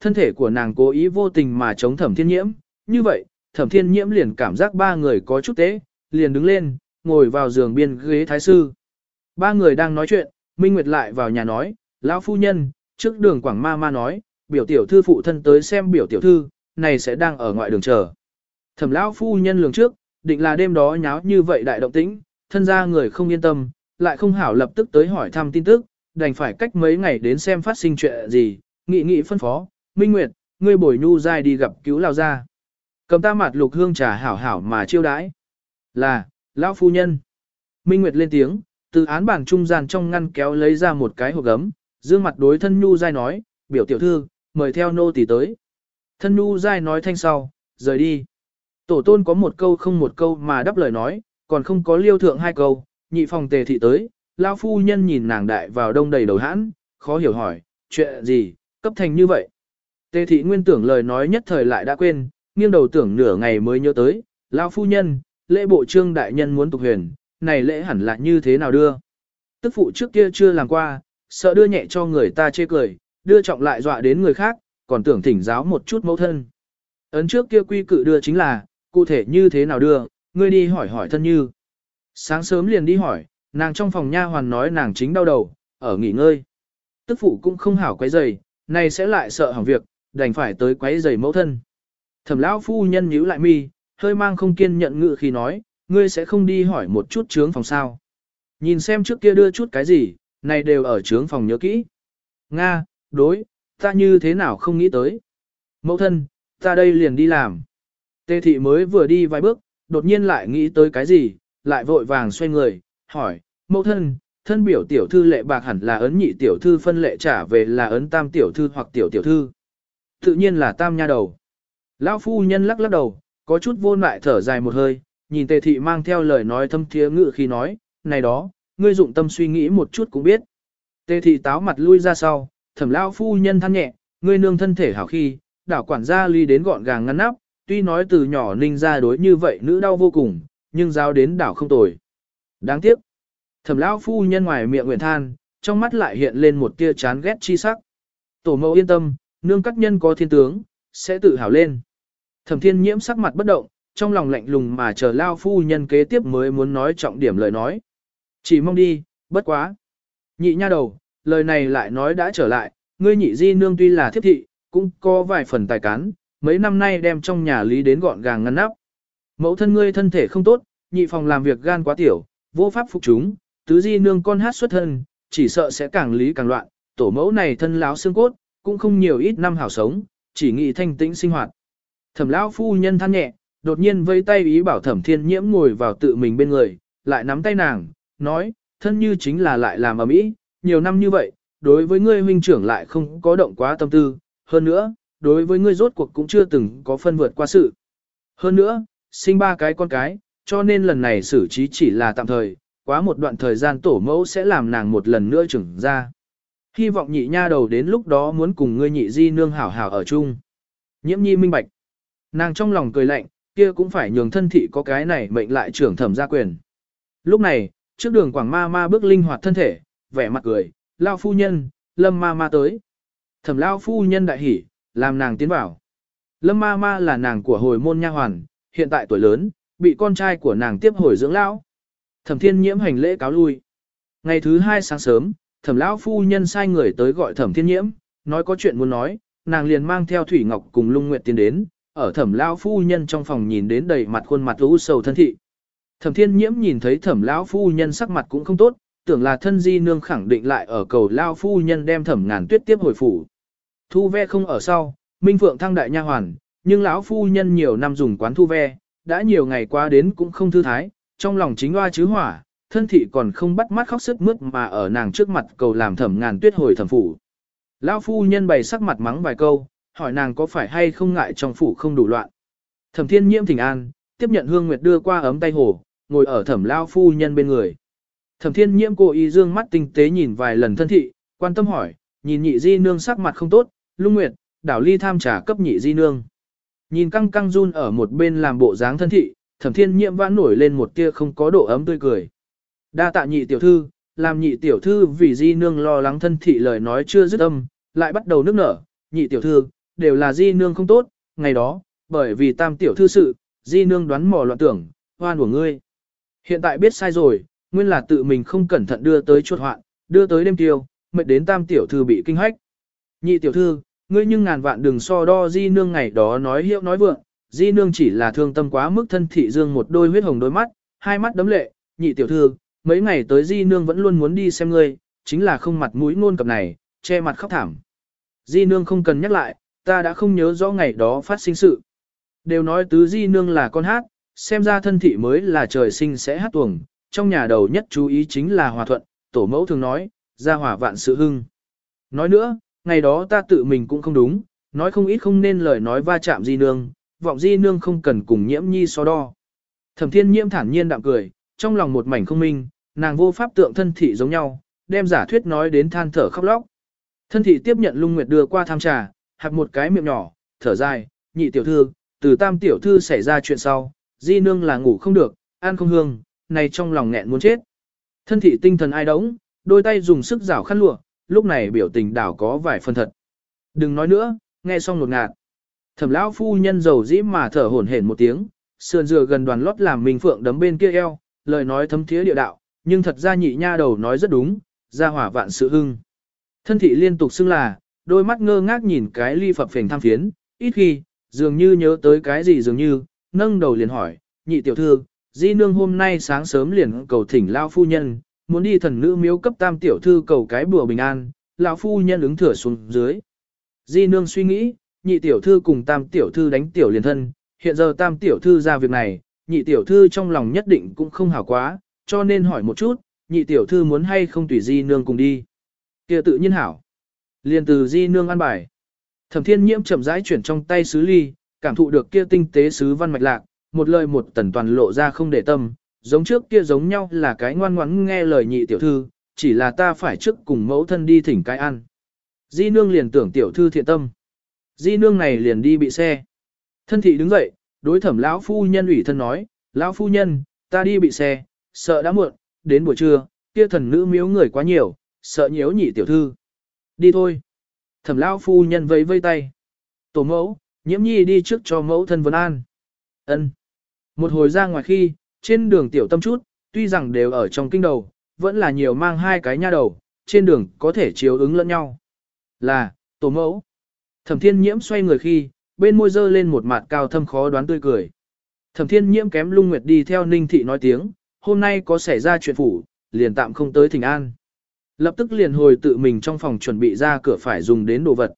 thân thể của nàng cố ý vô tình mà chống thẩm thiên nhiễm, như vậy, thẩm thiên nhiễm liền cảm giác ba người có chút tế, liền đứng lên, ngồi vào giường biên ghế thái sư. Ba người đang nói chuyện, Minh Nguyệt lại vào nhà nói, lão phu nhân, trước đường quảng ma ma nói, biểu tiểu thư phụ thân tới xem biểu tiểu thư, này sẽ đang ở ngoại đường chờ. Thẩm lão phu nhân lường trước, định là đêm đó nháo như vậy đại động tĩnh, thân ra người không yên tâm, lại không hảo lập tức tới hỏi thăm tin tức, đành phải cách mấy ngày đến xem phát sinh chuyện gì, nghị nghị phân phó, Minh Nguyệt, ngươi bồi nhu dai đi gặp cứu lao ra. Cầm ta mặt lục hương trà hảo hảo mà chiêu đãi. Là, lão phu nhân. Minh Nguyệt lên tiếng, từ án bản trung gian trong ngăn kéo lấy ra một cái hộp gấm, dương mặt đối thân nhu dai nói, biểu tiểu thư, mời theo nô tỷ tới. Thân nhu dai nói thanh sau, rời đi. Tổ tôn có một câu không một câu mà đáp lời nói, còn không có liêu thượng hai câu, nhị phòng tề thị tới, lão phu nhân nhìn nàng đại vào đông đầy đầu hãn, khó hiểu hỏi, chuyện gì, cấp thành như vậy. Tề thị nguyên tưởng lời nói nhất thời lại đã quên, nghiêng đầu tưởng nửa ngày mới nhớ tới, Lão phu nhân, lễ bộ trương đại nhân muốn tục huyền, này lễ hẳn là như thế nào đưa. Tức phụ trước kia chưa làm qua, sợ đưa nhẹ cho người ta chê cười, đưa trọng lại dọa đến người khác, còn tưởng thỉnh giáo một chút mẫu thân. Ấn trước kia quy cự đưa chính là, cụ thể như thế nào đưa, ngươi đi hỏi hỏi thân như. Sáng sớm liền đi hỏi, nàng trong phòng nha hoàn nói nàng chính đau đầu, ở nghỉ ngơi. Tức phụ cũng không hảo quấy giày, này sẽ lại sợ hỏng việc, đành phải tới quấy giày mẫu thân. Thẩm lão phu nhân nhíu lại mi, hơi mang không kiên nhận ngự khi nói, ngươi sẽ không đi hỏi một chút trướng phòng sao. Nhìn xem trước kia đưa chút cái gì, này đều ở trướng phòng nhớ kỹ. Nga, đối, ta như thế nào không nghĩ tới. Mẫu thân, ta đây liền đi làm. Tê thị mới vừa đi vài bước, đột nhiên lại nghĩ tới cái gì, lại vội vàng xoay người, hỏi, mẫu thân, thân biểu tiểu thư lệ bạc hẳn là ấn nhị tiểu thư phân lệ trả về là ấn tam tiểu thư hoặc tiểu tiểu thư. Tự nhiên là tam nha đầu. Lão phu nhân lắc lắc đầu, có chút vô lại thở dài một hơi, nhìn tề thị mang theo lời nói thâm thiế ngự khi nói, này đó, ngươi dụng tâm suy nghĩ một chút cũng biết. Tề thị táo mặt lui ra sau, thẩm lão phu nhân than nhẹ, ngươi nương thân thể hảo khi, đảo quản gia ly đến gọn gàng ngăn nắp, tuy nói từ nhỏ ninh ra đối như vậy nữ đau vô cùng, nhưng giao đến đảo không tồi. Đáng tiếc. Thẩm lão phu nhân ngoài miệng nguyện than, trong mắt lại hiện lên một tia chán ghét chi sắc. Tổ mẫu yên tâm, nương các nhân có thiên tướng, sẽ tự hào lên. Thẩm thiên nhiễm sắc mặt bất động, trong lòng lạnh lùng mà chờ lao phu nhân kế tiếp mới muốn nói trọng điểm lời nói. Chỉ mong đi, bất quá. Nhị nha đầu, lời này lại nói đã trở lại, ngươi nhị di nương tuy là thiết thị, cũng có vài phần tài cán, mấy năm nay đem trong nhà lý đến gọn gàng ngăn nắp. Mẫu thân ngươi thân thể không tốt, nhị phòng làm việc gan quá tiểu, vô pháp phục chúng, tứ di nương con hát xuất thân, chỉ sợ sẽ càng lý càng loạn, tổ mẫu này thân láo xương cốt, cũng không nhiều ít năm hảo sống, chỉ nghĩ thanh tĩnh sinh hoạt. Thẩm lão phu nhân than nhẹ, đột nhiên vây tay ý bảo thẩm thiên nhiễm ngồi vào tự mình bên người, lại nắm tay nàng, nói, thân như chính là lại làm ở mỹ, nhiều năm như vậy, đối với ngươi huynh trưởng lại không có động quá tâm tư, hơn nữa, đối với ngươi rốt cuộc cũng chưa từng có phân vượt qua sự. Hơn nữa, sinh ba cái con cái, cho nên lần này xử trí chỉ là tạm thời, quá một đoạn thời gian tổ mẫu sẽ làm nàng một lần nữa trưởng ra. Hy vọng nhị nha đầu đến lúc đó muốn cùng ngươi nhị di nương hảo hảo ở chung. Nhiễm nhi minh bạch. Nàng trong lòng cười lạnh, kia cũng phải nhường thân thị có cái này mệnh lại trưởng thẩm gia quyền. Lúc này, trước đường quảng ma ma bước linh hoạt thân thể, vẻ mặt cười, lao phu nhân, lâm ma ma tới. Thẩm lao phu nhân đại hỉ, làm nàng tiến vào. Lâm ma ma là nàng của hồi môn nha hoàn, hiện tại tuổi lớn, bị con trai của nàng tiếp hồi dưỡng lão. Thẩm thiên nhiễm hành lễ cáo lui. Ngày thứ hai sáng sớm, thẩm lão phu nhân sai người tới gọi thẩm thiên nhiễm, nói có chuyện muốn nói, nàng liền mang theo Thủy Ngọc cùng Lung Nguyệt tiến đến, ở thẩm lão phu nhân trong phòng nhìn đến đầy mặt khuôn mặt u sầu thân thị. Thẩm thiên nhiễm nhìn thấy thẩm lão phu nhân sắc mặt cũng không tốt, tưởng là thân di nương khẳng định lại ở cầu lão phu nhân đem thẩm ngàn tuyết tiếp hồi phủ. Thu ve không ở sau, Minh Phượng thăng đại nha hoàn, nhưng lão phu nhân nhiều năm dùng quán thu ve, đã nhiều ngày qua đến cũng không thư thái, trong lòng chính oa chứ hỏa, thân thị còn không bắt mắt khóc sức mướt mà ở nàng trước mặt cầu làm thẩm ngàn tuyết hồi thẩm phủ. Lão phu nhân bày sắc mặt mắng vài câu, hỏi nàng có phải hay không ngại trong phủ không đủ loạn. Thẩm thiên nhiễm thỉnh an, tiếp nhận hương nguyệt đưa qua ấm tay hồ, ngồi ở thẩm lao phu nhân bên người. Thẩm thiên nhiễm cô y dương mắt tinh tế nhìn vài lần thân thị, quan tâm hỏi, nhìn nhị di nương sắc mặt không tốt, lung nguyệt, đảo ly tham trà cấp nhị di nương. Nhìn căng căng run ở một bên làm bộ dáng thân thị, thẩm thiên nhiễm vãn nổi lên một tia không có độ ấm tươi cười. Đa tạ nhị tiểu thư, làm nhị tiểu thư vì di nương lo lắng thân thị lời nói chưa dứt âm, lại bắt đầu nước nở, nhị tiểu thư, đều là di nương không tốt, ngày đó, bởi vì tam tiểu thư sự, di nương đoán mò loạn tưởng, hoan của ngươi. Hiện tại biết sai rồi, nguyên là tự mình không cẩn thận đưa tới chuột hoạn, đưa tới đêm tiêu, mệt đến tam tiểu thư bị kinh hách. Nhị tiểu thư, ngươi nhưng ngàn vạn đừng so đo di nương ngày đó nói hiệu nói vượng, di nương chỉ là thương tâm quá mức thân thị dương một đôi huyết hồng đôi mắt, hai mắt đấm lệ, nhị tiểu thư, mấy ngày tới di nương vẫn luôn muốn đi xem ngươi, chính là không mặt mũi ngôn cập này, che mặt khóc thảm. Di nương không cần nhắc lại, ta đã không nhớ rõ ngày đó phát sinh sự. Đều nói tứ di nương là con hát, xem ra thân thị mới là trời sinh sẽ hát tuồng, trong nhà đầu nhất chú ý chính là hòa thuận, tổ mẫu thường nói, ra hòa vạn sự hưng. Nói nữa, ngày đó ta tự mình cũng không đúng, nói không ít không nên lời nói va chạm di nương, vọng di nương không cần cùng nhiễm nhi so đo. Thẩm thiên nhiễm thản nhiên đạm cười, trong lòng một mảnh không minh, nàng vô pháp tượng thân thị giống nhau, đem giả thuyết nói đến than thở khóc lóc. Thân thị tiếp nhận lung nguyệt đưa qua tham trà, hạt một cái miệng nhỏ, thở dài, nhị tiểu thư, từ tam tiểu thư xảy ra chuyện sau, di nương là ngủ không được, ăn không hương, này trong lòng nghẹn muốn chết. Thân thị tinh thần ai đống, đôi tay dùng sức rảo khăn lụa, lúc này biểu tình đảo có vài phần thật. Đừng nói nữa, nghe xong lột ngạt. Thẩm lão phu nhân dầu dĩ mà thở hổn hển một tiếng, sườn dừa gần đoàn lót làm mình phượng đấm bên kia eo, lời nói thấm thiế địa đạo, nhưng thật ra nhị nha đầu nói rất đúng, ra hỏa vạn sự hưng. Thân thị liên tục xưng là, đôi mắt ngơ ngác nhìn cái ly phập phình tham phiến, ít khi, dường như nhớ tới cái gì dường như, nâng đầu liền hỏi, nhị tiểu thư, di nương hôm nay sáng sớm liền cầu thỉnh lao phu nhân, muốn đi thần nữ miếu cấp tam tiểu thư cầu cái bùa bình an, lão phu nhân ứng thửa xuống dưới. Di nương suy nghĩ, nhị tiểu thư cùng tam tiểu thư đánh tiểu liền thân, hiện giờ tam tiểu thư ra việc này, nhị tiểu thư trong lòng nhất định cũng không hảo quá, cho nên hỏi một chút, nhị tiểu thư muốn hay không tùy di nương cùng đi. kia tự nhiên hảo. Liền từ di nương ăn bài. Thẩm thiên nhiễm chậm rãi chuyển trong tay sứ ly, cảm thụ được kia tinh tế sứ văn mạch lạc, một lời một tần toàn lộ ra không để tâm, giống trước kia giống nhau là cái ngoan ngoãn nghe lời nhị tiểu thư, chỉ là ta phải trước cùng mẫu thân đi thỉnh cái ăn. Di nương liền tưởng tiểu thư thiện tâm. Di nương này liền đi bị xe. Thân thị đứng dậy, đối thẩm lão phu nhân ủy thân nói, lão phu nhân, ta đi bị xe, sợ đã muộn, đến buổi trưa, kia thần nữ miếu người quá nhiều, sợ nhiễu nhị tiểu thư. Đi thôi. Thẩm lão phu nhân vẫy vây tay. Tổ mẫu, nhiễm nhi đi trước cho mẫu thân vấn an. Ân. Một hồi ra ngoài khi, trên đường tiểu tâm chút, tuy rằng đều ở trong kinh đầu, vẫn là nhiều mang hai cái nha đầu, trên đường có thể chiếu ứng lẫn nhau. Là, tổ mẫu. Thẩm thiên nhiễm xoay người khi, bên môi dơ lên một mặt cao thâm khó đoán tươi cười. Thẩm thiên nhiễm kém lung nguyệt đi theo ninh thị nói tiếng, hôm nay có xảy ra chuyện phủ, liền tạm không tới thỉnh an. Lập tức liền hồi tự mình trong phòng chuẩn bị ra cửa phải dùng đến đồ vật.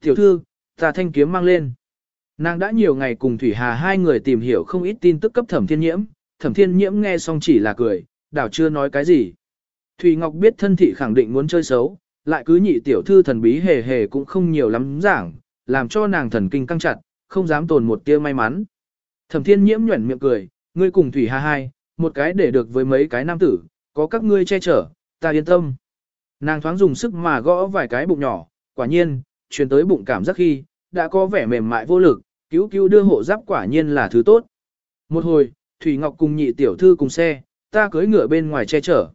Tiểu thư, ta thanh kiếm mang lên. Nàng đã nhiều ngày cùng Thủy Hà hai người tìm hiểu không ít tin tức cấp thẩm thiên nhiễm, thẩm thiên nhiễm nghe xong chỉ là cười, đảo chưa nói cái gì. Thủy Ngọc biết thân thị khẳng định muốn chơi xấu, lại cứ nhị tiểu thư thần bí hề hề cũng không nhiều lắm giảng, làm cho nàng thần kinh căng chặt, không dám tồn một tia may mắn. Thẩm thiên nhiễm nhuẩn miệng cười, ngươi cùng Thủy Hà hai, một cái để được với mấy cái nam tử, có các ngươi che chở, ta yên tâm. Nàng thoáng dùng sức mà gõ vài cái bụng nhỏ, quả nhiên, truyền tới bụng cảm giác khi, đã có vẻ mềm mại vô lực, cứu cứu đưa hộ giáp quả nhiên là thứ tốt. Một hồi, Thủy Ngọc cùng nhị tiểu thư cùng xe, ta cưới ngựa bên ngoài che chở.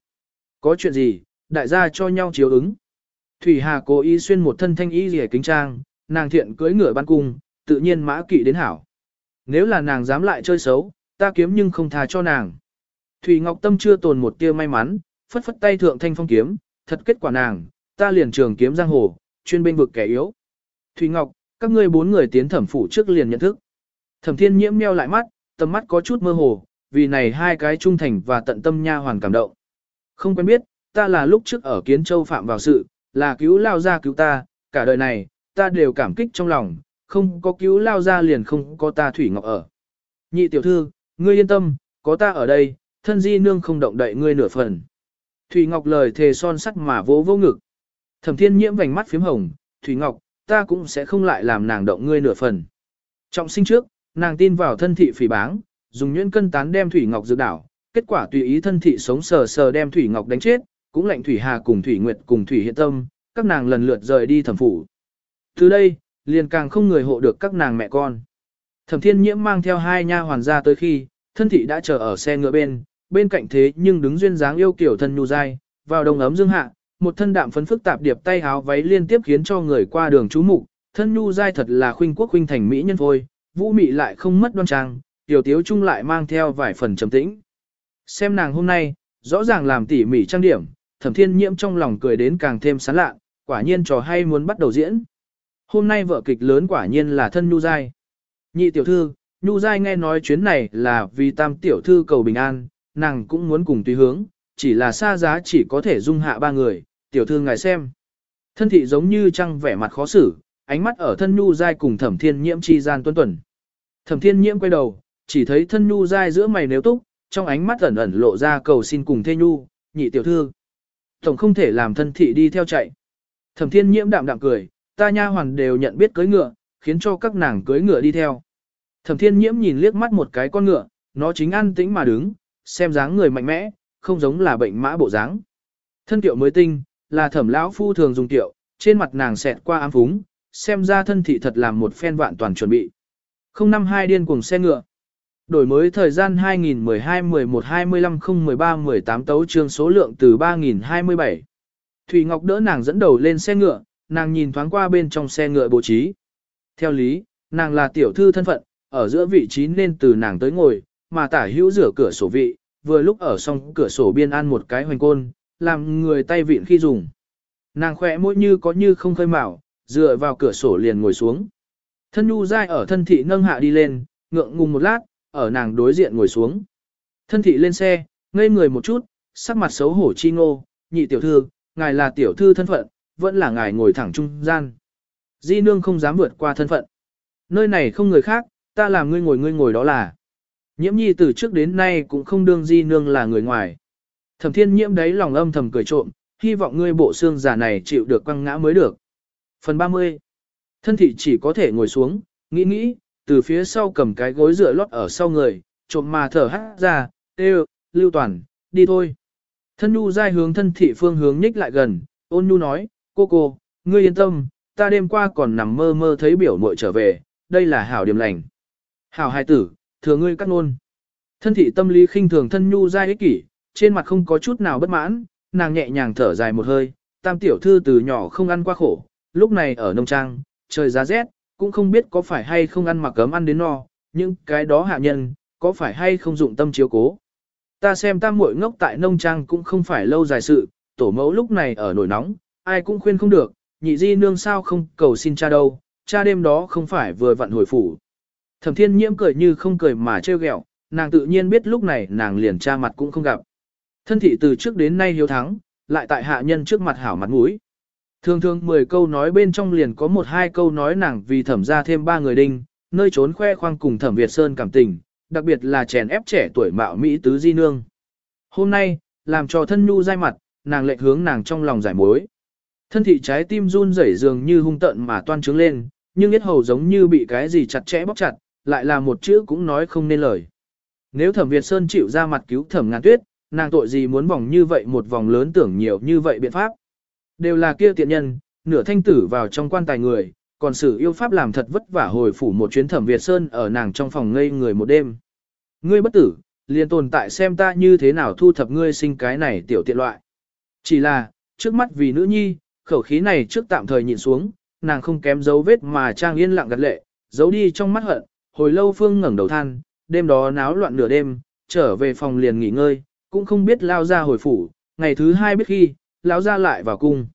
Có chuyện gì, đại gia cho nhau chiếu ứng. Thủy Hà cố ý xuyên một thân thanh y rẻ kính trang, nàng thiện cưới ngựa ban cung, tự nhiên mã kỵ đến hảo. Nếu là nàng dám lại chơi xấu, ta kiếm nhưng không tha cho nàng. Thủy Ngọc Tâm chưa tồn một tia may mắn, phất phất tay thượng thanh phong kiếm, thật kết quả nàng, ta liền trường kiếm giang hồ, chuyên bên vực kẻ yếu. Thủy Ngọc, các ngươi bốn người tiến thẩm phủ trước liền nhận thức. Thẩm Thiên Nhiễm meo lại mắt, tầm mắt có chút mơ hồ, vì này hai cái trung thành và tận tâm nha hoàn cảm động. Không quen biết, ta là lúc trước ở Kiến Châu phạm vào sự, là cứu lao ra cứu ta, cả đời này, ta đều cảm kích trong lòng, không có cứu lao ra liền không có ta Thủy Ngọc ở. Nhị tiểu thư, ngươi yên tâm, có ta ở đây, thân di nương không động đậy ngươi nửa phần. Thủy Ngọc lời thề son sắt mà vỗ vô ngực. Thẩm Thiên Nhiễm vành mắt phím hồng, Thủy Ngọc, ta cũng sẽ không lại làm nàng động ngươi nửa phần. Trọng sinh trước, nàng tin vào thân thị phỉ báng, dùng nhuyễn cân tán đem Thủy Ngọc dược đảo, kết quả tùy ý thân thị sống sờ sờ đem Thủy Ngọc đánh chết, cũng lệnh Thủy Hà cùng Thủy Nguyệt cùng Thủy Hiện Tâm, các nàng lần lượt rời đi thẩm phủ. Từ đây, liền càng không người hộ được các nàng mẹ con. Thẩm Thiên Nhiễm mang theo hai nha hoàn ra tới khi, thân thị đã chờ ở xe ngựa bên, bên cạnh thế nhưng đứng duyên dáng yêu kiểu thân nhu dai, vào đồng ấm dương hạ, một thân đạm phấn phức tạp điệp tay háo váy liên tiếp khiến cho người qua đường chú mục, thân nhu dai thật là khuynh quốc khuynh thành mỹ nhân phôi, vũ mị lại không mất đoan trang, tiểu tiếu trung lại mang theo vài phần trầm tĩnh. Xem nàng hôm nay, rõ ràng làm tỉ mỉ trang điểm, thẩm thiên nhiễm trong lòng cười đến càng thêm sán lạ, quả nhiên trò hay muốn bắt đầu diễn. Hôm nay vợ kịch lớn quả nhiên là thân nhu dai. Nhị tiểu thư, nhu dai nghe nói chuyến này là vì tam tiểu thư cầu bình an, nàng cũng muốn cùng tùy hướng, chỉ là xa giá chỉ có thể dung hạ ba người, tiểu thư ngài xem. Thân thị giống như trăng vẻ mặt khó xử, ánh mắt ở thân nhu dai cùng thẩm thiên nhiễm chi gian tuân tuần. Thẩm thiên nhiễm quay đầu, chỉ thấy thân nhu dai giữa mày nếu túc, trong ánh mắt ẩn ẩn lộ ra cầu xin cùng thê nhu, nhị tiểu thư. Tổng không thể làm thân thị đi theo chạy. Thẩm thiên nhiễm đạm đạm cười, ta nha hoàn đều nhận biết cưới ngựa, khiến cho các nàng cưới ngựa đi theo. Thẩm thiên nhiễm nhìn liếc mắt một cái con ngựa, nó chính ăn tĩnh mà đứng, xem dáng người mạnh mẽ, không giống là bệnh mã bộ dáng. Thân tiệu mới tinh, là thẩm lão phu thường dùng tiệu, trên mặt nàng xẹt qua ám phúng, xem ra thân thị thật làm một phen vạn toàn chuẩn bị. Không năm hai điên cùng xe ngựa. Đổi mới thời gian 2012 11 25 013 18 tấu trương số lượng từ 3027. Thủy Ngọc đỡ nàng dẫn đầu lên xe ngựa, nàng nhìn thoáng qua bên trong xe ngựa bố trí. Theo lý, nàng là tiểu thư thân phận, ở giữa vị trí nên từ nàng tới ngồi, mà tả hữu rửa cửa sổ vị, vừa lúc ở xong cửa sổ biên ăn một cái hoành côn, làm người tay vịn khi dùng. Nàng khỏe mỗi như có như không khơi mào, dựa vào cửa sổ liền ngồi xuống. Thân nhu dai ở thân thị nâng hạ đi lên, ngượng ngùng một lát, ở nàng đối diện ngồi xuống. Thân thị lên xe, ngây người một chút, sắc mặt xấu hổ chi ngô, nhị tiểu thư, ngài là tiểu thư thân phận, vẫn là ngài ngồi thẳng trung gian. Di nương không dám vượt qua thân phận. Nơi này không người khác, ta làm ngươi ngồi ngươi ngồi đó là. Nhiễm nhi từ trước đến nay cũng không đương di nương là người ngoài. Thẩm thiên nhiễm đấy lòng âm thầm cười trộm, hy vọng ngươi bộ xương giả này chịu được quăng ngã mới được. Phần 30. Thân thị chỉ có thể ngồi xuống, nghĩ nghĩ, từ phía sau cầm cái gối dựa lót ở sau người, trộm mà thở hát ra, tê lưu toàn, đi thôi. Thân nhu dai hướng thân thị phương hướng nhích lại gần, ôn nhu nói, cô cô, ngươi yên tâm, ta đêm qua còn nằm mơ mơ thấy biểu muội trở về, đây là hảo điểm lành. Hảo Hai tử, thừa ngươi cắt ngôn. Thân thị tâm lý khinh thường thân nhu dai ích kỷ, trên mặt không có chút nào bất mãn, nàng nhẹ nhàng thở dài một hơi, tam tiểu thư từ nhỏ không ăn qua khổ, lúc này ở nông trang, trời giá rét, cũng không biết có phải hay không ăn mặc cấm ăn đến no, nhưng cái đó hạ nhân, có phải hay không dụng tâm chiếu cố. Ta xem tam muội ngốc tại nông trang cũng không phải lâu dài sự, tổ mẫu lúc này ở nổi nóng, ai cũng khuyên không được, nhị di nương sao không cầu xin cha đâu, cha đêm đó không phải vừa vặn hồi phủ. Thẩm thiên nhiễm cười như không cười mà trêu ghẹo, nàng tự nhiên biết lúc này nàng liền tra mặt cũng không gặp. Thân thị từ trước đến nay hiếu thắng, lại tại hạ nhân trước mặt hảo mặt mũi. Thường thường 10 câu nói bên trong liền có một hai câu nói nàng vì thẩm ra thêm ba người đinh, nơi trốn khoe khoang cùng thẩm Việt Sơn cảm tình, đặc biệt là chèn ép trẻ tuổi mạo Mỹ tứ di nương. Hôm nay, làm cho thân nhu dai mặt, nàng lệnh hướng nàng trong lòng giải mối. Thân thị trái tim run rẩy dường như hung tận mà toan trướng lên, nhưng biết hầu giống như bị cái gì chặt chẽ bóc chặt, lại là một chữ cũng nói không nên lời. Nếu thẩm Việt Sơn chịu ra mặt cứu thẩm ngàn tuyết, nàng tội gì muốn vòng như vậy một vòng lớn tưởng nhiều như vậy biện pháp. Đều là kia tiện nhân, nửa thanh tử vào trong quan tài người, còn sự yêu pháp làm thật vất vả hồi phủ một chuyến thẩm Việt Sơn ở nàng trong phòng ngây người một đêm. Ngươi bất tử, liền tồn tại xem ta như thế nào thu thập ngươi sinh cái này tiểu tiện loại. Chỉ là, trước mắt vì nữ nhi, khẩu khí này trước tạm thời nhìn xuống, nàng không kém dấu vết mà trang yên lặng gật lệ, giấu đi trong mắt hận, hồi lâu phương ngẩng đầu than, đêm đó náo loạn nửa đêm, trở về phòng liền nghỉ ngơi, cũng không biết lao ra hồi phủ, ngày thứ hai biết khi, lao ra lại vào cung.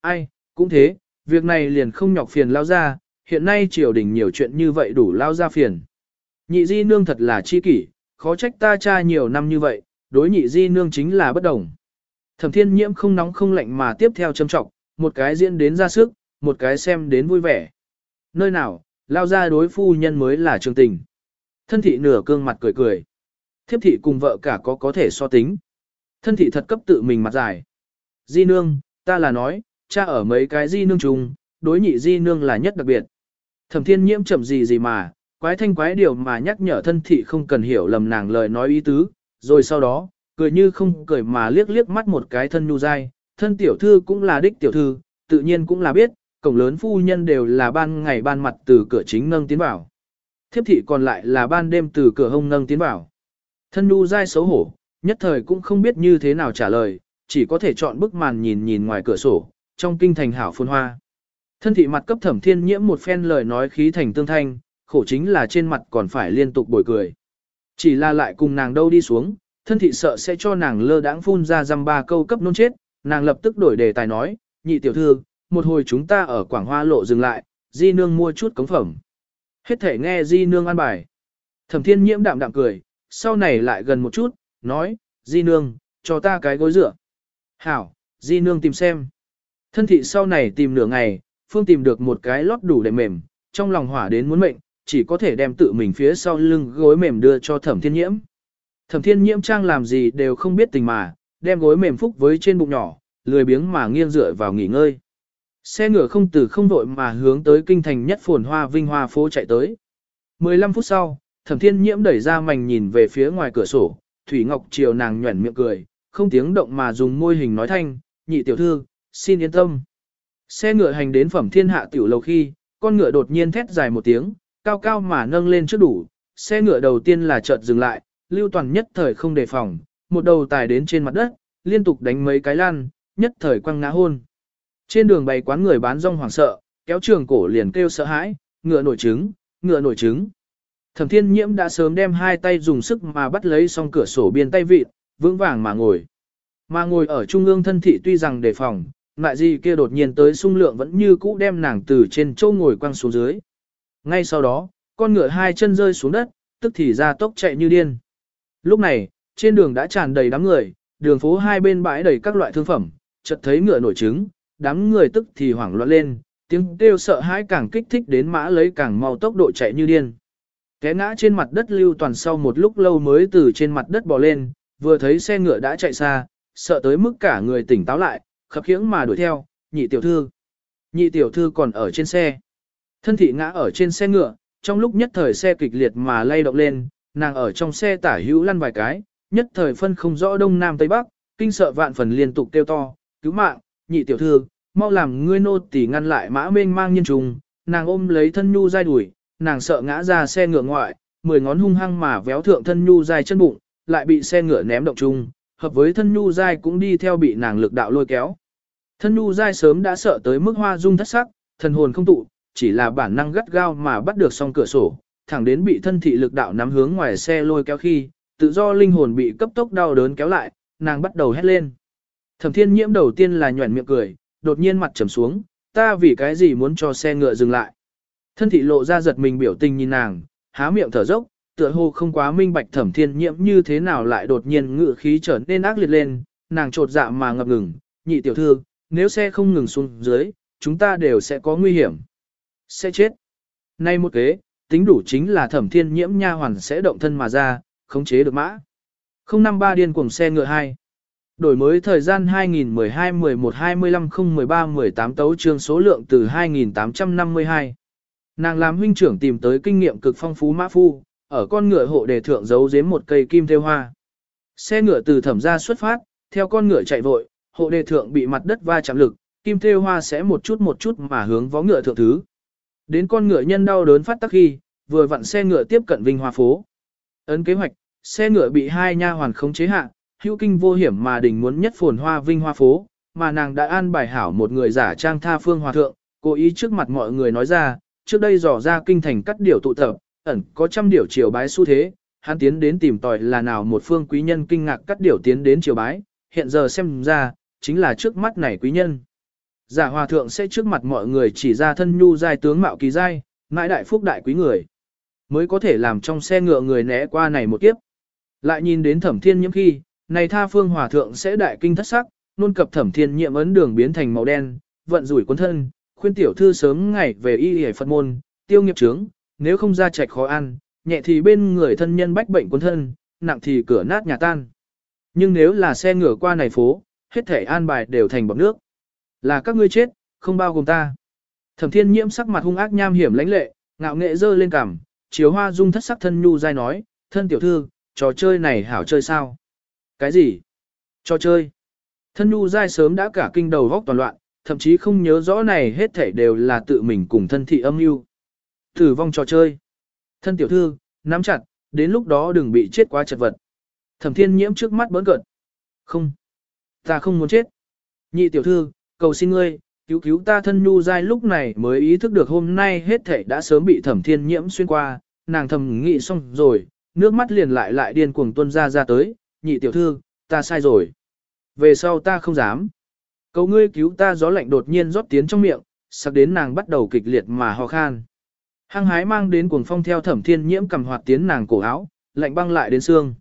Ai, cũng thế, việc này liền không nhọc phiền lao ra, hiện nay triều đình nhiều chuyện như vậy đủ lao ra phiền. Nhị di nương thật là chi kỷ, khó trách ta cha nhiều năm như vậy, đối nhị di nương chính là bất đồng. Thẩm thiên nhiễm không nóng không lạnh mà tiếp theo châm trọng, một cái diễn đến ra sức, một cái xem đến vui vẻ. Nơi nào, lao ra đối phu nhân mới là trường tình. Thân thị nửa cương mặt cười cười. Thiếp thị cùng vợ cả có có thể so tính. Thân thị thật cấp tự mình mặt dài. Di nương, ta là nói, cha ở mấy cái di nương chung, đối nhị di nương là nhất đặc biệt. Thẩm thiên nhiễm chậm gì gì mà, quái thanh quái điều mà nhắc nhở thân thị không cần hiểu lầm nàng lời nói ý tứ, rồi sau đó, cười như không cười mà liếc liếc mắt một cái thân nhu dai, thân tiểu thư cũng là đích tiểu thư, tự nhiên cũng là biết, cổng lớn phu nhân đều là ban ngày ban mặt từ cửa chính nâng tiến vào. Thiếp thị còn lại là ban đêm từ cửa hông nâng tiến vào. Thân nu dai xấu hổ, nhất thời cũng không biết như thế nào trả lời, chỉ có thể chọn bức màn nhìn nhìn ngoài cửa sổ, trong kinh thành hảo phun hoa. Thân thị mặt cấp thẩm thiên nhiễm một phen lời nói khí thành tương thanh, khổ chính là trên mặt còn phải liên tục bồi cười. Chỉ là lại cùng nàng đâu đi xuống, thân thị sợ sẽ cho nàng lơ đãng phun ra dăm ba câu cấp nôn chết, nàng lập tức đổi đề tài nói, nhị tiểu thư, một hồi chúng ta ở Quảng Hoa lộ dừng lại, di nương mua chút cống phẩm. Hết thể nghe di nương ăn bài. Thẩm thiên nhiễm đạm đạm cười, sau này lại gần một chút, nói, di nương, cho ta cái gối rửa. Hảo, di nương tìm xem. Thân thị sau này tìm nửa ngày, phương tìm được một cái lót đủ để mềm, trong lòng hỏa đến muốn mệnh, chỉ có thể đem tự mình phía sau lưng gối mềm đưa cho thẩm thiên nhiễm. Thẩm thiên nhiễm trang làm gì đều không biết tình mà, đem gối mềm phúc với trên bụng nhỏ, lười biếng mà nghiêng dựa vào nghỉ ngơi. Xe ngựa không từ không vội mà hướng tới kinh thành nhất phồn hoa vinh hoa phố chạy tới. 15 phút sau, thẩm thiên nhiễm đẩy ra mảnh nhìn về phía ngoài cửa sổ, Thủy Ngọc chiều nàng nhuẩn miệng cười, không tiếng động mà dùng môi hình nói thanh, nhị tiểu thư, xin yên tâm. Xe ngựa hành đến phẩm thiên hạ tiểu lầu khi, con ngựa đột nhiên thét dài một tiếng, cao cao mà nâng lên trước đủ, xe ngựa đầu tiên là chợt dừng lại, lưu toàn nhất thời không đề phòng, một đầu tài đến trên mặt đất, liên tục đánh mấy cái lan nhất thời quăng ngã hôn. Trên đường bày quán người bán rong hoảng sợ, kéo trường cổ liền kêu sợ hãi, ngựa nổi trứng, ngựa nổi trứng. Thẩm thiên nhiễm đã sớm đem hai tay dùng sức mà bắt lấy xong cửa sổ biên tay vịt, vững vàng mà ngồi. Mà ngồi ở trung ương thân thị tuy rằng đề phòng, lại gì kia đột nhiên tới sung lượng vẫn như cũ đem nàng từ trên châu ngồi quăng xuống dưới. Ngay sau đó, con ngựa hai chân rơi xuống đất, tức thì ra tốc chạy như điên. Lúc này, trên đường đã tràn đầy đám người, đường phố hai bên bãi đầy các loại thương phẩm, chợt thấy ngựa nổi trứng, đám người tức thì hoảng loạn lên, tiếng kêu sợ hãi càng kích thích đến mã lấy càng mau tốc độ chạy như điên. Té ngã trên mặt đất lưu toàn sau một lúc lâu mới từ trên mặt đất bò lên, vừa thấy xe ngựa đã chạy xa, sợ tới mức cả người tỉnh táo lại, khập khiễng mà đuổi theo, nhị tiểu thư. Nhị tiểu thư còn ở trên xe. Thân thị ngã ở trên xe ngựa, trong lúc nhất thời xe kịch liệt mà lay động lên, nàng ở trong xe tả hữu lăn vài cái, nhất thời phân không rõ đông nam tây bắc, kinh sợ vạn phần liên tục kêu to, cứu mạng, nhị tiểu thư, mau làm ngươi nô tỳ ngăn lại mã mênh mang nhân trùng, nàng ôm lấy thân nhu dai đuổi, nàng sợ ngã ra xe ngựa ngoại, mười ngón hung hăng mà véo thượng thân nhu dai chân bụng, lại bị xe ngựa ném động chung, hợp với thân nhu dai cũng đi theo bị nàng lực đạo lôi kéo. Thân nhu dai sớm đã sợ tới mức hoa dung thất sắc, thần hồn không tụ, chỉ là bản năng gắt gao mà bắt được song cửa sổ, thẳng đến bị thân thị lực đạo nắm hướng ngoài xe lôi kéo khi, tự do linh hồn bị cấp tốc đau đớn kéo lại, nàng bắt đầu hét lên. Thẩm thiên nhiễm đầu tiên là nhuẩn miệng cười, đột nhiên mặt trầm xuống, ta vì cái gì muốn cho xe ngựa dừng lại. Thân thị lộ ra giật mình biểu tình nhìn nàng, há miệng thở dốc, tựa hồ không quá minh bạch thẩm thiên nhiễm như thế nào lại đột nhiên ngự khí trở nên ác liệt lên, nàng trột dạ mà ngập ngừng, nhị tiểu thư, nếu xe không ngừng xuống dưới, chúng ta đều sẽ có nguy hiểm. Sẽ chết. Nay một kế, tính đủ chính là thẩm thiên nhiễm nha hoàn sẽ động thân mà ra, khống chế được mã. 053 điên cuồng xe ngựa hai. Đổi mới thời gian 2012 11 25 013 18 tấu trương số lượng từ 2852. Nàng làm huynh trưởng tìm tới kinh nghiệm cực phong phú mã phu, ở con ngựa hộ đề thượng giấu giếm một cây kim thêu hoa. Xe ngựa từ thẩm ra xuất phát, theo con ngựa chạy vội, hộ đề thượng bị mặt đất va chạm lực, kim thêu hoa sẽ một chút một chút mà hướng vó ngựa thượng thứ. Đến con ngựa nhân đau đớn phát tắc khi, vừa vặn xe ngựa tiếp cận Vinh Hoa phố. Ấn kế hoạch, xe ngựa bị hai nha hoàn khống chế hạ, hữu kinh vô hiểm mà đình muốn nhất phồn hoa Vinh Hoa phố, mà nàng đã an bài hảo một người giả trang tha phương hòa thượng, cố ý trước mặt mọi người nói ra, trước đây dò ra kinh thành cắt điều tụ tập, ẩn có trăm điều triều bái xu thế, hắn tiến đến tìm tòi là nào một phương quý nhân kinh ngạc cắt điều tiến đến triều bái, hiện giờ xem ra, chính là trước mắt này quý nhân. Giả hòa thượng sẽ trước mặt mọi người chỉ ra thân nhu giai tướng mạo kỳ giai, mãi đại phúc đại quý người. Mới có thể làm trong xe ngựa người né qua này một kiếp. Lại nhìn đến thẩm thiên nhiễm khi, này tha phương hòa thượng sẽ đại kinh thất sắc, nôn cập thẩm thiên nhiễm ấn đường biến thành màu đen, vận rủi quân thân, khuyên tiểu thư sớm ngày về y y Phật môn, tiêu nghiệp trướng, nếu không ra trạch khó ăn, nhẹ thì bên người thân nhân bách bệnh quân thân, nặng thì cửa nát nhà tan. Nhưng nếu là xe ngựa qua này phố, hết thể an bài đều thành bọc nước. Là các ngươi chết, không bao gồm ta. Thẩm thiên nhiễm sắc mặt hung ác nham hiểm lãnh lệ, ngạo nghệ dơ lên cằm, chiếu hoa dung thất sắc thân nhu dai nói, thân tiểu thư, trò chơi này hảo chơi sao? Cái gì? cho chơi. Thân nhu dai sớm đã cả kinh đầu vóc toàn loạn, thậm chí không nhớ rõ này hết thảy đều là tự mình cùng thân thị âm mưu. Tử vong trò chơi. Thân tiểu thư, nắm chặt, đến lúc đó đừng bị chết quá chật vật. Thẩm thiên nhiễm trước mắt bớn cợt. Không. Ta không muốn chết. Nhị tiểu thư, cầu xin ngươi, cứu cứu ta thân nhu dai lúc này mới ý thức được hôm nay hết thể đã sớm bị thẩm thiên nhiễm xuyên qua, nàng thầm nghĩ xong rồi, nước mắt liền lại lại điên cuồng tuôn ra ra tới, nhị tiểu thư, ta sai rồi. Về sau ta không dám. Cầu ngươi cứu ta gió lạnh đột nhiên rót tiến trong miệng, sắc đến nàng bắt đầu kịch liệt mà ho khan. Hăng hái mang đến cuồng phong theo thẩm thiên nhiễm cầm hoạt tiến nàng cổ áo, lạnh băng lại đến xương.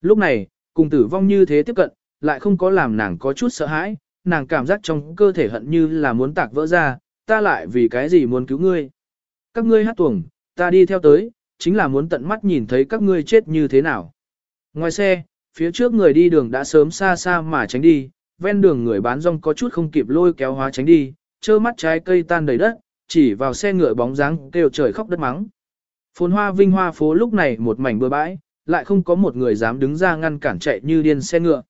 Lúc này, cùng tử vong như thế tiếp cận, lại không có làm nàng có chút sợ hãi, nàng cảm giác trong cơ thể hận như là muốn tạc vỡ ra, ta lại vì cái gì muốn cứu ngươi. Các ngươi hát tuồng, ta đi theo tới, chính là muốn tận mắt nhìn thấy các ngươi chết như thế nào. Ngoài xe, phía trước người đi đường đã sớm xa xa mà tránh đi, ven đường người bán rong có chút không kịp lôi kéo hóa tránh đi, trơ mắt trái cây tan đầy đất, chỉ vào xe ngựa bóng dáng kêu trời khóc đất mắng. Phồn hoa vinh hoa phố lúc này một mảnh bừa bãi, lại không có một người dám đứng ra ngăn cản chạy như điên xe ngựa.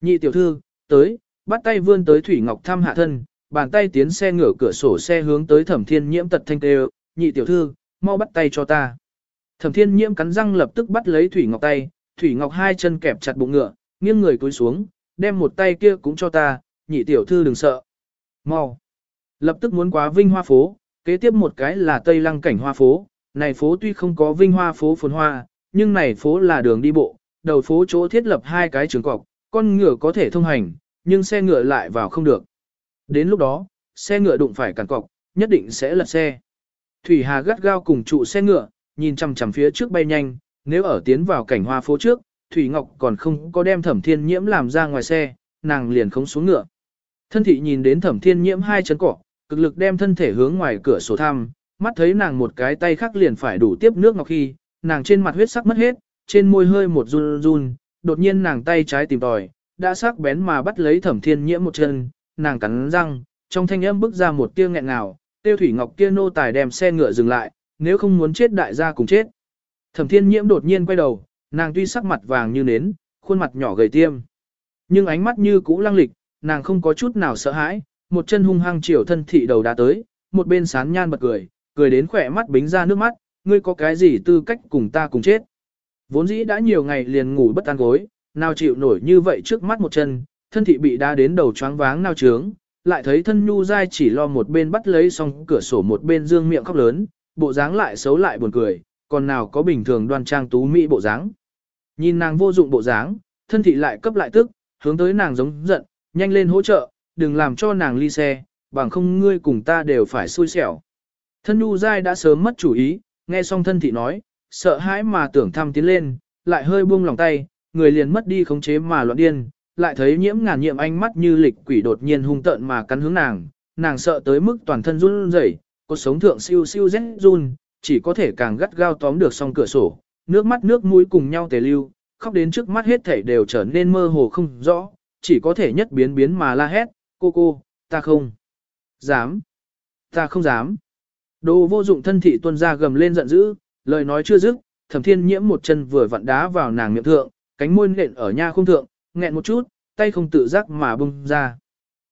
Nhị tiểu thư, tới, bắt tay vươn tới Thủy Ngọc thăm hạ thân, bàn tay tiến xe ngửa cửa sổ xe hướng tới Thẩm Thiên Nhiễm tật thanh tê, nhị tiểu thư, mau bắt tay cho ta. Thẩm Thiên Nhiễm cắn răng lập tức bắt lấy Thủy Ngọc tay, Thủy Ngọc hai chân kẹp chặt bụng ngựa, nghiêng người cúi xuống, đem một tay kia cũng cho ta, nhị tiểu thư đừng sợ. Mau. Lập tức muốn quá Vinh Hoa phố, kế tiếp một cái là Tây Lăng cảnh Hoa phố, này phố tuy không có Vinh Hoa phố phồn hoa, nhưng này phố là đường đi bộ, đầu phố chỗ thiết lập hai cái trường cọc, con ngựa có thể thông hành, nhưng xe ngựa lại vào không được. Đến lúc đó, xe ngựa đụng phải cản cọc, nhất định sẽ lật xe. Thủy Hà gắt gao cùng trụ xe ngựa, nhìn chằm chằm phía trước bay nhanh, nếu ở tiến vào cảnh hoa phố trước, Thủy Ngọc còn không có đem thẩm thiên nhiễm làm ra ngoài xe, nàng liền không xuống ngựa. Thân thị nhìn đến thẩm thiên nhiễm hai chân cỏ, cực lực đem thân thể hướng ngoài cửa sổ thăm, mắt thấy nàng một cái tay khác liền phải đủ tiếp nước ngọc khi, nàng trên mặt huyết sắc mất hết, trên môi hơi một run run, đột nhiên nàng tay trái tìm tòi, đã sắc bén mà bắt lấy thẩm thiên nhiễm một chân, nàng cắn răng, trong thanh âm bước ra một tia nghẹn ngào, tiêu thủy ngọc kia nô tài đem xe ngựa dừng lại, nếu không muốn chết đại gia cùng chết. Thẩm thiên nhiễm đột nhiên quay đầu, nàng tuy sắc mặt vàng như nến, khuôn mặt nhỏ gầy tiêm. Nhưng ánh mắt như cũ lăng lịch, nàng không có chút nào sợ hãi, một chân hung hăng chiều thân thị đầu đã tới, một bên sán nhan bật cười, cười đến khỏe mắt bính ra nước mắt, ngươi có cái gì tư cách cùng ta cùng chết. Vốn dĩ đã nhiều ngày liền ngủ bất an gối, nào chịu nổi như vậy trước mắt một chân, thân thị bị đá đến đầu choáng váng nao trướng, lại thấy thân nhu dai chỉ lo một bên bắt lấy xong cửa sổ một bên dương miệng khóc lớn, bộ dáng lại xấu lại buồn cười, còn nào có bình thường đoan trang tú mỹ bộ dáng. Nhìn nàng vô dụng bộ dáng, thân thị lại cấp lại tức, hướng tới nàng giống giận, nhanh lên hỗ trợ, đừng làm cho nàng ly xe, bằng không ngươi cùng ta đều phải xui xẻo. Thân nhu dai đã sớm mất chủ ý, nghe xong thân thị nói, sợ hãi mà tưởng thăm tiến lên, lại hơi buông lòng tay, người liền mất đi khống chế mà loạn điên, lại thấy nhiễm ngàn nhiệm ánh mắt như lịch quỷ đột nhiên hung tợn mà cắn hướng nàng, nàng sợ tới mức toàn thân run rẩy, cột sống thượng siêu siêu rét run, chỉ có thể càng gắt gao tóm được song cửa sổ, nước mắt nước mũi cùng nhau tề lưu, khóc đến trước mắt hết thảy đều trở nên mơ hồ không rõ, chỉ có thể nhất biến biến mà la hét, cô cô, ta không dám, ta không dám. Đồ vô dụng thân thị tuân ra gầm lên giận dữ, lời nói chưa dứt, thẩm thiên nhiễm một chân vừa vặn đá vào nàng miệng thượng, cánh môi nện ở nha không thượng, nghẹn một chút, tay không tự giác mà bung ra.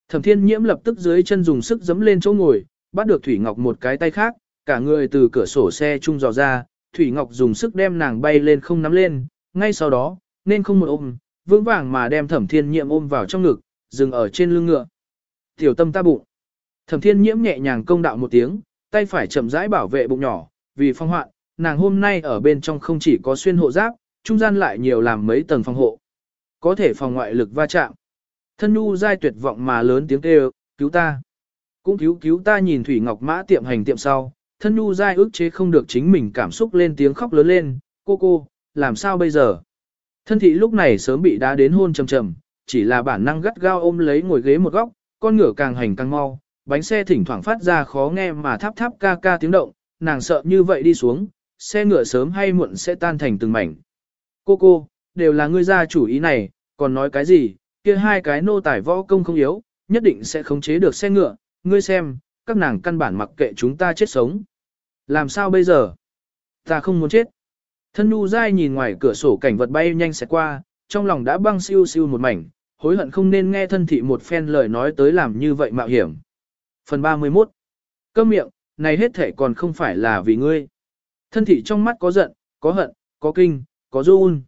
Thẩm thiên nhiễm lập tức dưới chân dùng sức giấm lên chỗ ngồi, bắt được Thủy Ngọc một cái tay khác, cả người từ cửa sổ xe trung dò ra, Thủy Ngọc dùng sức đem nàng bay lên không nắm lên, ngay sau đó, nên không một ôm, vững vàng mà đem thẩm thiên nhiễm ôm vào trong ngực, dừng ở trên lưng ngựa. Tiểu tâm ta bụng. Thẩm thiên nhiễm nhẹ nhàng công đạo một tiếng, tay phải chậm rãi bảo vệ bụng nhỏ, vì phong hoạn, nàng hôm nay ở bên trong không chỉ có xuyên hộ giáp, trung gian lại nhiều làm mấy tầng phòng hộ. Có thể phòng ngoại lực va chạm. Thân nu dai tuyệt vọng mà lớn tiếng kêu, cứu ta. Cũng cứu cứu ta nhìn Thủy Ngọc Mã tiệm hành tiệm sau, thân nhu dai ước chế không được chính mình cảm xúc lên tiếng khóc lớn lên, cô cô, làm sao bây giờ? Thân thị lúc này sớm bị đá đến hôn trầm trầm, chỉ là bản năng gắt gao ôm lấy ngồi ghế một góc, con ngựa càng hành càng mau, bánh xe thỉnh thoảng phát ra khó nghe mà tháp tháp ca ca tiếng động, nàng sợ như vậy đi xuống, xe ngựa sớm hay muộn sẽ tan thành từng mảnh. Cô cô, đều là ngươi ra chủ ý này, còn nói cái gì, kia hai cái nô tài võ công không yếu, nhất định sẽ khống chế được xe ngựa, ngươi xem, các nàng căn bản mặc kệ chúng ta chết sống. Làm sao bây giờ? Ta không muốn chết. Thân nu dai nhìn ngoài cửa sổ cảnh vật bay nhanh sẽ qua, trong lòng đã băng siêu siêu một mảnh, hối hận không nên nghe thân thị một phen lời nói tới làm như vậy mạo hiểm. Phần 31 Câm miệng, này hết thể còn không phải là vì ngươi. Thân thị trong mắt có giận, có hận, có kinh, có run.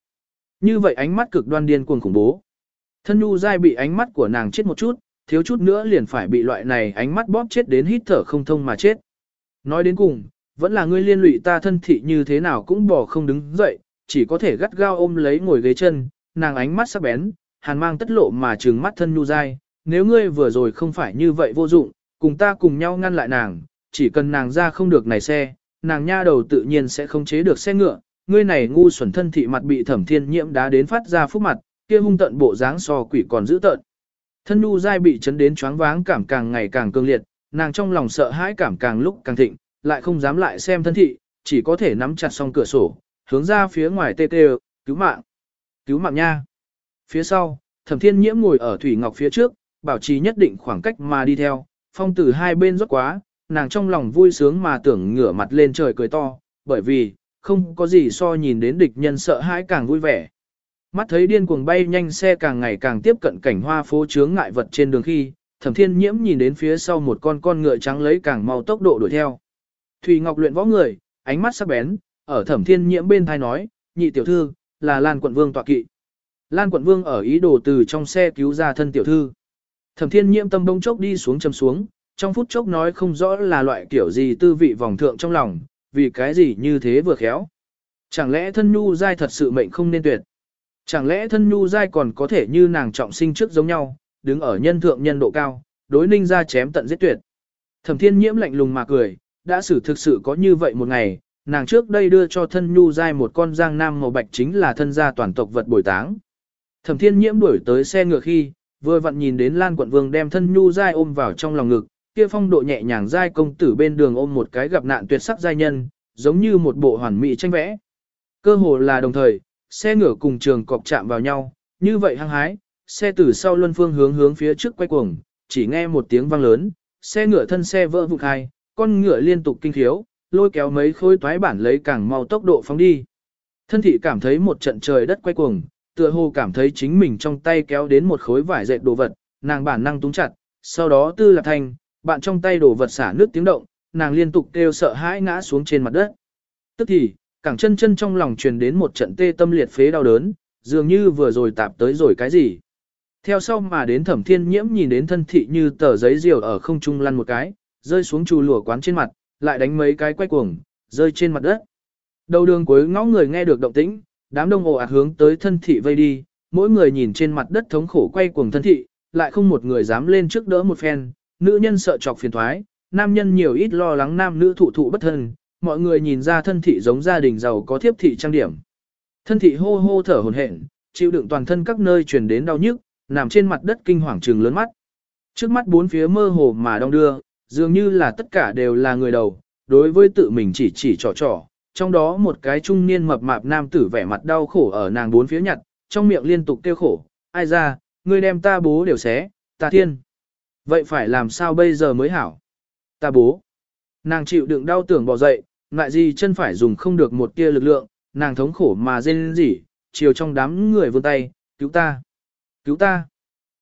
Như vậy ánh mắt cực đoan điên cuồng khủng bố. Thân nhu dai bị ánh mắt của nàng chết một chút, thiếu chút nữa liền phải bị loại này ánh mắt bóp chết đến hít thở không thông mà chết. Nói đến cùng, vẫn là ngươi liên lụy ta thân thị như thế nào cũng bỏ không đứng dậy, chỉ có thể gắt gao ôm lấy ngồi ghế chân, nàng ánh mắt sắc bén, hàn mang tất lộ mà trừng mắt thân nhu dai, nếu ngươi vừa rồi không phải như vậy vô dụng, cùng ta cùng nhau ngăn lại nàng, chỉ cần nàng ra không được này xe, nàng nha đầu tự nhiên sẽ không chế được xe ngựa, ngươi này ngu xuẩn thân thị mặt bị thẩm thiên nhiễm đá đến phát ra phúc mặt, kia hung tận bộ dáng so quỷ còn dữ tợn. Thân nu dai bị chấn đến choáng váng cảm càng ngày càng cương liệt, nàng trong lòng sợ hãi cảm càng lúc càng thịnh, lại không dám lại xem thân thị, chỉ có thể nắm chặt song cửa sổ, hướng ra phía ngoài tê tê, cứu mạng, cứu mạng nha. Phía sau, thẩm thiên nhiễm ngồi ở thủy ngọc phía trước, bảo trì nhất định khoảng cách mà đi theo, phong từ hai bên rốt quá, nàng trong lòng vui sướng mà tưởng ngửa mặt lên trời cười to, bởi vì, không có gì so nhìn đến địch nhân sợ hãi càng vui vẻ. Mắt thấy điên cuồng bay nhanh xe càng ngày càng tiếp cận cảnh hoa phố chướng ngại vật trên đường khi, thẩm thiên nhiễm nhìn đến phía sau một con con ngựa trắng lấy càng mau tốc độ đuổi theo. Thùy Ngọc luyện võ người, ánh mắt sắc bén, ở thẩm thiên nhiễm bên thai nói, nhị tiểu thư, là Lan quận vương tọa kỵ. Lan quận vương ở ý đồ từ trong xe cứu ra thân tiểu thư. Thẩm thiên nhiễm tâm bông chốc đi xuống chầm xuống, trong phút chốc nói không rõ là loại kiểu gì tư vị vòng thượng trong lòng, vì cái gì như thế vừa khéo. Chẳng lẽ thân nhu dai thật sự mệnh không nên tuyệt? Chẳng lẽ thân nhu dai còn có thể như nàng trọng sinh trước giống nhau, đứng ở nhân thượng nhân độ cao, đối ninh ra chém tận giết tuyệt. Thẩm thiên nhiễm lạnh lùng mà cười, đã xử thực sự có như vậy một ngày, nàng trước đây đưa cho thân nhu dai một con giang nam màu bạch chính là thân gia toàn tộc vật bồi táng. Thẩm thiên nhiễm đuổi tới xe ngựa khi, vừa vặn nhìn đến Lan quận vương đem thân nhu dai ôm vào trong lòng ngực, kia phong độ nhẹ nhàng dai công tử bên đường ôm một cái gặp nạn tuyệt sắc giai nhân, giống như một bộ hoàn mỹ tranh vẽ. Cơ hồ là đồng thời, xe ngựa cùng trường cọc chạm vào nhau, như vậy hăng hái, xe từ sau luân phương hướng hướng phía trước quay cuồng, chỉ nghe một tiếng vang lớn, xe ngựa thân xe vỡ vụn hai, con ngựa liên tục kinh khiếu, lôi kéo mấy khối toái bản lấy càng mau tốc độ phóng đi. Thân thị cảm thấy một trận trời đất quay cuồng, tựa hồ cảm thấy chính mình trong tay kéo đến một khối vải dệt đồ vật, nàng bản năng túng chặt, sau đó tư lạc thành, bạn trong tay đồ vật xả nước tiếng động, nàng liên tục kêu sợ hãi ngã xuống trên mặt đất. Tức thì, cẳng chân chân trong lòng truyền đến một trận tê tâm liệt phế đau đớn, dường như vừa rồi tạp tới rồi cái gì. Theo sau mà đến thẩm thiên nhiễm nhìn đến thân thị như tờ giấy diều ở không trung lăn một cái, rơi xuống chù lùa quán trên mặt, lại đánh mấy cái quay cuồng, rơi trên mặt đất. Đầu đường cuối ngõ người nghe được động tĩnh, đám đông ồ ạt hướng tới thân thị vây đi, mỗi người nhìn trên mặt đất thống khổ quay cuồng thân thị, lại không một người dám lên trước đỡ một phen, nữ nhân sợ chọc phiền thoái, nam nhân nhiều ít lo lắng nam nữ thụ thụ bất thân, mọi người nhìn ra thân thị giống gia đình giàu có thiếp thị trang điểm. Thân thị hô hô thở hổn hển, chịu đựng toàn thân các nơi truyền đến đau nhức, nằm trên mặt đất kinh hoàng trừng lớn mắt. Trước mắt bốn phía mơ hồ mà đong đưa, dường như là tất cả đều là người đầu, đối với tự mình chỉ chỉ trò trò, trong đó một cái trung niên mập mạp nam tử vẻ mặt đau khổ ở nàng bốn phía nhặt, trong miệng liên tục kêu khổ, ai ra, ngươi đem ta bố đều xé, ta thiên. Vậy phải làm sao bây giờ mới hảo? Ta bố. Nàng chịu đựng đau tưởng bỏ dậy, ngại gì chân phải dùng không được một tia lực lượng, nàng thống khổ mà rên rỉ, chiều trong đám người vươn tay, cứu ta, cứu ta.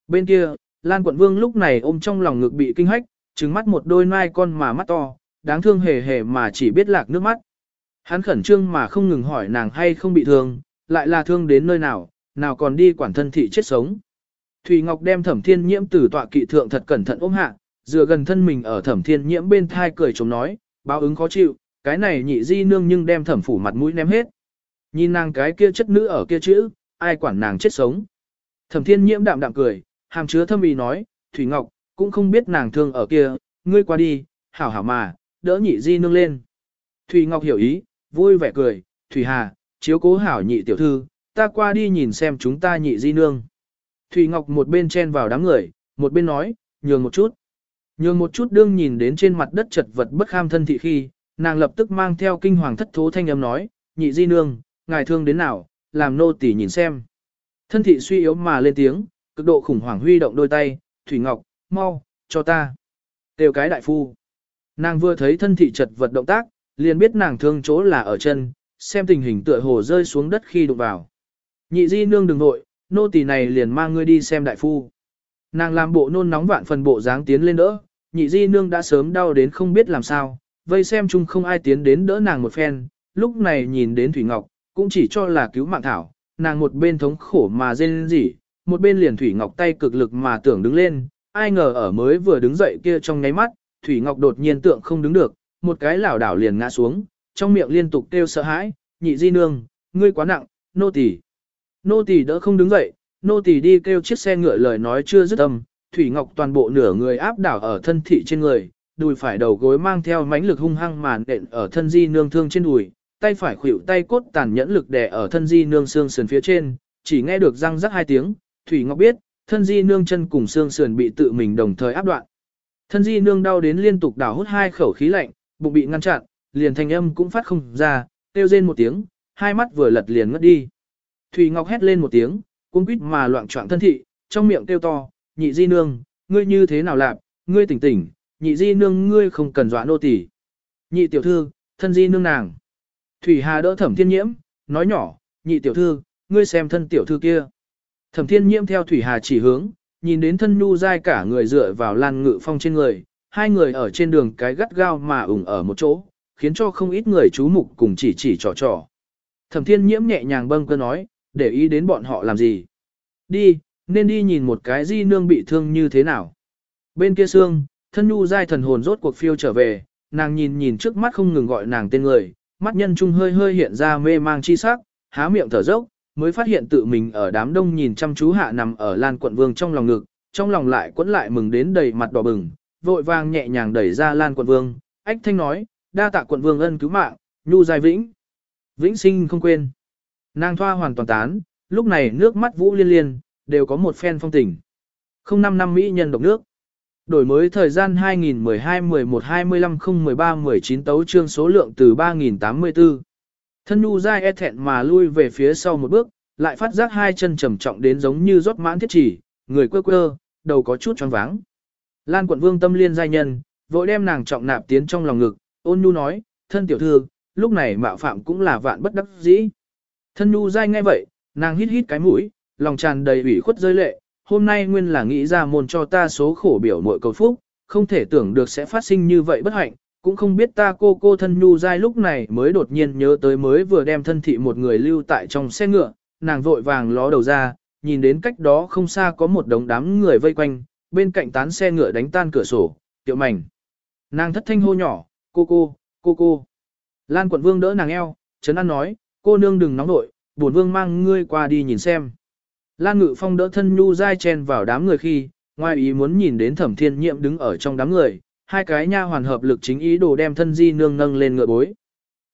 Bên kia, Lan quận vương lúc này ôm trong lòng ngực bị kinh hách, trừng mắt một đôi mai con mà mắt to, đáng thương hề hề mà chỉ biết lạc nước mắt. Hắn khẩn trương mà không ngừng hỏi nàng hay không bị thương, lại là thương đến nơi nào, nào còn đi quản thân thị chết sống. Thùy Ngọc đem thẩm thiên nhiễm từ tọa kỵ thượng thật cẩn thận ôm hạ, dựa gần thân mình ở thẩm thiên nhiễm bên thai cười chống nói, báo ứng khó chịu, cái này nhị di nương nhưng đem thẩm phủ mặt mũi ném hết. Nhìn nàng cái kia chất nữ ở kia chữ, ai quản nàng chết sống. Thẩm thiên nhiễm đạm đạm cười, hàm chứa thâm ý nói, Thủy Ngọc, cũng không biết nàng thương ở kia, ngươi qua đi, hảo hảo mà, đỡ nhị di nương lên. Thủy Ngọc hiểu ý, vui vẻ cười, Thủy Hà, chiếu cố hảo nhị tiểu thư, ta qua đi nhìn xem chúng ta nhị di nương. Thủy Ngọc một bên chen vào đám người, một bên nói, nhường một chút. Nhường một chút đương nhìn đến trên mặt đất chật vật bất kham thân thị khi, nàng lập tức mang theo kinh hoàng thất thố thanh âm nói, nhị di nương, ngài thương đến nào, làm nô tỳ nhìn xem. Thân thị suy yếu mà lên tiếng, cực độ khủng hoảng huy động đôi tay, Thủy Ngọc, mau, cho ta. Đều cái đại phu. Nàng vừa thấy thân thị chật vật động tác, liền biết nàng thương chỗ là ở chân, xem tình hình tựa hồ rơi xuống đất khi đụng vào. Nhị di nương đừng nội, nô tỳ này liền mang ngươi đi xem đại phu. Nàng làm bộ nôn nóng vạn phần bộ dáng tiến lên đỡ, nhị di nương đã sớm đau đến không biết làm sao, vây xem chung không ai tiến đến đỡ nàng một phen, lúc này nhìn đến Thủy Ngọc, cũng chỉ cho là cứu mạng thảo, nàng một bên thống khổ mà rên rỉ, một bên liền Thủy Ngọc tay cực lực mà tưởng đứng lên, ai ngờ ở mới vừa đứng dậy kia trong nháy mắt, Thủy Ngọc đột nhiên tượng không đứng được, một cái lảo đảo liền ngã xuống, trong miệng liên tục kêu sợ hãi, nhị di nương, ngươi quá nặng, nô tỳ. Nô tỳ đỡ không đứng dậy, nô tỳ đi kêu chiếc xe ngựa lời nói chưa dứt âm, Thủy Ngọc toàn bộ nửa người áp đảo ở thân thị trên người, đùi phải đầu gối mang theo mãnh lực hung hăng màn đện ở thân di nương thương trên đùi, tay phải khuỷu tay cốt tàn nhẫn lực đè ở thân di nương xương sườn phía trên, chỉ nghe được răng rắc hai tiếng, Thủy Ngọc biết, thân di nương chân cùng xương sườn bị tự mình đồng thời áp đoạn. Thân di nương đau đến liên tục đảo hút hai khẩu khí lạnh, bụng bị ngăn chặn, liền thanh âm cũng phát không ra, kêu rên một tiếng, hai mắt vừa lật liền ngất đi. Thủy Ngọc hét lên một tiếng, cuống quýt mà loạn choạng thân thị, trong miệng kêu to, nhị di nương, ngươi như thế nào lạp, ngươi tỉnh tỉnh, nhị di nương ngươi không cần dọa nô tỳ. Nhị tiểu thư, thân di nương nàng. Thủy Hà đỡ thẩm thiên nhiễm, nói nhỏ, nhị tiểu thư, ngươi xem thân tiểu thư kia. Thẩm thiên nhiễm theo Thủy Hà chỉ hướng, nhìn đến thân nhu dai cả người dựa vào lan ngự phong trên người, hai người ở trên đường cái gắt gao mà ủng ở một chỗ, khiến cho không ít người chú mục cùng chỉ chỉ trò trò. Thẩm thiên nhiễm nhẹ nhàng bâng cơ nói, để ý đến bọn họ làm gì. Đi, nên đi nhìn một cái di nương bị thương như thế nào. Bên kia xương, thân nhu dai thần hồn rốt cuộc phiêu trở về, nàng nhìn nhìn trước mắt không ngừng gọi nàng tên người, mắt nhân trung hơi hơi hiện ra mê mang chi sắc, há miệng thở dốc, mới phát hiện tự mình ở đám đông nhìn chăm chú hạ nằm ở Lan Quận Vương trong lòng ngực, trong lòng lại quẫn lại mừng đến đầy mặt đỏ bừng, vội vàng nhẹ nhàng đẩy ra Lan Quận Vương, ách thanh nói, đa tạ Quận Vương ân cứu mạng, nhu giai vĩnh. Vĩnh sinh không quên. Nàng thoa hoàn toàn tán, lúc này nước mắt vũ liên liên, đều có một phen phong tình. Không năm năm Mỹ nhân độc nước. Đổi mới thời gian 2012-11-25-013-19 tấu trương số lượng từ 3084. Thân nhu dai e thẹn mà lui về phía sau một bước, lại phát giác hai chân trầm trọng đến giống như rót mãn thiết chỉ, người quơ quơ, đầu có chút choáng váng. Lan quận vương tâm liên giai nhân, vội đem nàng trọng nạp tiến trong lòng ngực, ôn nhu nói, thân tiểu thư, lúc này mạo phạm cũng là vạn bất đắc dĩ. Thân nhu dai nghe vậy, nàng hít hít cái mũi, lòng tràn đầy ủy khuất rơi lệ, hôm nay nguyên là nghĩ ra môn cho ta số khổ biểu muội cầu phúc, không thể tưởng được sẽ phát sinh như vậy bất hạnh, cũng không biết ta cô cô thân nhu dai lúc này mới đột nhiên nhớ tới mới vừa đem thân thị một người lưu tại trong xe ngựa, nàng vội vàng ló đầu ra, nhìn đến cách đó không xa có một đống đám người vây quanh, bên cạnh tán xe ngựa đánh tan cửa sổ, tiệu mảnh. Nàng thất thanh hô nhỏ, cô cô, cô cô. Lan quận vương đỡ nàng eo, Trấn An nói, cô nương đừng nóng nội, bổn vương mang ngươi qua đi nhìn xem. Lan Ngự Phong đỡ thân nhu dai chen vào đám người khi, ngoài ý muốn nhìn đến Thẩm Thiên Nhiệm đứng ở trong đám người, hai cái nha hoàn hợp lực chính ý đồ đem thân di nương nâng lên ngựa bối.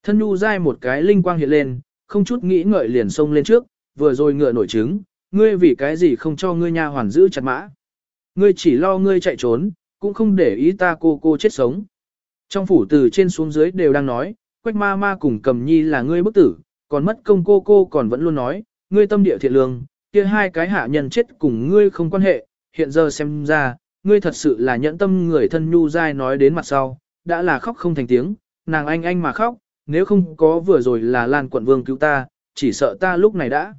Thân nhu dai một cái linh quang hiện lên, không chút nghĩ ngợi liền xông lên trước, vừa rồi ngựa nổi trứng, ngươi vì cái gì không cho ngươi nha hoàn giữ chặt mã. Ngươi chỉ lo ngươi chạy trốn, cũng không để ý ta cô cô chết sống. Trong phủ từ trên xuống dưới đều đang nói, quách ma ma cùng cầm nhi là ngươi bức tử, còn mất công cô cô còn vẫn luôn nói, ngươi tâm địa thiện lương, kia hai cái hạ nhân chết cùng ngươi không quan hệ, hiện giờ xem ra, ngươi thật sự là nhẫn tâm người thân nhu dai nói đến mặt sau, đã là khóc không thành tiếng, nàng anh anh mà khóc, nếu không có vừa rồi là Lan quận vương cứu ta, chỉ sợ ta lúc này đã.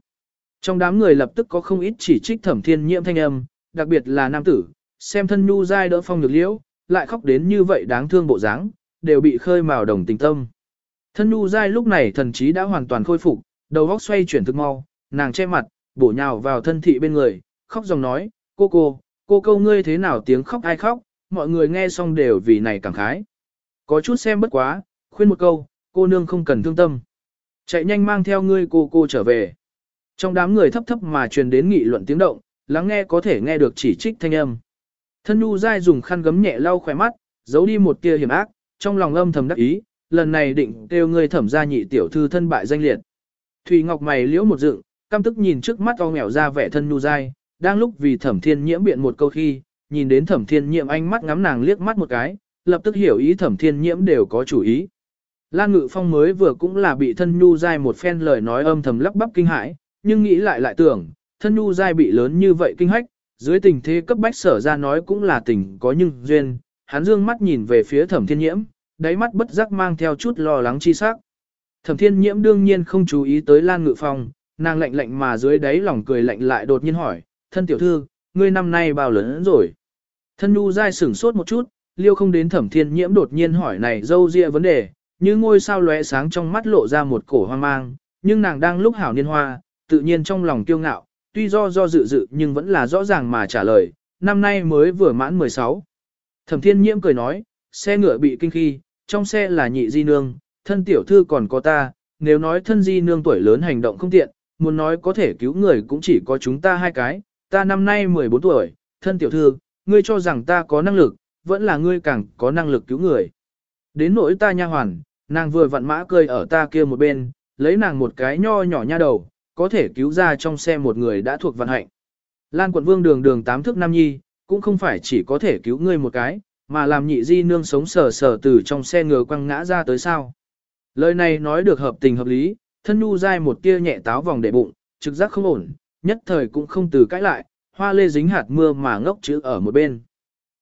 Trong đám người lập tức có không ít chỉ trích thẩm thiên nhiễm thanh âm, đặc biệt là nam tử, xem thân nhu dai đỡ phong được liễu, lại khóc đến như vậy đáng thương bộ dáng, đều bị khơi mào đồng tình tâm. Thân nhu dai lúc này thần trí đã hoàn toàn khôi phục, đầu óc xoay chuyển thực mau, nàng che mặt, bổ nhào vào thân thị bên người, khóc dòng nói, cô cô, cô câu ngươi thế nào tiếng khóc ai khóc, mọi người nghe xong đều vì này cảm khái. Có chút xem bất quá, khuyên một câu, cô nương không cần thương tâm. Chạy nhanh mang theo ngươi cô cô trở về. Trong đám người thấp thấp mà truyền đến nghị luận tiếng động, lắng nghe có thể nghe được chỉ trích thanh âm. Thân nhu dai dùng khăn gấm nhẹ lau khỏe mắt, giấu đi một tia hiểm ác, trong lòng âm thầm đắc ý, lần này định kêu ngươi thẩm gia nhị tiểu thư thân bại danh liệt. Thủy Ngọc mày liễu một dựng, căm tức nhìn trước mắt o nghèo ra vẻ thân nhu dai, đang lúc vì thẩm thiên nhiễm biện một câu khi, nhìn đến thẩm thiên nhiễm ánh mắt ngắm nàng liếc mắt một cái, lập tức hiểu ý thẩm thiên nhiễm đều có chủ ý. Lan Ngự Phong mới vừa cũng là bị thân nhu dai một phen lời nói âm thầm lắp bắp kinh hãi, nhưng nghĩ lại lại tưởng, thân nhu dai bị lớn như vậy kinh hách, dưới tình thế cấp bách sở ra nói cũng là tình có nhưng duyên, hắn dương mắt nhìn về phía thẩm thiên nhiễm, đáy mắt bất giác mang theo chút lo lắng chi sắc. Thẩm thiên nhiễm đương nhiên không chú ý tới Lan Ngự Phong, nàng lạnh lạnh mà dưới đáy lòng cười lạnh lại đột nhiên hỏi, thân tiểu thư, ngươi năm nay bao lớn rồi? Thân nhu dai sửng sốt một chút, liêu không đến thẩm thiên nhiễm đột nhiên hỏi này dâu ria vấn đề, như ngôi sao lóe sáng trong mắt lộ ra một cổ hoang mang, nhưng nàng đang lúc hảo niên hoa, tự nhiên trong lòng kiêu ngạo, tuy do do dự dự nhưng vẫn là rõ ràng mà trả lời, năm nay mới vừa mãn 16. Thẩm thiên nhiễm cười nói, xe ngựa bị kinh khi, trong xe là nhị di nương, thân tiểu thư còn có ta, nếu nói thân di nương tuổi lớn hành động không tiện, muốn nói có thể cứu người cũng chỉ có chúng ta hai cái, ta năm nay 14 tuổi, thân tiểu thư, ngươi cho rằng ta có năng lực, vẫn là ngươi càng có năng lực cứu người. Đến nỗi ta nha hoàn, nàng vừa vặn mã cười ở ta kia một bên, lấy nàng một cái nho nhỏ nha đầu, có thể cứu ra trong xe một người đã thuộc vận hạnh. Lan quận vương đường đường tám thước nam nhi, cũng không phải chỉ có thể cứu ngươi một cái, mà làm nhị di nương sống sờ sờ từ trong xe ngựa quăng ngã ra tới sao. Lời này nói được hợp tình hợp lý, thân nu dai một tia nhẹ táo vòng để bụng, trực giác không ổn, nhất thời cũng không từ cãi lại, hoa lê dính hạt mưa mà ngốc chữ ở một bên.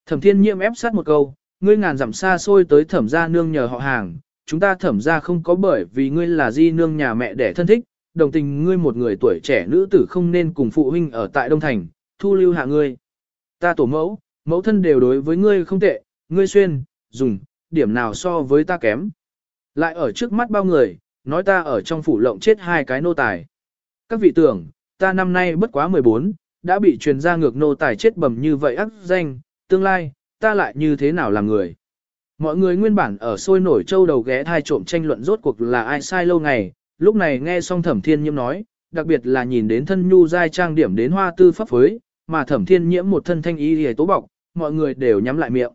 Thẩm thiên nhiễm ép sát một câu, ngươi ngàn dặm xa xôi tới thẩm gia nương nhờ họ hàng, chúng ta thẩm gia không có bởi vì ngươi là di nương nhà mẹ đẻ thân thích, đồng tình ngươi một người tuổi trẻ nữ tử không nên cùng phụ huynh ở tại Đông Thành, thu lưu hạ ngươi. Ta tổ mẫu, mẫu thân đều đối với ngươi không tệ, ngươi xuyên, dùng, điểm nào so với ta kém. Lại ở trước mắt bao người, nói ta ở trong phủ lộng chết hai cái nô tài. Các vị tưởng, ta năm nay bất quá 14, đã bị truyền ra ngược nô tài chết bầm như vậy ác danh, tương lai, ta lại như thế nào làm người. Mọi người nguyên bản ở sôi nổi châu đầu ghé thai trộm tranh luận rốt cuộc là ai sai lâu ngày, lúc này nghe xong thẩm thiên nhiễm nói, đặc biệt là nhìn đến thân nhu dai trang điểm đến hoa tư pháp phối, mà thẩm thiên nhiễm một thân thanh y hề tố bọc, mọi người đều nhắm lại miệng.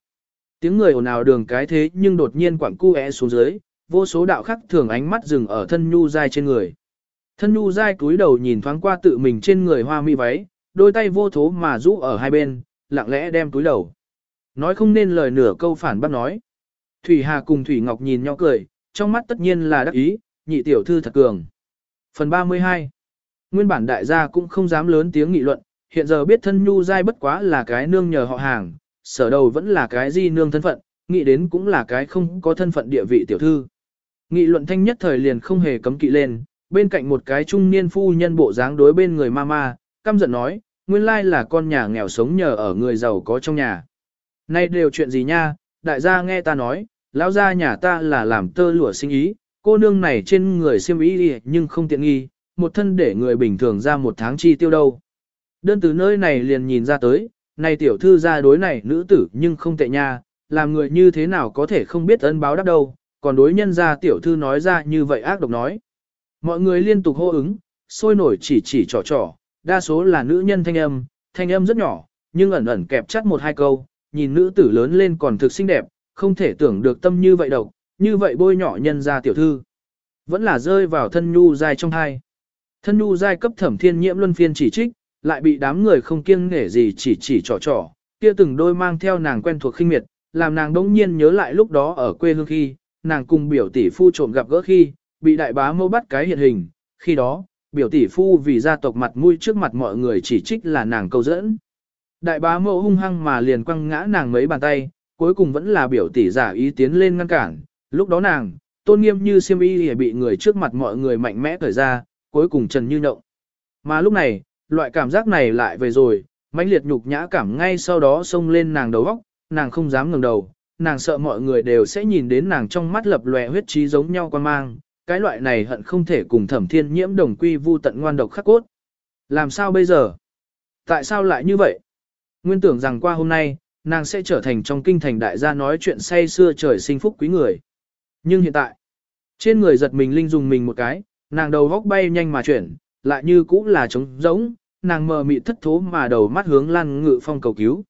Tiếng người ồn ào đường cái thế nhưng đột nhiên quảng cu é xuống dưới, vô số đạo khắc thường ánh mắt dừng ở thân nhu giai trên người. Thân nhu giai cúi đầu nhìn thoáng qua tự mình trên người hoa mi váy, đôi tay vô thố mà rũ ở hai bên, lặng lẽ đem túi đầu. Nói không nên lời nửa câu phản bác nói. Thủy Hà cùng Thủy Ngọc nhìn nhau cười, trong mắt tất nhiên là đắc ý, nhị tiểu thư thật cường. Phần 32 Nguyên bản đại gia cũng không dám lớn tiếng nghị luận, hiện giờ biết thân nhu giai bất quá là cái nương nhờ họ hàng, sở đầu vẫn là cái di nương thân phận, nghĩ đến cũng là cái không có thân phận địa vị tiểu thư. Nghị luận thanh nhất thời liền không hề cấm kỵ lên, bên cạnh một cái trung niên phu nhân bộ dáng đối bên người mama, căm giận nói, nguyên lai là con nhà nghèo sống nhờ ở người giàu có trong nhà. Nay đều chuyện gì nha, đại gia nghe ta nói, lão gia nhà ta là làm tơ lụa sinh ý, cô nương này trên người xiêm ý nhưng không tiện nghi, một thân để người bình thường ra một tháng chi tiêu đâu. Đơn từ nơi này liền nhìn ra tới, này tiểu thư ra đối này nữ tử nhưng không tệ nha, làm người như thế nào có thể không biết ân báo đáp đâu, còn đối nhân ra tiểu thư nói ra như vậy ác độc nói. Mọi người liên tục hô ứng, sôi nổi chỉ chỉ trò trò, đa số là nữ nhân thanh âm, thanh âm rất nhỏ, nhưng ẩn ẩn kẹp chắt một hai câu, nhìn nữ tử lớn lên còn thực xinh đẹp, không thể tưởng được tâm như vậy độc, như vậy bôi nhỏ nhân ra tiểu thư. Vẫn là rơi vào thân nhu dài trong hai. Thân nhu giai cấp thẩm thiên nhiễm luân phiên chỉ trích, lại bị đám người không kiêng nể gì chỉ chỉ trò trò, kia từng đôi mang theo nàng quen thuộc khinh miệt, làm nàng đống nhiên nhớ lại lúc đó ở quê hương khi, nàng cùng biểu tỷ phu trộm gặp gỡ khi, bị đại bá mâu bắt cái hiện hình, khi đó, biểu tỷ phu vì gia tộc mặt mũi trước mặt mọi người chỉ trích là nàng câu dẫn. Đại bá mâu hung hăng mà liền quăng ngã nàng mấy bàn tay, cuối cùng vẫn là biểu tỷ giả ý tiến lên ngăn cản, lúc đó nàng, tôn nghiêm như siêm y bị người trước mặt mọi người mạnh mẽ cởi ra, cuối cùng trần như nhộng. Mà lúc này, loại cảm giác này lại về rồi, mãnh liệt nhục nhã cảm ngay sau đó xông lên nàng đầu óc, nàng không dám ngẩng đầu, nàng sợ mọi người đều sẽ nhìn đến nàng trong mắt lập lòe huyết trí giống nhau quan mang, cái loại này hận không thể cùng thẩm thiên nhiễm đồng quy vu tận ngoan độc khắc cốt. Làm sao bây giờ? Tại sao lại như vậy? Nguyên tưởng rằng qua hôm nay, nàng sẽ trở thành trong kinh thành đại gia nói chuyện say xưa trời sinh phúc quý người. Nhưng hiện tại, trên người giật mình linh dùng mình một cái, nàng đầu góc bay nhanh mà chuyển, lại như cũng là trống rỗng, nàng mờ mịt thất thố mà đầu mắt hướng Lan Ngự Phong cầu cứu.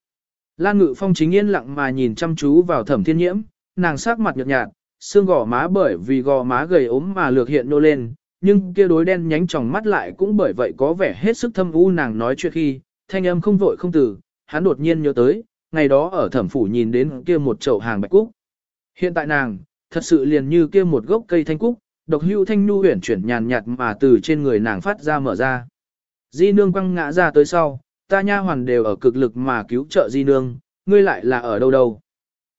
Lan Ngự Phong chính yên lặng mà nhìn chăm chú vào thẩm thiên nhiễm, nàng sắc mặt nhợt nhạt, xương gò má bởi vì gò má gầy ốm mà lược hiện nô lên, nhưng kia đối đen nhánh tròng mắt lại cũng bởi vậy có vẻ hết sức thâm u nàng nói chuyện khi, thanh âm không vội không từ, hắn đột nhiên nhớ tới, ngày đó ở thẩm phủ nhìn đến kia một chậu hàng bạch cúc. Hiện tại nàng, thật sự liền như kia một gốc cây thanh cúc, độc hưu thanh nu huyển chuyển nhàn nhạt mà từ trên người nàng phát ra mở ra. Di nương quăng ngã ra tới sau, ta nha hoàn đều ở cực lực mà cứu trợ di nương, ngươi lại là ở đâu đâu.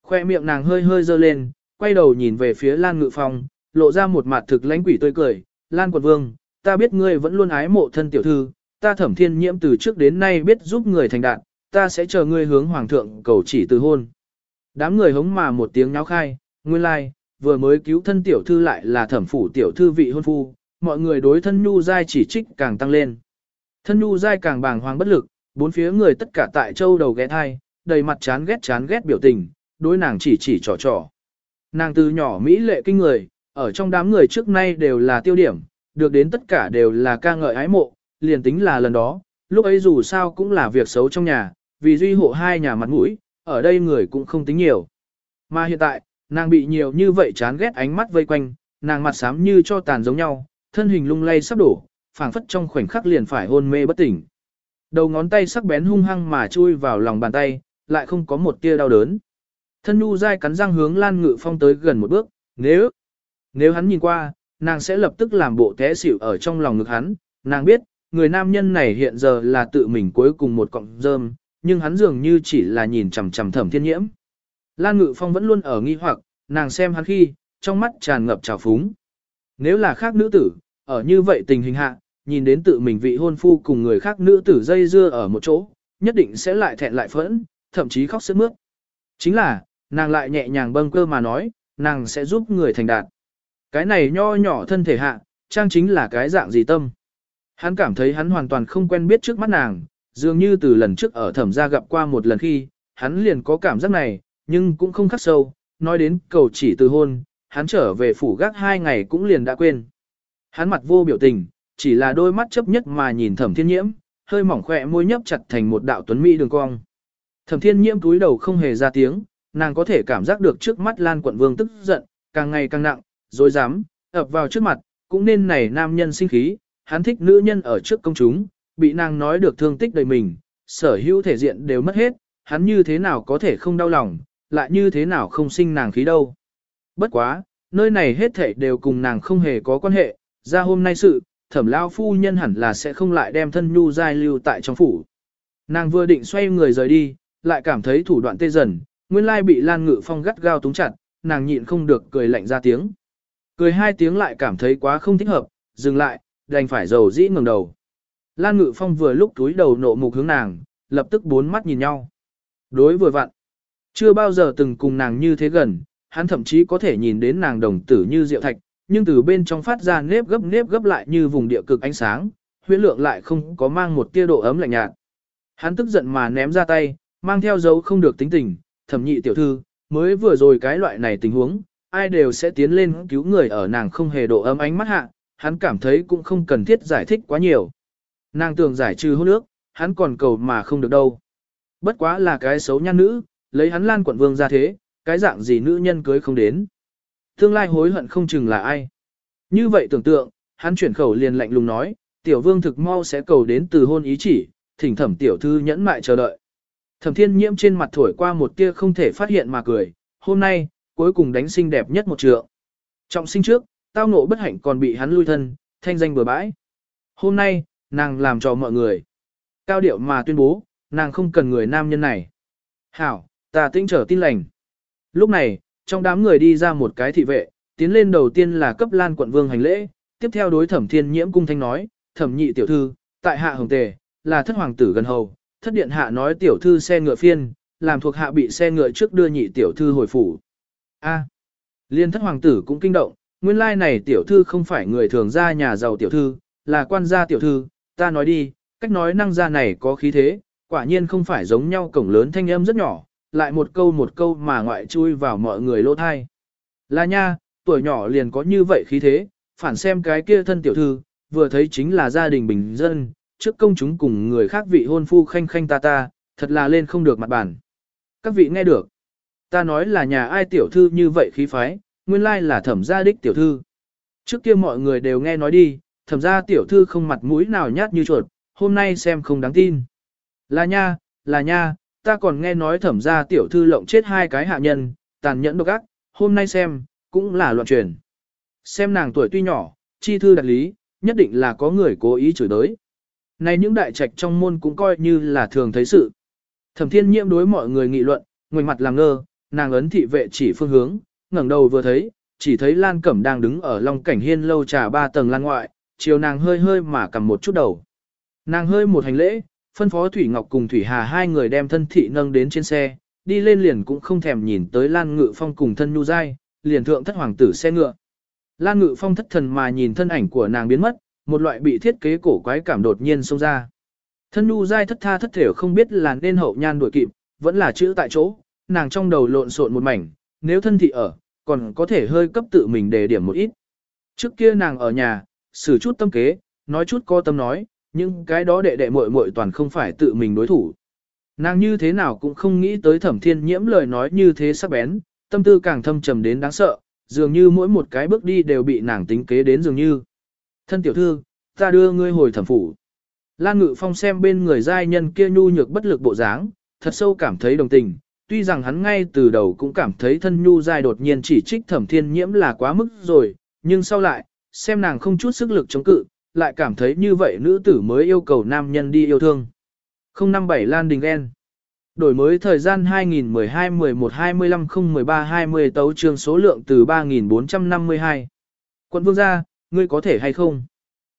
Khoe miệng nàng hơi hơi dơ lên, quay đầu nhìn về phía Lan Ngự Phong, lộ ra một mặt thực lãnh quỷ tươi cười, Lan Quận Vương, ta biết ngươi vẫn luôn ái mộ thân tiểu thư, ta thẩm thiên nhiễm từ trước đến nay biết giúp người thành đạt, ta sẽ chờ ngươi hướng hoàng thượng cầu chỉ từ hôn. Đám người hống mà một tiếng nháo khai, nguyên lai, like, vừa mới cứu thân tiểu thư lại là thẩm phủ tiểu thư vị hôn phu, mọi người đối thân nhu giai chỉ trích càng tăng lên. Thân nhu giai càng bàng hoàng bất lực, Bốn phía người tất cả tại châu đầu ghé thai, đầy mặt chán ghét chán ghét biểu tình, đối nàng chỉ chỉ trò trò. Nàng từ nhỏ Mỹ lệ kinh người, ở trong đám người trước nay đều là tiêu điểm, được đến tất cả đều là ca ngợi ái mộ, liền tính là lần đó, lúc ấy dù sao cũng là việc xấu trong nhà, vì duy hộ hai nhà mặt mũi, ở đây người cũng không tính nhiều. Mà hiện tại, nàng bị nhiều như vậy chán ghét ánh mắt vây quanh, nàng mặt xám như cho tàn giống nhau, thân hình lung lay sắp đổ, phảng phất trong khoảnh khắc liền phải hôn mê bất tỉnh. Đầu ngón tay sắc bén hung hăng mà chui vào lòng bàn tay, lại không có một tia đau đớn. Thân nhu dai cắn răng hướng Lan Ngự Phong tới gần một bước, nếu, nếu hắn nhìn qua, nàng sẽ lập tức làm bộ té xỉu ở trong lòng ngực hắn, nàng biết, người nam nhân này hiện giờ là tự mình cuối cùng một cọng rơm, nhưng hắn dường như chỉ là nhìn chằm chằm thẩm thiên nhiễm. Lan Ngự Phong vẫn luôn ở nghi hoặc, nàng xem hắn khi, trong mắt tràn ngập trào phúng. Nếu là khác nữ tử, ở như vậy tình hình hạ, nhìn đến tự mình vị hôn phu cùng người khác nữ tử dây dưa ở một chỗ, nhất định sẽ lại thẹn lại phẫn, thậm chí khóc sướt mướt. Chính là, nàng lại nhẹ nhàng bâng cơ mà nói, nàng sẽ giúp người thành đạt. Cái này nho nhỏ thân thể hạ, trang chính là cái dạng gì tâm. Hắn cảm thấy hắn hoàn toàn không quen biết trước mắt nàng, dường như từ lần trước ở thẩm gia gặp qua một lần khi, hắn liền có cảm giác này, nhưng cũng không khắc sâu, nói đến cầu chỉ từ hôn, hắn trở về phủ gác hai ngày cũng liền đã quên. Hắn mặt vô biểu tình, chỉ là đôi mắt chấp nhất mà nhìn thẩm thiên nhiễm, hơi mỏng khỏe môi nhấp chặt thành một đạo tuấn mỹ đường cong. Thẩm thiên nhiễm túi đầu không hề ra tiếng, nàng có thể cảm giác được trước mắt Lan quận vương tức giận, càng ngày càng nặng, rồi dám, ập vào trước mặt, cũng nên này nam nhân sinh khí, hắn thích nữ nhân ở trước công chúng, bị nàng nói được thương tích đầy mình, sở hữu thể diện đều mất hết, hắn như thế nào có thể không đau lòng, lại như thế nào không sinh nàng khí đâu. Bất quá, nơi này hết thảy đều cùng nàng không hề có quan hệ, ra hôm nay sự, thẩm lao phu nhân hẳn là sẽ không lại đem thân nhu giai lưu tại trong phủ. Nàng vừa định xoay người rời đi, lại cảm thấy thủ đoạn tê dần, nguyên lai bị Lan Ngự Phong gắt gao túng chặt, nàng nhịn không được cười lạnh ra tiếng. Cười hai tiếng lại cảm thấy quá không thích hợp, dừng lại, đành phải dầu dĩ ngẩng đầu. Lan Ngự Phong vừa lúc túi đầu nộ mục hướng nàng, lập tức bốn mắt nhìn nhau. Đối vừa vặn, chưa bao giờ từng cùng nàng như thế gần, hắn thậm chí có thể nhìn đến nàng đồng tử như diệu thạch, nhưng từ bên trong phát ra nếp gấp nếp gấp lại như vùng địa cực ánh sáng, huyễn lượng lại không có mang một tia độ ấm lạnh nhạt. Hắn tức giận mà ném ra tay, mang theo dấu không được tính tình, thẩm nhị tiểu thư, mới vừa rồi cái loại này tình huống, ai đều sẽ tiến lên cứu người ở nàng không hề độ ấm ánh mắt hạ, hắn cảm thấy cũng không cần thiết giải thích quá nhiều. Nàng tưởng giải trừ hôn nước hắn còn cầu mà không được đâu. Bất quá là cái xấu nhan nữ, lấy hắn lan quận vương ra thế, cái dạng gì nữ nhân cưới không đến. Tương lai hối hận không chừng là ai. Như vậy tưởng tượng, hắn chuyển khẩu liền lạnh lùng nói, tiểu vương thực mau sẽ cầu đến từ hôn ý chỉ, thỉnh thẩm tiểu thư nhẫn mại chờ đợi. Thẩm thiên nhiễm trên mặt thổi qua một tia không thể phát hiện mà cười, hôm nay, cuối cùng đánh xinh đẹp nhất một trượng. Trọng sinh trước, tao nộ bất hạnh còn bị hắn lui thân, thanh danh bừa bãi. Hôm nay, nàng làm cho mọi người. Cao điệu mà tuyên bố, nàng không cần người nam nhân này. Hảo, ta tinh trở tin lành. Lúc này, trong đám người đi ra một cái thị vệ, tiến lên đầu tiên là cấp lan quận vương hành lễ, tiếp theo đối thẩm thiên nhiễm cung thanh nói, thẩm nhị tiểu thư, tại hạ hồng tề, là thất hoàng tử gần hầu, thất điện hạ nói tiểu thư xe ngựa phiên, làm thuộc hạ bị xe ngựa trước đưa nhị tiểu thư hồi phủ. A. liên thất hoàng tử cũng kinh động, nguyên lai này tiểu thư không phải người thường ra nhà giàu tiểu thư, là quan gia tiểu thư, ta nói đi, cách nói năng gia này có khí thế, quả nhiên không phải giống nhau cổng lớn thanh âm rất nhỏ, lại một câu một câu mà ngoại chui vào mọi người lỗ thai. Là nha, tuổi nhỏ liền có như vậy khí thế, phản xem cái kia thân tiểu thư, vừa thấy chính là gia đình bình dân, trước công chúng cùng người khác vị hôn phu khanh khanh ta ta, thật là lên không được mặt bản. Các vị nghe được. Ta nói là nhà ai tiểu thư như vậy khí phái, nguyên lai là thẩm gia đích tiểu thư. Trước kia mọi người đều nghe nói đi, thẩm gia tiểu thư không mặt mũi nào nhát như chuột, hôm nay xem không đáng tin. Là nha, là nha, ta còn nghe nói thẩm gia tiểu thư lộng chết hai cái hạ nhân, tàn nhẫn độc ác, hôm nay xem, cũng là loạn truyền. Xem nàng tuổi tuy nhỏ, chi thư đặc lý, nhất định là có người cố ý chửi đới. Này những đại trạch trong môn cũng coi như là thường thấy sự. Thẩm thiên nhiễm đối mọi người nghị luận, ngoảnh mặt làm ngơ, nàng ấn thị vệ chỉ phương hướng, ngẩng đầu vừa thấy, chỉ thấy Lan Cẩm đang đứng ở long cảnh hiên lâu trà ba tầng lan ngoại, chiều nàng hơi hơi mà cầm một chút đầu. Nàng hơi một hành lễ, phân phó Thủy Ngọc cùng Thủy Hà hai người đem thân thị nâng đến trên xe, đi lên liền cũng không thèm nhìn tới Lan Ngự Phong cùng thân nhu dai, liền thượng thất hoàng tử xe ngựa. Lan Ngự Phong thất thần mà nhìn thân ảnh của nàng biến mất, một loại bị thiết kế cổ quái cảm đột nhiên xông ra. Thân nhu dai thất tha thất thểu không biết là nên hậu nhan đuổi kịp, vẫn là chữ tại chỗ, nàng trong đầu lộn xộn một mảnh, nếu thân thị ở, còn có thể hơi cấp tự mình đề điểm một ít. Trước kia nàng ở nhà, xử chút tâm kế, nói chút co tâm nói, nhưng cái đó đệ đệ muội muội toàn không phải tự mình đối thủ. Nàng như thế nào cũng không nghĩ tới thẩm thiên nhiễm lời nói như thế sắc bén, tâm tư càng thâm trầm đến đáng sợ, dường như mỗi một cái bước đi đều bị nàng tính kế đến dường như. Thân tiểu thư, ta đưa ngươi hồi thẩm phủ. Lan Ngự Phong xem bên người giai nhân kia nhu nhược bất lực bộ dáng, thật sâu cảm thấy đồng tình, tuy rằng hắn ngay từ đầu cũng cảm thấy thân nhu giai đột nhiên chỉ trích thẩm thiên nhiễm là quá mức rồi, nhưng sau lại, xem nàng không chút sức lực chống cự, lại cảm thấy như vậy nữ tử mới yêu cầu nam nhân đi yêu thương. 057 Lan Đình Ghen Đổi mới thời gian 2012-11-25-013-20 tấu trường số lượng từ 3.452. Quận vương gia, ngươi có thể hay không?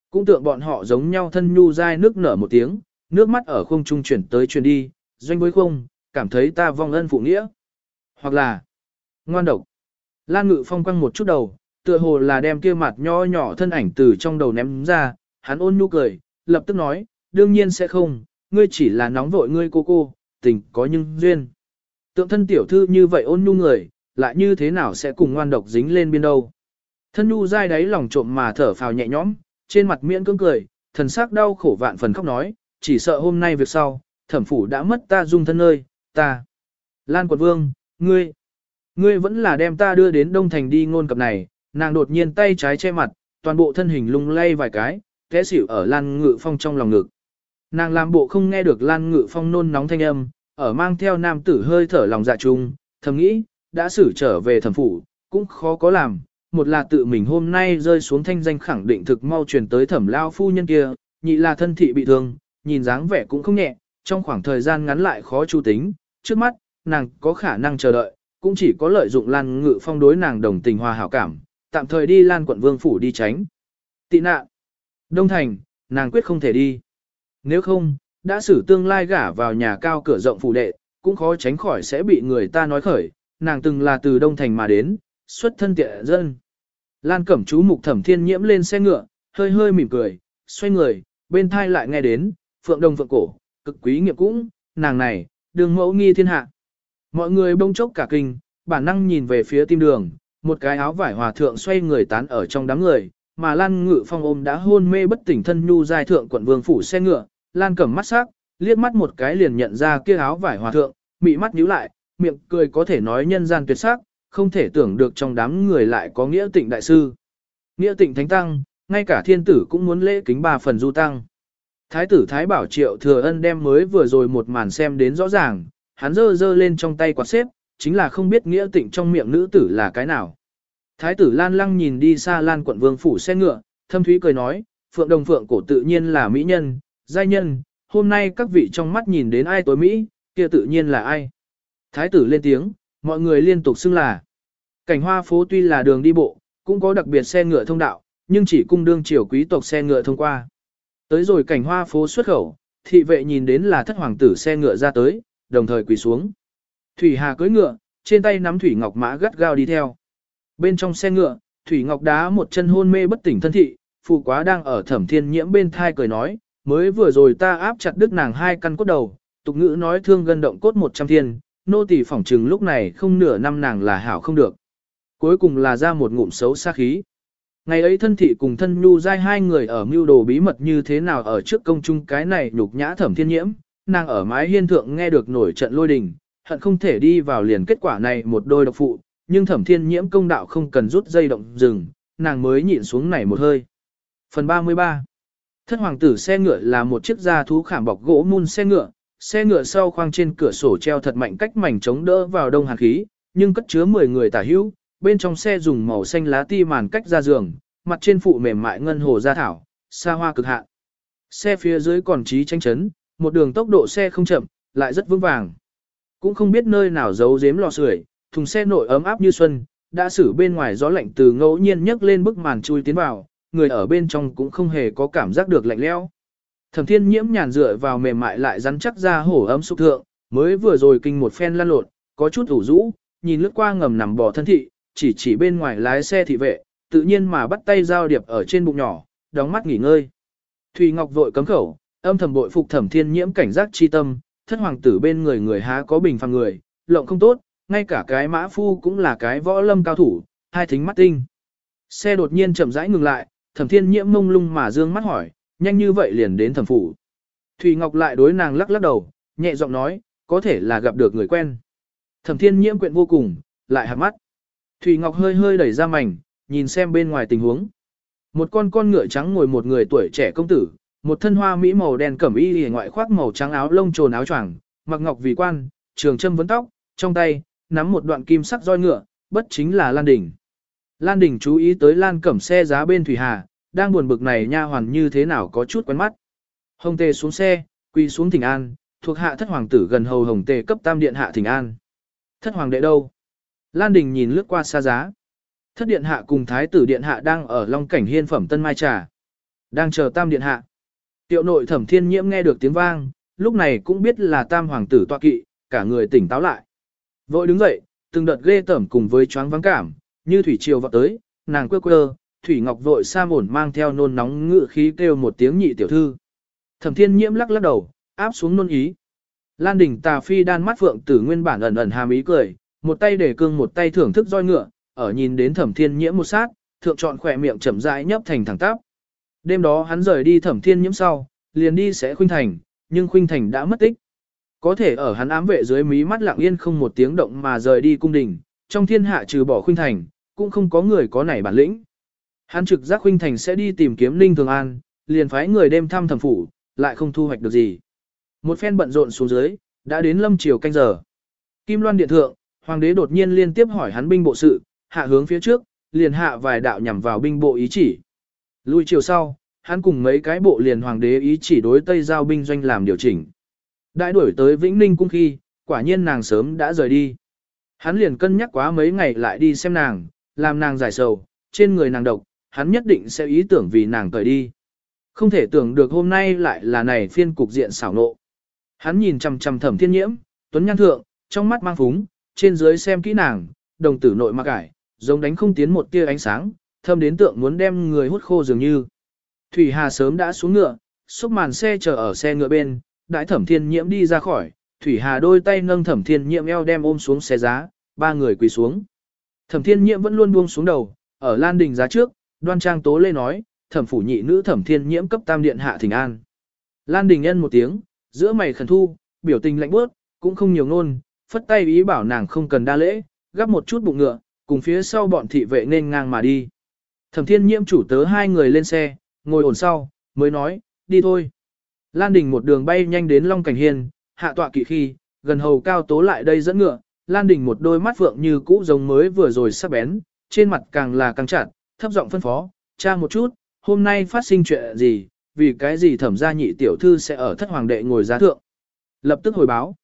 Cũng tượng bọn họ giống nhau thân nhu dai nước nở một tiếng, nước mắt ở không trung chuyển tới chuyển đi, doanh bối không, cảm thấy ta vong ân phụ nghĩa. Hoặc là, ngoan độc. Lan ngự phong quăng một chút đầu, tựa hồ là đem kia mặt nho nhỏ thân ảnh từ trong đầu ném ra, hắn ôn nhu cười, lập tức nói, đương nhiên sẽ không, ngươi chỉ là nóng vội ngươi cô cô, tình có nhưng duyên. Tượng thân tiểu thư như vậy ôn nhu người, lại như thế nào sẽ cùng ngoan độc dính lên biên đâu. Thân nhu dai đáy lòng trộm mà thở phào nhẹ nhõm, trên mặt miễn cưỡng cười, thần sắc đau khổ vạn phần khóc nói, chỉ sợ hôm nay việc sau, thẩm phủ đã mất ta dung thân ơi, ta. Lan quật vương, ngươi, ngươi vẫn là đem ta đưa đến Đông Thành đi ngôn cập này, nàng đột nhiên tay trái che mặt, toàn bộ thân hình lung lay vài cái, té xỉu ở Lan Ngự Phong trong lòng ngực. Nàng làm bộ không nghe được Lan Ngự Phong nôn nóng thanh âm, ở mang theo nam tử hơi thở lòng dạ chung, thầm nghĩ, đã xử trở về thẩm phủ, cũng khó có làm, một là tự mình hôm nay rơi xuống thanh danh khẳng định thực mau truyền tới thẩm lao phu nhân kia, nhị là thân thị bị thương, nhìn dáng vẻ cũng không nhẹ, trong khoảng thời gian ngắn lại khó chu tính, trước mắt, nàng có khả năng chờ đợi, cũng chỉ có lợi dụng Lan Ngự Phong đối nàng đồng tình hòa hảo cảm, tạm thời đi Lan quận vương phủ đi tránh. Tị nạn. Đông Thành, nàng quyết không thể đi. Nếu không, đã xử tương lai gả vào nhà cao cửa rộng phủ đệ, cũng khó tránh khỏi sẽ bị người ta nói khởi, nàng từng là từ Đông Thành mà đến, xuất thân tiện dân. Lan cẩm chú mục thẩm thiên nhiễm lên xe ngựa, hơi hơi mỉm cười, xoay người, bên thai lại nghe đến, phượng đồng phượng cổ, cực quý nghiệp cũng, nàng này, đường mẫu nghi thiên hạ. Mọi người bông chốc cả kinh, bản năng nhìn về phía tim đường, một cái áo vải hòa thượng xoay người tán ở trong đám người, mà Lan Ngự Phong ôm đã hôn mê bất tỉnh thân nhu giai thượng quận vương phủ xe ngựa, Lan cẩm mắt sắc, liếc mắt một cái liền nhận ra kia áo vải hòa thượng, mị mắt nhíu lại, miệng cười có thể nói nhân gian tuyệt sắc, không thể tưởng được trong đám người lại có nghĩa tịnh đại sư. Nghĩa tịnh thánh tăng, ngay cả thiên tử cũng muốn lễ kính ba phần du tăng. Thái tử Thái Bảo Triệu thừa ân đem mới vừa rồi một màn xem đến rõ ràng, hắn giơ giơ lên trong tay quạt xếp, chính là không biết nghĩa tịnh trong miệng nữ tử là cái nào. Thái tử Lan Lăng nhìn đi xa Lan quận vương phủ xe ngựa, thâm thúy cười nói, Phượng Đồng Phượng cổ tự nhiên là mỹ nhân, giai nhân, hôm nay các vị trong mắt nhìn đến ai tối Mỹ, kia tự nhiên là ai. Thái tử lên tiếng, mọi người liên tục xưng là. Cảnh hoa phố tuy là đường đi bộ, cũng có đặc biệt xe ngựa thông đạo, nhưng chỉ cung đương triều quý tộc xe ngựa thông qua. Tới rồi cảnh hoa phố xuất khẩu, thị vệ nhìn đến là thất hoàng tử xe ngựa ra tới, đồng thời quỳ xuống. Thủy Hà cưỡi ngựa, trên tay nắm Thủy Ngọc mã gắt gao đi theo. Bên trong xe ngựa, Thủy Ngọc đá một chân hôn mê bất tỉnh thân thị, phụ quá đang ở thẩm thiên nhiễm bên thai cười nói, mới vừa rồi ta áp chặt đứt nàng hai căn cốt đầu, tục ngữ nói thương gân động cốt một trăm thiên, nô tỳ phỏng trừng lúc này không nửa năm nàng là hảo không được. Cuối cùng là ra một ngụm xấu xa khí. Ngày ấy thân thị cùng thân nhu giai hai người ở mưu đồ bí mật như thế nào ở trước công chung cái này nhục nhã thẩm thiên nhiễm, nàng ở mái hiên thượng nghe được nổi trận lôi đình, hận không thể đi vào liền kết quả này một đôi độc phụ, nhưng thẩm thiên nhiễm công đạo không cần rút dây động rừng, nàng mới nhịn xuống này một hơi. Phần 33 Thất hoàng tử xe ngựa là một chiếc da thú khảm bọc gỗ mun xe ngựa, xe ngựa sau khoang trên cửa sổ treo thật mạnh cách mảnh chống đỡ vào đông hàn khí, nhưng cất chứa 10 người tả hữu, bên trong xe dùng màu xanh lá ti màn cách ra giường, mặt trên phụ mềm mại ngân hồ gia thảo, xa hoa cực hạn. Xe phía dưới còn trí tranh chấn, một đường tốc độ xe không chậm, lại rất vững vàng. Cũng không biết nơi nào giấu giếm lò sưởi, thùng xe nội ấm áp như xuân, đã xử bên ngoài gió lạnh từ ngẫu nhiên nhấc lên bức màn chui tiến vào, người ở bên trong cũng không hề có cảm giác được lạnh lẽo. Thẩm Thiên Nhiễm nhàn dựa vào mềm mại lại rắn chắc ra hổ ấm xúc thượng, mới vừa rồi kinh một phen lăn lộn, có chút ủ rũ, nhìn lướt qua ngầm nằm bò thân thị, chỉ chỉ bên ngoài lái xe thị vệ, tự nhiên mà bắt tay giao điệp ở trên bụng nhỏ, đóng mắt nghỉ ngơi. Thùy Ngọc vội cấm khẩu, âm thầm bội phục thẩm thiên nhiễm cảnh giác chi tâm, thất hoàng tử bên người người há có bình phàm người, lộng không tốt, ngay cả cái mã phu cũng là cái võ lâm cao thủ, hai thính mắt tinh. Xe đột nhiên chậm rãi ngừng lại, thẩm thiên nhiễm mông lung mà dương mắt hỏi, nhanh như vậy liền đến thẩm phủ. Thủy Ngọc lại đối nàng lắc lắc đầu, nhẹ giọng nói, có thể là gặp được người quen. Thẩm thiên nhiễm quyện vô cùng, lại hạt mắt. Thủy Ngọc hơi hơi đẩy ra mảnh, nhìn xem bên ngoài tình huống. Một con con ngựa trắng ngồi một người tuổi trẻ công tử, một thân hoa mỹ màu đen cẩm y lìa ngoại khoác màu trắng áo lông trồn áo choàng, mặc ngọc vì quan, trường châm vấn tóc, trong tay nắm một đoạn kim sắc roi ngựa, bất chính là Lan Đình. Lan Đình chú ý tới Lan Cẩm xe giá bên Thủy Hà, đang buồn bực này nha hoàn như thế nào có chút quen mắt. Hồng Tề xuống xe, quỳ xuống thỉnh an, thuộc hạ thất hoàng tử gần hầu Hồng Tề cấp tam điện hạ thỉnh an. Thất hoàng đệ đâu? Lan Đình nhìn lướt qua xa giá. Thất điện hạ cùng thái tử điện hạ đang ở Long Cảnh Hiên phẩm Tân Mai Trà. Đang chờ tam điện hạ. Tiệu nội thẩm thiên nhiễm nghe được tiếng vang, lúc này cũng biết là tam hoàng tử tọa kỵ, cả người tỉnh táo lại. Vội đứng dậy, từng đợt ghê tẩm cùng với choáng vắng cảm, như thủy triều vọt tới, nàng quơ quơ, thủy ngọc vội sa mổn mang theo nôn nóng ngự khí kêu một tiếng nhị tiểu thư. Thẩm thiên nhiễm lắc lắc đầu, áp xuống nôn ý. Lan đỉnh tà phi đan mắt phượng tử nguyên bản ẩn ẩn hàm ý cười, một tay để cương một tay thưởng thức roi ngựa, ở nhìn đến thẩm thiên nhiễm một sát, thượng chọn khỏe miệng chậm rãi nhấp thành thẳng tắp. Đêm đó hắn rời đi thẩm thiên nhiễm sau, liền đi sẽ khuynh thành, nhưng khuynh thành đã mất tích. Có thể ở hắn ám vệ dưới mí mắt lặng yên không một tiếng động mà rời đi cung đình, trong thiên hạ trừ bỏ khuynh thành, cũng không có người có nảy bản lĩnh. Hắn trực giác khuynh thành sẽ đi tìm kiếm Ninh Thường An, liền phái người đêm thăm thẩm phủ, lại không thu hoạch được gì. Một phen bận rộn xuống dưới, đã đến lâm chiều canh giờ. Kim Loan điện thượng, hoàng đế đột nhiên liên tiếp hỏi hắn binh bộ sự, hạ hướng phía trước, liền hạ vài đạo nhằm vào binh bộ ý chỉ. Lui chiều sau, hắn cùng mấy cái bộ liền hoàng đế ý chỉ đối Tây giao binh doanh làm điều chỉnh. Đại đuổi tới Vĩnh Ninh cung khi, quả nhiên nàng sớm đã rời đi. Hắn liền cân nhắc quá mấy ngày lại đi xem nàng, làm nàng giải sầu, trên người nàng độc, hắn nhất định sẽ ý tưởng vì nàng cởi đi. Không thể tưởng được hôm nay lại là này phiên cục diện xảo nộ. Hắn nhìn chằm chằm thẩm thiên nhiễm, tuấn nhan thượng, trong mắt mang phúng, trên dưới xem kỹ nàng, đồng tử nội mặc ải, giống đánh không tiến một tia ánh sáng, thâm đến tượng muốn đem người hút khô dường như. Thủy Hà sớm đã xuống ngựa, xúc màn xe chờ ở xe ngựa bên, đại thẩm thiên nhiễm đi ra khỏi, Thủy Hà đôi tay nâng thẩm thiên nhiễm eo đem ôm xuống xe giá, ba người quỳ xuống. Thẩm thiên nhiễm vẫn luôn buông xuống đầu, ở lan đình giá trước, đoan trang tố lê nói, thẩm phủ nhị nữ thẩm thiên nhiễm cấp tam điện hạ thỉnh an. Lan đình nhân một tiếng, giữa mày khẩn thu, biểu tình lạnh bớt, cũng không nhiều ngôn, phất tay ý bảo nàng không cần đa lễ, gắp một chút bụng ngựa, cùng phía sau bọn thị vệ nên ngang mà đi. Thẩm thiên nhiễm chủ tớ hai người lên xe, ngồi ổn sau, mới nói, đi thôi. Lan Đình một đường bay nhanh đến Long Cảnh Hiên, hạ tọa kỵ khi, gần hầu cao tố lại đây dẫn ngựa, Lan Đình một đôi mắt phượng như cũ giống mới vừa rồi sắc bén, trên mặt càng là càng chặt, thấp giọng phân phó, cha một chút, hôm nay phát sinh chuyện gì, vì cái gì thẩm gia nhị tiểu thư sẽ ở thất hoàng đệ ngồi giá thượng. Lập tức hồi báo.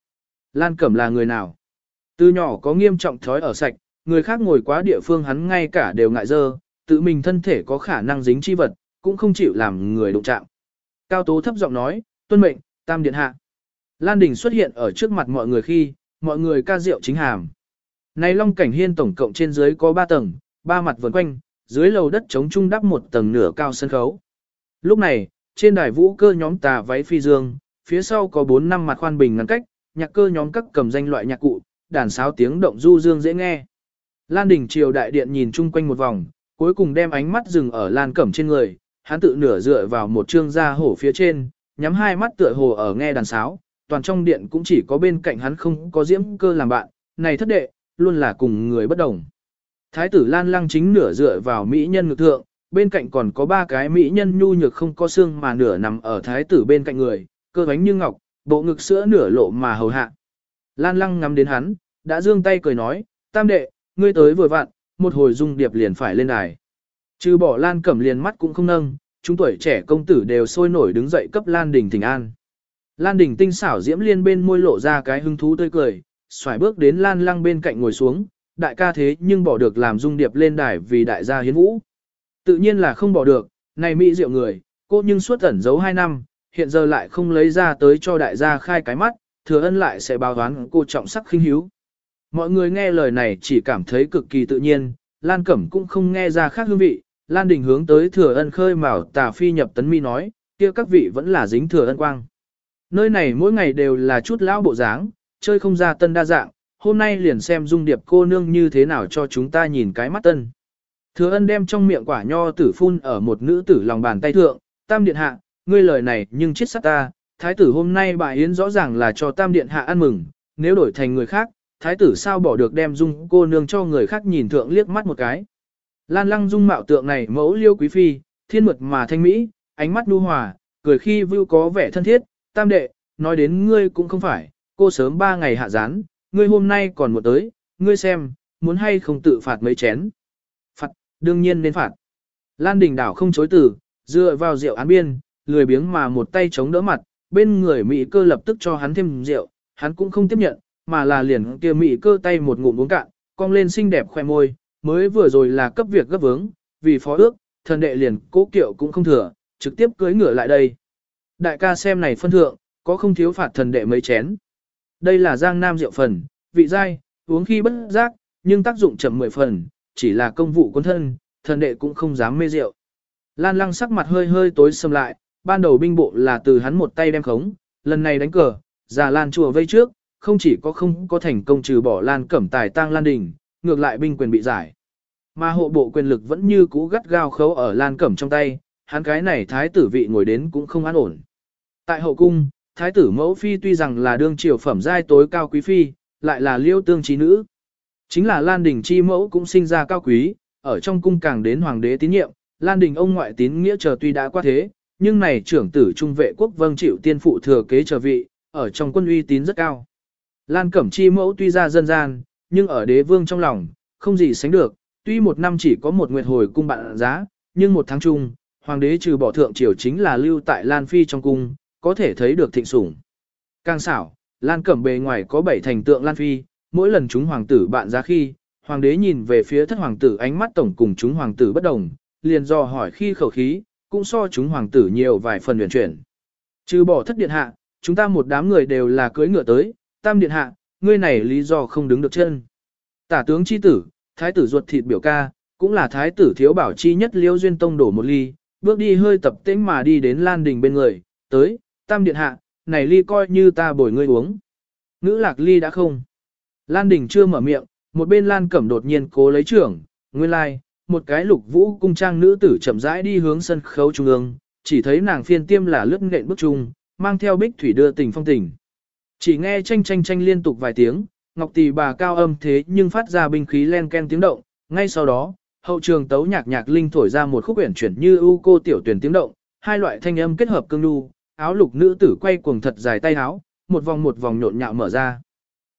Lan Cẩm là người nào? Từ nhỏ có nghiêm trọng thói ở sạch, người khác ngồi quá địa phương hắn ngay cả đều ngại dơ, tự mình thân thể có khả năng dính chi vật, cũng không chịu làm người đụng chạm. Cao Tố thấp giọng nói, tuân mệnh, tam điện hạ. Lan Đình xuất hiện ở trước mặt mọi người khi, mọi người ca rượu chính hàm. Này Long Cảnh Hiên tổng cộng trên dưới có 3 tầng, ba mặt vần quanh, dưới lầu đất chống trung đắp một tầng nửa cao sân khấu. Lúc này, trên đài vũ cơ nhóm tà váy phi dương, phía sau có 4 năm mặt khoan bình ngăn cách, nhạc cơ nhóm các cầm danh loại nhạc cụ, đàn sáo tiếng động du dương dễ nghe. Lan Đình triều đại điện nhìn chung quanh một vòng, cuối cùng đem ánh mắt dừng ở Lan Cẩm trên người, hắn tự nửa dựa vào một trương da hổ phía trên, nhắm hai mắt tựa hồ ở nghe đàn sáo, toàn trong điện cũng chỉ có bên cạnh hắn không có diễm cơ làm bạn, này thất đệ, luôn là cùng người bất đồng. Thái tử Lan Lăng chính nửa dựa vào mỹ nhân ngực thượng, bên cạnh còn có ba cái mỹ nhân nhu nhược không có xương mà nửa nằm ở thái tử bên cạnh người, cơ bánh như ngọc, bộ ngực sữa nửa lộ mà hầu hạ. Lan Lăng ngắm đến hắn, đã dương tay cười nói, tam đệ, ngươi tới vừa vặn, một hồi dung điệp liền phải lên đài. Trừ bỏ Lan Cẩm liền mắt cũng không nâng, chúng tuổi trẻ công tử đều sôi nổi đứng dậy cấp Lan Đình thỉnh an. Lan Đình tinh xảo diễm liên bên môi lộ ra cái hứng thú tươi cười, xoài bước đến Lan Lăng bên cạnh ngồi xuống, đại ca thế nhưng bỏ được làm dung điệp lên đài vì đại gia hiến vũ. Tự nhiên là không bỏ được, này mỹ diệu người, cô nhưng suốt ẩn giấu hai năm, hiện giờ lại không lấy ra tới cho đại gia khai cái mắt, thừa ân lại sẽ báo đoán cô trọng sắc khinh hiếu. Mọi người nghe lời này chỉ cảm thấy cực kỳ tự nhiên, Lan Cẩm cũng không nghe ra khác hương vị, Lan Đình hướng tới thừa ân khơi mào tà phi nhập tấn mi nói, kia các vị vẫn là dính thừa ân quang. Nơi này mỗi ngày đều là chút lão bộ dáng, chơi không ra tân đa dạng, hôm nay liền xem dung điệp cô nương như thế nào cho chúng ta nhìn cái mắt tân. Thừa ân đem trong miệng quả nho tử phun ở một nữ tử lòng bàn tay thượng, tam điện hạ, ngươi lời này nhưng chết sát ta, thái tử hôm nay bà Yến rõ ràng là cho tam điện hạ ăn mừng, nếu đổi thành người khác, thái tử sao bỏ được đem dung cô nương cho người khác nhìn thượng liếc mắt một cái. Lan lăng dung mạo tượng này mẫu liêu quý phi, thiên mượt mà thanh mỹ, ánh mắt nu hòa, cười khi vưu có vẻ thân thiết, tam đệ, nói đến ngươi cũng không phải, cô sớm ba ngày hạ gián, ngươi hôm nay còn một tới, ngươi xem, muốn hay không tự phạt mấy chén. Phạt, đương nhiên nên phạt. Lan đình đảo không chối từ, dựa vào rượu án biên, lười biếng mà một tay chống đỡ mặt, bên người Mỹ cơ lập tức cho hắn thêm rượu, hắn cũng không tiếp nhận, mà là liền kia Mỹ cơ tay một ngụm uống cạn, cong lên xinh đẹp khoe môi, mới vừa rồi là cấp việc gấp vướng, vì phó ước, thần đệ liền cố kiệu cũng không thừa, trực tiếp cưới ngựa lại đây. Đại ca xem này phân thượng, có không thiếu phạt thần đệ mấy chén. Đây là giang nam rượu phần, vị dai, uống khi bất giác, nhưng tác dụng chậm mười phần, chỉ là công vụ quân thân, thần đệ cũng không dám mê rượu. Lan lăng sắc mặt hơi hơi tối sầm lại, ban đầu binh bộ là từ hắn một tay đem khống, lần này đánh cờ, già Lan chùa vây trước, không chỉ có không có thành công trừ bỏ Lan cẩm tài tang Lan đình, ngược lại binh quyền bị giải. Mà hộ bộ quyền lực vẫn như cũ gắt gao khấu ở Lan cẩm trong tay, hắn cái này thái tử vị ngồi đến cũng không an ổn. Tại hậu cung, thái tử mẫu phi tuy rằng là đương triều phẩm giai tối cao quý phi, lại là liêu tương trí nữ. Chính là Lan Đình chi mẫu cũng sinh ra cao quý, ở trong cung càng đến hoàng đế tín nhiệm, Lan Đình ông ngoại tín nghĩa chờ tuy đã qua thế, nhưng này trưởng tử trung vệ quốc vâng chịu tiên phụ thừa kế trở vị, ở trong quân uy tín rất cao. Lan Cẩm chi mẫu tuy ra dân gian, nhưng ở đế vương trong lòng, không gì sánh được, tuy một năm chỉ có một nguyệt hồi cung bạn giá, nhưng một tháng chung, hoàng đế trừ bỏ thượng triều chính là lưu tại Lan Phi trong cung, có thể thấy được thịnh sủng. Càng xảo, Lan Cẩm bề ngoài có bảy thành tượng Lan Phi, mỗi lần chúng hoàng tử bạn giá khi, hoàng đế nhìn về phía thất hoàng tử ánh mắt tổng cùng chúng hoàng tử bất đồng, liền do hỏi khi khẩu khí, cũng so chúng hoàng tử nhiều vài phần huyền chuyển. Trừ bỏ thất điện hạ, chúng ta một đám người đều là cưới ngựa tới, tam điện hạ, ngươi này lý do không đứng được chân. Tả tướng chi tử, thái tử ruột thịt biểu ca, cũng là thái tử thiếu bảo chi nhất liêu duyên tông đổ một ly, bước đi hơi tập tĩnh mà đi đến lan đình bên người, tới, tam điện hạ, này ly coi như ta bồi ngươi uống. Ngữ lạc ly đã không. Lan đình chưa mở miệng, một bên lan cẩm đột nhiên cố lấy trưởng, nguyên lai, like, một cái lục vũ cung trang nữ tử chậm rãi đi hướng sân khấu trung ương, chỉ thấy nàng phiên tiêm là lướt nện bước trung, mang theo bích thủy đưa tình phong tình. Chỉ nghe tranh tranh tranh liên tục vài tiếng, ngọc tỷ bà cao âm thế nhưng phát ra binh khí len ken tiếng động, ngay sau đó, hậu trường tấu nhạc nhạc linh thổi ra một khúc uyển chuyển như ưu cô tiểu tuyển tiếng động, hai loại thanh âm kết hợp cương nhu, áo lục nữ tử quay cuồng thật dài tay áo, một vòng một vòng nhộn nhạo mở ra.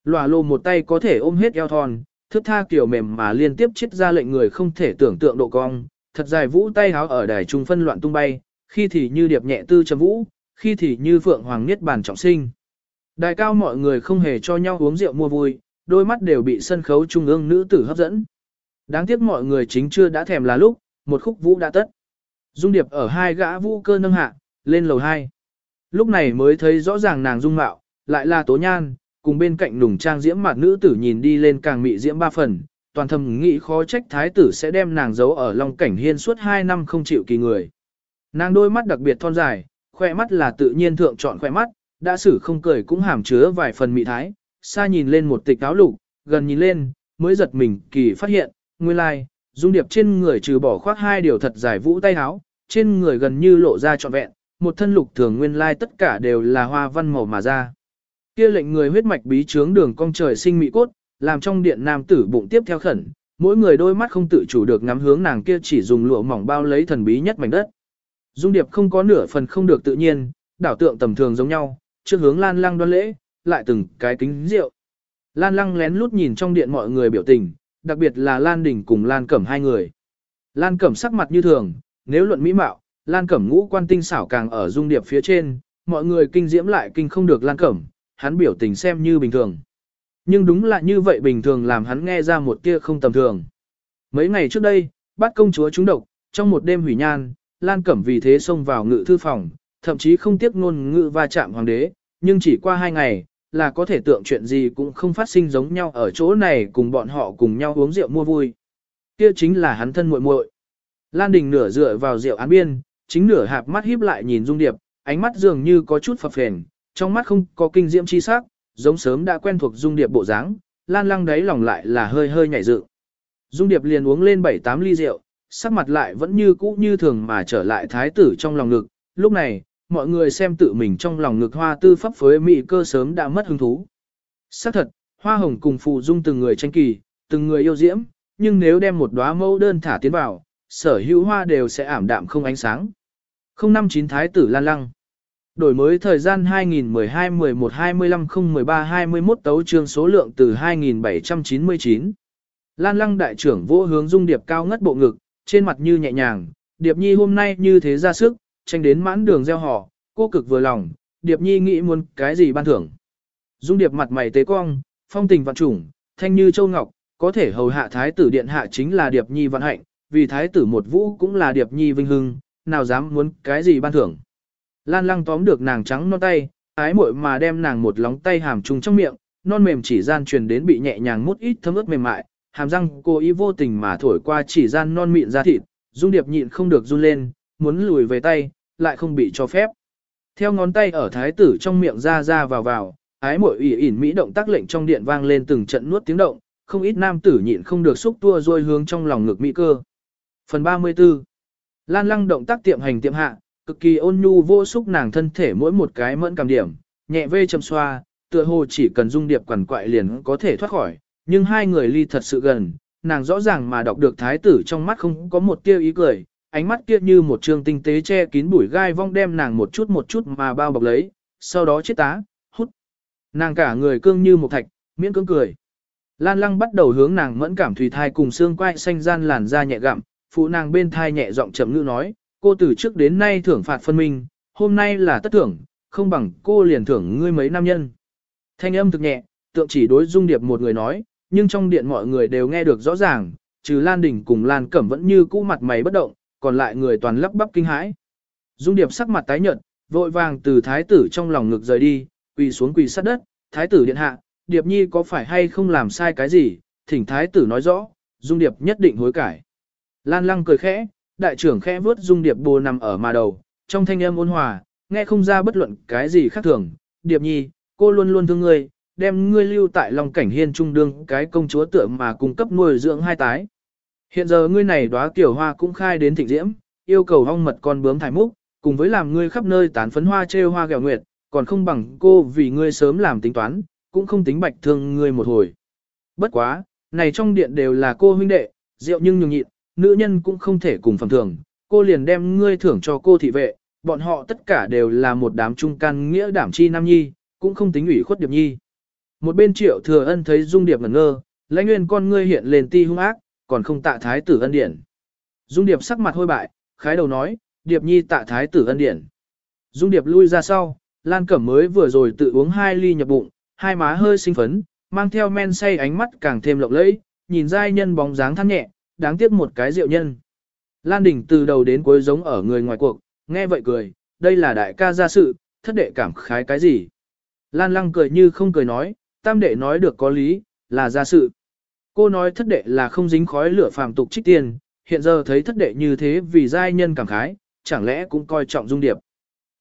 Lòa lô một tay có thể ôm hết eo thon, thước tha kiểu mềm mà liên tiếp chết ra lệnh người không thể tưởng tượng độ cong, thật dài vũ tay háo ở đài trung phân loạn tung bay, khi thì như điệp nhẹ tư trầm vũ, khi thì như phượng hoàng niết bàn trọng sinh. Đài cao mọi người không hề cho nhau uống rượu mua vui, đôi mắt đều bị sân khấu trung ương nữ tử hấp dẫn. Đáng tiếc mọi người chính chưa đã thèm là lúc, một khúc vũ đã tất. Dung điệp ở hai gã vũ cơ nâng hạ, lên lầu hai. Lúc này mới thấy rõ ràng nàng dung mạo, lại là tố nhan, cùng bên cạnh nùng trang diễm mặt nữ tử nhìn đi lên càng mị diễm ba phần, toàn thầm nghĩ khó trách thái tử sẽ đem nàng giấu ở long cảnh hiên suốt hai năm không chịu kỳ người. Nàng đôi mắt đặc biệt thon dài, khoe mắt là tự nhiên thượng chọn khoe mắt, đã xử không cười cũng hàm chứa vài phần mị thái, xa nhìn lên một tịch áo lục, gần nhìn lên, mới giật mình kỳ phát hiện, nguyên lai, dung điệp trên người trừ bỏ khoác hai điều thật dài vũ tay áo, trên người gần như lộ ra trọn vẹn, một thân lục thường nguyên lai tất cả đều là hoa văn màu mà ra. Kia lệnh người huyết mạch bí trướng đường cong trời sinh mỹ cốt, làm trong điện nam tử bụng tiếp theo khẩn, mỗi người đôi mắt không tự chủ được ngắm hướng nàng kia chỉ dùng lụa mỏng bao lấy thần bí nhất mảnh đất. Dung điệp không có nửa phần không được tự nhiên, đảo tượng tầm thường giống nhau, trước hướng lan lăng đoan lễ, lại từng cái kính rượu. Lan lăng lén lút nhìn trong điện mọi người biểu tình, đặc biệt là Lan Đình cùng Lan Cẩm hai người. Lan Cẩm sắc mặt như thường, nếu luận mỹ mạo, Lan Cẩm ngũ quan tinh xảo càng ở dung điệp phía trên, mọi người kinh diễm lại kinh không được Lan Cẩm, hắn biểu tình xem như bình thường. Nhưng đúng là như vậy bình thường làm hắn nghe ra một tia không tầm thường. Mấy ngày trước đây, bắt công chúa trúng độc, trong một đêm hủy nhan, Lan Cẩm vì thế xông vào ngự thư phòng, thậm chí không tiếc ngôn ngữ va chạm hoàng đế, nhưng chỉ qua hai ngày, là có thể tượng chuyện gì cũng không phát sinh giống nhau ở chỗ này cùng bọn họ cùng nhau uống rượu mua vui. Kia chính là hắn thân muội muội. Lan Đình nửa dựa vào rượu án biên, chính nửa hạp mắt híp lại nhìn Dung Điệp, ánh mắt dường như có chút phập phền, trong mắt không có kinh diễm chi sắc, giống sớm đã quen thuộc Dung Điệp bộ dáng, Lan Lăng đáy lòng lại là hơi hơi nhảy dựng. Dung Điệp liền uống lên 7-8 ly rượu, sắc mặt lại vẫn như cũ như thường mà trở lại thái tử trong lòng ngực. Lúc này, mọi người xem tự mình trong lòng ngực hoa tư pháp phối mỹ cơ sớm đã mất hứng thú. xác thật, hoa hồng cùng phụ dung từng người tranh kỳ, từng người yêu diễm, nhưng nếu đem một đóa mẫu đơn thả tiến vào, sở hữu hoa đều sẽ ảm đạm không ánh sáng. 059 Thái tử Lan Lăng Đổi mới thời gian 2012-11-25-013-21 tấu trương số lượng từ 2799. Lan Lăng đại trưởng vô hướng dung điệp cao ngất bộ ngực, trên mặt như nhẹ nhàng, điệp nhi hôm nay như thế ra sức, tranh đến mãn đường gieo họ, cô cực vừa lòng, điệp nhi nghĩ muốn cái gì ban thưởng. Dung điệp mặt mày tế cong, phong tình vạn trùng, thanh như châu ngọc, có thể hầu hạ thái tử điện hạ chính là điệp nhi vạn hạnh, vì thái tử một vũ cũng là điệp nhi vinh hưng, nào dám muốn cái gì ban thưởng. Lan lăng tóm được nàng trắng non tay, ái muội mà đem nàng một lóng tay hàm trùng trong miệng, non mềm chỉ gian truyền đến bị nhẹ nhàng mút ít thấm ướt mềm mại, hàm răng cô ý vô tình mà thổi qua chỉ gian non mịn ra thịt, dung điệp nhịn không được run lên, muốn lùi về tay, lại không bị cho phép. Theo ngón tay ở thái tử trong miệng ra ra vào vào, ái muội ủy ỉn mỹ động tác lệnh trong điện vang lên từng trận nuốt tiếng động, không ít nam tử nhịn không được xúc tua rôi hướng trong lòng ngực mỹ cơ. Phần 34 Lan lăng động tác tiệm hành tiệm hạ, cực kỳ ôn nhu vô xúc nàng thân thể mỗi một cái mẫn cảm điểm, nhẹ vê châm xoa, tựa hồ chỉ cần dung điệp quằn quại liền có thể thoát khỏi, nhưng hai người ly thật sự gần, nàng rõ ràng mà đọc được thái tử trong mắt không có một tia ý cười, ánh mắt kia như một trường tinh tế che kín bụi gai vong đem nàng một chút một chút mà bao bọc lấy, sau đó chết tá, hút. Nàng cả người cương như một thạch, miễn cưỡng cười. Lan lăng bắt đầu hướng nàng mẫn cảm thủy thai cùng xương quai xanh gian làn da nhẹ gặm, phụ nàng bên thai nhẹ giọng chậm ngữ nói, cô từ trước đến nay thưởng phạt phân minh, hôm nay là tất thưởng, không bằng cô liền thưởng ngươi mấy nam nhân. Thanh âm thực nhẹ, tượng chỉ đối dung điệp một người nói, nhưng trong điện mọi người đều nghe được rõ ràng, trừ Lan Đình cùng Lan Cẩm vẫn như cũ mặt mày bất động, còn lại người toàn lắp bắp kinh hãi. Dung điệp sắc mặt tái nhợt, vội vàng từ thái tử trong lòng ngực rời đi, quỳ xuống quỳ sát đất, thái tử điện hạ, điệp nhi có phải hay không làm sai cái gì, thỉnh thái tử nói rõ, dung điệp nhất định hối cải. Lan lăng cười khẽ, đại trưởng khẽ vuốt dung điệp bồ nằm ở mà đầu, trong thanh âm ôn hòa, nghe không ra bất luận cái gì khác thường, điệp nhi, cô luôn luôn thương ngươi, đem ngươi lưu tại lòng cảnh hiên trung đương cái công chúa tựa mà cung cấp nuôi dưỡng hai tái. Hiện giờ ngươi này đóa tiểu hoa cũng khai đến thịnh diễm, yêu cầu hong mật con bướm thải múc, cùng với làm ngươi khắp nơi tán phấn hoa trêu hoa gẹo nguyệt, còn không bằng cô vì ngươi sớm làm tính toán, cũng không tính bạch thương ngươi một hồi. Bất quá, này trong điện đều là cô huynh đệ, rượu nhưng nhường nhịn, nữ nhân cũng không thể cùng phẩm thường, cô liền đem ngươi thưởng cho cô thị vệ, bọn họ tất cả đều là một đám trung can nghĩa đảm chi nam nhi, cũng không tính ủy khuất điệp nhi. Một bên triệu thừa ân thấy dung điệp ngẩn ngơ, lãnh nguyên con ngươi hiện lên ti hung ác, còn không tạ thái tử ân điển. Dung điệp sắc mặt hôi bại, khái đầu nói, điệp nhi tạ thái tử ân điển. Dung điệp lui ra sau, Lan Cẩm mới vừa rồi tự uống hai ly nhập bụng, hai má hơi sinh phấn, mang theo men say ánh mắt càng thêm lộng lẫy, nhìn giai nhân bóng dáng than nhẹ, đáng tiếc một cái rượu nhân. Lan Đình từ đầu đến cuối giống ở người ngoài cuộc, nghe vậy cười, đây là đại ca gia sự, thất đệ cảm khái cái gì. Lan Lăng cười như không cười nói, tam đệ nói được có lý, là gia sự. Cô nói thất đệ là không dính khói lửa phàm tục trích tiền, hiện giờ thấy thất đệ như thế vì giai nhân cảm khái, chẳng lẽ cũng coi trọng dung điệp.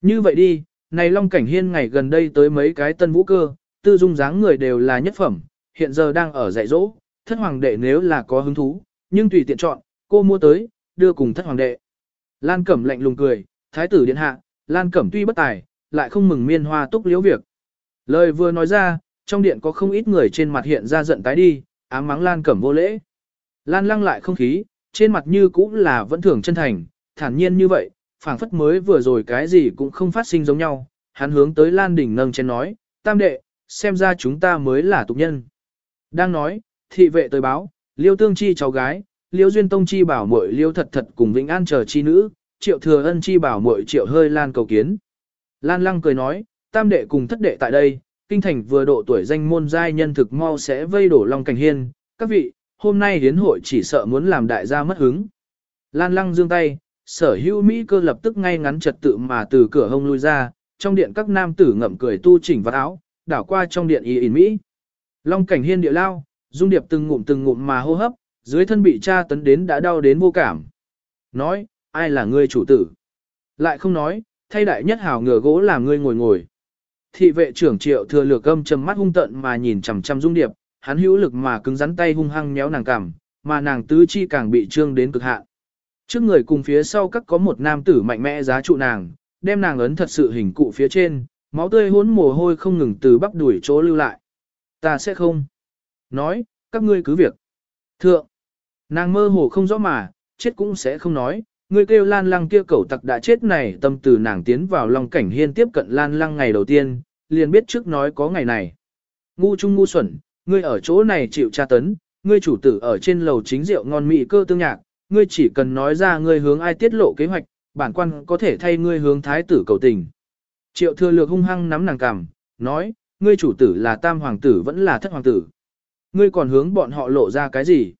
Như vậy đi, này Long Cảnh Hiên ngày gần đây tới mấy cái tân vũ cơ, tư dung dáng người đều là nhất phẩm, hiện giờ đang ở dạy dỗ, thất hoàng đệ nếu là có hứng thú, nhưng tùy tiện chọn, cô mua tới, đưa cùng thất hoàng đệ. Lan Cẩm lạnh lùng cười, thái tử điện hạ, Lan Cẩm tuy bất tài, lại không mừng miên hoa túc liễu việc. Lời vừa nói ra, trong điện có không ít người trên mặt hiện ra giận tái đi, ám mắng Lan Cẩm vô lễ. Lan lăng lại không khí, trên mặt như cũng là vẫn thường chân thành, thản nhiên như vậy, phảng phất mới vừa rồi cái gì cũng không phát sinh giống nhau. Hắn hướng tới Lan Đình nâng trên nói, tam đệ, xem ra chúng ta mới là tục nhân. Đang nói, thị vệ tới báo, liêu tương chi cháu gái, liêu duyên tông chi bảo muội liêu thật thật cùng vĩnh an chờ chi nữ, triệu thừa ân chi bảo muội triệu hơi lan cầu kiến. Lan lăng cười nói, tam đệ cùng thất đệ tại đây, kinh thành vừa độ tuổi danh môn giai nhân thực mau sẽ vây đổ long cảnh hiên, các vị, hôm nay hiến hội chỉ sợ muốn làm đại gia mất hứng. Lan lăng dương tay, sở hữu Mỹ cơ lập tức ngay ngắn trật tự mà từ cửa hông lui ra, trong điện các nam tử ngậm cười tu chỉnh vật áo, đảo qua trong điện y in Mỹ. Long cảnh hiên địa lao, dung điệp từng ngụm từng ngụm mà hô hấp, dưới thân bị tra tấn đến đã đau đến vô cảm. Nói, ai là ngươi chủ tử? lại không nói, thay đại nhất hảo ngựa gỗ làm ngươi ngồi ngồi. Thị vệ trưởng triệu thừa lược âm trầm mắt hung tận mà nhìn chằm chằm dung điệp, hắn hữu lực mà cứng rắn tay hung hăng méo nàng cằm, mà nàng tứ chi càng bị trương đến cực hạn. Trước người cùng phía sau các có một nam tử mạnh mẽ giá trụ nàng, đem nàng ấn thật sự hình cụ phía trên, máu tươi hỗn mồ hôi không ngừng từ bắp đuổi chỗ lưu lại. Ta sẽ không. Nói, các ngươi cứ việc. Thượng. Nàng mơ hồ không rõ mà, chết cũng sẽ không nói. Ngươi kêu lan lăng kia cẩu tặc đã chết này tâm từ nàng tiến vào long cảnh hiên tiếp cận lan lăng ngày đầu tiên, liền biết trước nói có ngày này. Ngu trung ngu xuẩn, ngươi ở chỗ này chịu tra tấn, ngươi chủ tử ở trên lầu chính rượu ngon mị cơ tương nhạc, ngươi chỉ cần nói ra ngươi hướng ai tiết lộ kế hoạch, bản quan có thể thay ngươi hướng thái tử cầu tình. Triệu thừa lược hung hăng nắm nàng cằm, nói, ngươi chủ tử là tam hoàng tử vẫn là thất hoàng tử. Ngươi còn hướng bọn họ lộ ra cái gì?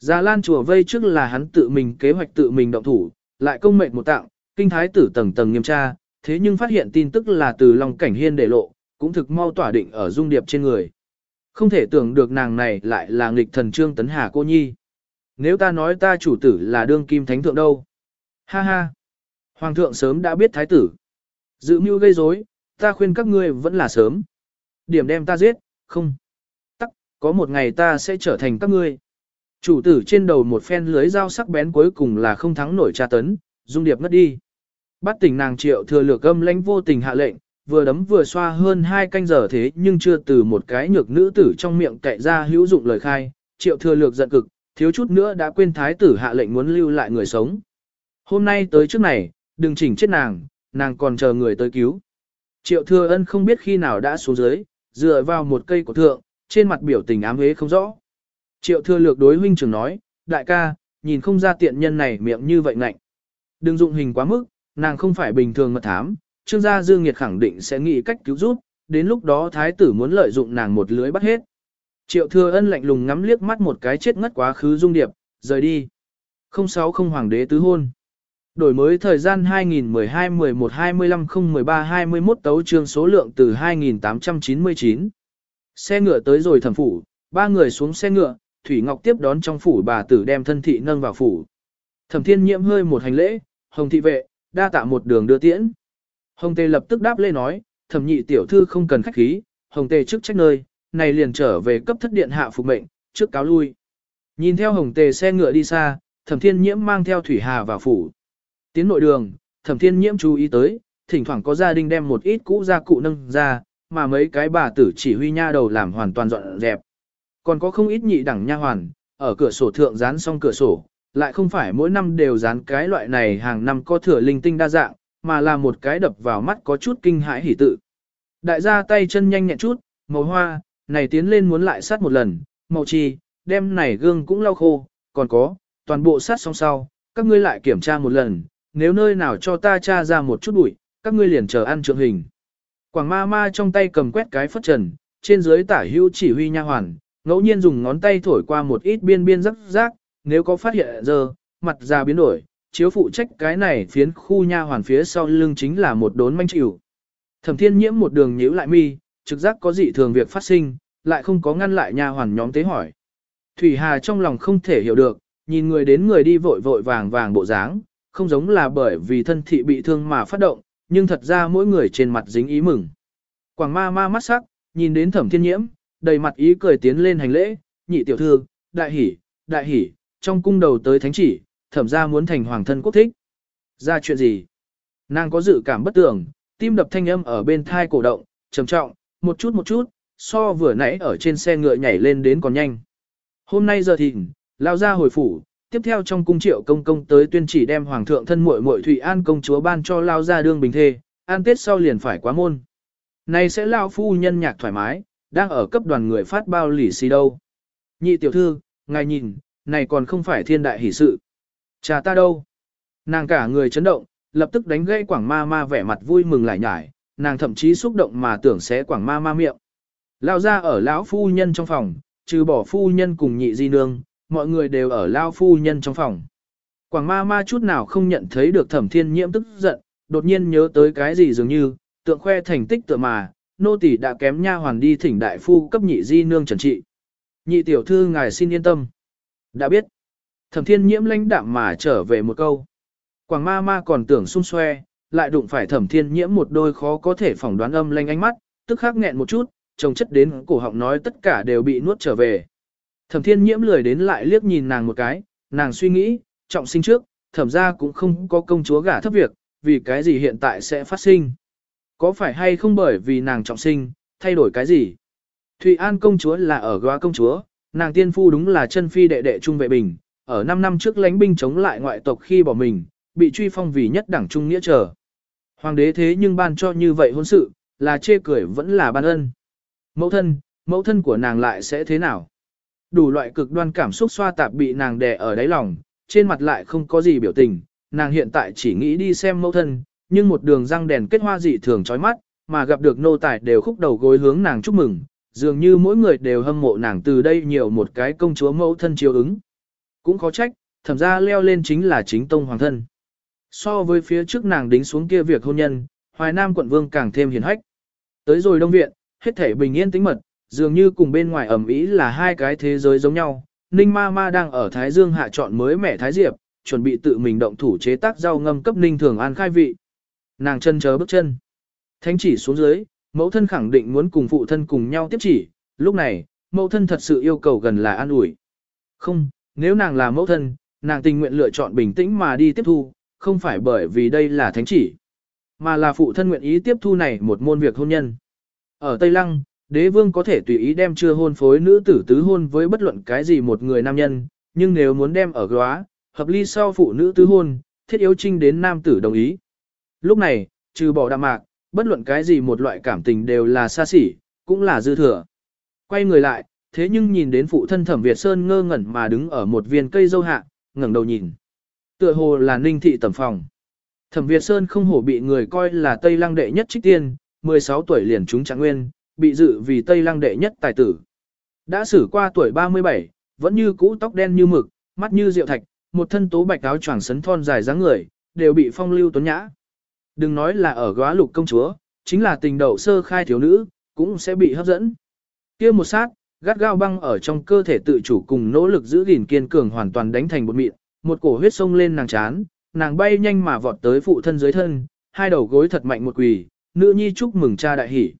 Già Lan chùa vây trước là hắn tự mình kế hoạch tự mình động thủ, lại công mệnh một tặng, kinh thái tử tầng tầng nghiêm tra, thế nhưng phát hiện tin tức là từ Long Cảnh Hiên để lộ, cũng thực mau tỏa định ở dung điệp trên người. Không thể tưởng được nàng này lại là nghịch thần Trương Tấn Hà cô nhi. Nếu ta nói ta chủ tử là đương kim thánh thượng đâu? Ha ha! Hoàng thượng sớm đã biết thái tử. Dự mưu gây rối, ta khuyên các ngươi vẫn là sớm. Điểm đem ta giết, không. Tắc, có một ngày ta sẽ trở thành các ngươi. Chủ tử trên đầu một phen lưới dao sắc bén cuối cùng là không thắng nổi tra tấn, dung điệp ngất đi. Bắt tỉnh nàng triệu thừa lược âm lãnh vô tình hạ lệnh, vừa đấm vừa xoa hơn hai canh giờ thế nhưng chưa từ một cái nhược nữ tử trong miệng cậy ra hữu dụng lời khai, triệu thừa lược giận cực, thiếu chút nữa đã quên thái tử hạ lệnh muốn lưu lại người sống. Hôm nay tới trước này, đừng chỉnh chết nàng, nàng còn chờ người tới cứu. Triệu thừa ân không biết khi nào đã xuống dưới, dựa vào một cây cổ thượng, trên mặt biểu tình ám hế không rõ. Triệu thừa lược đối huynh trưởng nói, đại ca, nhìn không ra tiện nhân này miệng như vậy ngạnh. Đừng dụng hình quá mức, nàng không phải bình thường mật thám, trương gia dương nghiệt khẳng định sẽ nghĩ cách cứu giúp, đến lúc đó thái tử muốn lợi dụng nàng một lưới bắt hết. Triệu thừa ân lạnh lùng ngắm liếc mắt một cái chết ngất quá khứ dung điệp, rời đi. 06 không hoàng đế tứ hôn. Đổi mới thời gian 2012-11-25-013-21 tấu trương số lượng từ 2899. Xe ngựa tới rồi thẩm phủ, ba người xuống xe ngựa, Thủy Ngọc tiếp đón trong phủ bà tử đem thân thị nâng vào phủ. Thẩm thiên nhiễm hơi một hành lễ, hồng thị vệ, đa tạ một đường đưa tiễn. Hồng tề lập tức đáp lễ nói, thẩm nhị tiểu thư không cần khách khí, hồng tề trước trách nơi, này liền trở về cấp thất điện hạ phục mệnh, trước cáo lui. Nhìn theo hồng tề xe ngựa đi xa, thẩm thiên nhiễm mang theo thủy hà vào phủ. Tiến nội đường, thẩm thiên nhiễm chú ý tới, thỉnh thoảng có gia đình đem một ít cũ gia cụ nâng ra, mà mấy cái bà tử chỉ huy nha đầu làm hoàn toàn dọn dẹp. Còn có không ít nhị đẳng nha hoàn, ở cửa sổ thượng dán xong cửa sổ, lại không phải mỗi năm đều dán cái loại này hàng năm có thừa linh tinh đa dạng, mà là một cái đập vào mắt có chút kinh hãi hỉ tự. Đại gia tay chân nhanh nhẹn chút, màu hoa, này tiến lên muốn lại sát một lần, màu chi, đem này gương cũng lau khô, còn có, toàn bộ sát xong sau, các ngươi lại kiểm tra một lần, nếu nơi nào cho ta tra ra một chút bụi, các ngươi liền chờ ăn trượng hình. Quảng ma ma trong tay cầm quét cái phất trần, trên dưới tả hữu chỉ huy nha hoàn, ngẫu nhiên dùng ngón tay thổi qua một ít biên biên rắc rác, nếu có phát hiện giờ, mặt ra biến đổi, chiếu phụ trách cái này phiến khu nha hoàn phía sau lưng chính là một đốn manh chịu. Thẩm thiên nhiễm một đường nhíu lại mi, trực giác có dị thường việc phát sinh, lại không có ngăn lại nha hoàn nhóm tế hỏi. Thủy Hà trong lòng không thể hiểu được, nhìn người đến người đi vội vội vàng vàng bộ dáng, không giống là bởi vì thân thị bị thương mà phát động, nhưng thật ra mỗi người trên mặt dính ý mừng. Quảng ma ma mắt sắc, nhìn đến thẩm thiên nhiễm, đầy mặt ý cười tiến lên hành lễ, nhị tiểu thư, đại hỉ, đại hỉ, trong cung đầu tới thánh chỉ, thẩm ra muốn thành hoàng thân quốc thích. Ra chuyện gì? Nàng có dự cảm bất tưởng, tim đập thanh âm ở bên thai cổ động, trầm trọng, một chút một chút, so vừa nãy ở trên xe ngựa nhảy lên đến còn nhanh. Hôm nay giờ thịnh, lao ra hồi phủ, tiếp theo trong cung triệu công công tới tuyên chỉ đem hoàng thượng thân muội muội Thụy An công chúa ban cho lao ra đương bình thê, an tết sau liền phải quá môn. Này sẽ lao phu nhân nhạc thoải mái, đang ở cấp đoàn người phát bao lì xì đâu. Nhị tiểu thư, ngài nhìn, này còn không phải thiên đại hỷ sự. Cha ta đâu? Nàng cả người chấn động, lập tức đánh gây quảng ma ma vẻ mặt vui mừng lại nhải, nàng thậm chí xúc động mà tưởng sẽ quảng ma ma miệng. Lao ra ở lão phu nhân trong phòng, trừ bỏ phu nhân cùng nhị di nương, mọi người đều ở lao phu nhân trong phòng. Quảng ma ma chút nào không nhận thấy được thẩm thiên nhiễm tức giận, đột nhiên nhớ tới cái gì dường như, tượng khoe thành tích tựa mà, nô tỳ đã kém nha hoàn đi thỉnh đại phu cấp nhị di nương trần trị. Nhị tiểu thư ngài xin yên tâm. Đã biết. Thẩm thiên nhiễm lãnh đạm mà trở về một câu. Quảng ma ma còn tưởng xung xoe, lại đụng phải thẩm thiên nhiễm một đôi khó có thể phỏng đoán âm lanh ánh mắt, tức khắc nghẹn một chút, trông chất đến cổ họng nói tất cả đều bị nuốt trở về. Thẩm thiên nhiễm lười đến lại liếc nhìn nàng một cái, nàng suy nghĩ, trọng sinh trước, thẩm ra cũng không có công chúa gả thấp việc, vì cái gì hiện tại sẽ phát sinh. Có phải hay không bởi vì nàng trọng sinh, thay đổi cái gì? Thụy An công chúa là ở góa công chúa, nàng tiên phu đúng là chân phi đệ đệ trung vệ bình, ở 5 năm trước lãnh binh chống lại ngoại tộc khi bỏ mình, bị truy phong vì nhất đẳng trung nghĩa trở. Hoàng đế thế nhưng ban cho như vậy hôn sự, là chê cười vẫn là ban ân. Mẫu thân, mẫu thân của nàng lại sẽ thế nào? Đủ loại cực đoan cảm xúc xoa tạp bị nàng đè ở đáy lòng, trên mặt lại không có gì biểu tình, nàng hiện tại chỉ nghĩ đi xem mẫu thân, nhưng một đường răng đèn kết hoa dị thường chói mắt, mà gặp được nô tài đều khúc đầu gối hướng nàng chúc mừng, dường như mỗi người đều hâm mộ nàng từ đây nhiều một cái công chúa mẫu thân chiếu ứng. Cũng khó trách, thẩm ra leo lên chính là chính tông hoàng thân. So với phía trước nàng đính xuống kia việc hôn nhân, Hoài Nam quận vương càng thêm hiền hách. Tới rồi đông viện, hết thể bình yên tĩnh mật, dường như cùng bên ngoài ẩm ý là hai cái thế giới giống nhau. Ninh ma ma đang ở Thái Dương hạ chọn mới mẻ Thái Diệp, chuẩn bị tự mình động thủ chế tác rau ngâm cấp Ninh Thường An khai vị. Nàng chân chớ bước chân. Thánh chỉ xuống dưới, mẫu thân khẳng định muốn cùng phụ thân cùng nhau tiếp chỉ, lúc này, mẫu thân thật sự yêu cầu gần là an ủi. Không, nếu nàng là mẫu thân, nàng tình nguyện lựa chọn bình tĩnh mà đi tiếp thu, không phải bởi vì đây là thánh chỉ, mà là phụ thân nguyện ý tiếp thu này một môn việc hôn nhân. Ở Tây Lăng, đế vương có thể tùy ý đem chưa hôn phối nữ tử tứ hôn với bất luận cái gì một người nam nhân, nhưng nếu muốn đem ở góa, hợp ly sau phụ nữ tứ hôn, thiết yếu trinh đến nam tử đồng ý. Lúc này, trừ bỏ đạm mạc, bất luận cái gì một loại cảm tình đều là xa xỉ, cũng là dư thừa. Quay người lại, thế nhưng nhìn đến phụ thân thẩm Việt Sơn ngơ ngẩn mà đứng ở một viên cây dâu hạ, ngẩng đầu nhìn. Tựa hồ là ninh thị tẩm phòng. Thẩm Việt Sơn không hổ bị người coi là Tây Lăng đệ nhất trích tiên, 16 tuổi liền trúng trạng nguyên, bị dự vì Tây Lăng đệ nhất tài tử. Đã xử qua tuổi 37, vẫn như cũ tóc đen như mực, mắt như rượu thạch, một thân tố bạch áo choàng sấn thon dài dáng người, đều bị phong lưu tuấn nhã. Đừng nói là ở góa lục công chúa, chính là tình đầu sơ khai thiếu nữ, cũng sẽ bị hấp dẫn. kia một sát, gắt gao băng ở trong cơ thể tự chủ cùng nỗ lực giữ gìn kiên cường hoàn toàn đánh thành một mịn, một cổ huyết sông lên nàng chán, nàng bay nhanh mà vọt tới phụ thân dưới thân, hai đầu gối thật mạnh một quỳ, nữ nhi chúc mừng cha đại hỷ.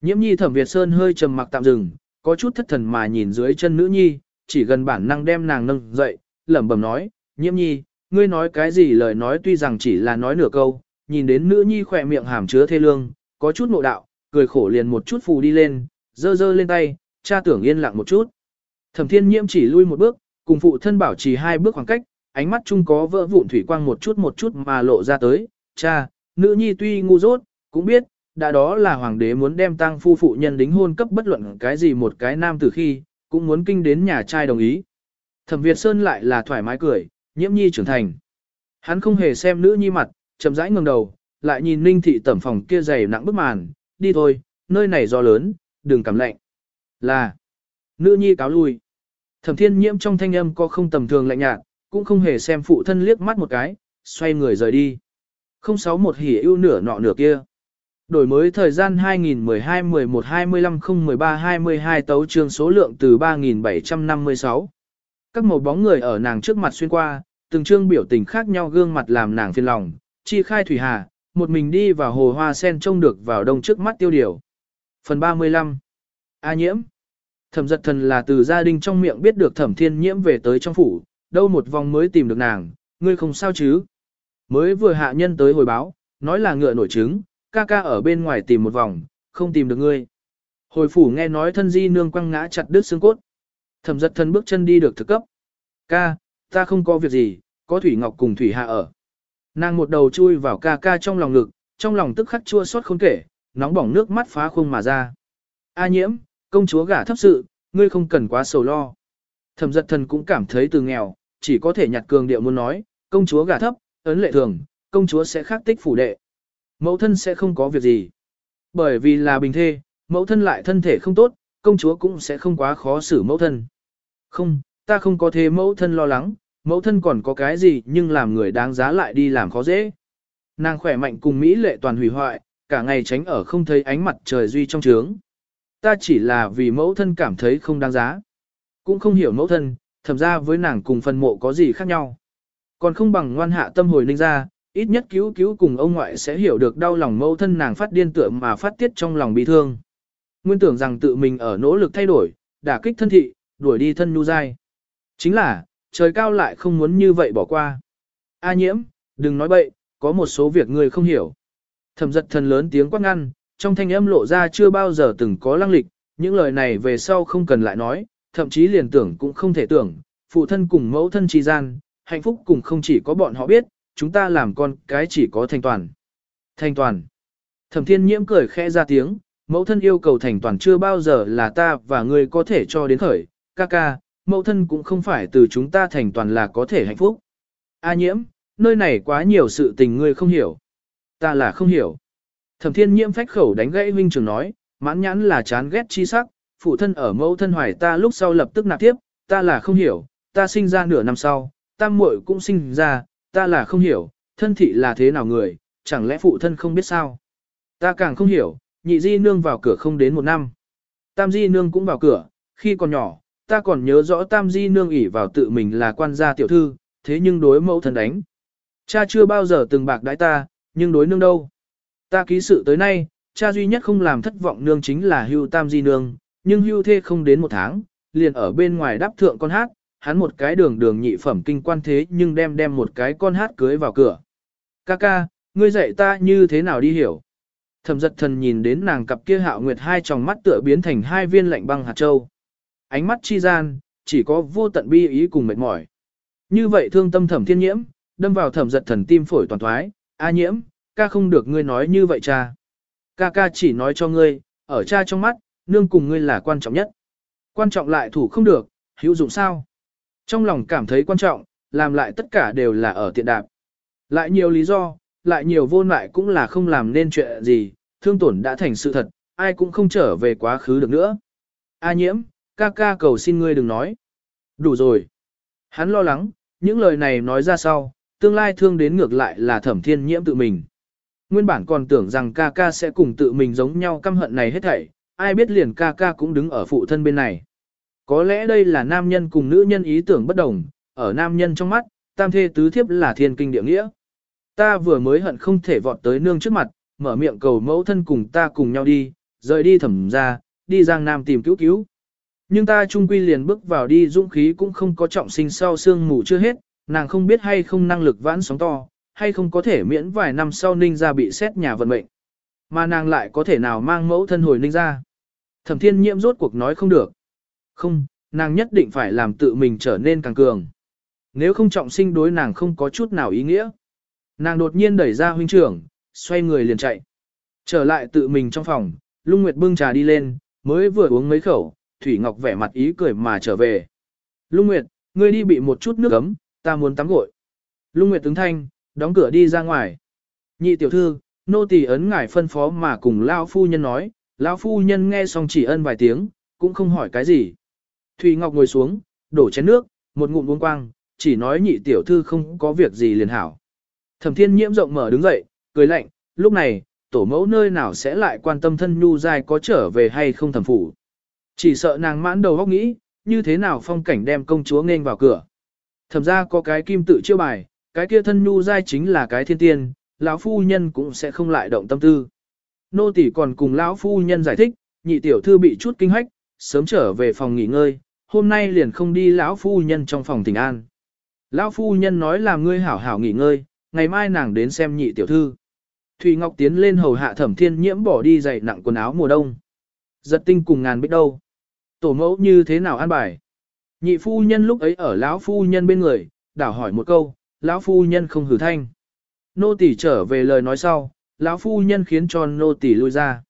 Nhiễm nhi thẩm Việt Sơn hơi trầm mặc tạm dừng, có chút thất thần mà nhìn dưới chân nữ nhi, chỉ gần bản năng đem nàng nâng dậy, lẩm bẩm nói, nhiễm nhi, ngươi nói cái gì lời nói tuy rằng chỉ là nói nửa câu, nhìn đến nữ nhi khỏe miệng hàm chứa thê lương, có chút nộ đạo, cười khổ liền một chút phù đi lên, dơ dơ lên tay, cha tưởng yên lặng một chút. Thẩm thiên nhiễm chỉ lui một bước, cùng phụ thân bảo trì hai bước khoảng cách, ánh mắt chung có vỡ vụn thủy quang một chút một chút mà lộ ra tới, cha, nữ nhi tuy ngu dốt, cũng biết, đã đó là hoàng đế muốn đem tăng phu phụ nhân đính hôn cấp bất luận cái gì một cái nam từ khi, cũng muốn kinh đến nhà trai đồng ý. Thẩm Việt Sơn lại là thoải mái cười, nhiễm nhi trưởng thành. Hắn không hề xem nữ nhi mặt, chậm rãi ngẩng đầu, lại nhìn ninh thị tẩm phòng kia dày nặng bức màn, đi thôi, nơi này do lớn, đừng cảm lạnh. Là, nữ nhi cáo lui. Thẩm thiên nhiễm trong thanh âm có không tầm thường lạnh nhạt, cũng không hề xem phụ thân liếc mắt một cái, xoay người rời đi. Không sáu một hỉ ưu nửa nọ nửa kia. Đổi mới thời gian 2012 11 25 013 22 tấu trương số lượng từ 3756. Các màu bóng người ở nàng trước mặt xuyên qua, từng trương biểu tình khác nhau gương mặt làm nàng phiền lòng, chi khai thủy hà, một mình đi vào hồ hoa sen trông được vào đông trước mắt tiêu điều. Phần 35 A nhiễm Thẩm giật thần là từ gia đình trong miệng biết được thẩm thiên nhiễm về tới trong phủ, đâu một vòng mới tìm được nàng, ngươi không sao chứ. Mới vừa hạ nhân tới hồi báo, nói là ngựa nổi trứng, ca ca ở bên ngoài tìm một vòng, không tìm được ngươi. Hồi phủ nghe nói thân di nương quăng ngã chặt đứt xương cốt. Thẩm giật thần bước chân đi được thực cấp. Ca, ta không có việc gì, có Thủy Ngọc cùng Thủy Hạ ở. Nàng một đầu chui vào ca ca trong lòng ngực, trong lòng tức khắc chua xót không kể, nóng bỏng nước mắt phá khung mà ra. A nhiễm, công chúa gả thấp sự, ngươi không cần quá sầu lo. Thẩm giật thần cũng cảm thấy từ nghèo, chỉ có thể nhặt cường điệu muốn nói, công chúa gả thấp, ấn lệ thường, công chúa sẽ khắc tích phủ đệ. Mẫu thân sẽ không có việc gì. Bởi vì là bình thê, mẫu thân lại thân thể không tốt, công chúa cũng sẽ không quá khó xử mẫu thân. Không, ta không có thế mẫu thân lo lắng, mẫu thân còn có cái gì nhưng làm người đáng giá lại đi làm khó dễ. Nàng khỏe mạnh cùng Mỹ lệ toàn hủy hoại, cả ngày tránh ở không thấy ánh mặt trời duy trong trướng. Ta chỉ là vì mẫu thân cảm thấy không đáng giá. Cũng không hiểu mẫu thân, thầm ra với nàng cùng phần mộ có gì khác nhau. Còn không bằng ngoan hạ tâm hồi ninh ra, ít nhất cứu cứu cùng ông ngoại sẽ hiểu được đau lòng mẫu thân nàng phát điên tựa mà phát tiết trong lòng bị thương. Nguyên tưởng rằng tự mình ở nỗ lực thay đổi, đả kích thân thị, đuổi đi thân nhu dai. Chính là, trời cao lại không muốn như vậy bỏ qua. A nhiễm, đừng nói bậy, có một số việc người không hiểu. Thẩm giật thần lớn tiếng quát ngăn, trong thanh âm lộ ra chưa bao giờ từng có lăng lịch, những lời này về sau không cần lại nói, thậm chí liền tưởng cũng không thể tưởng, phụ thân cùng mẫu thân trì gian, hạnh phúc cùng không chỉ có bọn họ biết, chúng ta làm con cái chỉ có thành toàn. Thành toàn. Thẩm thiên nhiễm cười khẽ ra tiếng, mẫu thân yêu cầu thành toàn chưa bao giờ là ta và ngươi có thể cho đến khởi, ca ca, mẫu thân cũng không phải từ chúng ta thành toàn là có thể hạnh phúc. A nhiễm, nơi này quá nhiều sự tình ngươi không hiểu. Ta là không hiểu. Thẩm thiên nhiễm phách khẩu đánh gãy huynh trưởng nói, mãn nhãn là chán ghét chi sắc, phụ thân ở mẫu thân hoài ta lúc sau lập tức nạp tiếp, ta là không hiểu, ta sinh ra nửa năm sau, tam muội cũng sinh ra, ta là không hiểu, thân thị là thế nào người, chẳng lẽ phụ thân không biết sao. Ta càng không hiểu, nhị di nương vào cửa không đến một năm. Tam di nương cũng vào cửa, khi còn nhỏ, ta còn nhớ rõ tam di nương ỷ vào tự mình là quan gia tiểu thư, thế nhưng đối mẫu thần đánh. Cha chưa bao giờ từng bạc đãi ta, nhưng đối nương đâu. Ta ký sự tới nay, cha duy nhất không làm thất vọng nương chính là hưu tam di nương, nhưng hưu thê không đến một tháng, liền ở bên ngoài đáp thượng con hát, hắn một cái đường đường nhị phẩm kinh quan thế nhưng đem đem một cái con hát cưới vào cửa. Ca ca, ngươi dạy ta như thế nào đi hiểu? Thẩm giật thần nhìn đến nàng cặp kia hạo nguyệt hai tròng mắt tựa biến thành hai viên lạnh băng hạt châu. Ánh mắt chi gian, chỉ có vô tận bi ý cùng mệt mỏi. Như vậy thương tâm thẩm thiên nhiễm, đâm vào thẩm giật thần tim phổi toàn thoái, a nhiễm, ca không được ngươi nói như vậy cha. Ca ca chỉ nói cho ngươi, ở cha trong mắt, nương cùng ngươi là quan trọng nhất. Quan trọng lại thủ không được, hữu dụng sao? Trong lòng cảm thấy quan trọng, làm lại tất cả đều là ở tiện đạp. Lại nhiều lý do, lại nhiều vô lại cũng là không làm nên chuyện gì, thương tổn đã thành sự thật, ai cũng không trở về quá khứ được nữa. A nhiễm, ca ca cầu xin ngươi đừng nói. Đủ rồi. Hắn lo lắng, những lời này nói ra sau, tương lai thương đến ngược lại là thẩm thiên nhiễm tự mình. Nguyên bản còn tưởng rằng ca ca sẽ cùng tự mình giống nhau căm hận này hết thảy, ai biết liền ca ca cũng đứng ở phụ thân bên này. Có lẽ đây là nam nhân cùng nữ nhân ý tưởng bất đồng, ở nam nhân trong mắt, tam thê tứ thiếp là thiên kinh địa nghĩa. Ta vừa mới hận không thể vọt tới nương trước mặt, mở miệng cầu mẫu thân cùng ta cùng nhau đi, rời đi thẩm ra, đi giang nam tìm cứu cứu. Nhưng ta trung quy liền bước vào đi dũng khí cũng không có trọng sinh sau sương mù chưa hết, nàng không biết hay không năng lực vãn sóng to, hay không có thể miễn vài năm sau ninh ra bị xét nhà vận mệnh. Mà nàng lại có thể nào mang mẫu thân hồi ninh ra. Thẩm thiên nhiễm rốt cuộc nói không được. Không, nàng nhất định phải làm tự mình trở nên càng cường. Nếu không trọng sinh đối nàng không có chút nào ý nghĩa. Nàng đột nhiên đẩy ra huynh trưởng, xoay người liền chạy. Trở lại tự mình trong phòng, Lung Nguyệt bưng trà đi lên, mới vừa uống mấy khẩu, Thủy Ngọc vẻ mặt ý cười mà trở về. Lung Nguyệt, ngươi đi bị một chút nước ấm, ta muốn tắm gội. Lung Nguyệt tướng thanh, đóng cửa đi ra ngoài. Nhị tiểu thư, nô tỳ ấn ngài phân phó mà cùng lão phu nhân nói, lão phu nhân nghe xong chỉ ân vài tiếng, cũng không hỏi cái gì. Thủy Ngọc ngồi xuống, đổ chén nước, một ngụm uống quang, chỉ nói nhị tiểu thư không có việc gì liền hảo. Thẩm Thiên Nhiễm rộng mở đứng dậy, cười lạnh, lúc này, tổ mẫu nơi nào sẽ lại quan tâm thân nhu dài có trở về hay không thẩm phủ. Chỉ sợ nàng mãn đầu góc nghĩ, như thế nào phong cảnh đem công chúa nghênh vào cửa. Thẩm ra có cái kim tự chiêu bài, cái kia thân nhu giai chính là cái thiên tiên, lão phu nhân cũng sẽ không lại động tâm tư. Nô tỷ còn cùng lão phu nhân giải thích, nhị tiểu thư bị chút kinh hách, sớm trở về phòng nghỉ ngơi, hôm nay liền không đi lão phu nhân trong phòng tỉnh an. Lão phu nhân nói là ngươi hảo hảo nghỉ ngơi, ngày mai nàng đến xem nhị tiểu thư. Thủy Ngọc tiến lên hầu hạ thẩm thiên nhiễm bỏ đi giày nặng quần áo mùa đông. Giật tinh cùng ngàn bích đâu. Tổ mẫu như thế nào an bài. Nhị phu nhân lúc ấy ở lão phu nhân bên người, đảo hỏi một câu, lão phu nhân không hử thanh. Nô tỳ trở về lời nói sau, lão phu nhân khiến cho nô tỳ lui ra.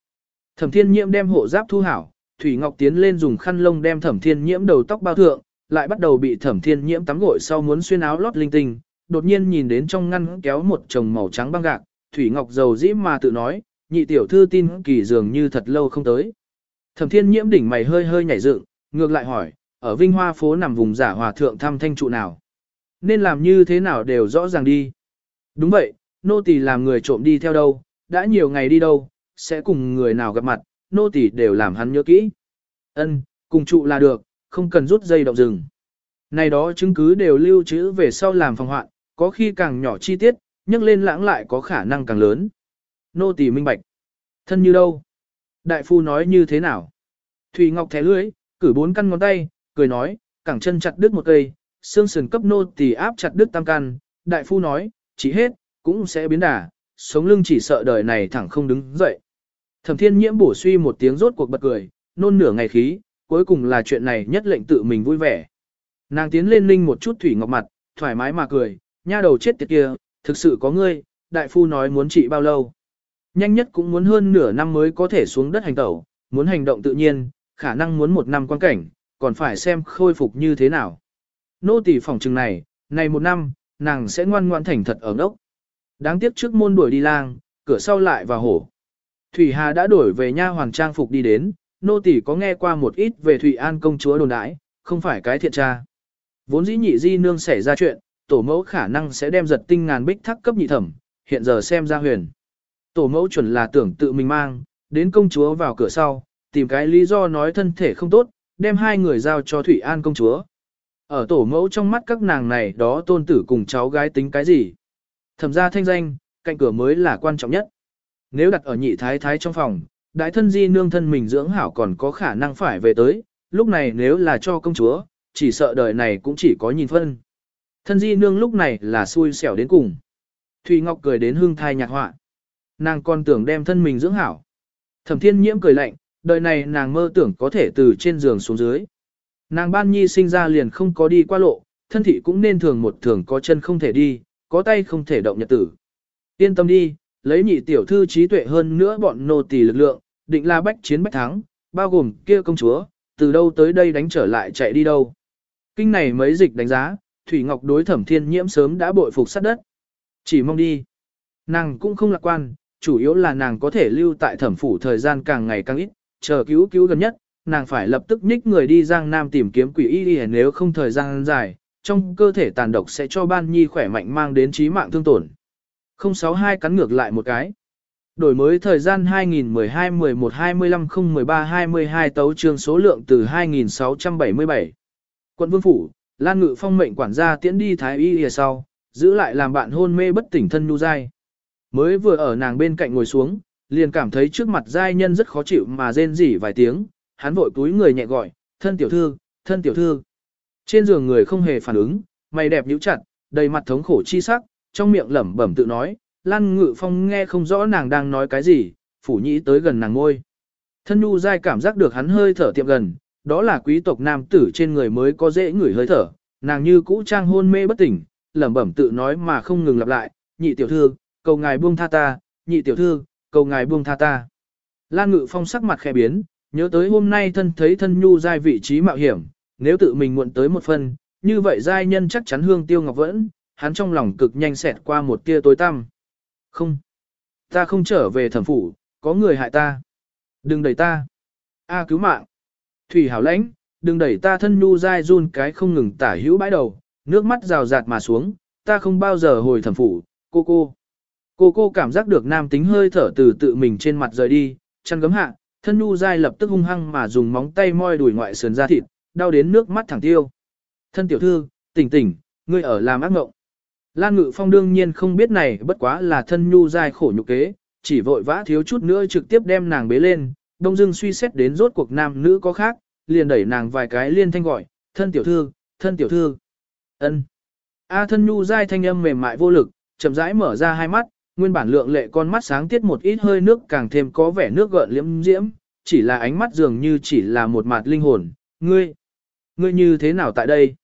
Thẩm thiên nhiễm đem hộ giáp thu hảo, Thủy Ngọc tiến lên dùng khăn lông đem thẩm thiên nhiễm đầu tóc bao thượng, lại bắt đầu bị thẩm thiên nhiễm tắm gội sau muốn xuyên áo lót linh tinh, đột nhiên nhìn đến trong ngăn kéo một chồng màu trắng băng gạc, Thủy Ngọc dầu dĩ mà tự nói, nhị tiểu thư tin kỳ dường như thật lâu không tới. Thẩm thiên nhiễm đỉnh mày hơi hơi nhảy dựng, ngược lại hỏi, ở Vinh Hoa phố nằm vùng giả hòa thượng thăm thanh trụ nào. Nên làm như thế nào đều rõ ràng đi. Đúng vậy, nô tỳ làm người trộm đi theo đâu, đã nhiều ngày đi đâu, sẽ cùng người nào gặp mặt, nô tỳ đều làm hắn nhớ kỹ. Ân, cùng trụ là được, không cần rút dây động rừng. Này đó chứng cứ đều lưu trữ về sau làm phòng hoạn, có khi càng nhỏ chi tiết, nhắc lên lãng lại có khả năng càng lớn. Nô tỳ minh bạch. Thân như đâu? Đại phu nói như thế nào? Thủy Ngọc thẻ lưới, cử bốn căn ngón tay, cười nói, cẳng chân chặt đứt một cây, xương sườn cấp nô tỳ áp chặt đứt tam căn. Đại phu nói, chỉ hết, cũng sẽ biến đà, sống lưng chỉ sợ đời này thẳng không đứng dậy. Thẩm thiên nhiễm bổ suy một tiếng rốt cuộc bật cười, nôn nửa ngày khí, cuối cùng là chuyện này nhất lệnh tự mình vui vẻ. Nàng tiến lên linh một chút thủy ngọc mặt, thoải mái mà cười, nha đầu chết tiệt kia, thực sự có ngươi, đại phu nói muốn trị bao lâu. Nhanh nhất cũng muốn hơn nửa năm mới có thể xuống đất hành tẩu, muốn hành động tự nhiên, khả năng muốn một năm quan cảnh, còn phải xem khôi phục như thế nào. Nô tỳ phòng trừng này, này một năm, nàng sẽ ngoan ngoãn thành thật ở đốc. Đáng tiếc trước môn đuổi đi lang, cửa sau lại vào hổ. Thủy Hà đã đổi về nha hoàng trang phục đi đến, nô tỳ có nghe qua một ít về Thủy An công chúa đồn đãi, không phải cái thiện tra. Vốn dĩ nhị di nương xảy ra chuyện, tổ mẫu khả năng sẽ đem giật tinh ngàn bích thắc cấp nhị thẩm, hiện giờ xem ra huyền. Tổ mẫu chuẩn là tưởng tự mình mang, đến công chúa vào cửa sau, tìm cái lý do nói thân thể không tốt, đem hai người giao cho Thủy An công chúa. Ở tổ mẫu trong mắt các nàng này đó tôn tử cùng cháu gái tính cái gì? Thẩm ra thanh danh, cạnh cửa mới là quan trọng nhất. Nếu đặt ở nhị thái thái trong phòng, đại thân di nương thân mình dưỡng hảo còn có khả năng phải về tới, lúc này nếu là cho công chúa, chỉ sợ đời này cũng chỉ có nhìn phân. Thân di nương lúc này là xui xẻo đến cùng. Thùy Ngọc cười đến hương thai nhạc họa. Nàng còn tưởng đem thân mình dưỡng hảo. Thẩm thiên nhiễm cười lạnh, đời này nàng mơ tưởng có thể từ trên giường xuống dưới. Nàng ban nhi sinh ra liền không có đi qua lộ, thân thị cũng nên thường một thường có chân không thể đi, có tay không thể động nhật tử. Yên tâm đi, lấy nhị tiểu thư trí tuệ hơn nữa bọn nô tỳ lực lượng, định là bách chiến bách thắng, bao gồm kia công chúa, từ đâu tới đây đánh trở lại chạy đi đâu. Kinh này mấy dịch đánh giá, Thủy Ngọc đối thẩm thiên nhiễm sớm đã bội phục sát đất. Chỉ mong đi. Nàng cũng không lạc quan, chủ yếu là nàng có thể lưu tại thẩm phủ thời gian càng ngày càng ít, chờ cứu cứu gần nhất, nàng phải lập tức nhích người đi Giang Nam tìm kiếm quỷ y đi nếu không thời gian dài, trong cơ thể tàn độc sẽ cho ban nhi khỏe mạnh mang đến trí mạng thương tổn. 062 cắn ngược lại một cái. Đổi mới thời gian 2012 11 25 013 22 tấu trương số lượng từ 2677. Quận Vương Phủ, Lan Ngự Phong mệnh quản gia tiễn đi Thái Y lìa sau, giữ lại làm bạn hôn mê bất tỉnh thân nu dai. Mới vừa ở nàng bên cạnh ngồi xuống, liền cảm thấy trước mặt giai nhân rất khó chịu mà rên rỉ vài tiếng, hắn vội túi người nhẹ gọi, thân tiểu thư, thân tiểu thư. Trên giường người không hề phản ứng, mày đẹp nhíu chặt, đầy mặt thống khổ chi sắc, trong miệng lẩm bẩm tự nói, Lan Ngự Phong nghe không rõ nàng đang nói cái gì, phủ nhĩ tới gần nàng ngôi. Thân nhu dai cảm giác được hắn hơi thở tiệm gần, đó là quý tộc nam tử trên người mới có dễ ngửi hơi thở, nàng như cũ trang hôn mê bất tỉnh, lẩm bẩm tự nói mà không ngừng lặp lại, nhị tiểu thư, cầu ngài buông tha ta, nhị tiểu thư, cầu ngài buông tha ta. Lan Ngự Phong sắc mặt khẽ biến, nhớ tới hôm nay thân thấy thân nhu giai vị trí mạo hiểm, nếu tự mình muộn tới một phần, như vậy giai nhân chắc chắn hương tiêu ngọc vẫn, hắn trong lòng cực nhanh xẹt qua một tia tối tăm. Không, ta không trở về thẩm phủ, có người hại ta. Đừng đẩy ta. A cứu mạng. Thủy hảo lãnh, đừng đẩy ta thân nhu dai run cái không ngừng tả hữu bãi đầu, nước mắt rào rạt mà xuống, ta không bao giờ hồi thẩm phủ, cô cô. Cô cô cảm giác được nam tính hơi thở từ tự mình trên mặt rời đi, chăn gấm hạ, thân nhu dai lập tức hung hăng mà dùng móng tay moi đùi ngoại sườn ra thịt, đau đến nước mắt thẳng tiêu. Thân tiểu thư, tỉnh tỉnh, ngươi ở làm ác mộng. Lan Ngự Phong đương nhiên không biết này bất quá là thân nhu dai khổ nhục kế, chỉ vội vã thiếu chút nữa trực tiếp đem nàng bế lên, đông dưng suy xét đến rốt cuộc nam nữ có khác, liền đẩy nàng vài cái liên thanh gọi, thân tiểu thư, thân tiểu thư. ân. A thân nhu dai thanh âm mềm mại vô lực, chậm rãi mở ra hai mắt, nguyên bản lượng lệ con mắt sáng tiết một ít hơi nước càng thêm có vẻ nước gợn liễm diễm, chỉ là ánh mắt dường như chỉ là một mặt linh hồn, ngươi, ngươi như thế nào tại đây?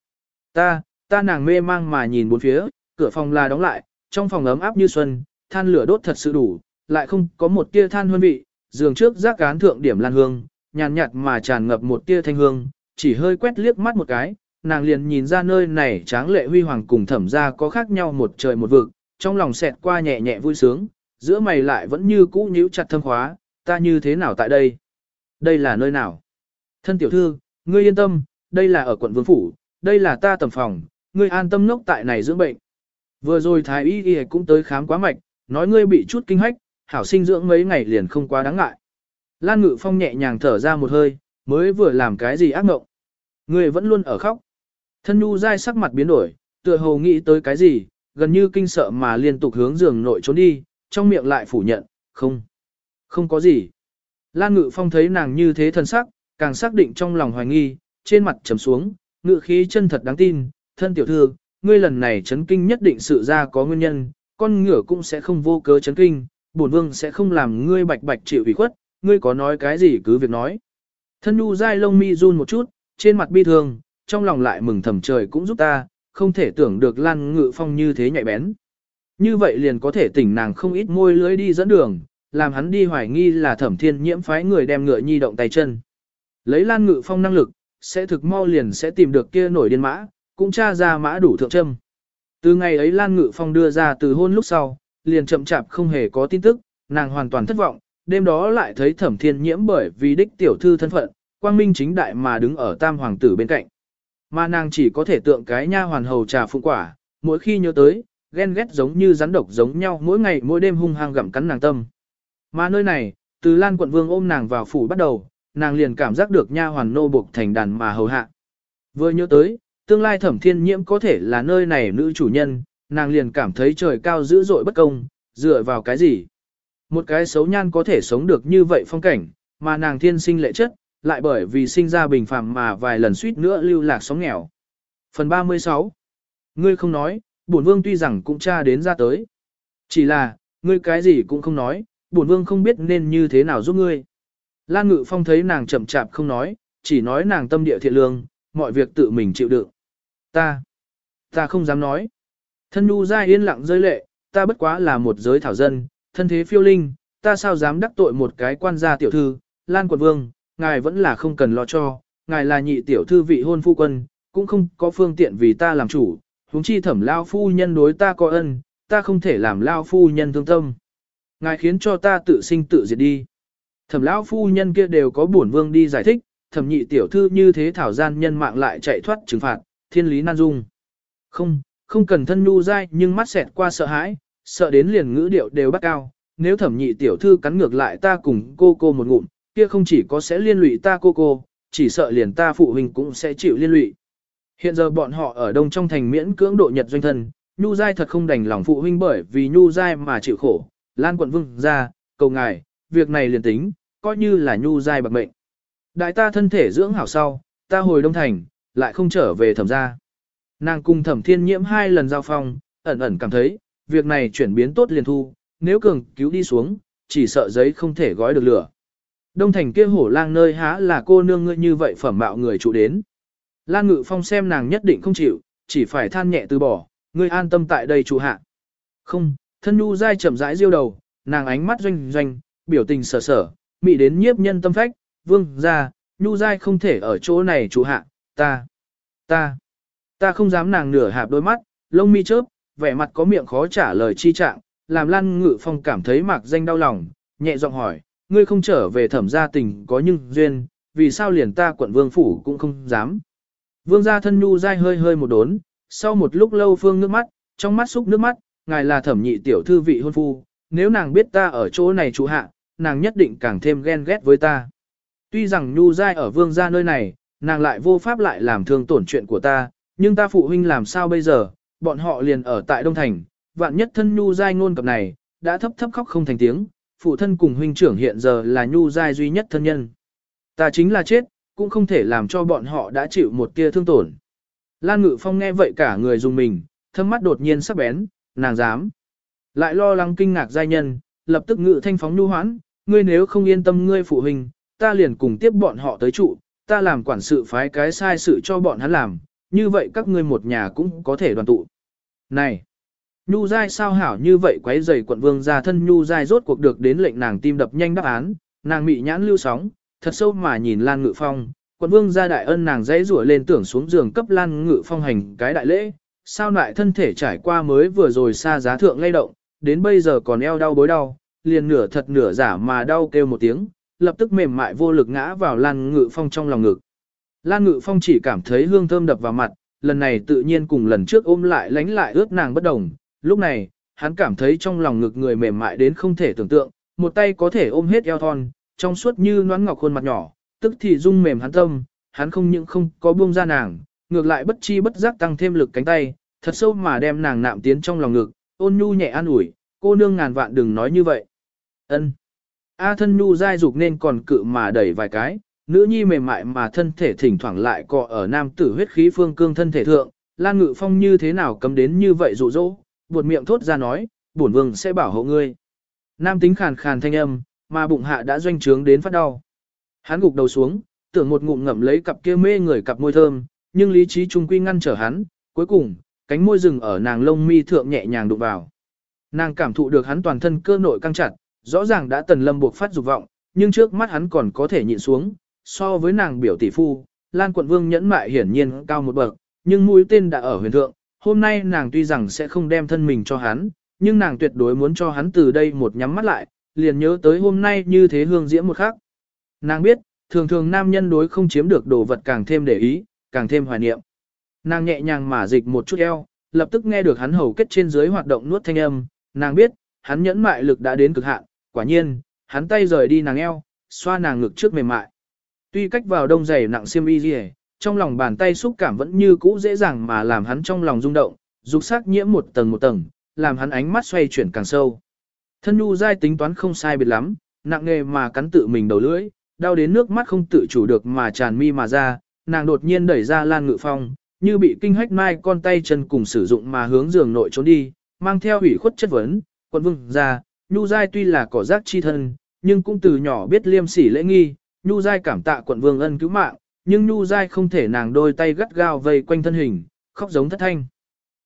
Ta, ta nàng mê mang mà nhìn bốn phía, cửa phòng là đóng lại, trong phòng ấm áp như xuân, than lửa đốt thật sự đủ, lại không có một tia than hương vị, giường trước rác cán thượng điểm lan hương, nhàn nhạt mà tràn ngập một tia thanh hương, chỉ hơi quét liếc mắt một cái, nàng liền nhìn ra nơi này tráng lệ huy hoàng cùng thẩm ra có khác nhau một trời một vực, trong lòng xẹt qua nhẹ nhẹ vui sướng, giữa mày lại vẫn như cũ nhíu chặt thâm khóa, ta như thế nào tại đây? Đây là nơi nào? Thân tiểu thư, ngươi yên tâm, đây là ở quận Vương Phủ, đây là ta tầm phòng, ngươi an tâm nốc tại này dưỡng bệnh. Vừa rồi thái y y cũng tới khám quá mạch, nói ngươi bị chút kinh hách, hảo sinh dưỡng mấy ngày liền không quá đáng ngại. Lan Ngự Phong nhẹ nhàng thở ra một hơi, mới vừa làm cái gì ác ngộng Ngươi vẫn luôn ở khóc. Thân Nhu dai sắc mặt biến đổi, tựa hồ nghĩ tới cái gì, gần như kinh sợ mà liên tục hướng giường nội trốn đi, trong miệng lại phủ nhận, không, không có gì. Lan Ngự Phong thấy nàng như thế thân sắc, càng xác định trong lòng hoài nghi, trên mặt trầm xuống, ngự khí chân thật đáng tin, thân tiểu thư, ngươi lần này chấn kinh nhất định sự ra có nguyên nhân, con ngựa cũng sẽ không vô cớ chấn kinh, bổn vương sẽ không làm ngươi bạch bạch chịu ủy khuất, ngươi có nói cái gì cứ việc nói. Thân nhu dai lông mi run một chút, trên mặt bi thương, trong lòng lại mừng thầm trời cũng giúp ta, không thể tưởng được Lan Ngự Phong như thế nhạy bén. Như vậy liền có thể tỉnh nàng không ít môi lưới đi dẫn đường, làm hắn đi hoài nghi là thẩm thiên nhiễm phái người đem ngựa nhi động tay chân. Lấy Lan Ngự Phong năng lực, sẽ thực mau liền sẽ tìm được kia nổi điên mã, cũng tra ra mã đủ thượng châm. Từ ngày ấy Lan Ngự Phong đưa ra từ hôn lúc sau, liền chậm chạp không hề có tin tức, nàng hoàn toàn thất vọng, đêm đó lại thấy thẩm thiên nhiễm bởi vì đích tiểu thư thân phận, quang minh chính đại mà đứng ở tam hoàng tử bên cạnh. Mà nàng chỉ có thể tượng cái nha hoàn hầu trà phụng quả, mỗi khi nhớ tới, ghen ghét giống như rắn độc giống nhau mỗi ngày mỗi đêm hung hăng gặm cắn nàng tâm. Mà nơi này, từ Lan quận vương ôm nàng vào phủ bắt đầu, nàng liền cảm giác được nha hoàn nô buộc thành đàn mà hầu hạ. Vừa nhớ tới, tương lai thẩm thiên nhiễm có thể là nơi này nữ chủ nhân, nàng liền cảm thấy trời cao dữ dội bất công, dựa vào cái gì? Một cái xấu nhan có thể sống được như vậy phong cảnh, mà nàng thiên sinh lệ chất, lại bởi vì sinh ra bình phàm mà vài lần suýt nữa lưu lạc sóng nghèo. Phần 36 Ngươi không nói, bổn vương tuy rằng cũng tra đến ra tới. Chỉ là, ngươi cái gì cũng không nói, bổn vương không biết nên như thế nào giúp ngươi. Lan Ngự Phong thấy nàng chậm chạp không nói, chỉ nói nàng tâm địa thiện lương, mọi việc tự mình chịu đựng. Ta, ta không dám nói. Thân nhu ra yên lặng rơi lệ, ta bất quá là một giới thảo dân, thân thế phiêu linh, ta sao dám đắc tội một cái quan gia tiểu thư, Lan Quận Vương, ngài vẫn là không cần lo cho, ngài là nhị tiểu thư vị hôn phu quân, cũng không có phương tiện vì ta làm chủ, huống chi thẩm lao phu nhân đối ta có ân, ta không thể làm lao phu nhân thương tâm. Ngài khiến cho ta tự sinh tự diệt đi. Thẩm lão phu nhân kia đều có bổn vương đi giải thích, thẩm nhị tiểu thư như thế thảo gian nhân mạng lại chạy thoát trừng phạt, thiên lý nan dung. Không, không cần thân nhu dai nhưng mắt xẹt qua sợ hãi, sợ đến liền ngữ điệu đều bắt cao. Nếu thẩm nhị tiểu thư cắn ngược lại ta cùng cô cô một ngụm, kia không chỉ có sẽ liên lụy ta cô cô, chỉ sợ liền ta phụ huynh cũng sẽ chịu liên lụy. Hiện giờ bọn họ ở đông trong thành miễn cưỡng độ nhật doanh thân, Nhu Giai thật không đành lòng phụ huynh bởi vì Nhu Giai mà chịu khổ. Lan quận vương ra, cầu ngài, việc này liền tính, coi như là Nhu Giai bạc mệnh. Đại ta thân thể dưỡng hảo sau, ta hồi đông thành, lại không trở về thẩm gia. Nàng cùng thẩm thiên nhiễm hai lần giao phong, ẩn ẩn cảm thấy, việc này chuyển biến tốt liền thu, nếu cường cứu đi xuống, chỉ sợ giấy không thể gói được lửa. Đông thành kia hổ lang nơi há là cô nương ngươi như vậy phẩm mạo người trụ đến. Lan Ngự Phong xem nàng nhất định không chịu, chỉ phải than nhẹ từ bỏ, ngươi an tâm tại đây trụ hạ. Không, thân nhu dai chậm rãi diêu đầu, nàng ánh mắt doanh doanh, biểu tình sở sở, mị đến nhiếp nhân tâm phách, vương ra, nhu dai không thể ở chỗ này trụ hạ, ta, ta, ta không dám nàng nửa hạp đôi mắt, lông mi chớp, vẻ mặt có miệng khó trả lời chi trạng, làm Lan Ngự Phong cảm thấy mạc danh đau lòng, nhẹ giọng hỏi, ngươi không trở về thẩm gia tình có nhưng duyên, vì sao liền ta quận vương phủ cũng không dám. Vương gia thân nhu dai hơi hơi một đốn, sau một lúc lâu phương nước mắt, trong mắt xúc nước mắt, ngài là thẩm nhị tiểu thư vị hôn phu, nếu nàng biết ta ở chỗ này trụ hạ, nàng nhất định càng thêm ghen ghét với ta. Tuy rằng nhu dai ở vương gia nơi này, nàng lại vô pháp lại làm thương tổn chuyện của ta, nhưng ta phụ huynh làm sao bây giờ, bọn họ liền ở tại Đông Thành, vạn nhất thân nhu dai ngôn cập này, đã thấp thấp khóc không thành tiếng, phụ thân cùng huynh trưởng hiện giờ là nhu giai duy nhất thân nhân. Ta chính là chết, cũng không thể làm cho bọn họ đã chịu một tia thương tổn. Lan Ngự Phong nghe vậy cả người dùng mình, thâm mắt đột nhiên sắc bén, nàng dám. Lại lo lắng kinh ngạc giai nhân, lập tức ngự thanh phóng nhu hoãn, ngươi nếu không yên tâm ngươi phụ huynh, ta liền cùng tiếp bọn họ tới trụ, ta làm quản sự phái cái sai sự cho bọn hắn làm, như vậy các ngươi một nhà cũng có thể đoàn tụ. Này! Nhu dai sao hảo như vậy quấy rầy quận vương gia thân Nhu dai rốt cuộc được đến lệnh nàng tim đập nhanh đáp án, nàng mị nhãn lưu sóng, thật sâu mà nhìn Lan Ngự Phong, quận vương gia đại ân nàng dãy rủa lên tưởng xuống giường cấp Lan Ngự Phong hành cái đại lễ, sao lại thân thể trải qua mới vừa rồi xa giá thượng lay động, đến bây giờ còn eo đau bối đau, liền nửa thật nửa giả mà đau kêu một tiếng, lập tức mềm mại vô lực ngã vào Lan Ngự Phong trong lòng ngực. Lan Ngự Phong chỉ cảm thấy hương thơm đập vào mặt, lần này tự nhiên cùng lần trước ôm lại lánh lại ướt nàng bất đồng, Lúc này, hắn cảm thấy trong lòng ngực người mềm mại đến không thể tưởng tượng, một tay có thể ôm hết eo thon, trong suốt như noãn ngọc khuôn mặt nhỏ, tức thì rung mềm hắn tâm, hắn không những không có buông ra nàng, ngược lại bất chi bất giác tăng thêm lực cánh tay, Thật sâu mà đem nàng nạm tiến trong lòng ngực, ôn nhu nhẹ an ủi, cô nương ngàn vạn đừng nói như vậy. Ân. A thân nhu dai dục nên còn cự mà đẩy vài cái, nữ nhi mềm mại mà thân thể thỉnh thoảng lại cọ ở nam tử huyết khí phương cương thân thể thượng, Lan Ngự Phong như thế nào cấm đến như vậy dụ dỗ, buột miệng thốt ra nói, bổn vương sẽ bảo hộ ngươi. Nam tính khàn khàn thanh âm, mà bụng hạ đã doanh trướng đến phát đau. Hắn gục đầu xuống, tưởng một ngụm ngậm lấy cặp kia mê người cặp môi thơm, nhưng lý trí trung quy ngăn trở hắn, cuối cùng, cánh môi rừng ở nàng lông mi thượng nhẹ nhàng đụng vào. Nàng cảm thụ được hắn toàn thân cơ nội căng chặt, rõ ràng đã tần lâm buộc phát dục vọng, nhưng trước mắt hắn còn có thể nhịn xuống, so với nàng biểu tỷ phu, Lan quận vương nhẫn mại hiển nhiên cao một bậc, nhưng mũi tên đã ở huyền thượng, hôm nay nàng tuy rằng sẽ không đem thân mình cho hắn, nhưng nàng tuyệt đối muốn cho hắn từ đây một nhắm mắt lại, liền nhớ tới hôm nay như thế hương diễm một khắc. Nàng biết, thường thường nam nhân đối không chiếm được đồ vật càng thêm để ý, càng thêm hoài niệm. Nàng nhẹ nhàng mà dịch một chút eo, lập tức nghe được hắn hầu kết trên dưới hoạt động nuốt thanh âm, nàng biết, hắn nhẫn mại lực đã đến cực hạn, quả nhiên, hắn tay rời đi nàng eo, xoa nàng ngực trước mềm mại. Tuy cách vào đông dày nặng xiêm y gì trong lòng bàn tay xúc cảm vẫn như cũ dễ dàng mà làm hắn trong lòng rung động, dục sắc nhiễm một tầng một tầng, làm hắn ánh mắt xoay chuyển càng sâu. Thân nhu dai tính toán không sai biệt lắm, nặng nghề mà cắn tự mình đầu lưỡi, đau đến nước mắt không tự chủ được mà tràn mi mà ra, nàng đột nhiên đẩy ra Lan Ngự Phong, như bị kinh hách mai con tay chân cùng sử dụng mà hướng giường nội trốn đi, mang theo ủy khuất chất vấn, quận vương ra, nhu dai tuy là cỏ rác chi thân, nhưng cũng từ nhỏ biết liêm sỉ lễ nghi, nhu dai cảm tạ quận vương ân cứu mạng, nhưng nhu giai không thể nàng đôi tay gắt gao vây quanh thân hình, khóc giống thất thanh.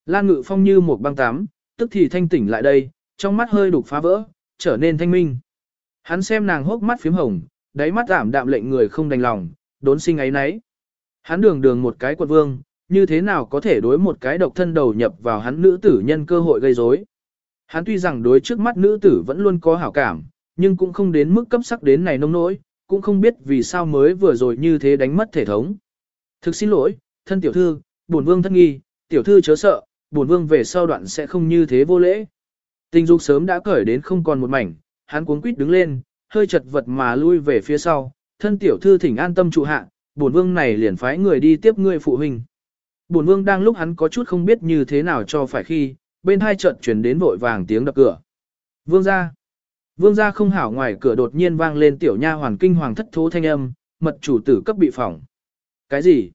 Lan Ngự Phong như một băng tám, tức thì thanh tỉnh lại đây, trong mắt hơi đục phá vỡ, trở nên thanh minh. Hắn xem nàng hốc mắt phím hồng, đáy mắt giảm đạm lệnh người không đành lòng, đốn sinh ấy nấy. Hắn đường đường một cái quận vương, như thế nào có thể đối một cái độc thân đầu nhập vào hắn nữ tử nhân cơ hội gây rối. Hắn tuy rằng đối trước mắt nữ tử vẫn luôn có hảo cảm, nhưng cũng không đến mức cấp sắc đến này nông nỗi, cũng không biết vì sao mới vừa rồi như thế đánh mất thể thống. Thực xin lỗi, thân tiểu thư, bổn vương thất nghi, tiểu thư chớ sợ, bổn vương về sau đoạn sẽ không như thế vô lễ. Tình dục sớm đã cởi đến không còn một mảnh, hắn cuống quýt đứng lên, hơi chật vật mà lui về phía sau, thân tiểu thư thỉnh an tâm trụ hạ, bổn vương này liền phái người đi tiếp ngươi phụ huynh. Bổn vương đang lúc hắn có chút không biết như thế nào cho phải khi, bên hai trận chuyển đến vội vàng tiếng đập cửa. Vương ra. Vương gia không hảo ngoài cửa đột nhiên vang lên tiểu nha hoàn kinh hoàng thất thố thanh âm, mật chủ tử cấp bị phỏng. Cái gì?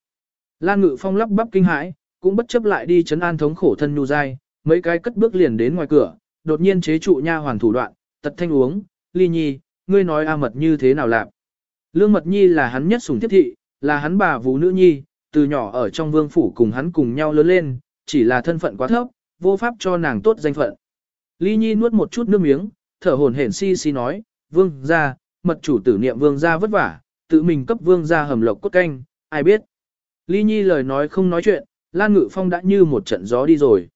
Lan Ngự Phong lắp bắp kinh hãi, cũng bất chấp lại đi chấn an thống khổ thân nhu dai, mấy cái cất bước liền đến ngoài cửa, đột nhiên chế trụ nha hoàn thủ đoạn, tật thanh uống, ly nhi, ngươi nói a mật như thế nào lạc. Lương mật nhi là hắn nhất sủng tiếp thị, là hắn bà vũ nữ nhi, từ nhỏ ở trong vương phủ cùng hắn cùng nhau lớn lên, chỉ là thân phận quá thấp, vô pháp cho nàng tốt danh phận. Ly nhi nuốt một chút nước miếng, thở hồn hển si si nói, vương gia, mật chủ tử niệm vương gia vất vả, tự mình cấp vương gia hầm lộc cốt canh, ai biết. Ly Nhi lời nói không nói chuyện, Lan Ngự Phong đã như một trận gió đi rồi.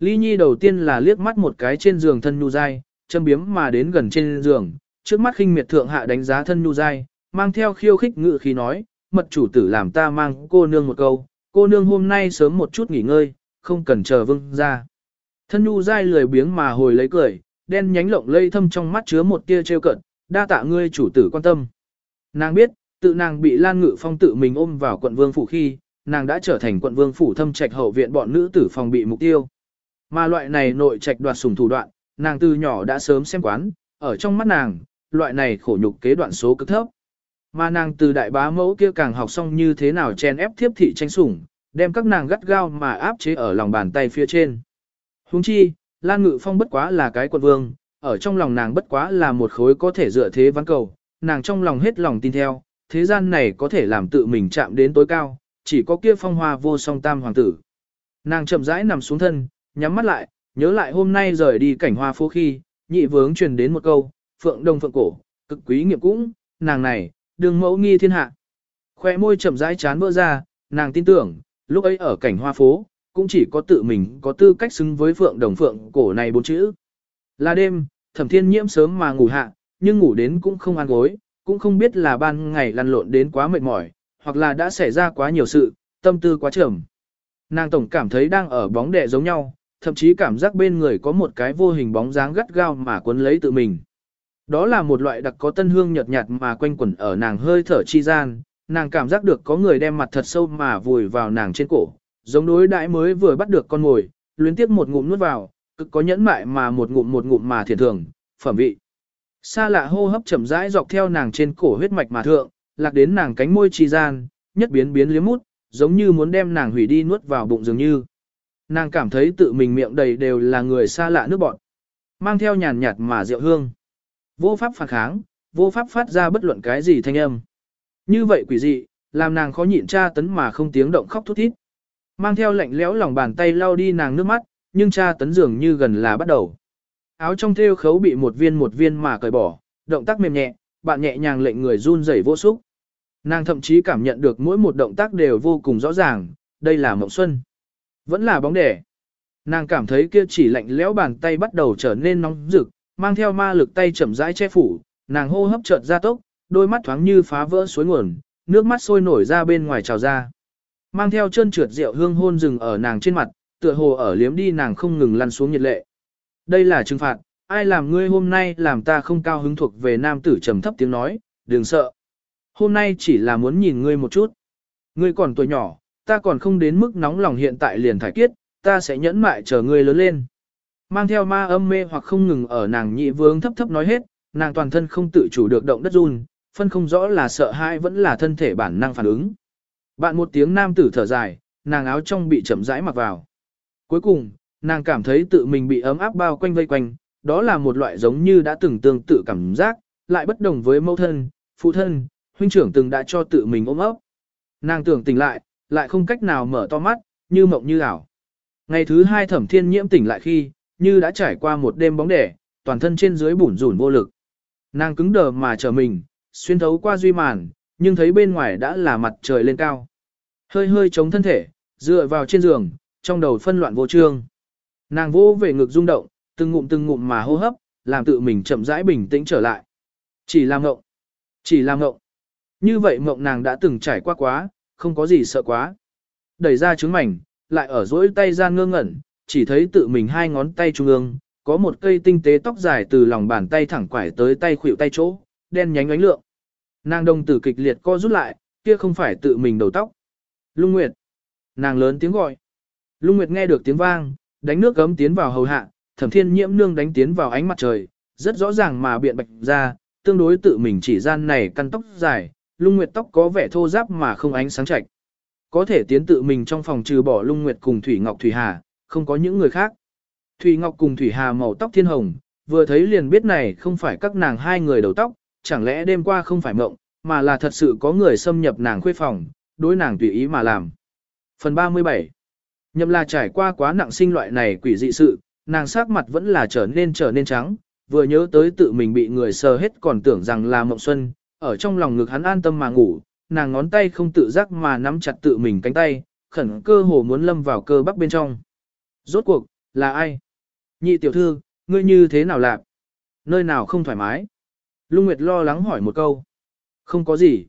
Ly Nhi đầu tiên là liếc mắt một cái trên giường thân nhu dai, châm biếm mà đến gần trên giường, trước mắt khinh miệt thượng hạ đánh giá thân nhu dai, mang theo khiêu khích ngự khí nói, mật chủ tử làm ta mang cô nương một câu, cô nương hôm nay sớm một chút nghỉ ngơi, không cần chờ vương ra. Thân nhu dai lười biếng mà hồi lấy cười, đen nhánh lộng lây thâm trong mắt chứa một tia trêu cận, đa tạ ngươi chủ tử quan tâm. Nàng biết, tự nàng bị Lan Ngự Phong tự mình ôm vào quận vương phủ khi, nàng đã trở thành quận vương phủ thâm trạch hậu viện bọn nữ tử phòng bị mục tiêu. Mà loại này nội trạch đoạt sủng thủ đoạn, nàng từ nhỏ đã sớm xem quán, ở trong mắt nàng, loại này khổ nhục kế đoạn số cực thấp. Mà nàng từ đại bá mẫu kia càng học xong như thế nào chen ép thiếp thị tranh sủng, đem các nàng gắt gao mà áp chế ở lòng bàn tay phía trên. Huống chi, Lan Ngự Phong bất quá là cái quận vương, ở trong lòng nàng bất quá là một khối có thể dựa thế ván cầu, nàng trong lòng hết lòng tin theo, thế gian này có thể làm tự mình chạm đến tối cao, chỉ có kia phong hoa vô song tam hoàng tử. Nàng chậm rãi nằm xuống thân, nhắm mắt lại, nhớ lại hôm nay rời đi cảnh hoa phố khi, nhị vướng truyền đến một câu, phượng đông phượng cổ, cực quý nghiệp cũng, nàng này, đường mẫu nghi thiên hạ. Khoe môi chậm rãi chán vỡ ra, nàng tin tưởng, lúc ấy ở cảnh hoa phố, cũng chỉ có tự mình có tư cách xứng với phượng đồng phượng cổ này bốn chữ. Là đêm, thẩm thiên nhiễm sớm mà ngủ hạ, nhưng ngủ đến cũng không ăn gối, cũng không biết là ban ngày lăn lộn đến quá mệt mỏi, hoặc là đã xảy ra quá nhiều sự, tâm tư quá trầm. Nàng tổng cảm thấy đang ở bóng đè giống nhau, thậm chí cảm giác bên người có một cái vô hình bóng dáng gắt gao mà cuốn lấy tự mình. Đó là một loại đặc có tân hương nhợt nhạt mà quanh quẩn ở nàng hơi thở chi gian, nàng cảm giác được có người đem mặt thật sâu mà vùi vào nàng trên cổ, giống đối đãi mới vừa bắt được con ngồi, luyến tiếp một ngụm nuốt vào, cực có nhẫn mại mà một ngụm một ngụm mà thiệt thường, phẩm vị. Xa lạ hô hấp chậm rãi dọc theo nàng trên cổ huyết mạch mà thượng, lạc đến nàng cánh môi trì gian, nhất biến biến liếm mút, giống như muốn đem nàng hủy đi nuốt vào bụng dường như. Nàng cảm thấy tự mình miệng đầy đều là người xa lạ nước bọn, mang theo nhàn nhạt mà rượu hương. Vô pháp phản kháng, vô pháp phát ra bất luận cái gì thanh âm. Như vậy quỷ dị, làm nàng khó nhịn tra tấn mà không tiếng động khóc thút thít. Mang theo lạnh lẽo lòng bàn tay lau đi nàng nước mắt, nhưng cha tấn dường như gần là bắt đầu. Áo trong thêu khấu bị một viên một viên mà cởi bỏ, động tác mềm nhẹ, bạn nhẹ nhàng lệnh người run rẩy vô xúc. Nàng thậm chí cảm nhận được mỗi một động tác đều vô cùng rõ ràng, đây là mộng xuân. Vẫn là bóng đẻ. Nàng cảm thấy kia chỉ lạnh lẽo bàn tay bắt đầu trở nên nóng rực, mang theo ma lực tay chậm rãi che phủ, nàng hô hấp chợt ra tốc, đôi mắt thoáng như phá vỡ suối nguồn, nước mắt sôi nổi ra bên ngoài trào ra. Mang theo chân trượt rượu hương hôn rừng ở nàng trên mặt, tựa hồ ở liếm đi nàng không ngừng lăn xuống nhiệt lệ. Đây là trừng phạt, ai làm ngươi hôm nay làm ta không cao hứng thuộc về nam tử trầm thấp tiếng nói, đừng sợ. Hôm nay chỉ là muốn nhìn ngươi một chút. Ngươi còn tuổi nhỏ, ta còn không đến mức nóng lòng hiện tại liền thải kiết, ta sẽ nhẫn mại chờ ngươi lớn lên. Mang theo ma âm mê hoặc không ngừng ở nàng nhị vương thấp thấp nói hết, nàng toàn thân không tự chủ được động đất run, phân không rõ là sợ hãi vẫn là thân thể bản năng phản ứng. Bạn một tiếng nam tử thở dài, nàng áo trong bị chậm rãi mặc vào. Cuối cùng, nàng cảm thấy tự mình bị ấm áp bao quanh vây quanh, đó là một loại giống như đã từng tương tự cảm giác, lại bất đồng với mẫu thân, phụ thân, huynh trưởng từng đã cho tự mình ôm ấp. Nàng tưởng tỉnh lại, lại không cách nào mở to mắt, như mộng như ảo. Ngày thứ hai thẩm thiên nhiễm tỉnh lại khi, như đã trải qua một đêm bóng đẻ, toàn thân trên dưới bủn rủn vô lực. Nàng cứng đờ mà chờ mình, xuyên thấu qua duy màn, nhưng thấy bên ngoài đã là mặt trời lên cao. Hơi hơi chống thân thể, dựa vào trên giường, trong đầu phân loạn vô trương. Nàng vô về ngực rung động, từng ngụm từng ngụm mà hô hấp, làm tự mình chậm rãi bình tĩnh trở lại. Chỉ làm ngộng. Chỉ làm ngộng. Như vậy ngộng nàng đã từng trải qua quá, không có gì sợ quá. Đẩy ra trứng mảnh, lại ở dỗi tay gian ngơ ngẩn, chỉ thấy tự mình hai ngón tay trung ương, có một cây tinh tế tóc dài từ lòng bàn tay thẳng quải tới tay khuỷu tay chỗ, đen nhánh ánh lượng. Nàng đồng tử kịch liệt co rút lại, kia không phải tự mình đầu tóc. Lung Nguyệt. Nàng lớn tiếng gọi. Lung Nguyệt nghe được tiếng vang, đánh nước gấm tiến vào hầu hạ, thẩm thiên nhiễm nương đánh tiến vào ánh mặt trời, rất rõ ràng mà biện bạch ra, tương đối tự mình chỉ gian này căn tóc dài, lung nguyệt tóc có vẻ thô ráp mà không ánh sáng chạch. Có thể tiến tự mình trong phòng trừ bỏ lung nguyệt cùng Thủy Ngọc Thủy Hà, không có những người khác. Thủy Ngọc cùng Thủy Hà màu tóc thiên hồng, vừa thấy liền biết này không phải các nàng hai người đầu tóc, chẳng lẽ đêm qua không phải mộng, mà là thật sự có người xâm nhập nàng khuê phòng, đối nàng tùy ý mà làm. Phần 37 Nhậm là trải qua quá nặng sinh loại này quỷ dị sự, nàng sắc mặt vẫn là trở nên trở nên trắng, vừa nhớ tới tự mình bị người sờ hết còn tưởng rằng là mộng xuân, ở trong lòng ngực hắn an tâm mà ngủ, nàng ngón tay không tự giác mà nắm chặt tự mình cánh tay, khẩn cơ hồ muốn lâm vào cơ bắp bên trong. Rốt cuộc, là ai? Nhị tiểu thư, ngươi như thế nào lạc? Nơi nào không thoải mái? Lung Nguyệt lo lắng hỏi một câu. Không có gì.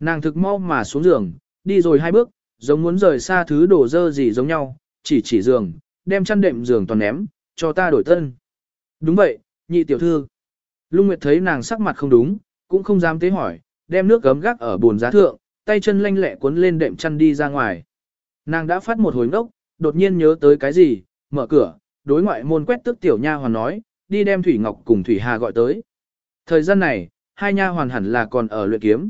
Nàng thực mau mà xuống giường, đi rồi hai bước, giống muốn rời xa thứ đổ dơ gì giống nhau, chỉ chỉ giường, đem chăn đệm giường toàn ném, cho ta đổi tân. Đúng vậy, nhị tiểu thư. Lung Nguyệt thấy nàng sắc mặt không đúng, cũng không dám tế hỏi, đem nước gấm gác ở bồn giá thượng, tay chân lanh lẹ cuốn lên đệm chăn đi ra ngoài. Nàng đã phát một hồi ngốc, đột nhiên nhớ tới cái gì, mở cửa, đối ngoại môn quét tức tiểu nha hoàn nói, đi đem Thủy Ngọc cùng Thủy Hà gọi tới. Thời gian này, hai nha hoàn hẳn là còn ở luyện kiếm.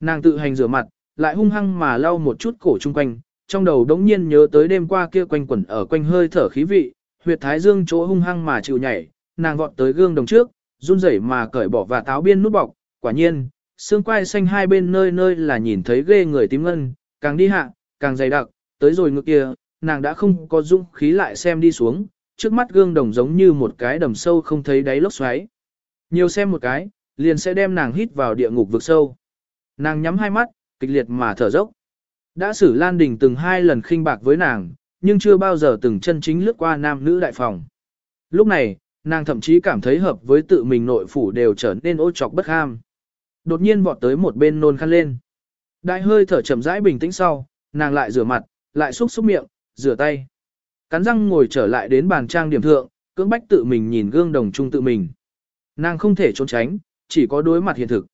Nàng tự hành rửa mặt, lại hung hăng mà lau một chút cổ chung quanh, trong đầu đống nhiên nhớ tới đêm qua kia quanh quẩn ở quanh hơi thở khí vị, huyệt thái dương chỗ hung hăng mà chịu nhảy, nàng vọt tới gương đồng trước, run rẩy mà cởi bỏ và táo biên nút bọc, quả nhiên, xương quai xanh hai bên nơi nơi là nhìn thấy ghê người tím ngân, càng đi hạ, càng dày đặc, tới rồi ngược kia, nàng đã không có dũng khí lại xem đi xuống, trước mắt gương đồng giống như một cái đầm sâu không thấy đáy lốc xoáy. Nhiều xem một cái, liền sẽ đem nàng hít vào địa ngục vực sâu. Nàng nhắm hai mắt, kịch liệt mà thở dốc. Đã xử Lan Đình từng hai lần khinh bạc với nàng, nhưng chưa bao giờ từng chân chính lướt qua nam nữ đại phòng. Lúc này, nàng thậm chí cảm thấy hợp với tự mình nội phủ đều trở nên ô trọc bất ham. Đột nhiên vọt tới một bên nôn khăn lên. Đại hơi thở chậm rãi bình tĩnh sau, nàng lại rửa mặt, lại xúc xúc miệng, rửa tay. Cắn răng ngồi trở lại đến bàn trang điểm thượng, cưỡng bách tự mình nhìn gương đồng chung tự mình. Nàng không thể trốn tránh, chỉ có đối mặt hiện thực.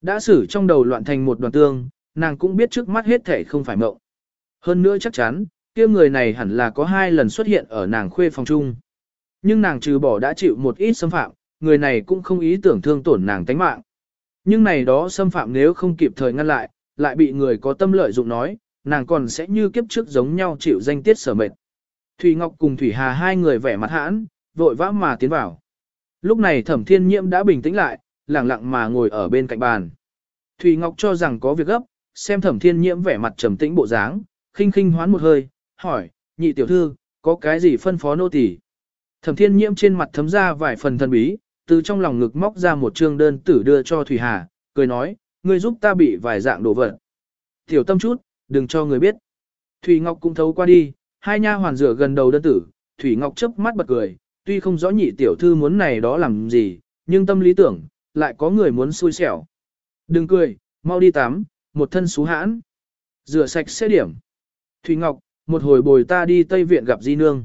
Đã xử trong đầu loạn thành một đoàn tương, nàng cũng biết trước mắt hết thể không phải mộng. Hơn nữa chắc chắn, kia người này hẳn là có hai lần xuất hiện ở nàng khuê phòng chung. Nhưng nàng trừ bỏ đã chịu một ít xâm phạm, người này cũng không ý tưởng thương tổn nàng tánh mạng. Nhưng này đó xâm phạm nếu không kịp thời ngăn lại, lại bị người có tâm lợi dụng nói, nàng còn sẽ như kiếp trước giống nhau chịu danh tiết sở mệt. Thủy Ngọc cùng Thủy Hà hai người vẻ mặt hãn, vội vã mà tiến vào. Lúc này thẩm thiên nhiễm đã bình tĩnh lại, lặng lặng mà ngồi ở bên cạnh bàn. Thủy Ngọc cho rằng có việc gấp, xem thẩm thiên nhiễm vẻ mặt trầm tĩnh bộ dáng, khinh khinh hoán một hơi, hỏi, nhị tiểu thư, có cái gì phân phó nô tỳ? Thẩm thiên nhiễm trên mặt thấm ra vài phần thân bí, từ trong lòng ngực móc ra một trương đơn tử đưa cho Thủy Hà, cười nói, ngươi giúp ta bị vài dạng đồ vật. Tiểu tâm chút, đừng cho người biết. Thủy Ngọc cũng thấu qua đi, hai nha hoàn rửa gần đầu đơn tử, Thủy Ngọc chớp mắt bật cười, tuy không rõ nhị tiểu thư muốn này đó làm gì, nhưng tâm lý tưởng, lại có người muốn xui xẻo. Đừng cười, mau đi tắm, một thân xú hãn. Rửa sạch sẽ điểm. Thủy Ngọc, một hồi bồi ta đi Tây Viện gặp Di Nương.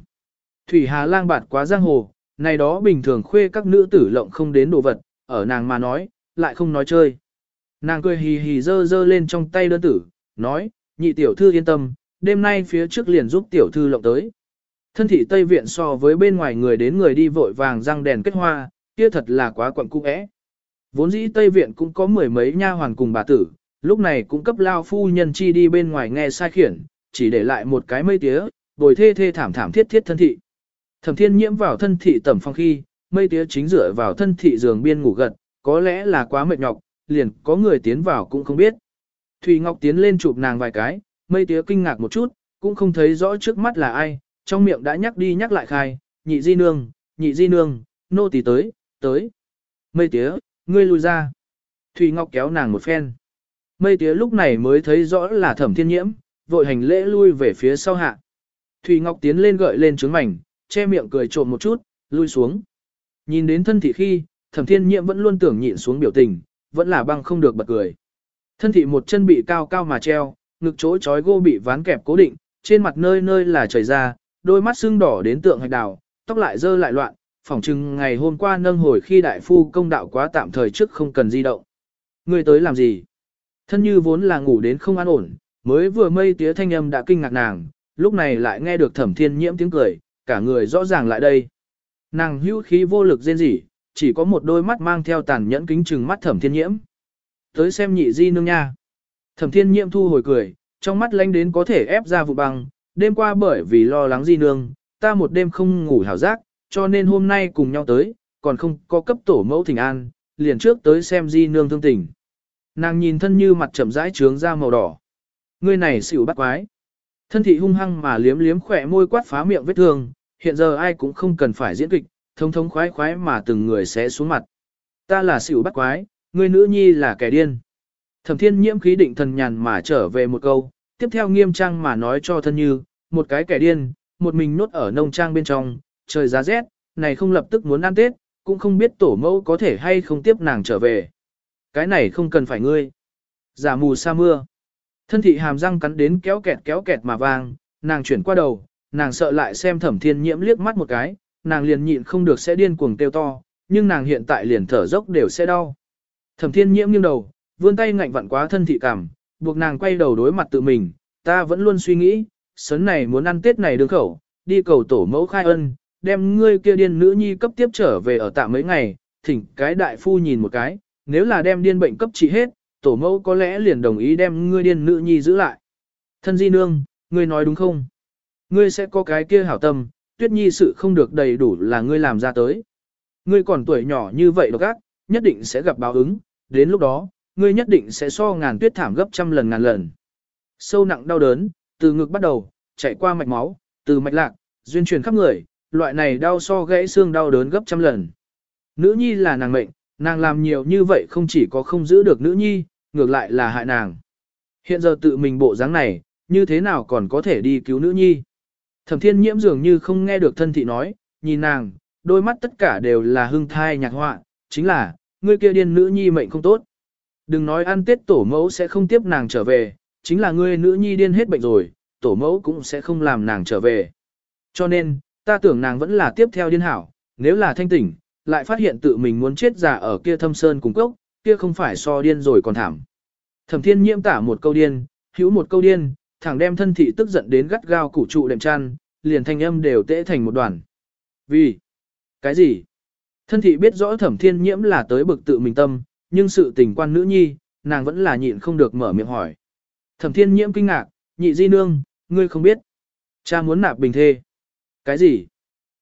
Thủy Hà lang bạt quá giang hồ, này đó bình thường khuê các nữ tử lộng không đến đồ vật, ở nàng mà nói, lại không nói chơi. Nàng cười hì hì dơ dơ lên trong tay đơn tử, nói, nhị tiểu thư yên tâm, đêm nay phía trước liền giúp tiểu thư lộng tới. Thân thị Tây Viện so với bên ngoài người đến người đi vội vàng răng đèn kết hoa, kia thật là quá quận cung ẽ. Vốn dĩ Tây Viện cũng có mười mấy nha hoàn cùng bà tử, lúc này cũng cấp lao phu nhân chi đi bên ngoài nghe sai khiển, chỉ để lại một cái mây tía, bồi thê thê thảm thảm thiết thiết thân thị. Thẩm thiên nhiễm vào thân thị tẩm phong khi, mây tía chính dựa vào thân thị giường biên ngủ gật, có lẽ là quá mệt nhọc, liền có người tiến vào cũng không biết. Thùy Ngọc tiến lên chụp nàng vài cái, mây tía kinh ngạc một chút, cũng không thấy rõ trước mắt là ai, trong miệng đã nhắc đi nhắc lại khai, nhị di nương, nhị di nương, nô tỳ tới, tới. Mây tía, ngươi lui ra. Thùy Ngọc kéo nàng một phen. Mây tía lúc này mới thấy rõ là thẩm thiên nhiễm, vội hành lễ lui về phía sau hạ. Thùy Ngọc tiến lên gợi lên trướng mảnh, che miệng cười trộm một chút, lui xuống. Nhìn đến thân thị khi, thẩm thiên nhiễm vẫn luôn tưởng nhịn xuống biểu tình, vẫn là băng không được bật cười. Thân thị một chân bị cao cao mà treo, ngực chỗ chói gô bị ván kẹp cố định, trên mặt nơi nơi là chảy ra, đôi mắt sưng đỏ đến tượng hạch đào, tóc lại dơ lại loạn, phỏng chừng ngày hôm qua nâng hồi khi đại phu công đạo quá tạm thời trước không cần di động. Người tới làm gì? Thân như vốn là ngủ đến không an ổn, mới vừa mây tía thanh âm đã kinh ngạc nàng, lúc này lại nghe được thẩm thiên nhiễm tiếng cười, cả người rõ ràng lại đây. Nàng hữu khí vô lực rên rỉ, chỉ có một đôi mắt mang theo tàn nhẫn kính trừng mắt thẩm thiên nhiễm. Tới xem nhị di nương nha. Thẩm thiên nhiễm thu hồi cười, trong mắt lanh đến có thể ép ra vụ băng, đêm qua bởi vì lo lắng di nương, ta một đêm không ngủ hảo giác, cho nên hôm nay cùng nhau tới, còn không có cấp tổ mẫu thỉnh an, liền trước tới xem di nương thương tình. Nàng nhìn thân như mặt chậm rãi trướng ra màu đỏ. Ngươi này xỉu bắt quái. Thân thị hung hăng mà liếm liếm khỏe môi quát phá miệng vết thương, hiện giờ ai cũng không cần phải diễn kịch, thông thống khoái khoái mà từng người sẽ xuống mặt. Ta là xỉu bắt quái, ngươi nữ nhi là kẻ điên. Thẩm thiên nhiễm khí định thần nhàn mà trở về một câu, tiếp theo nghiêm trang mà nói cho thân như, một cái kẻ điên, một mình nốt ở nông trang bên trong, trời giá rét, này không lập tức muốn ăn Tết, cũng không biết tổ mẫu có thể hay không tiếp nàng trở về. Cái này không cần phải ngươi. Giả mù sa mưa. Thân thị hàm răng cắn đến kéo kẹt kéo kẹt mà vang, nàng chuyển qua đầu, nàng sợ lại xem thẩm thiên nhiễm liếc mắt một cái, nàng liền nhịn không được sẽ điên cuồng kêu to, nhưng nàng hiện tại liền thở dốc đều sẽ đau. Thẩm thiên nhiễm nghiêng đầu, vươn tay ngạnh vặn quá thân thị cảm, buộc nàng quay đầu đối mặt tự mình, ta vẫn luôn suy nghĩ, sấn này muốn ăn tết này đương khẩu, đi cầu tổ mẫu khai ân, đem ngươi kia điên nữ nhi cấp tiếp trở về ở tạm mấy ngày, thỉnh cái đại phu nhìn một cái, nếu là đem điên bệnh cấp trị hết, tổ mẫu có lẽ liền đồng ý đem ngươi điên nữ nhi giữ lại. Thân di nương, ngươi nói đúng không? Ngươi sẽ có cái kia hảo tâm, tuyết nhi sự không được đầy đủ là ngươi làm ra tới. Ngươi còn tuổi nhỏ như vậy độc ác, nhất định sẽ gặp báo ứng, đến lúc đó, ngươi nhất định sẽ so ngàn tuyết thảm gấp trăm lần ngàn lần. Sâu nặng đau đớn, từ ngực bắt đầu, chạy qua mạch máu, từ mạch lạc, duyên truyền khắp người, loại này đau so gãy xương đau đớn gấp trăm lần. Nữ nhi là nàng mệnh, nàng làm nhiều như vậy không chỉ có không giữ được nữ nhi, ngược lại là hại nàng. Hiện giờ tự mình bộ dáng này, như thế nào còn có thể đi cứu nữ nhi. Thẩm thiên nhiễm dường như không nghe được thân thị nói, nhìn nàng, đôi mắt tất cả đều là hưng thai nhạc họa, chính là, ngươi kia điên nữ nhi mệnh không tốt. Đừng nói ăn tết tổ mẫu sẽ không tiếp nàng trở về, chính là ngươi nữ nhi điên hết bệnh rồi, tổ mẫu cũng sẽ không làm nàng trở về. Cho nên, ta tưởng nàng vẫn là tiếp theo điên hảo, nếu là thanh tỉnh, lại phát hiện tự mình muốn chết già ở kia thâm sơn cùng cốc, kia không phải so điên rồi còn thảm. Thẩm thiên nhiễm tả một câu điên, hữu một câu điên, thẳng đem thân thị tức giận đến gắt gao củ trụ đệm chăn, liền thanh âm đều tễ thành một đoàn. Vì? Cái gì? Thân thị biết rõ thẩm thiên nhiễm là tới bực tự mình tâm, nhưng sự tình quan nữ nhi, nàng vẫn là nhịn không được mở miệng hỏi. Thẩm thiên nhiễm kinh ngạc, nhị di nương, ngươi không biết. Cha muốn nạp bình thê. Cái gì?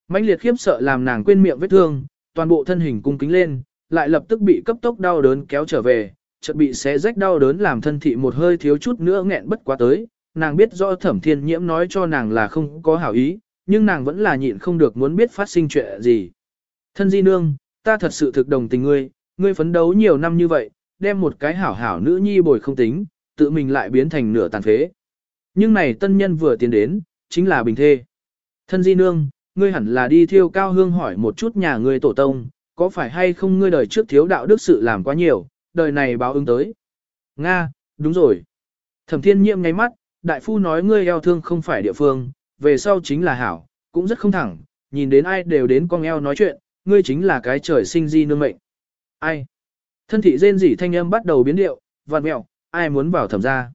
mãnh liệt khiếp sợ làm nàng quên miệng vết thương, toàn bộ thân hình cung kính lên, lại lập tức bị cấp tốc đau đớn kéo trở về, chợt bị xé rách đau đớn làm thân thị một hơi thiếu chút nữa nghẹn bất quá tới. Nàng biết rõ thẩm thiên nhiễm nói cho nàng là không có hảo ý, nhưng nàng vẫn là nhịn không được muốn biết phát sinh chuyện gì. Thân di nương, ta thật sự thực đồng tình ngươi, ngươi phấn đấu nhiều năm như vậy, đem một cái hảo hảo nữ nhi bồi không tính, tự mình lại biến thành nửa tàn phế. Nhưng này tân nhân vừa tiến đến, chính là bình thê. Thân di nương, ngươi hẳn là đi thiêu cao hương hỏi một chút nhà ngươi tổ tông, có phải hay không ngươi đời trước thiếu đạo đức sự làm quá nhiều, đời này báo ứng tới. Nga, đúng rồi. Thẩm thiên nhiệm ngay mắt, đại phu nói ngươi eo thương không phải địa phương, về sau chính là hảo, cũng rất không thẳng, nhìn đến ai đều đến con eo nói chuyện, ngươi chính là cái trời sinh di nương mệnh. Ai? Thân thị rên rỉ thanh âm bắt đầu biến điệu, vạn mẹo, ai muốn vào thẩm gia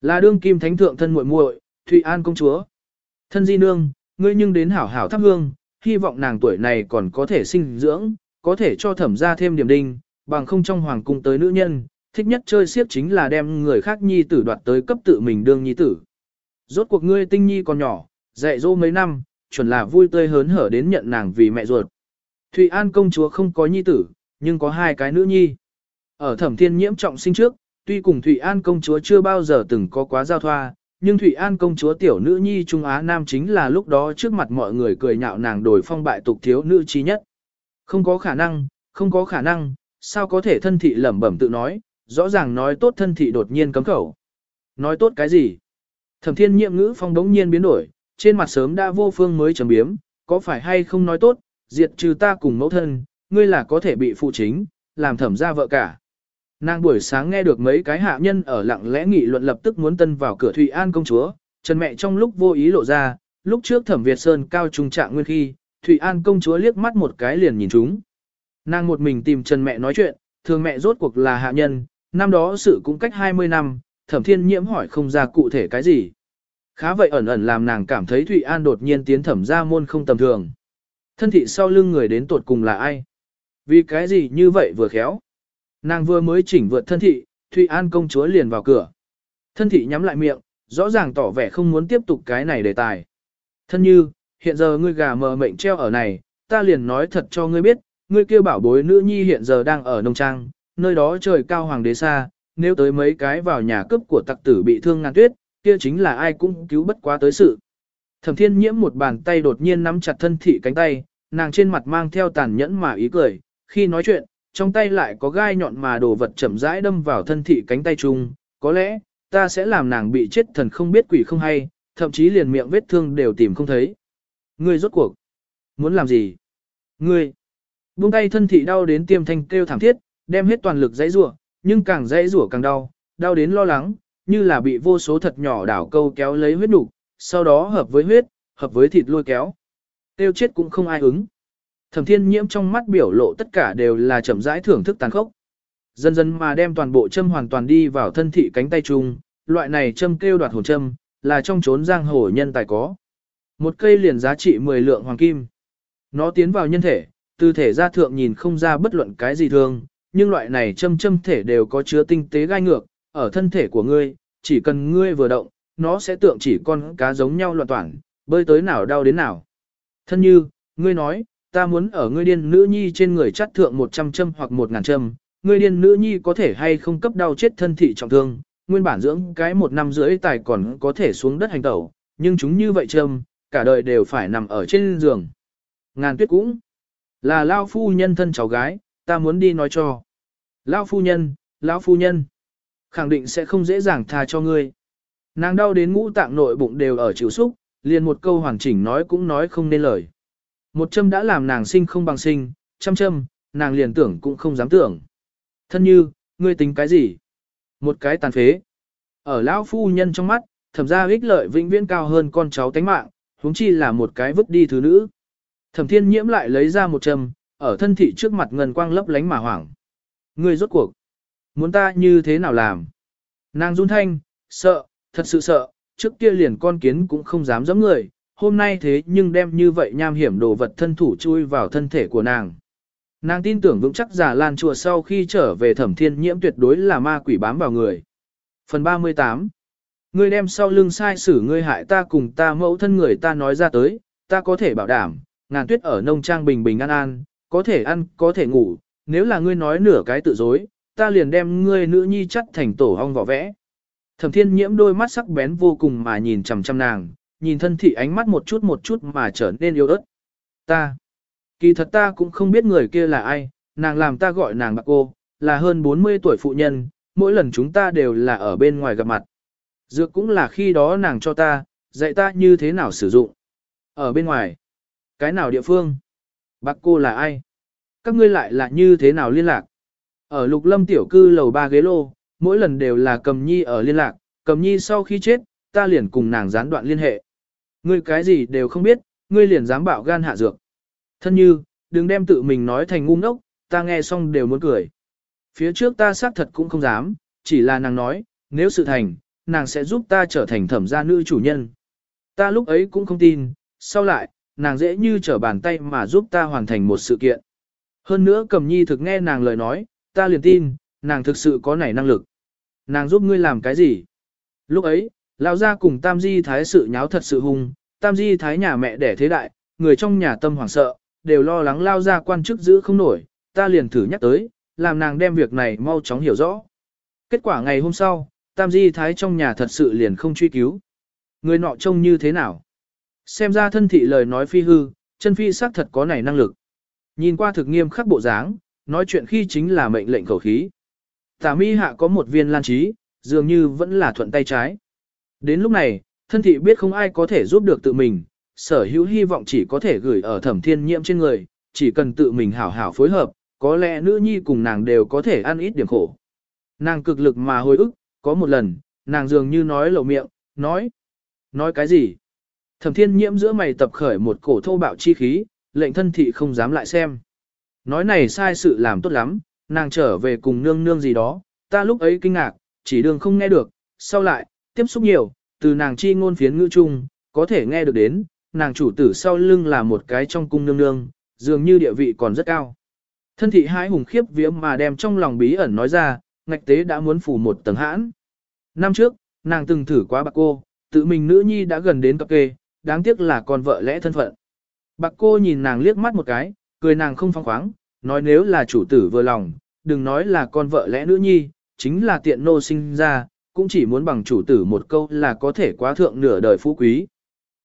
Là đương kim thánh thượng thân muội muội, Thụy An công chúa. Thân di nương, ngươi nhưng đến hảo hảo thắp hương, hy vọng nàng tuổi này còn có thể sinh dưỡng, có thể cho thẩm gia thêm điểm đinh, bằng không trong hoàng cung tới nữ nhân, thích nhất chơi siếp chính là đem người khác nhi tử đoạt tới cấp tự mình đương nhi tử. Rốt cuộc ngươi tinh nhi còn nhỏ, dạy dỗ mấy năm, chuẩn là vui tươi hớn hở đến nhận nàng vì mẹ ruột. Thụy An công chúa không có nhi tử, nhưng có hai cái nữ nhi. Ở thẩm thiên nhiễm trọng sinh trước, tuy cùng Thụy An công chúa chưa bao giờ từng có quá giao thoa, nhưng Thụy An công chúa tiểu nữ nhi Trung Á Nam chính là lúc đó trước mặt mọi người cười nhạo nàng đổi phong bại tục thiếu nữ trí nhất. Không có khả năng, không có khả năng, sao có thể thân thị lẩm bẩm tự nói, rõ ràng nói tốt thân thị đột nhiên cấm khẩu. Nói tốt cái gì? Thẩm thiên nhiệm ngữ phong đống nhiên biến đổi, trên mặt sớm đã vô phương mới trầm biếm, có phải hay không nói tốt, diệt trừ ta cùng mẫu thân, ngươi là có thể bị phụ chính, làm thẩm ra vợ cả. Nàng buổi sáng nghe được mấy cái hạ nhân ở lặng lẽ nghị luận lập tức muốn tân vào cửa Thụy An công chúa, Trần mẹ trong lúc vô ý lộ ra, lúc trước thẩm Việt Sơn cao trung trạng nguyên khi, Thụy An công chúa liếc mắt một cái liền nhìn chúng. Nàng một mình tìm Trần mẹ nói chuyện, thường mẹ rốt cuộc là hạ nhân, năm đó sự cũng cách 20 năm, thẩm thiên nhiễm hỏi không ra cụ thể cái gì. Khá vậy ẩn ẩn làm nàng cảm thấy Thụy An đột nhiên tiến thẩm ra môn không tầm thường. Thân thị sau lưng người đến tột cùng là ai? Vì cái gì như vậy vừa khéo? Nàng vừa mới chỉnh vượt thân thị, Thụy An công chúa liền vào cửa. Thân thị nhắm lại miệng, rõ ràng tỏ vẻ không muốn tiếp tục cái này đề tài. Thân như, hiện giờ ngươi gà mờ mệnh treo ở này, ta liền nói thật cho ngươi biết, ngươi kêu bảo bối nữ nhi hiện giờ đang ở nông trang, nơi đó trời cao hoàng đế xa, nếu tới mấy cái vào nhà cướp của tặc tử bị thương ngàn tuyết, kia chính là ai cũng cứu bất quá tới sự. Thẩm thiên nhiễm một bàn tay đột nhiên nắm chặt thân thị cánh tay, nàng trên mặt mang theo tàn nhẫn mà ý cười, khi nói chuyện, trong tay lại có gai nhọn mà đồ vật chậm rãi đâm vào thân thị cánh tay chung, có lẽ, ta sẽ làm nàng bị chết thần không biết quỷ không hay, thậm chí liền miệng vết thương đều tìm không thấy. Ngươi rốt cuộc, muốn làm gì? Ngươi, buông tay thân thị đau đến tiêm thanh kêu thảm thiết, đem hết toàn lực dãy rủa, nhưng càng dãy rủa càng đau, đau đến lo lắng, như là bị vô số thật nhỏ đảo câu kéo lấy huyết đủ, sau đó hợp với huyết, hợp với thịt lôi kéo. Tiêu chết cũng không ai ứng. Thẩm thiên nhiễm trong mắt biểu lộ tất cả đều là chậm rãi thưởng thức tàn khốc. Dần dần mà đem toàn bộ châm hoàn toàn đi vào thân thị cánh tay chung, loại này châm kêu đoạt hồn châm, là trong chốn giang hồ nhân tài có. Một cây liền giá trị 10 lượng hoàng kim. Nó tiến vào nhân thể, từ thể ra thượng nhìn không ra bất luận cái gì thường, nhưng loại này châm châm thể đều có chứa tinh tế gai ngược, ở thân thể của ngươi, chỉ cần ngươi vừa động, nó sẽ tượng chỉ con cá giống nhau loạn toàn, bơi tới nào đau đến nào. Thân như, ngươi nói, ta muốn ở ngươi điên nữ nhi trên người chắt thượng 100 châm hoặc 1000 châm, ngươi điên nữ nhi có thể hay không cấp đau chết thân thị trọng thương, nguyên bản dưỡng cái một năm rưỡi tài còn có thể xuống đất hành tẩu, nhưng chúng như vậy châm, cả đời đều phải nằm ở trên giường. Ngàn tuyết cũng là lao phu nhân thân cháu gái, ta muốn đi nói cho. Lao phu nhân, lão phu nhân, khẳng định sẽ không dễ dàng tha cho ngươi. Nàng đau đến ngũ tạng nội bụng đều ở chịu xúc, liền một câu hoàn chỉnh nói cũng nói không nên lời. Một châm đã làm nàng sinh không bằng sinh, trăm châm, nàng liền tưởng cũng không dám tưởng. Thân như, ngươi tính cái gì? Một cái tàn phế. Ở lão phu nhân trong mắt, thẩm ra ích lợi vĩnh viễn cao hơn con cháu tánh mạng, huống chi là một cái vứt đi thứ nữ. Thẩm thiên nhiễm lại lấy ra một châm, ở thân thị trước mặt ngần quang lấp lánh mà hoảng. Ngươi rốt cuộc. Muốn ta như thế nào làm? Nàng run thanh, sợ, thật sự sợ, trước kia liền con kiến cũng không dám giẫm người, hôm nay thế nhưng đem như vậy nham hiểm đồ vật thân thủ chui vào thân thể của nàng. Nàng tin tưởng vững chắc giả lan chùa sau khi trở về thẩm thiên nhiễm tuyệt đối là ma quỷ bám vào người. Phần 38 Ngươi đem sau lưng sai xử ngươi hại ta cùng ta mẫu thân người ta nói ra tới, ta có thể bảo đảm, ngàn tuyết ở nông trang bình bình an an, có thể ăn, có thể ngủ, nếu là ngươi nói nửa cái tự dối, ta liền đem ngươi nữ nhi chắt thành tổ hong vỏ vẽ. Thẩm thiên nhiễm đôi mắt sắc bén vô cùng mà nhìn chằm chằm nàng, nhìn thân thị ánh mắt một chút một chút mà trở nên yêu ớt. Ta, kỳ thật ta cũng không biết người kia là ai, nàng làm ta gọi nàng bạc cô, là hơn 40 tuổi phụ nhân, mỗi lần chúng ta đều là ở bên ngoài gặp mặt. Dược cũng là khi đó nàng cho ta, dạy ta như thế nào sử dụng. Ở bên ngoài, cái nào địa phương? bạc cô là ai? Các ngươi lại là như thế nào liên lạc? Ở lục lâm tiểu cư lầu ba ghế lô, mỗi lần đều là cầm nhi ở liên lạc, cầm nhi sau khi chết, ta liền cùng nàng gián đoạn liên hệ. Ngươi cái gì đều không biết, ngươi liền dám bạo gan hạ dược. Thân như, đừng đem tự mình nói thành ngu ngốc, ta nghe xong đều muốn cười. Phía trước ta xác thật cũng không dám, chỉ là nàng nói, nếu sự thành, nàng sẽ giúp ta trở thành thẩm gia nữ chủ nhân. Ta lúc ấy cũng không tin, sau lại, nàng dễ như trở bàn tay mà giúp ta hoàn thành một sự kiện. Hơn nữa cầm nhi thực nghe nàng lời nói, ta liền tin, nàng thực sự có nảy năng lực. Nàng giúp ngươi làm cái gì? Lúc ấy, lão gia cùng Tam Di Thái sự nháo thật sự hung, Tam Di Thái nhà mẹ đẻ thế đại, người trong nhà tâm hoảng sợ, đều lo lắng lao ra quan chức giữ không nổi, ta liền thử nhắc tới, làm nàng đem việc này mau chóng hiểu rõ. Kết quả ngày hôm sau, Tam Di Thái trong nhà thật sự liền không truy cứu. Người nọ trông như thế nào? Xem ra thân thị lời nói phi hư, chân phi xác thật có này năng lực. Nhìn qua thực nghiêm khắc bộ dáng, nói chuyện khi chính là mệnh lệnh khẩu khí. Tả mi hạ có một viên lan trí, dường như vẫn là thuận tay trái. Đến lúc này, thân thị biết không ai có thể giúp được tự mình, sở hữu hy vọng chỉ có thể gửi ở thẩm thiên nhiễm trên người, chỉ cần tự mình hảo hảo phối hợp, có lẽ nữ nhi cùng nàng đều có thể ăn ít điểm khổ. Nàng cực lực mà hồi ức, có một lần, nàng dường như nói lầu miệng, nói. Nói cái gì? Thẩm thiên nhiễm giữa mày tập khởi một cổ thô bạo chi khí, lệnh thân thị không dám lại xem. Nói này sai sự làm tốt lắm, nàng trở về cùng nương nương gì đó, ta lúc ấy kinh ngạc, chỉ đường không nghe được, sau lại, tiếp xúc nhiều, từ nàng chi ngôn phiến ngữ chung, có thể nghe được đến, nàng chủ tử sau lưng là một cái trong cung nương nương, dường như địa vị còn rất cao. Thân thị hái hùng khiếp vía mà đem trong lòng bí ẩn nói ra, ngạch tế đã muốn phủ một tầng hãn. Năm trước, nàng từng thử quá bạc cô, tự mình nữ nhi đã gần đến cập kê, đáng tiếc là con vợ lẽ thân phận. Bạc cô nhìn nàng liếc mắt một cái, cười nàng không phong khoáng, nói nếu là chủ tử vừa lòng, đừng nói là con vợ lẽ nữ nhi, chính là tiện nô sinh ra, cũng chỉ muốn bằng chủ tử một câu là có thể quá thượng nửa đời phú quý.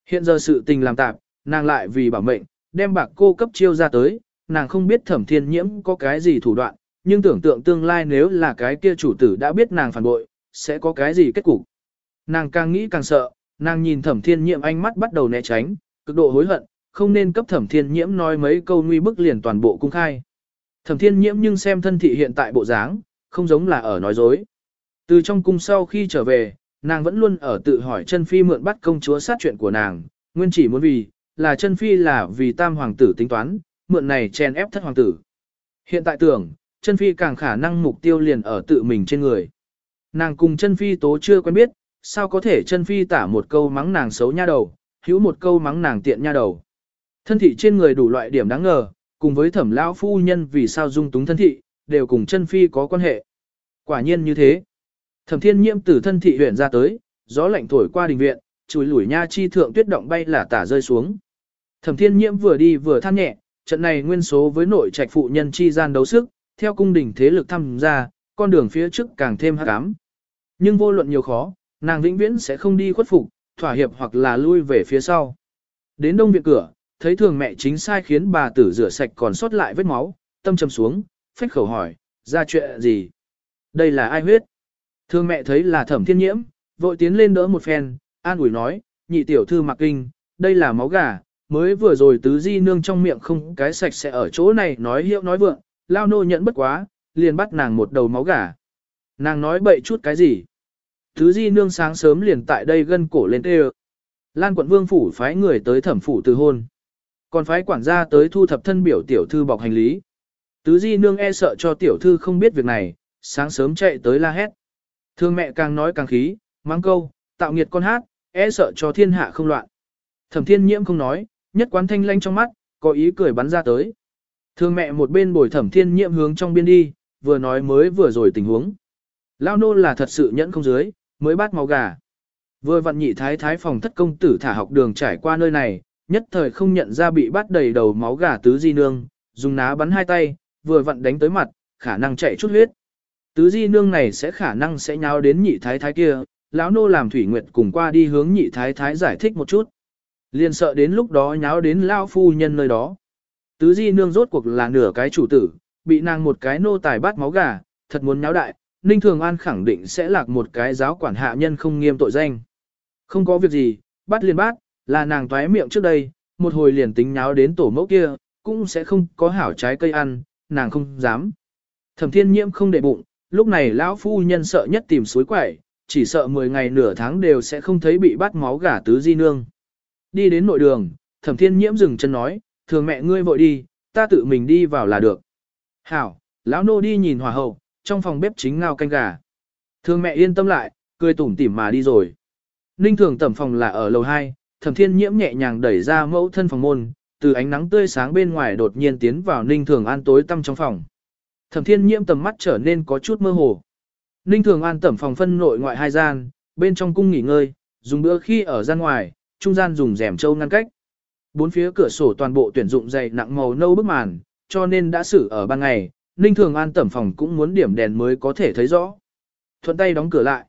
Hiện giờ sự tình làm tạp, nàng lại vì bảo mệnh, đem bạc cô cấp chiêu ra tới, nàng không biết thẩm thiên nhiễm có cái gì thủ đoạn, nhưng tưởng tượng tương lai nếu là cái kia chủ tử đã biết nàng phản bội, sẽ có cái gì kết cục. Nàng càng nghĩ càng sợ, nàng nhìn thẩm thiên nhiễm ánh mắt bắt đầu né tránh, cực độ hối hận, không nên cấp thẩm thiên nhiễm nói mấy câu nguy bức liền toàn bộ cung khai. Thẩm thiên nhiễm nhưng xem thân thị hiện tại bộ dáng, không giống là ở nói dối. Từ trong cung sau khi trở về, nàng vẫn luôn ở tự hỏi chân phi mượn bắt công chúa sát chuyện của nàng, nguyên chỉ muốn vì, là chân phi là vì tam hoàng tử tính toán, mượn này chèn ép thất hoàng tử. Hiện tại tưởng, chân phi càng khả năng mục tiêu liền ở tự mình trên người. Nàng cùng chân phi tố chưa quen biết, sao có thể chân phi tả một câu mắng nàng xấu nha đầu, hữu một câu mắng nàng tiện nha đầu. Thân thị trên người đủ loại điểm đáng ngờ, cùng với thẩm lão phu nhân vì sao dung túng thân thị, đều cùng chân phi có quan hệ. Quả nhiên như thế. Thẩm thiên nhiễm từ thân thị huyện ra tới, gió lạnh thổi qua đình viện, chùi lủi nha chi thượng tuyết động bay là tả rơi xuống. Thẩm thiên nhiễm vừa đi vừa than nhẹ, trận này nguyên số với nội trạch phụ nhân chi gian đấu sức, theo cung đình thế lực tham gia, con đường phía trước càng thêm hắc ám. Nhưng vô luận nhiều khó, nàng vĩnh viễn sẽ không đi khuất phục, thỏa hiệp hoặc là lui về phía sau. Đến đông viện cửa, thấy thường mẹ chính sai khiến bà tử rửa sạch còn sót lại vết máu, tâm trầm xuống, phách khẩu hỏi, ra chuyện gì? Đây là ai huyết? Thường mẹ thấy là thẩm thiên nhiễm, vội tiến lên đỡ một phen, an ủi nói, nhị tiểu thư mặc kinh, đây là máu gà, mới vừa rồi tứ di nương trong miệng không cái sạch sẽ ở chỗ này nói hiệu nói vượng, lao nô nhận bất quá, liền bắt nàng một đầu máu gà. Nàng nói bậy chút cái gì? Tứ di nương sáng sớm liền tại đây gân cổ lên tê Lan quận vương phủ phái người tới thẩm phủ từ hôn. Còn phái quản gia tới thu thập thân biểu tiểu thư bọc hành lý. Tứ di nương e sợ cho tiểu thư không biết việc này, sáng sớm chạy tới la hét. Thương mẹ càng nói càng khí, mang câu, tạo nghiệt con hát, e sợ cho thiên hạ không loạn. Thẩm thiên nhiễm không nói, nhất quán thanh lanh trong mắt, có ý cười bắn ra tới. Thương mẹ một bên bồi thẩm thiên nhiễm hướng trong biên đi, vừa nói mới vừa rồi tình huống. Lao nô là thật sự nhẫn không dưới, mới bát máu gà. Vừa vặn nhị thái thái phòng thất công tử thả học đường trải qua nơi này, nhất thời không nhận ra bị bắt đầy đầu máu gà tứ di nương, dùng ná bắn hai tay, vừa vặn đánh tới mặt, khả năng chạy chút huyết. Tứ di nương này sẽ khả năng sẽ nháo đến nhị thái thái kia, lão nô làm thủy nguyệt cùng qua đi hướng nhị thái thái giải thích một chút. Liền sợ đến lúc đó nháo đến lao phu nhân nơi đó. Tứ di nương rốt cuộc là nửa cái chủ tử, bị nàng một cái nô tài bắt máu gà, thật muốn nháo đại, Ninh Thường An khẳng định sẽ lạc một cái giáo quản hạ nhân không nghiêm tội danh. Không có việc gì, bắt liền bắt, là nàng toái miệng trước đây, một hồi liền tính nháo đến tổ mẫu kia, cũng sẽ không có hảo trái cây ăn, nàng không dám. Thẩm thiên nhiễm không để bụng, lúc này lão phu nhân sợ nhất tìm suối quẩy, chỉ sợ 10 ngày nửa tháng đều sẽ không thấy bị bắt máu gả tứ di nương. Đi đến nội đường, thẩm thiên nhiễm dừng chân nói, thường mẹ ngươi vội đi, ta tự mình đi vào là được. Hảo, lão nô đi nhìn hòa hậu, trong phòng bếp chính ngao canh gà. Thường mẹ yên tâm lại, cười tủm tỉm mà đi rồi. Ninh thường tẩm phòng là ở lầu 2, thẩm thiên nhiễm nhẹ nhàng đẩy ra mẫu thân phòng môn, từ ánh nắng tươi sáng bên ngoài đột nhiên tiến vào ninh thường an tối tăm trong phòng. Thẩm thiên nhiễm tầm mắt trở nên có chút mơ hồ. Ninh thường an tẩm phòng phân nội ngoại hai gian, bên trong cung nghỉ ngơi, dùng bữa khi ở gian ngoài, trung gian dùng rèm châu ngăn cách. Bốn phía cửa sổ toàn bộ tuyển dụng dày nặng màu nâu bức màn, cho nên đã xử ở ban ngày, Ninh Thường An tẩm phòng cũng muốn điểm đèn mới có thể thấy rõ. Thuận tay đóng cửa lại.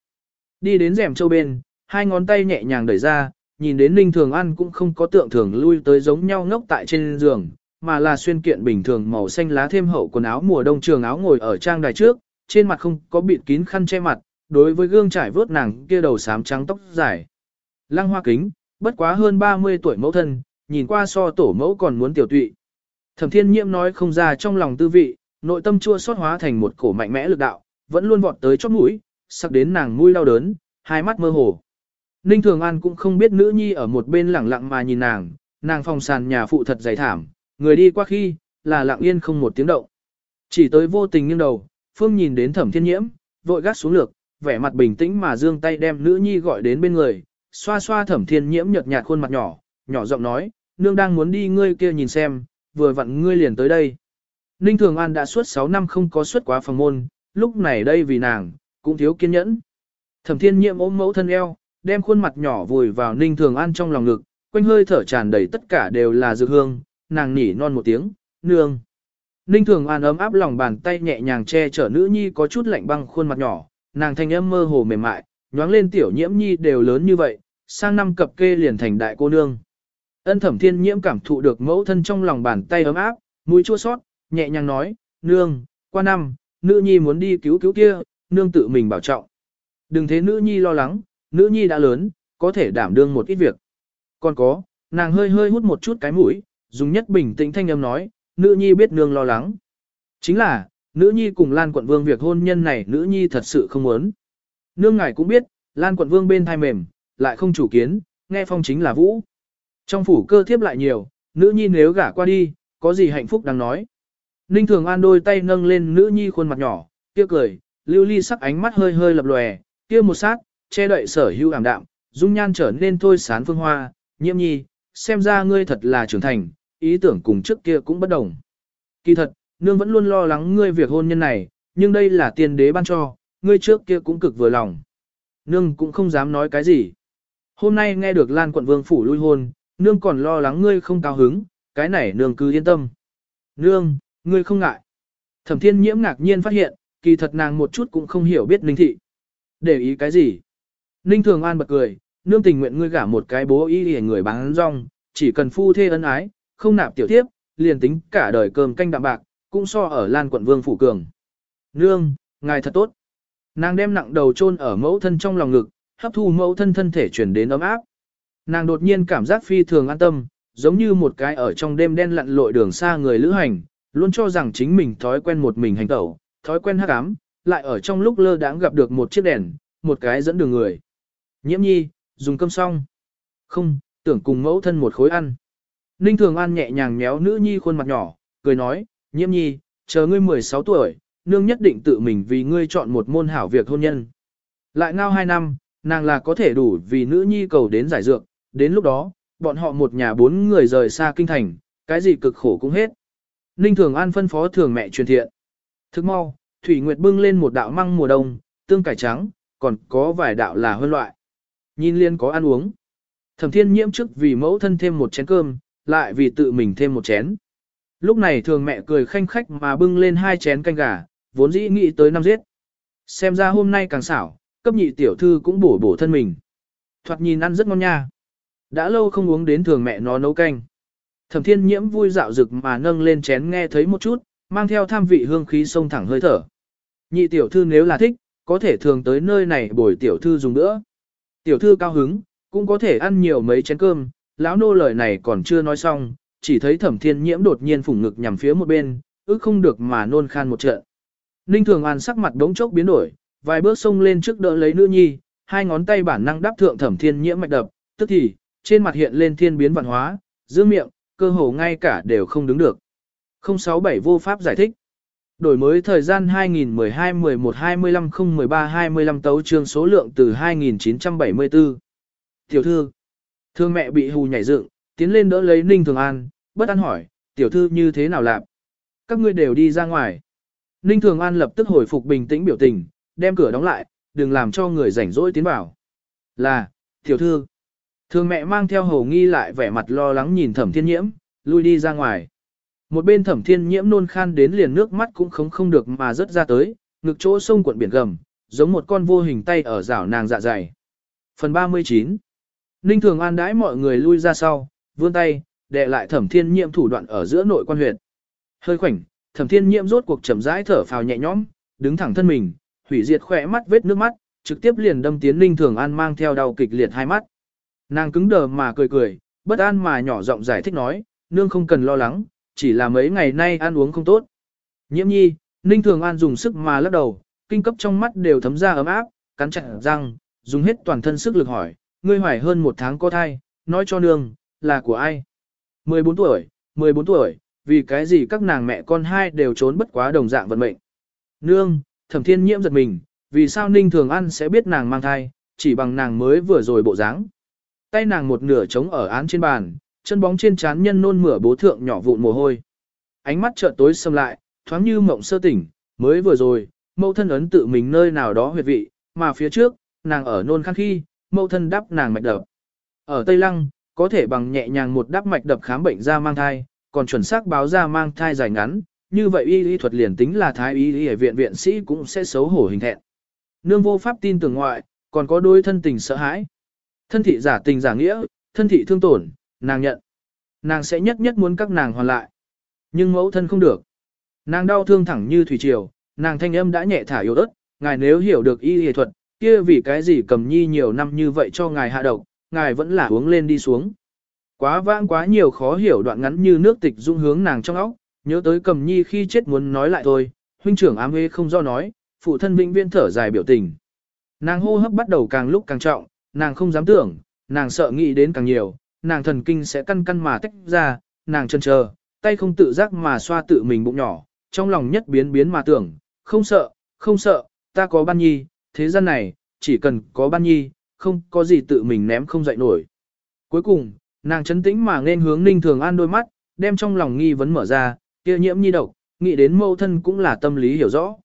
Đi đến rèm châu bên, hai ngón tay nhẹ nhàng đẩy ra, nhìn đến Ninh Thường An cũng không có tượng thường lui tới giống nhau ngốc tại trên giường, mà là xuyên kiện bình thường màu xanh lá thêm hậu quần áo mùa đông trường áo ngồi ở trang đài trước, trên mặt không có bịt kín khăn che mặt, đối với gương trải vớt nàng kia đầu xám trắng tóc dài. Lăng hoa kính, bất quá hơn 30 tuổi mẫu thân, nhìn qua so tổ mẫu còn muốn tiểu tụy. Thẩm thiên nhiễm nói không ra trong lòng tư vị, nội tâm chua xót hóa thành một cổ mạnh mẽ lực đạo, vẫn luôn vọt tới chót mũi, sắc đến nàng mũi đau đớn, hai mắt mơ hồ. Ninh Thường An cũng không biết nữ nhi ở một bên lẳng lặng mà nhìn nàng, nàng phòng sàn nhà phụ thật dày thảm, người đi qua khi, là lặng yên không một tiếng động. Chỉ tới vô tình nghiêng đầu, Phương nhìn đến thẩm thiên nhiễm, vội gác xuống lược, vẻ mặt bình tĩnh mà dương tay đem nữ nhi gọi đến bên người, xoa xoa thẩm thiên nhiễm nhợt nhạt khuôn mặt nhỏ, nhỏ giọng nói, nương đang muốn đi ngươi kia nhìn xem, vừa vặn ngươi liền tới đây. Ninh Thường An đã suốt 6 năm không có xuất quá phòng môn, lúc này đây vì nàng, cũng thiếu kiên nhẫn. Thẩm thiên Nhiễm ôm mẫu thân eo, đem khuôn mặt nhỏ vùi vào Ninh Thường An trong lòng ngực, quanh hơi thở tràn đầy tất cả đều là dược hương, nàng nỉ non một tiếng, nương. Ninh Thường An ấm áp lòng bàn tay nhẹ nhàng che chở nữ nhi có chút lạnh băng khuôn mặt nhỏ, nàng thanh âm mơ hồ mềm mại, nhoáng lên tiểu nhiễm nhi đều lớn như vậy, sang năm cập kê liền thành đại cô nương. Ân thẩm thiên nhiễm cảm thụ được mẫu thân trong lòng bàn tay ấm áp, mũi chua sót, nhẹ nhàng nói, nương, qua năm, nữ nhi muốn đi cứu cứu kia, nương tự mình bảo trọng. Đừng thế nữ nhi lo lắng, nữ nhi đã lớn, có thể đảm đương một ít việc. Còn có, nàng hơi hơi hút một chút cái mũi, dùng nhất bình tĩnh thanh âm nói, nữ nhi biết nương lo lắng. Chính là, nữ nhi cùng Lan quận vương việc hôn nhân này nữ nhi thật sự không muốn. Nương ngài cũng biết, Lan quận vương bên thai mềm, lại không chủ kiến, nghe phong chính là vũ. Trong phủ cơ thiếp lại nhiều, nữ nhi nếu gả qua đi, có gì hạnh phúc đang nói. Ninh Thường An đôi tay nâng lên nữ nhi khuôn mặt nhỏ, kia cười, lưu ly sắc ánh mắt hơi hơi lập lòe, kia một sát, che đậy sở hữu ảm đạm, dung nhan trở nên thôi sán phương hoa, nhiễm nhi, xem ra ngươi thật là trưởng thành, ý tưởng cùng trước kia cũng bất đồng. Kỳ thật, nương vẫn luôn lo lắng ngươi việc hôn nhân này, nhưng đây là tiền đế ban cho, ngươi trước kia cũng cực vừa lòng. Nương cũng không dám nói cái gì. Hôm nay nghe được Lan quận vương phủ lui hôn, nương còn lo lắng ngươi không cao hứng, cái này nương cứ yên tâm. Nương, ngươi không ngại. Thẩm thiên nhiễm ngạc nhiên phát hiện, kỳ thật nàng một chút cũng không hiểu biết Ninh thị. Để ý cái gì? Ninh thường an bật cười, nương tình nguyện ngươi gả một cái bố y để người bán rong, chỉ cần phu thê ân ái, không nạp tiểu tiếp, liền tính cả đời cơm canh đạm bạc, cũng so ở Lan quận vương phủ cường. Nương, ngài thật tốt. Nàng đem nặng đầu chôn ở mẫu thân trong lòng ngực, hấp thu mẫu thân thân thể chuyển đến ấm áp. Nàng đột nhiên cảm giác phi thường an tâm, giống như một cái ở trong đêm đen lặn lội đường xa người lữ hành, luôn cho rằng chính mình thói quen một mình hành tẩu, thói quen hắc ám, lại ở trong lúc lơ đãng gặp được một chiếc đèn, một cái dẫn đường người. Nhiễm nhi, dùng cơm xong. Không, tưởng cùng mẫu thân một khối ăn. Ninh Thường An nhẹ nhàng méo nữ nhi khuôn mặt nhỏ, cười nói, nhiễm nhi, chờ ngươi 16 tuổi, nương nhất định tự mình vì ngươi chọn một môn hảo việc hôn nhân. Lại ngao 2 năm, nàng là có thể đủ vì nữ nhi cầu đến giải dược, đến lúc đó, bọn họ một nhà bốn người rời xa kinh thành, cái gì cực khổ cũng hết. Ninh Thường An phân phó thường mẹ truyền thiện. Thức mau, Thủy Nguyệt bưng lên một đạo măng mùa đông, tương cải trắng, còn có vài đạo là hơn loại. Nhìn liên có ăn uống. Thẩm thiên nhiễm trước vì mẫu thân thêm một chén cơm, lại vì tự mình thêm một chén. Lúc này thường mẹ cười khanh khách mà bưng lên hai chén canh gà, vốn dĩ nghĩ tới năm giết. Xem ra hôm nay càng xảo, cấp nhị tiểu thư cũng bổ bổ thân mình. Thoạt nhìn ăn rất ngon nha. Đã lâu không uống đến thường mẹ nó nấu canh. Thẩm thiên nhiễm vui dạo rực mà nâng lên chén nghe thấy một chút, mang theo tham vị hương khí sông thẳng hơi thở. Nhị tiểu thư nếu là thích, có thể thường tới nơi này bồi tiểu thư dùng nữa. Tiểu thư cao hứng, cũng có thể ăn nhiều mấy chén cơm, lão nô lời này còn chưa nói xong, chỉ thấy thẩm thiên nhiễm đột nhiên phủng ngực nhằm phía một bên, ước không được mà nôn khan một trận. Ninh thường an sắc mặt đống chốc biến đổi, vài bước xông lên trước đỡ lấy nữ nhi, hai ngón tay bản năng đáp thượng thẩm thiên nhiễm mạch đập, tức thì, trên mặt hiện lên thiên biến văn hóa, giữa miệng, cơ hồ ngay cả đều không đứng được. 067 vô pháp giải thích. Đổi mới thời gian 2012 11 25 013 25 tấu trương số lượng từ 2974. Tiểu thư. Thương mẹ bị hù nhảy dựng, tiến lên đỡ lấy Ninh Thường An, bất an hỏi, tiểu thư như thế nào làm? Các ngươi đều đi ra ngoài. Ninh Thường An lập tức hồi phục bình tĩnh biểu tình, đem cửa đóng lại, đừng làm cho người rảnh rỗi tiến vào. Là, tiểu thư. Thương mẹ mang theo hầu nghi lại vẻ mặt lo lắng nhìn thẩm thiên nhiễm, lui đi ra ngoài. Một bên thẩm thiên nhiễm nôn khan đến liền nước mắt cũng không không được mà rớt ra tới, ngực chỗ sông cuộn biển gầm, giống một con vô hình tay ở rảo nàng dạ dày. Phần 39 Ninh Thường An đãi mọi người lui ra sau, vươn tay, đè lại thẩm thiên Nhiệm thủ đoạn ở giữa nội quan huyệt. Hơi khoảnh, thẩm thiên Nhiệm rốt cuộc chậm rãi thở phào nhẹ nhõm, đứng thẳng thân mình, hủy diệt khỏe mắt vết nước mắt, trực tiếp liền đâm tiến Ninh Thường An mang theo đau kịch liệt hai mắt. Nàng cứng đờ mà cười cười, bất an mà nhỏ giọng giải thích nói, nương không cần lo lắng, chỉ là mấy ngày nay ăn uống không tốt. Nhiễm nhi, Ninh Thường An dùng sức mà lắc đầu, kinh cấp trong mắt đều thấm ra ấm áp, cắn chặt răng, dùng hết toàn thân sức lực hỏi, ngươi hoài hơn một tháng có thai, nói cho nương, là của ai? 14 tuổi, 14 tuổi, vì cái gì các nàng mẹ con hai đều trốn bất quá đồng dạng vận mệnh. Nương, thẩm thiên nhiễm giật mình, vì sao Ninh Thường An sẽ biết nàng mang thai, chỉ bằng nàng mới vừa rồi bộ dáng. Tay nàng một nửa trống ở án trên bàn, chân bóng trên trán nhân nôn mửa bố thượng nhỏ vụn mồ hôi. Ánh mắt chợt tối xâm lại, thoáng như mộng sơ tỉnh, mới vừa rồi, mẫu thân ấn tự mình nơi nào đó huyệt vị, mà phía trước, nàng ở nôn khăn khi, mẫu thân đắp nàng mạch đập. Ở Tây Lăng, có thể bằng nhẹ nhàng một đắp mạch đập khám bệnh ra mang thai, còn chuẩn xác báo ra mang thai dài ngắn, như vậy y lý thuật liền tính là thái y lý ở viện viện sĩ cũng sẽ xấu hổ hình thẹn. Nương vô pháp tin tưởng ngoại, còn có đôi thân tình sợ hãi. Thân thị giả tình giả nghĩa, thân thị thương tổn, nàng nhận. Nàng sẽ nhất nhất muốn các nàng hoàn lại. Nhưng mẫu thân không được. Nàng đau thương thẳng như thủy triều, nàng thanh âm đã nhẹ thả yếu ớt, ngài nếu hiểu được y y thuật, kia vì cái gì cầm nhi nhiều năm như vậy cho ngài hạ độc, ngài vẫn là uống lên đi xuống. Quá vãng quá nhiều khó hiểu đoạn ngắn như nước tịch dung hướng nàng trong óc, nhớ tới cầm nhi khi chết muốn nói lại thôi, huynh trưởng ám hê không do nói, phụ thân vĩnh viên thở dài biểu tình. Nàng hô hấp bắt đầu càng lúc càng trọng, nàng không dám tưởng, nàng sợ nghĩ đến càng nhiều, nàng thần kinh sẽ căn căn mà tách ra, nàng chân chờ, tay không tự giác mà xoa tự mình bụng nhỏ, trong lòng nhất biến biến mà tưởng, không sợ, không sợ, ta có ban nhi, thế gian này, chỉ cần có ban nhi, không có gì tự mình ném không dậy nổi. Cuối cùng, nàng chấn tĩnh mà nên hướng ninh thường an đôi mắt, đem trong lòng nghi vấn mở ra, kia nhiễm nhi độc, nghĩ đến mâu thân cũng là tâm lý hiểu rõ.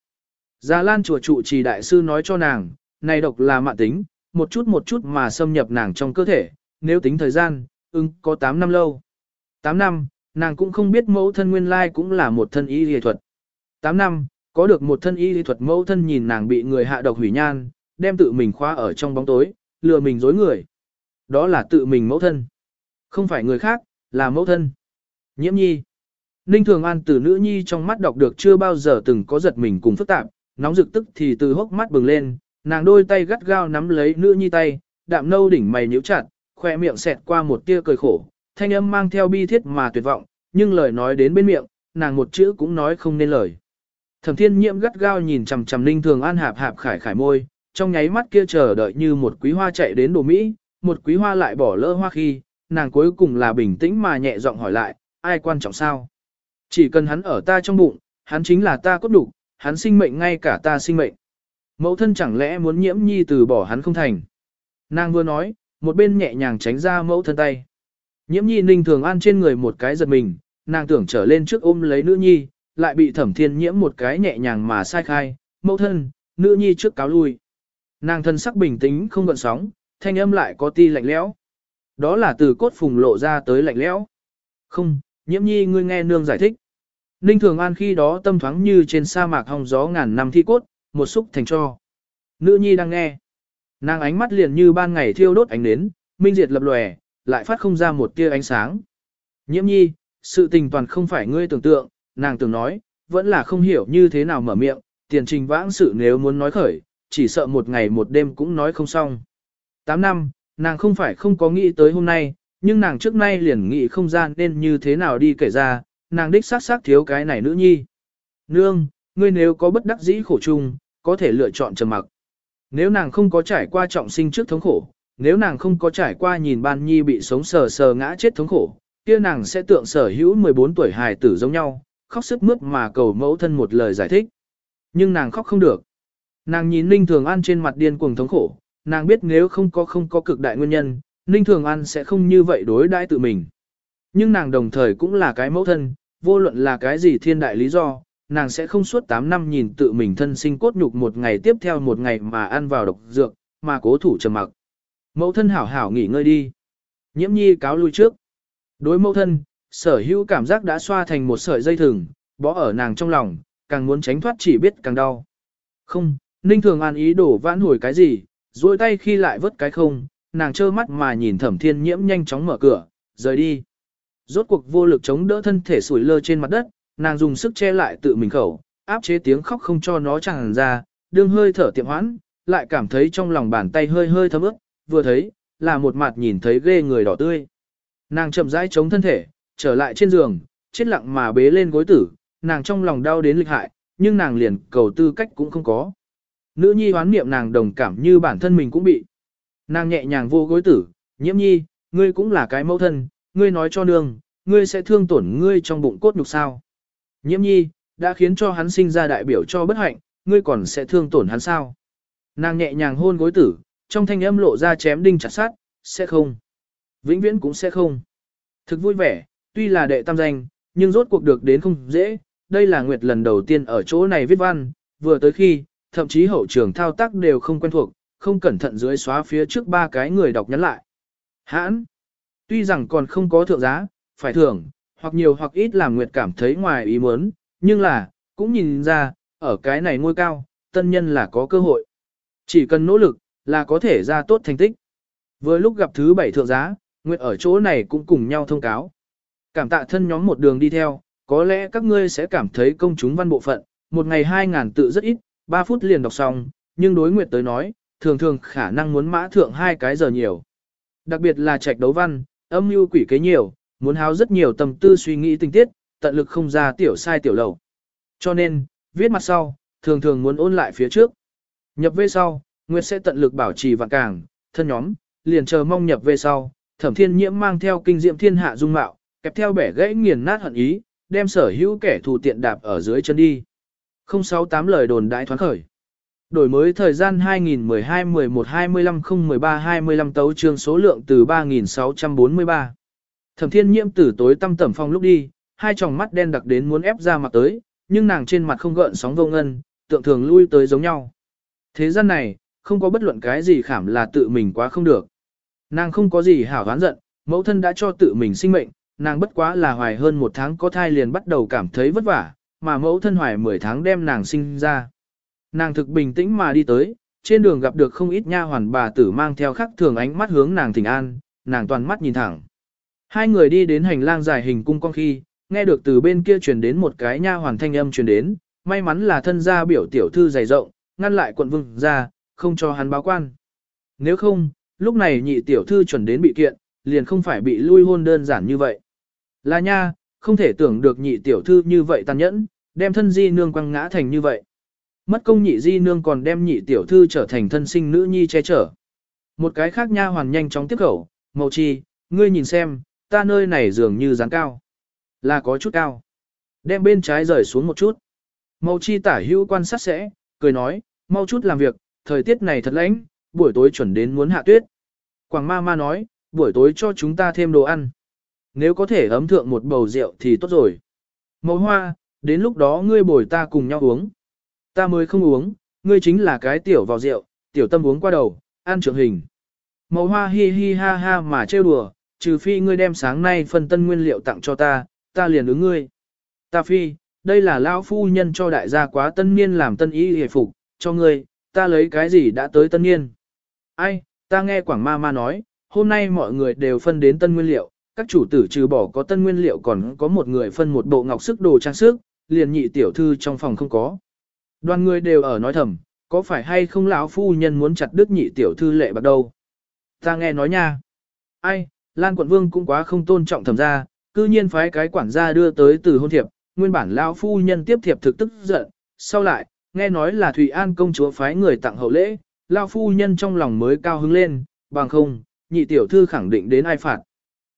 Gia Lan chùa trụ trì đại sư nói cho nàng, này độc là mạng tính, một chút một chút mà xâm nhập nàng trong cơ thể, nếu tính thời gian, ưng có 8 năm lâu. 8 năm, nàng cũng không biết mẫu thân nguyên lai cũng là một thân y y thuật. 8 năm, có được một thân y lý thuật mẫu thân nhìn nàng bị người hạ độc hủy nhan, đem tự mình khóa ở trong bóng tối, lừa mình dối người. Đó là tự mình mẫu thân. Không phải người khác, là mẫu thân. Nhiễm nhi. Ninh Thường An từ nữ nhi trong mắt đọc được chưa bao giờ từng có giật mình cùng phức tạp, nóng rực tức thì từ hốc mắt bừng lên, nàng đôi tay gắt gao nắm lấy nữ nhi tay, đạm nâu đỉnh mày nhíu chặt, khoe miệng xẹt qua một tia cười khổ, thanh âm mang theo bi thiết mà tuyệt vọng, nhưng lời nói đến bên miệng, nàng một chữ cũng nói không nên lời. Thẩm Thiên Nhiễm gắt gao nhìn chằm chằm Ninh Thường An hạp hạp khải khải môi, trong nháy mắt kia chờ đợi như một quý hoa chạy đến đồ Mỹ, một quý hoa lại bỏ lỡ hoa khi, nàng cuối cùng là bình tĩnh mà nhẹ giọng hỏi lại, ai quan trọng sao? Chỉ cần hắn ở ta trong bụng, hắn chính là ta cốt đủ, hắn sinh mệnh ngay cả ta sinh mệnh. Mẫu thân chẳng lẽ muốn nhiễm nhi từ bỏ hắn không thành. Nàng vừa nói, một bên nhẹ nhàng tránh ra mẫu thân tay. Nhiễm nhi ninh thường an trên người một cái giật mình, nàng tưởng trở lên trước ôm lấy nữ nhi, lại bị thẩm thiên nhiễm một cái nhẹ nhàng mà sai khai, mẫu thân, nữ nhi trước cáo lui. Nàng thân sắc bình tĩnh không gợn sóng, thanh âm lại có ti lạnh lẽo. Đó là từ cốt phùng lộ ra tới lạnh lẽo. Không, nhiễm nhi ngươi nghe nương giải thích. Ninh Thường An khi đó tâm thoáng như trên sa mạc hong gió ngàn năm thi cốt, một xúc thành cho. Nữ nhi đang nghe. Nàng ánh mắt liền như ban ngày thiêu đốt ánh nến, minh diệt lập lòe, lại phát không ra một tia ánh sáng. Nhiễm nhi, sự tình toàn không phải ngươi tưởng tượng, nàng tưởng nói, vẫn là không hiểu như thế nào mở miệng, tiền trình vãng sự nếu muốn nói khởi, chỉ sợ một ngày một đêm cũng nói không xong. Tám năm, nàng không phải không có nghĩ tới hôm nay, nhưng nàng trước nay liền nghĩ không gian nên như thế nào đi kể ra, nàng đích xác xác thiếu cái này nữ nhi. Nương, ngươi nếu có bất đắc dĩ khổ chung, có thể lựa chọn trầm mặc. Nếu nàng không có trải qua trọng sinh trước thống khổ, nếu nàng không có trải qua nhìn ban nhi bị sống sờ sờ ngã chết thống khổ, kia nàng sẽ tượng sở hữu 14 tuổi hài tử giống nhau, khóc sức mướt mà cầu mẫu thân một lời giải thích. Nhưng nàng khóc không được. Nàng nhìn Ninh Thường An trên mặt điên cuồng thống khổ, nàng biết nếu không có không có cực đại nguyên nhân, Ninh Thường An sẽ không như vậy đối đãi tự mình. Nhưng nàng đồng thời cũng là cái mẫu thân, vô luận là cái gì thiên đại lý do, nàng sẽ không suốt 8 năm nhìn tự mình thân sinh cốt nhục một ngày tiếp theo một ngày mà ăn vào độc dược, mà cố thủ trầm mặc. Mẫu thân hảo hảo nghỉ ngơi đi. Nhiễm nhi cáo lui trước. Đối mẫu thân, sở hữu cảm giác đã xoa thành một sợi dây thừng, bó ở nàng trong lòng, càng muốn tránh thoát chỉ biết càng đau. Không, Ninh Thường An ý đổ vãn hồi cái gì, duỗi tay khi lại vớt cái không, nàng trơ mắt mà nhìn thẩm thiên nhiễm nhanh chóng mở cửa, rời đi. Rốt cuộc vô lực chống đỡ thân thể sủi lơ trên mặt đất, nàng dùng sức che lại tự mình khẩu, áp chế tiếng khóc không cho nó tràn ra, đương hơi thở tiệm hoãn, lại cảm thấy trong lòng bàn tay hơi hơi thấm ướt, vừa thấy, là một mặt nhìn thấy ghê người đỏ tươi. Nàng chậm rãi chống thân thể, trở lại trên giường, chết lặng mà bế lên gối tử, nàng trong lòng đau đến lịch hại, nhưng nàng liền cầu tư cách cũng không có. Nữ nhi hoán niệm nàng đồng cảm như bản thân mình cũng bị. Nàng nhẹ nhàng vô gối tử, nhiễm nhi, ngươi cũng là cái mẫu thân, ngươi nói cho nương, ngươi sẽ thương tổn ngươi trong bụng cốt nhục sao. Nhiễm nhi, đã khiến cho hắn sinh ra đại biểu cho bất hạnh, ngươi còn sẽ thương tổn hắn sao. Nàng nhẹ nhàng hôn gối tử, trong thanh âm lộ ra chém đinh chặt sát, sẽ không. Vĩnh viễn cũng sẽ không. Thực vui vẻ, tuy là đệ tam danh, nhưng rốt cuộc được đến không dễ. Đây là Nguyệt lần đầu tiên ở chỗ này viết văn, vừa tới khi, thậm chí hậu trường thao tác đều không quen thuộc, không cẩn thận dưới xóa phía trước ba cái người đọc nhắn lại. Hãn! Tuy rằng còn không có thượng giá, phải thưởng, hoặc nhiều hoặc ít làm Nguyệt cảm thấy ngoài ý muốn, nhưng là, cũng nhìn ra, ở cái này ngôi cao, tân nhân là có cơ hội. Chỉ cần nỗ lực, là có thể ra tốt thành tích. Vừa lúc gặp thứ bảy thượng giá, Nguyệt ở chỗ này cũng cùng nhau thông cáo. Cảm tạ thân nhóm một đường đi theo, có lẽ các ngươi sẽ cảm thấy công chúng văn bộ phận, một ngày hai ngàn tự rất ít, ba phút liền đọc xong, nhưng đối Nguyệt tới nói, thường thường khả năng muốn mã thượng hai cái giờ nhiều. Đặc biệt là trạch đấu văn, âm mưu quỷ kế nhiều, muốn háo rất nhiều tâm tư suy nghĩ tình tiết, tận lực không ra tiểu sai tiểu lầu. Cho nên, viết mặt sau, thường thường muốn ôn lại phía trước. Nhập về sau, Nguyệt sẽ tận lực bảo trì vạn càng, thân nhóm, liền chờ mong nhập về sau, thẩm thiên nhiễm mang theo kinh diệm thiên hạ dung mạo, kẹp theo bẻ gãy nghiền nát hận ý, đem sở hữu kẻ thù tiện đạp ở dưới chân đi. 068 lời đồn đại thoáng khởi. Đổi mới thời gian 2012-11-25-013-25 tấu trương số lượng từ 3.643. Thẩm thiên nhiễm từ tối tăm tẩm phong lúc đi, hai tròng mắt đen đặc đến muốn ép ra mặt tới, nhưng nàng trên mặt không gợn sóng vô ngân, tượng thường lui tới giống nhau. Thế gian này, không có bất luận cái gì khảm là tự mình quá không được. Nàng không có gì hảo oán giận, mẫu thân đã cho tự mình sinh mệnh, nàng bất quá là hoài hơn một tháng có thai liền bắt đầu cảm thấy vất vả, mà mẫu thân hoài 10 tháng đem nàng sinh ra. Nàng thực bình tĩnh mà đi tới, trên đường gặp được không ít nha hoàn bà tử mang theo khắc thường ánh mắt hướng nàng thỉnh an, nàng toàn mắt nhìn thẳng. Hai người đi đến hành lang dài hình cung con khi, nghe được từ bên kia truyền đến một cái nha hoàn thanh âm truyền đến, may mắn là thân gia biểu tiểu thư dày rộng, ngăn lại quận vương ra, không cho hắn báo quan. Nếu không, lúc này nhị tiểu thư chuẩn đến bị kiện, liền không phải bị lui hôn đơn giản như vậy. Là nha, không thể tưởng được nhị tiểu thư như vậy tàn nhẫn, đem thân di nương quăng ngã thành như vậy. Mất công nhị di nương còn đem nhị tiểu thư trở thành thân sinh nữ nhi che chở. Một cái khác nha hoàn nhanh chóng tiếp khẩu, màu chi, ngươi nhìn xem, ta nơi này dường như dáng cao. Là có chút cao. Đem bên trái rời xuống một chút. Màu chi tả hữu quan sát sẽ, cười nói, mau chút làm việc, thời tiết này thật lạnh, buổi tối chuẩn đến muốn hạ tuyết. Quảng ma ma nói, buổi tối cho chúng ta thêm đồ ăn. Nếu có thể ấm thượng một bầu rượu thì tốt rồi. Mẫu hoa, đến lúc đó ngươi bồi ta cùng nhau uống. Ta mới không uống, ngươi chính là cái tiểu vào rượu, tiểu tâm uống qua đầu, ăn trưởng hình. Mẫu hoa hi hi ha ha mà trêu đùa, trừ phi ngươi đem sáng nay phần tân nguyên liệu tặng cho ta, ta liền ứng ngươi. Ta phi, đây là lão phu nhân cho đại gia quá tân niên làm tân y hề phục, cho ngươi, ta lấy cái gì đã tới tân niên. Ai, ta nghe Quảng Ma Ma nói, hôm nay mọi người đều phân đến tân nguyên liệu, các chủ tử trừ bỏ có tân nguyên liệu còn có một người phân một bộ ngọc sức đồ trang sức, liền nhị tiểu thư trong phòng không có. Đoàn người đều ở nói thầm, có phải hay không lão phu nhân muốn chặt đứt nhị tiểu thư lệ bạc đâu. Ta nghe nói nha. Ai, Lan quận vương cũng quá không tôn trọng thẩm gia, cư nhiên phái cái quản gia đưa tới từ hôn thiệp, nguyên bản lão phu nhân tiếp thiệp thực tức giận, sau lại, nghe nói là Thủy An công chúa phái người tặng hậu lễ, lão phu nhân trong lòng mới cao hứng lên, bằng không, nhị tiểu thư khẳng định đến ai phạt.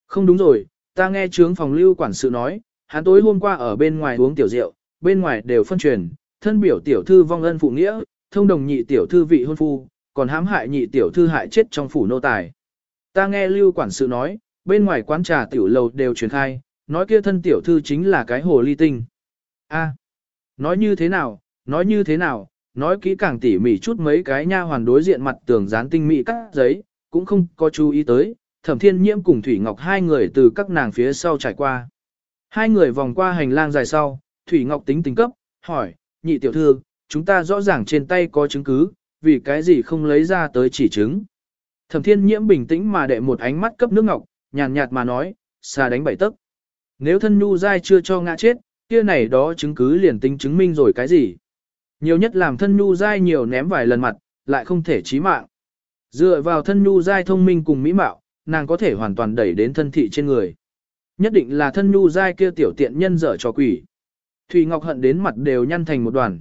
Không đúng rồi, ta nghe trướng phòng lưu quản sự nói, hắn tối hôm qua ở bên ngoài uống tiểu rượu, bên ngoài đều phân truyền, thân biểu tiểu thư vong ân phụ nghĩa, thông đồng nhị tiểu thư vị hôn phu, còn hãm hại nhị tiểu thư hại chết trong phủ nô tài. Ta nghe lưu quản sự nói, bên ngoài quán trà tiểu lầu đều truyền khai, nói kia thân tiểu thư chính là cái hồ ly tinh. A, nói như thế nào, nói như thế nào, nói kỹ càng tỉ mỉ chút mấy cái nha hoàn đối diện mặt tường dán tinh mỹ cắt giấy, cũng không có chú ý tới, thẩm thiên nhiễm cùng Thủy Ngọc hai người từ các nàng phía sau trải qua. Hai người vòng qua hành lang dài sau, Thủy Ngọc tính tính cấp, hỏi, nhị tiểu thư, chúng ta rõ ràng trên tay có chứng cứ, vì cái gì không lấy ra tới chỉ chứng. Thẩm thiên nhiễm bình tĩnh mà đệ một ánh mắt cấp nước ngọc, nhàn nhạt mà nói, xà đánh bảy tấc. Nếu thân nhu dai chưa cho ngã chết, kia này đó chứng cứ liền tính chứng minh rồi cái gì. Nhiều nhất làm thân nhu dai nhiều ném vài lần mặt, lại không thể chí mạng. Dựa vào thân nhu dai thông minh cùng mỹ mạo, nàng có thể hoàn toàn đẩy đến thân thị trên người. Nhất định là thân nhu dai kia tiểu tiện nhân dở cho quỷ. Thủy Ngọc hận đến mặt đều nhăn thành một đoàn.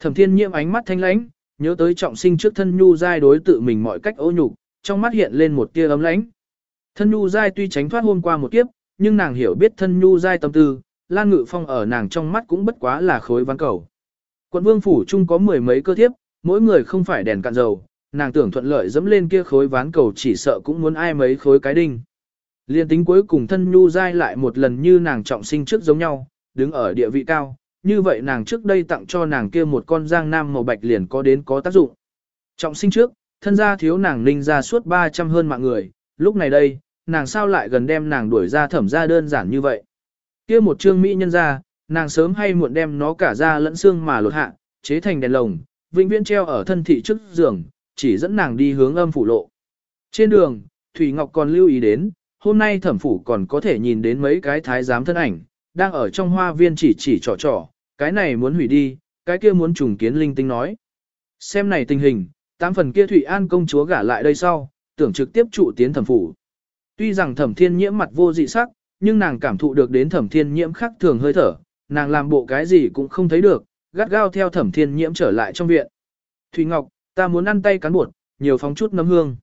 Thẩm Thiên Nhiễm ánh mắt thanh lãnh, nhớ tới trọng sinh trước thân nhu dai đối tự mình mọi cách ô nhục, trong mắt hiện lên một tia ấm lãnh. Thân nhu dai tuy tránh thoát hôm qua một kiếp, nhưng nàng hiểu biết thân nhu dai tâm tư, Lan Ngự Phong ở nàng trong mắt cũng bất quá là khối ván cầu. Quận Vương phủ chung có mười mấy cơ thiếp, mỗi người không phải đèn cạn dầu, nàng tưởng thuận lợi dẫm lên kia khối ván cầu chỉ sợ cũng muốn ai mấy khối cái đinh. Liên tính cuối cùng thân nhu dai lại một lần như nàng trọng sinh trước giống nhau, đứng ở địa vị cao, như vậy nàng trước đây tặng cho nàng kia một con giang nam màu bạch liền có đến có tác dụng. Trọng sinh trước, thân gia thiếu nàng ninh ra suốt 300 hơn mạng người, lúc này đây, nàng sao lại gần đem nàng đuổi ra thẩm ra đơn giản như vậy. kia một trương mỹ nhân ra, nàng sớm hay muộn đem nó cả ra lẫn xương mà lột hạ, chế thành đèn lồng, vĩnh viễn treo ở thân thị trước giường, chỉ dẫn nàng đi hướng âm phủ lộ. Trên đường, Thủy Ngọc còn lưu ý đến, hôm nay thẩm phủ còn có thể nhìn đến mấy cái thái giám thân ảnh, đang ở trong hoa viên chỉ chỉ trò trò, cái này muốn hủy đi, cái kia muốn trùng kiến linh tinh nói. Xem này tình hình, tám phần kia Thủy An công chúa gả lại đây sau, tưởng trực tiếp trụ tiến thẩm phủ. Tuy rằng thẩm thiên nhiễm mặt vô dị sắc, nhưng nàng cảm thụ được đến thẩm thiên nhiễm khác thường hơi thở, nàng làm bộ cái gì cũng không thấy được, gắt gao theo thẩm thiên nhiễm trở lại trong viện. Thủy Ngọc, ta muốn ăn tay cán bột, nhiều phóng chút nấm hương.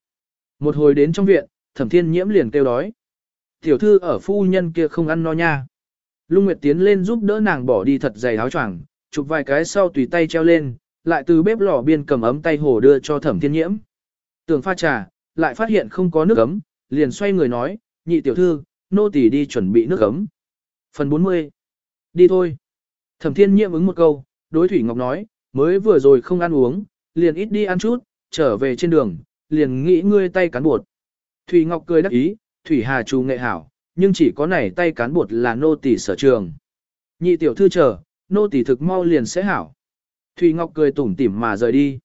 Một hồi đến trong viện, thẩm thiên nhiễm liền kêu đói. Tiểu thư ở phu nhân kia không ăn no nha. Lung Nguyệt tiến lên giúp đỡ nàng bỏ đi thật dày áo choàng, chụp vài cái sau tùy tay treo lên, lại từ bếp lò biên cầm ấm tay hồ đưa cho thẩm thiên nhiễm. Tưởng pha trà, lại phát hiện không có nước ấm, liền xoay người nói, nhị tiểu thư, nô tỳ đi chuẩn bị nước ấm. Phần 40. Đi thôi. Thẩm thiên nhiễm ứng một câu, đối Thủy Ngọc nói, mới vừa rồi không ăn uống, liền ít đi ăn chút, trở về trên đường, liền nghĩ ngươi tay cán bột. Thủy Ngọc cười đắc ý, Thủy Hà trù nghệ hảo, nhưng chỉ có này tay cán bột là nô tỳ sở trường. Nhị tiểu thư chờ, nô tỳ thực mau liền sẽ hảo. Thủy Ngọc cười tủm tỉm mà rời đi.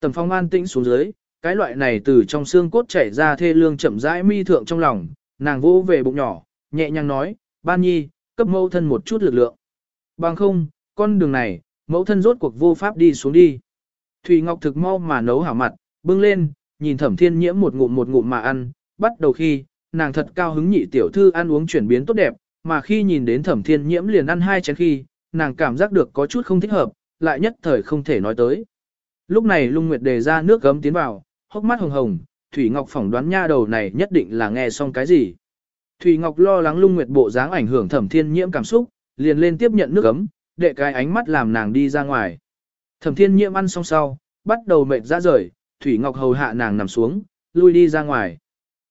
Tầm phong an tĩnh xuống dưới, cái loại này từ trong xương cốt chảy ra thê lương chậm rãi mi thượng trong lòng, nàng vô về bụng nhỏ, nhẹ nhàng nói, ban nhi, cấp mẫu thân một chút lực lượng. Bằng không, con đường này, mẫu thân rốt cuộc vô pháp đi xuống đi. Thủy Ngọc thực mau mà nấu hảo mặt, bưng lên, nhìn thẩm thiên nhiễm một ngụm một ngụm mà ăn, bắt đầu khi, nàng thật cao hứng nhị tiểu thư ăn uống chuyển biến tốt đẹp, mà khi nhìn đến thẩm thiên nhiễm liền ăn hai chén khi, nàng cảm giác được có chút không thích hợp, lại nhất thời không thể nói tới. Lúc này lung nguyệt đề ra nước gấm tiến vào, hốc mắt hồng hồng, Thủy Ngọc phỏng đoán nha đầu này nhất định là nghe xong cái gì. Thủy Ngọc lo lắng lung nguyệt bộ dáng ảnh hưởng thẩm thiên nhiễm cảm xúc, liền lên tiếp nhận nước gấm, để cái ánh mắt làm nàng đi ra ngoài. Thẩm thiên nhiễm ăn xong sau, bắt đầu mệt ra rời, Thủy Ngọc hầu hạ nàng nằm xuống, lui đi ra ngoài.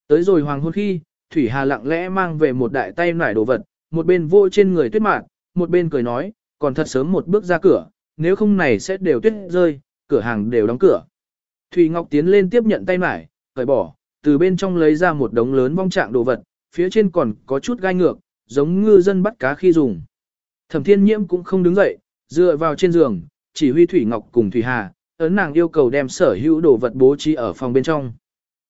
Tới rồi hoàng hôn khi, Thủy Hà lặng lẽ mang về một đại tay nải đồ vật, một bên vô trên người tuyết mạn, một bên cười nói, còn thật sớm một bước ra cửa, nếu không này sẽ đều tuyết rơi, cửa hàng đều đóng cửa. Thủy Ngọc tiến lên tiếp nhận tay nải, cởi bỏ, từ bên trong lấy ra một đống lớn vong trạng đồ vật, phía trên còn có chút gai ngược, giống ngư dân bắt cá khi dùng. Thẩm Thiên Nhiễm cũng không đứng dậy, dựa vào trên giường, chỉ huy Thủy Ngọc cùng Thủy Hà, ấn nàng yêu cầu đem sở hữu đồ vật bố trí ở phòng bên trong.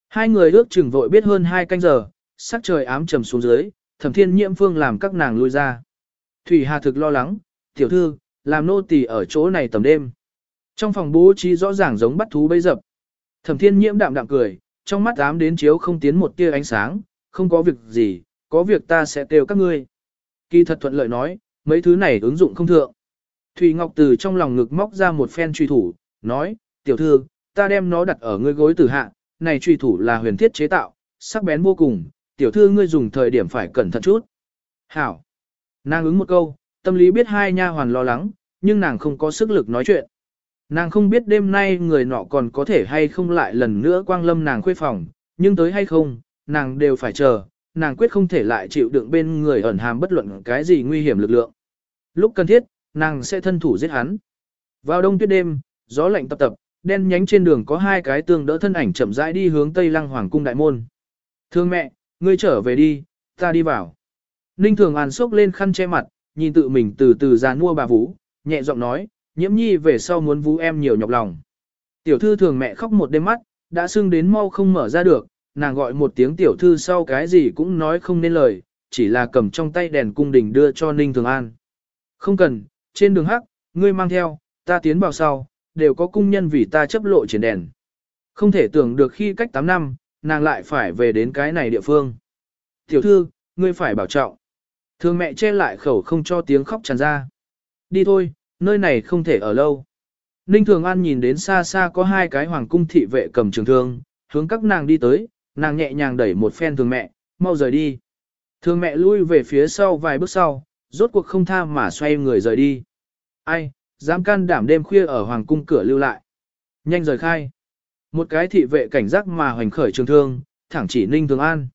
Hai người ước chừng vội biết hơn hai canh giờ, sắc trời ám trầm xuống dưới, Thẩm Thiên Nhiễm phương làm các nàng lui ra. Thủy Hà thực lo lắng, tiểu thư, làm nô tỳ ở chỗ này tầm đêm. Trong phòng bố trí rõ ràng giống bắt thú bấy dập. Thẩm Thiên Nhiễm đạm đạm cười, trong mắt ám đến chiếu không tiến một tia ánh sáng, không có việc gì, có việc ta sẽ kêu các ngươi. Kỳ thật thuận lợi nói, mấy thứ này ứng dụng không thượng. Thủy Ngọc từ trong lòng ngực móc ra một phen truy thủ, nói, tiểu thư, ta đem nó đặt ở ngươi gối tử hạ, này truy thủ là huyền thiết chế tạo, sắc bén vô cùng, tiểu thư ngươi dùng thời điểm phải cẩn thận chút. Hảo. Nàng ứng một câu, tâm lý biết hai nha hoàn lo lắng, nhưng nàng không có sức lực nói chuyện. Nàng không biết đêm nay người nọ còn có thể hay không lại lần nữa quang lâm nàng khuê phòng, nhưng tới hay không, nàng đều phải chờ, nàng quyết không thể lại chịu đựng bên người ẩn hàm bất luận cái gì nguy hiểm lực lượng. Lúc cần thiết, nàng sẽ thân thủ giết hắn. Vào đông tuyết đêm, gió lạnh tập tập, đen nhánh trên đường có hai cái tường đỡ thân ảnh chậm rãi đi hướng Tây Lăng Hoàng cung đại môn. Thương mẹ, ngươi trở về đi, ta đi vào. Ninh Thường An sốc lên khăn che mặt, nhìn tự mình từ từ ra mua bà Vũ, nhẹ giọng nói, nhiễm nhi về sau muốn vú em nhiều nhọc lòng. Tiểu thư thường mẹ khóc một đêm mắt, đã sưng đến mau không mở ra được, nàng gọi một tiếng tiểu thư sau cái gì cũng nói không nên lời, chỉ là cầm trong tay đèn cung đình đưa cho Ninh Thường An. Không cần, trên đường hắc, ngươi mang theo, ta tiến vào sau, đều có cung nhân vì ta chấp lộ triển đèn. Không thể tưởng được khi cách 8 năm, nàng lại phải về đến cái này địa phương. Tiểu thư, ngươi phải bảo trọng. Thường mẹ che lại khẩu không cho tiếng khóc tràn ra. Đi thôi, nơi này không thể ở lâu. Ninh Thường An nhìn đến xa xa có hai cái hoàng cung thị vệ cầm trường thương, hướng các nàng đi tới, nàng nhẹ nhàng đẩy một phen thường mẹ, mau rời đi. Thường mẹ lui về phía sau vài bước sau, rốt cuộc không tha mà xoay người rời đi. Ai, dám can đảm đêm khuya ở hoàng cung cửa lưu lại. Nhanh rời khai. Một cái thị vệ cảnh giác mà hoành khởi trường thương, thẳng chỉ Ninh Thường An.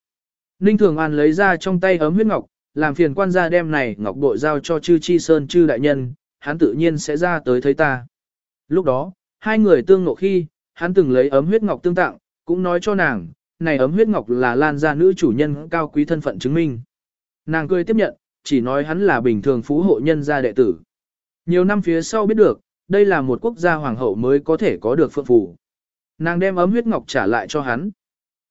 Ninh Thường An lấy ra trong tay ấm huyết ngọc, làm phiền quan gia đem này ngọc bội giao cho chư chi sơn chư đại nhân, hắn tự nhiên sẽ ra tới thấy ta. Lúc đó, hai người tương ngộ khi, hắn từng lấy ấm huyết ngọc tương tặng, cũng nói cho nàng, này ấm huyết ngọc là lan gia nữ chủ nhân cao quý thân phận chứng minh. Nàng cười tiếp nhận, chỉ nói hắn là bình thường phú hộ nhân gia đệ tử. Nhiều năm phía sau biết được, đây là một quốc gia hoàng hậu mới có thể có được phượng phù. Nàng đem ấm huyết ngọc trả lại cho hắn.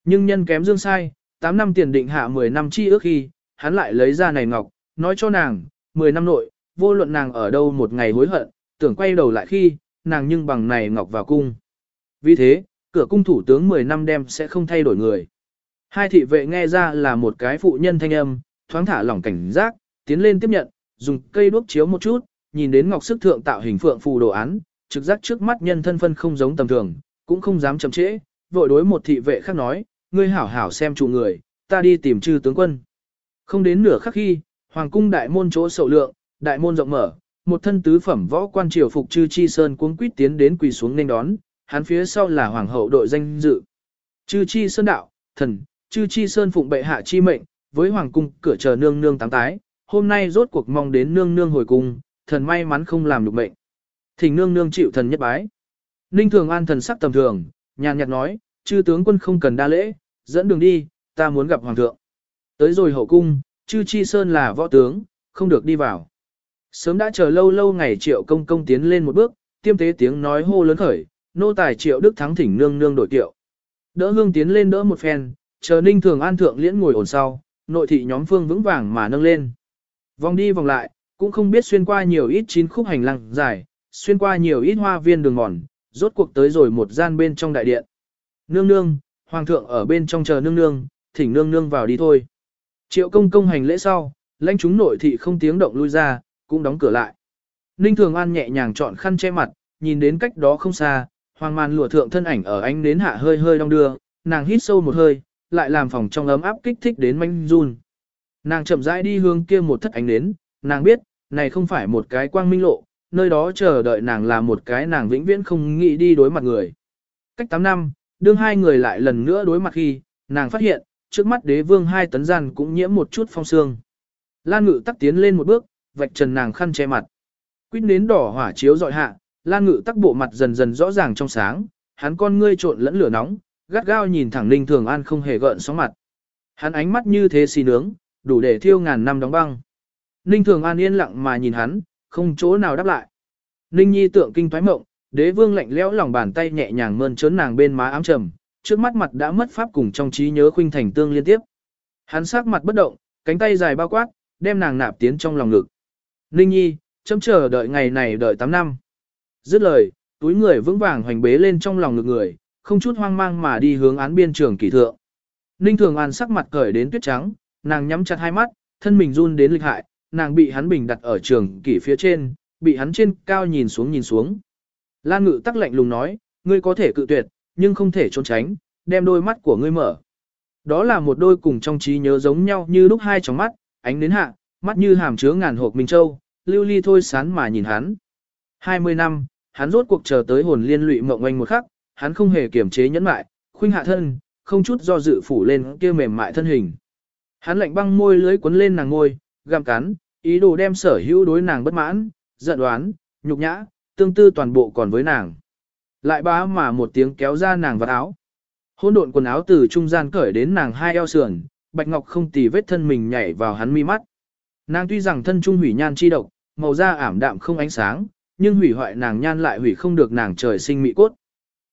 Nhưng nhân kém dương sai, 8 năm tiền định hạ 10 năm chi ước khi, hắn lại lấy ra này ngọc, nói cho nàng, 10 năm nội, vô luận nàng ở đâu một ngày hối hận, tưởng quay đầu lại khi, nàng nhưng bằng này ngọc vào cung. Vì thế, cửa cung thủ tướng 10 năm đem sẽ không thay đổi người. Hai thị vệ nghe ra là một cái phụ nhân thanh âm, thoáng thả lỏng cảnh giác, tiến lên tiếp nhận, dùng cây đuốc chiếu một chút, nhìn đến ngọc sức thượng tạo hình phượng phù đồ án, trực giác trước mắt nhân thân phân không giống tầm thường, cũng không dám chậm trễ, vội đối một thị vệ khác nói, ngươi hảo hảo xem chủ người, ta đi tìm chư tướng quân. Không đến nửa khắc khi, hoàng cung đại môn chỗ sậu lượng, đại môn rộng mở, một thân tứ phẩm võ quan triều phục chư chi sơn cuống quýt tiến đến quỳ xuống nên đón, hắn phía sau là hoàng hậu đội danh dự. Chư chi sơn đạo, thần, chư chi sơn phụng bệ hạ chi mệnh, với hoàng cung cửa chờ nương nương tám tái, hôm nay rốt cuộc mong đến nương nương hồi cung, thần may mắn không làm được mệnh. Thỉnh nương nương chịu thần nhất bái. Ninh thường an thần sắc tầm thường, nhàn nhạt nói, chư tướng quân không cần đa lễ, dẫn đường đi, ta muốn gặp hoàng thượng. Tới rồi hậu cung, chư chi sơn là võ tướng, không được đi vào. Sớm đã chờ lâu lâu ngày triệu công công tiến lên một bước, tiêm tế tiếng nói hô lớn khởi, nô tài triệu đức thắng thỉnh nương nương đổi tiệu. Đỡ hương tiến lên đỡ một phen, chờ ninh thường an thượng liễn ngồi ổn sau, nội thị nhóm phương vững vàng mà nâng lên. Vòng đi vòng lại, cũng không biết xuyên qua nhiều ít chín khúc hành lang dài, xuyên qua nhiều ít hoa viên đường mòn, rốt cuộc tới rồi một gian bên trong đại điện. Nương nương, hoàng thượng ở bên trong chờ nương nương, thỉnh nương nương vào đi thôi. Triệu công công hành lễ sau, lãnh chúng nội thị không tiếng động lui ra, cũng đóng cửa lại. Ninh Thường An nhẹ nhàng chọn khăn che mặt, nhìn đến cách đó không xa, hoàng màn lụa thượng thân ảnh ở ánh đến hạ hơi hơi đong đưa, nàng hít sâu một hơi, lại làm phòng trong ấm áp kích thích đến manh run. Nàng chậm rãi đi hướng kia một thất ánh đến, nàng biết, này không phải một cái quang minh lộ, nơi đó chờ đợi nàng là một cái nàng vĩnh viễn không nghĩ đi đối mặt người. Cách 8 năm, đương hai người lại lần nữa đối mặt khi, nàng phát hiện, trước mắt đế vương hai tấn gian cũng nhiễm một chút phong sương. Lan ngự tắc tiến lên một bước, vạch trần nàng khăn che mặt. Quýt nến đỏ hỏa chiếu dọi hạ, Lan ngự tắc bộ mặt dần dần rõ ràng trong sáng, hắn con ngươi trộn lẫn lửa nóng, gắt gao nhìn thẳng Ninh Thường An không hề gợn sóng mặt. Hắn ánh mắt như thế xì nướng, đủ để thiêu ngàn năm đóng băng. Ninh Thường An yên lặng mà nhìn hắn, không chỗ nào đáp lại. Ninh Nhi tượng kinh thoái mộng, đế vương lạnh lẽo lòng bàn tay nhẹ nhàng mơn trớn nàng bên má ám trầm, trước mắt mặt đã mất pháp cùng trong trí nhớ khuynh thành tương liên tiếp. Hắn sắc mặt bất động, cánh tay dài bao quát, đem nàng nạp tiến trong lòng ngực. Ninh Nhi, chấm chờ đợi ngày này đợi 8 năm. Dứt lời, túi người vững vàng hoành bế lên trong lòng ngực người, không chút hoang mang mà đi hướng án biên trường kỳ thượng. Ninh Thường An sắc mặt cởi đến tuyết trắng, nàng nhắm chặt hai mắt, thân mình run đến lịch hại, nàng bị hắn bình đặt ở trường kỷ phía trên, bị hắn trên cao nhìn xuống nhìn xuống. Lan Ngự tắc lạnh lùng nói, ngươi có thể cự tuyệt, nhưng không thể trốn tránh, đem đôi mắt của ngươi mở. Đó là một đôi cùng trong trí nhớ giống nhau như lúc hai trong mắt, ánh đến hạ, mắt như hàm chứa ngàn hộp minh châu, lưu ly thôi sán mà nhìn hắn. 20 năm, hắn rốt cuộc chờ tới hồn liên lụy mộng oanh một khắc, hắn không hề kiềm chế nhẫn mại, khuynh hạ thân, không chút do dự phủ lên kia mềm mại thân hình. Hắn lạnh băng môi lưới cuốn lên nàng ngôi, gặm cắn, ý đồ đem sở hữu đối nàng bất mãn, giận đoán, nhục nhã, tương tư toàn bộ còn với nàng. Lại bá mà một tiếng kéo ra nàng vào áo. Hôn độn quần áo từ trung gian cởi đến nàng hai eo sườn, bạch ngọc không tì vết thân mình nhảy vào hắn mi mắt. Nàng tuy rằng thân trung hủy nhan chi độc, màu da ảm đạm không ánh sáng, nhưng hủy hoại nàng nhan lại hủy không được nàng trời sinh mỹ cốt.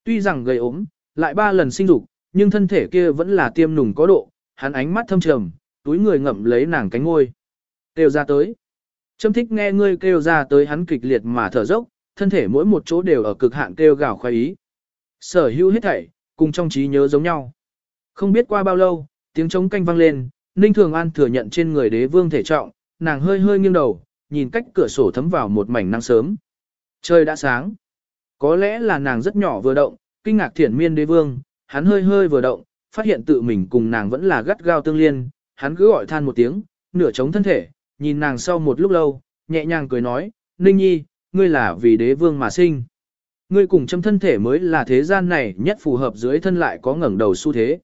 Tuy rằng gầy ốm, lại ba lần sinh dục, nhưng thân thể kia vẫn là tiêm nùng có độ, hắn ánh mắt thâm trầm, túi người ngậm lấy nàng cánh ngôi. Kêu ra tới. Trâm thích nghe ngươi kêu ra tới hắn kịch liệt mà thở dốc, thân thể mỗi một chỗ đều ở cực hạn kêu gào khoái ý. Sở hữu hết thảy, cùng trong trí nhớ giống nhau. Không biết qua bao lâu, tiếng trống canh vang lên, Ninh Thường An thừa nhận trên người đế vương thể trọng, nàng hơi hơi nghiêng đầu, nhìn cách cửa sổ thấm vào một mảnh nắng sớm. Trời đã sáng. Có lẽ là nàng rất nhỏ vừa động, kinh ngạc thiển miên đế vương, hắn hơi hơi vừa động, phát hiện tự mình cùng nàng vẫn là gắt gao tương liên, hắn cứ gọi than một tiếng, nửa chống thân thể, nhìn nàng sau một lúc lâu, nhẹ nhàng cười nói, Ninh Nhi, ngươi là vì đế vương mà sinh. Ngươi cùng châm thân thể mới là thế gian này nhất phù hợp dưới thân lại có ngẩng đầu xu thế.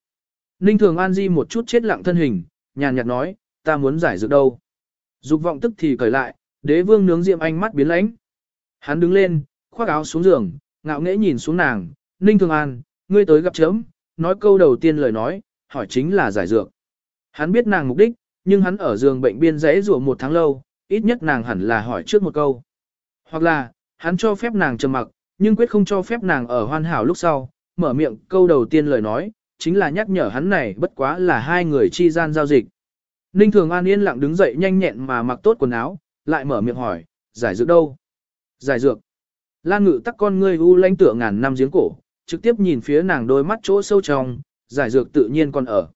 Ninh Thường An Di một chút chết lặng thân hình, nhàn nhạt nói, ta muốn giải dược đâu. Dục vọng tức thì cởi lại, đế vương nướng diệm ánh mắt biến lãnh. Hắn đứng lên, khoác áo xuống giường, ngạo nghễ nhìn xuống nàng, Ninh Thường An, ngươi tới gặp chấm, nói câu đầu tiên lời nói, hỏi chính là giải dược. Hắn biết nàng mục đích, nhưng hắn ở giường bệnh biên rẽ rủa một tháng lâu, ít nhất nàng hẳn là hỏi trước một câu. Hoặc là, hắn cho phép nàng trầm mặc, nhưng quyết không cho phép nàng ở hoàn hảo lúc sau, mở miệng câu đầu tiên lời nói, chính là nhắc nhở hắn này bất quá là hai người chi gian giao dịch. Ninh Thường An yên lặng đứng dậy nhanh nhẹn mà mặc tốt quần áo, lại mở miệng hỏi, giải dược đâu? Giải dược. Lan ngự tắc con ngươi u lanh tựa ngàn năm giếng cổ, trực tiếp nhìn phía nàng đôi mắt chỗ sâu trong, giải dược tự nhiên còn ở.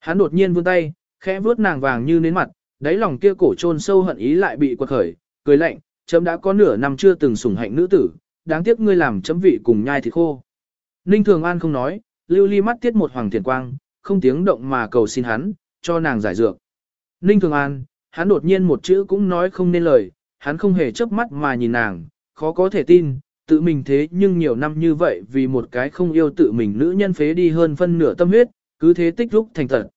Hắn đột nhiên vươn tay, khẽ vuốt nàng vàng như nến mặt, đáy lòng kia cổ chôn sâu hận ý lại bị quật khởi, cười lạnh, chấm đã có nửa năm chưa từng sủng hạnh nữ tử, đáng tiếc ngươi làm chấm vị cùng nhai thịt khô. Ninh Thường An không nói, lưu ly mắt tiết một hoàng thiền quang, không tiếng động mà cầu xin hắn, cho nàng giải dược. Ninh Thường An, hắn đột nhiên một chữ cũng nói không nên lời, hắn không hề chớp mắt mà nhìn nàng, khó có thể tin, tự mình thế nhưng nhiều năm như vậy vì một cái không yêu tự mình nữ nhân phế đi hơn phân nửa tâm huyết, cứ thế tích lúc thành tật.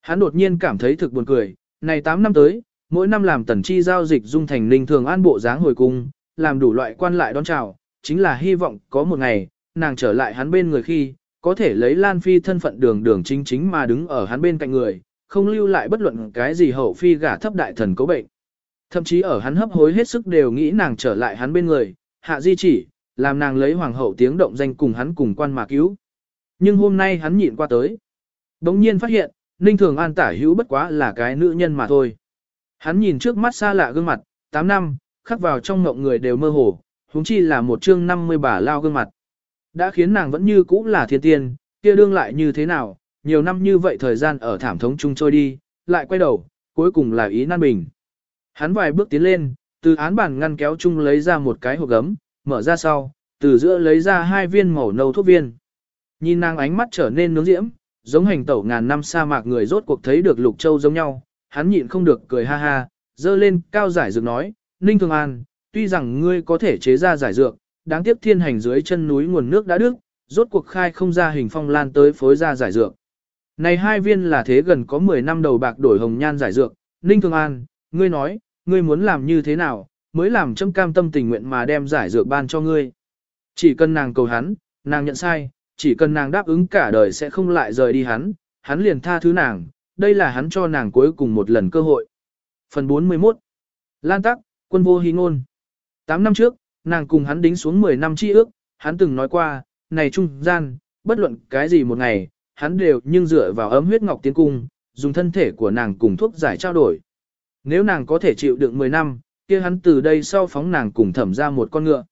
Hắn đột nhiên cảm thấy thực buồn cười, này 8 năm tới, mỗi năm làm tần chi giao dịch dung thành linh thường an bộ dáng hồi cung, làm đủ loại quan lại đón chào, chính là hy vọng có một ngày, nàng trở lại hắn bên người khi, có thể lấy Lan Phi thân phận đường đường chính chính mà đứng ở hắn bên cạnh người, không lưu lại bất luận cái gì hậu phi gả thấp đại thần cố bệnh. Thậm chí ở hắn hấp hối hết sức đều nghĩ nàng trở lại hắn bên người, hạ di chỉ, làm nàng lấy hoàng hậu tiếng động danh cùng hắn cùng quan mà cứu. Nhưng hôm nay hắn nhịn qua tới. Đống nhiên phát hiện, Ninh Thường An tả hữu bất quá là cái nữ nhân mà thôi. Hắn nhìn trước mắt xa lạ gương mặt, 8 năm, khắc vào trong ngộng người đều mơ hồ, huống chi là một chương 50 bà lao gương mặt. Đã khiến nàng vẫn như cũ là thiên tiên, kia đương lại như thế nào, nhiều năm như vậy thời gian ở thảm thống chung trôi đi, lại quay đầu, cuối cùng là ý nan bình. Hắn vài bước tiến lên, từ án bản ngăn kéo chung lấy ra một cái hộp gấm, mở ra sau, từ giữa lấy ra hai viên màu nâu thuốc viên. Nhìn nàng ánh mắt trở nên nướng diễm, giống hành tẩu ngàn năm sa mạc người rốt cuộc thấy được lục châu giống nhau, hắn nhịn không được cười ha ha, dơ lên cao giải dược nói, Ninh Thường An, tuy rằng ngươi có thể chế ra giải dược, đáng tiếc thiên hành dưới chân núi nguồn nước đã đứt, rốt cuộc khai không ra hình phong lan tới phối ra giải dược. Này hai viên là thế gần có 10 năm đầu bạc đổi hồng nhan giải dược, Ninh Thường An, ngươi nói, ngươi muốn làm như thế nào, mới làm châm cam tâm tình nguyện mà đem giải dược ban cho ngươi. Chỉ cần nàng cầu hắn, nàng nhận sai, chỉ cần nàng đáp ứng cả đời sẽ không lại rời đi hắn, hắn liền tha thứ nàng, đây là hắn cho nàng cuối cùng một lần cơ hội. Phần 41 Lan Tắc, quân vô hí ngôn 8 năm trước, nàng cùng hắn đính xuống 10 năm chi ước, hắn từng nói qua, này trung gian, bất luận cái gì một ngày, hắn đều nhưng dựa vào ấm huyết ngọc tiến cung, dùng thân thể của nàng cùng thuốc giải trao đổi. Nếu nàng có thể chịu đựng 10 năm, kia hắn từ đây sau phóng nàng cùng thẩm ra một con ngựa.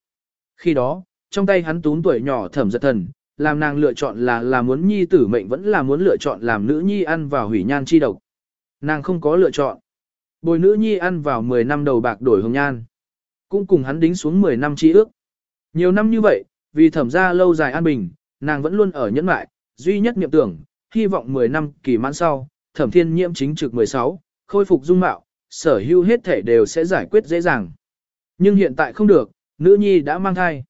Khi đó, trong tay hắn tún tuổi nhỏ thẩm giật thần, làm nàng lựa chọn là là muốn nhi tử mệnh vẫn là muốn lựa chọn làm nữ nhi ăn vào hủy nhan chi độc. Nàng không có lựa chọn. Bồi nữ nhi ăn vào 10 năm đầu bạc đổi hồng nhan. Cũng cùng hắn đính xuống 10 năm chi ước. Nhiều năm như vậy, vì thẩm ra lâu dài an bình, nàng vẫn luôn ở nhẫn mại, duy nhất niệm tưởng, hy vọng 10 năm kỳ mãn sau, thẩm thiên nhiễm chính trực 16, khôi phục dung mạo, sở hữu hết thể đều sẽ giải quyết dễ dàng. Nhưng hiện tại không được, nữ nhi đã mang thai.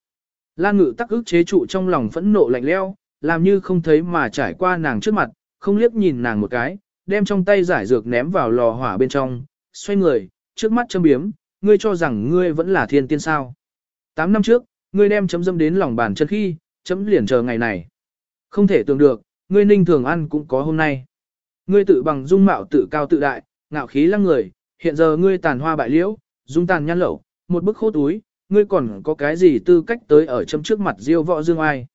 Lan ngự tắc ức chế trụ trong lòng phẫn nộ lạnh leo, làm như không thấy mà trải qua nàng trước mặt, không liếc nhìn nàng một cái, đem trong tay giải dược ném vào lò hỏa bên trong, xoay người, trước mắt châm biếm, ngươi cho rằng ngươi vẫn là thiên tiên sao. Tám năm trước, ngươi đem chấm dâm đến lòng bàn chân khi, chấm liền chờ ngày này. Không thể tưởng được, ngươi ninh thường ăn cũng có hôm nay. Ngươi tự bằng dung mạo tự cao tự đại, ngạo khí lăng người, hiện giờ ngươi tàn hoa bại liễu, dung tàn nhăn lẩu, một bức khô túi, ngươi còn có cái gì tư cách tới ở chấm trước mặt diêu võ dương ai.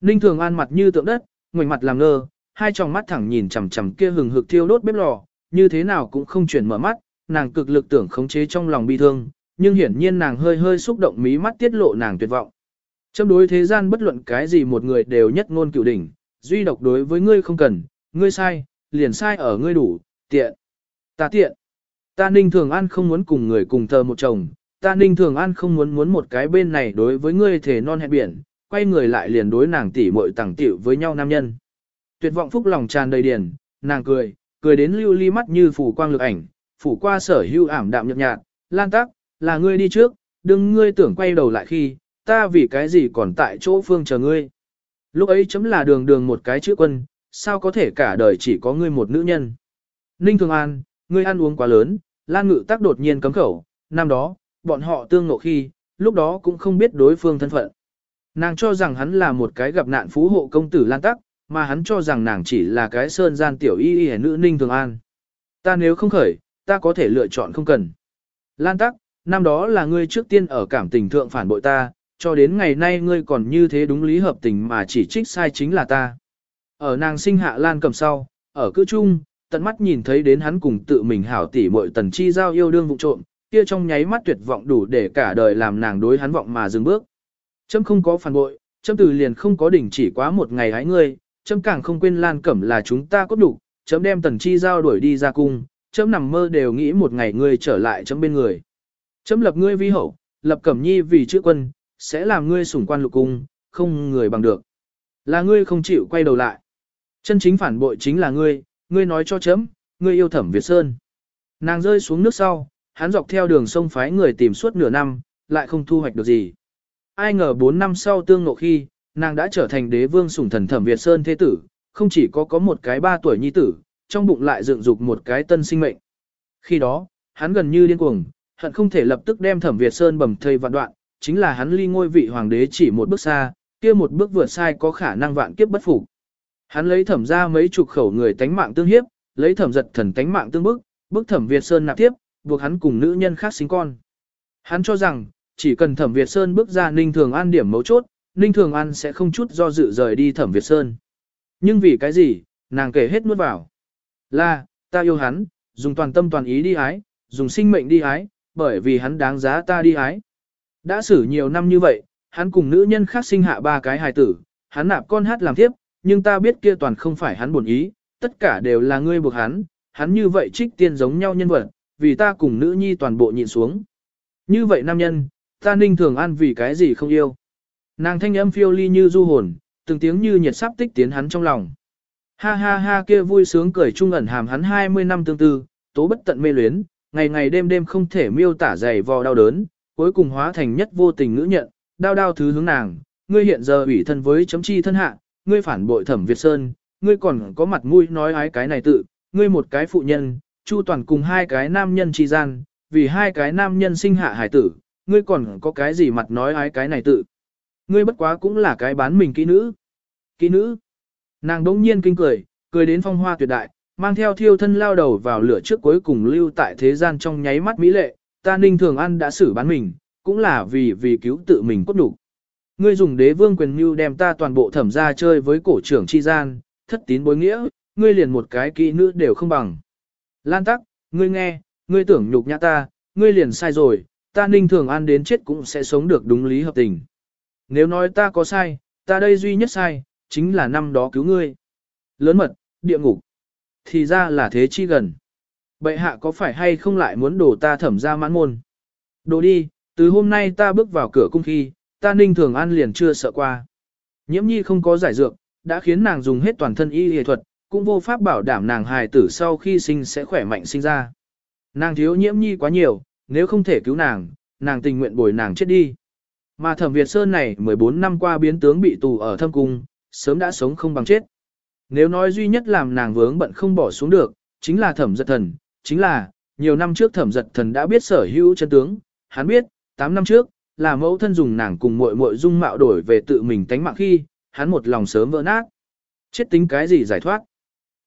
Ninh thường an mặt như tượng đất, ngoảnh mặt làm ngơ, hai tròng mắt thẳng nhìn chằm chằm kia hừng hực thiêu đốt bếp lò, như thế nào cũng không chuyển mở mắt, nàng cực lực tưởng khống chế trong lòng bi thương, nhưng hiển nhiên nàng hơi hơi xúc động mí mắt tiết lộ nàng tuyệt vọng. Châm đối thế gian bất luận cái gì một người đều nhất ngôn cửu đỉnh, duy độc đối với ngươi không cần, ngươi sai, liền sai ở ngươi đủ, tiện. Ta tiện. Ta ninh thường an không muốn cùng người cùng thờ một chồng, ta ninh thường an không muốn muốn một cái bên này đối với ngươi thể non hẹn biển, quay người lại liền đối nàng tỉ muội tẳng tiểu với nhau nam nhân. Tuyệt vọng phúc lòng tràn đầy điền, nàng cười, cười đến lưu ly mắt như phủ quang lực ảnh, phủ qua sở hưu ảm đạm nhợt nhạt, lan tắc, là ngươi đi trước, đừng ngươi tưởng quay đầu lại khi, ta vì cái gì còn tại chỗ phương chờ ngươi. Lúc ấy chấm là đường đường một cái chữ quân, sao có thể cả đời chỉ có ngươi một nữ nhân. Ninh Thường An, ngươi ăn uống quá lớn, Lan Ngự Tắc đột nhiên cấm khẩu, năm đó, bọn họ tương ngộ khi, lúc đó cũng không biết đối phương thân phận. Nàng cho rằng hắn là một cái gặp nạn phú hộ công tử Lan Tắc, mà hắn cho rằng nàng chỉ là cái sơn gian tiểu y y nữ Ninh Thường An. Ta nếu không khởi, ta có thể lựa chọn không cần. Lan Tắc, năm đó là ngươi trước tiên ở cảm tình thượng phản bội ta, cho đến ngày nay ngươi còn như thế đúng lý hợp tình mà chỉ trích sai chính là ta. Ở nàng sinh hạ Lan cầm sau, ở cư trung tận mắt nhìn thấy đến hắn cùng tự mình hảo tỉ muội tần chi giao yêu đương vụ trộm, kia trong nháy mắt tuyệt vọng đủ để cả đời làm nàng đối hắn vọng mà dừng bước. Trâm không có phản bội, Trâm từ liền không có đỉnh chỉ quá một ngày hái ngươi, Trâm càng không quên Lan Cẩm là chúng ta cốt đủ, Trâm đem tần chi giao đuổi đi ra cung, Trâm nằm mơ đều nghĩ một ngày ngươi trở lại Trâm bên người. Trâm lập ngươi vi hậu, lập Cẩm Nhi vì chữ quân, sẽ làm ngươi sủng quan lục cung, không người bằng được. Là ngươi không chịu quay đầu lại. Chân chính phản bội chính là ngươi, ngươi nói cho chấm, ngươi yêu thẩm Việt Sơn. Nàng rơi xuống nước sau, hắn dọc theo đường sông phái người tìm suốt nửa năm, lại không thu hoạch được gì. Ai ngờ 4 năm sau tương ngộ khi, nàng đã trở thành đế vương sủng thần thẩm Việt Sơn thế tử, không chỉ có có một cái ba tuổi nhi tử, trong bụng lại dựng dục một cái tân sinh mệnh. Khi đó, hắn gần như điên cuồng, hận không thể lập tức đem thẩm Việt Sơn bầm thây vạn đoạn, chính là hắn ly ngôi vị hoàng đế chỉ một bước xa, kia một bước vượt sai có khả năng vạn kiếp bất phục. Hắn lấy thẩm ra mấy chục khẩu người tánh mạng tương hiếp, lấy thẩm giật thần tánh mạng tương bức, bức thẩm Việt Sơn nạp tiếp, buộc hắn cùng nữ nhân khác sinh con. Hắn cho rằng, chỉ cần thẩm Việt Sơn bước ra Ninh Thường An điểm mấu chốt, Ninh Thường An sẽ không chút do dự rời đi thẩm Việt Sơn. Nhưng vì cái gì, nàng kể hết nuốt vào. Là, ta yêu hắn, dùng toàn tâm toàn ý đi ái, dùng sinh mệnh đi ái, bởi vì hắn đáng giá ta đi ái. Đã xử nhiều năm như vậy, hắn cùng nữ nhân khác sinh hạ ba cái hài tử, hắn nạp con hát làm tiếp, nhưng ta biết kia toàn không phải hắn buồn ý, tất cả đều là ngươi buộc hắn, hắn như vậy trích tiên giống nhau nhân vật, vì ta cùng nữ nhi toàn bộ nhịn xuống. Như vậy nam nhân, ta ninh thường an vì cái gì không yêu. Nàng thanh âm phiêu ly như du hồn, từng tiếng như nhiệt sắp tích tiến hắn trong lòng. Ha ha ha kia vui sướng cười trung ẩn hàm hắn 20 năm tương tư, tố bất tận mê luyến, ngày ngày đêm đêm không thể miêu tả dày vò đau đớn, cuối cùng hóa thành nhất vô tình ngữ nhận, đau đau thứ hướng nàng, ngươi hiện giờ ủy thân với chấm chi thân hạ, ngươi phản bội thẩm Việt Sơn, ngươi còn có mặt mũi nói ái cái này tự, ngươi một cái phụ nhân, chu toàn cùng hai cái nam nhân chi gian, vì hai cái nam nhân sinh hạ hải tử, ngươi còn có cái gì mặt nói ái cái này tự. Ngươi bất quá cũng là cái bán mình kỹ nữ. Kỹ nữ. Nàng đống nhiên kinh cười, cười đến phong hoa tuyệt đại, mang theo thiêu thân lao đầu vào lửa trước cuối cùng lưu tại thế gian trong nháy mắt mỹ lệ, ta ninh thường ăn đã xử bán mình, cũng là vì vì cứu tự mình cốt đủ. Ngươi dùng đế vương quyền mưu đem ta toàn bộ thẩm ra chơi với cổ trưởng chi gian, thất tín bối nghĩa, ngươi liền một cái kỹ nữ đều không bằng. Lan tắc, ngươi nghe, ngươi tưởng nhục nhã ta, ngươi liền sai rồi, ta ninh thường ăn đến chết cũng sẽ sống được đúng lý hợp tình. Nếu nói ta có sai, ta đây duy nhất sai, chính là năm đó cứu ngươi. Lớn mật, địa ngục. Thì ra là thế chi gần. Bệ hạ có phải hay không lại muốn đổ ta thẩm ra mãn môn? Đồ đi, từ hôm nay ta bước vào cửa cung khi, ta ninh thường an liền chưa sợ qua. Nhiễm nhi không có giải dược, đã khiến nàng dùng hết toàn thân y y thuật, cũng vô pháp bảo đảm nàng hài tử sau khi sinh sẽ khỏe mạnh sinh ra. Nàng thiếu nhiễm nhi quá nhiều, nếu không thể cứu nàng, nàng tình nguyện bồi nàng chết đi. Mà thẩm Việt Sơn này 14 năm qua biến tướng bị tù ở thâm cung, sớm đã sống không bằng chết. Nếu nói duy nhất làm nàng vướng bận không bỏ xuống được, chính là thẩm giật thần, chính là, nhiều năm trước thẩm giật thần đã biết sở hữu chân tướng, hắn biết, 8 năm trước, là mẫu thân dùng nàng cùng muội muội dung mạo đổi về tự mình tánh mạng khi, hắn một lòng sớm vỡ nát. Chết tính cái gì giải thoát.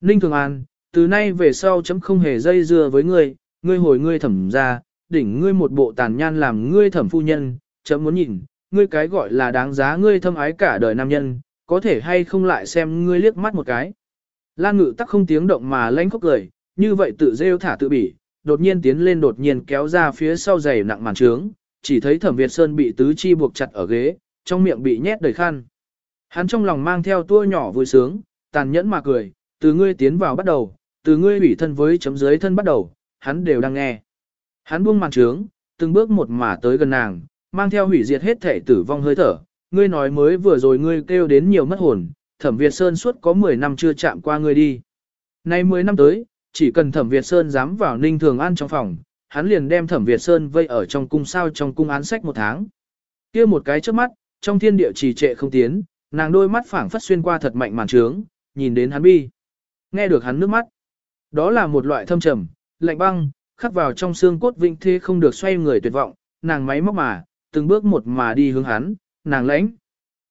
Ninh Thường An, từ nay về sau chấm không hề dây dưa với ngươi, ngươi hồi ngươi thẩm ra, đỉnh ngươi một bộ tàn nhan làm ngươi thẩm phu nhân, chấm muốn nhìn, ngươi cái gọi là đáng giá ngươi thâm ái cả đời nam nhân, có thể hay không lại xem ngươi liếc mắt một cái. Lan ngự tắc không tiếng động mà lánh khóc cười, như vậy tự rêu thả tự bỉ, đột nhiên tiến lên đột nhiên kéo ra phía sau giày nặng màn trướng, chỉ thấy thẩm Việt Sơn bị tứ chi buộc chặt ở ghế, trong miệng bị nhét đầy khăn. Hắn trong lòng mang theo tua nhỏ vui sướng, tàn nhẫn mà cười, từ ngươi tiến vào bắt đầu, từ ngươi ủy thân với chấm dưới thân bắt đầu, hắn đều đang nghe. Hắn buông màn trướng, từng bước một mà tới gần nàng, mang theo hủy diệt hết thể tử vong hơi thở. Ngươi nói mới vừa rồi ngươi kêu đến nhiều mất hồn, thẩm Việt Sơn suốt có 10 năm chưa chạm qua ngươi đi. Nay 10 năm tới, chỉ cần thẩm Việt Sơn dám vào ninh thường an trong phòng, hắn liền đem thẩm Việt Sơn vây ở trong cung sao trong cung án sách một tháng. kia một cái trước mắt, trong thiên địa trì trệ không tiến, nàng đôi mắt phảng phất xuyên qua thật mạnh màn trướng, nhìn đến hắn bi. Nghe được hắn nước mắt. Đó là một loại thâm trầm, lạnh băng, khắc vào trong xương cốt vĩnh thế không được xoay người tuyệt vọng, nàng máy móc mà, từng bước một mà đi hướng hắn, nàng lãnh.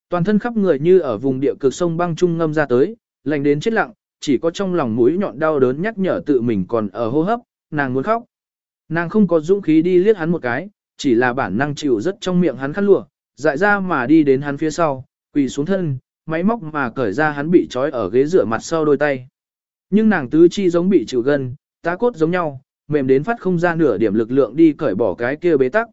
Toàn thân khắp người như ở vùng địa cực sông băng trung ngâm ra tới, lạnh đến chết lặng, chỉ có trong lòng mũi nhọn đau đớn nhắc nhở tự mình còn ở hô hấp, nàng muốn khóc. Nàng không có dũng khí đi liếc hắn một cái, chỉ là bản năng chịu rất trong miệng hắn khăn lụa, dại ra mà đi đến hắn phía sau, quỳ xuống thân, máy móc mà cởi ra hắn bị trói ở ghế rửa mặt sau đôi tay. Nhưng nàng tứ chi giống bị chịu gân, tá cốt giống nhau, mềm đến phát không ra nửa điểm lực lượng đi cởi bỏ cái kia bế tắc.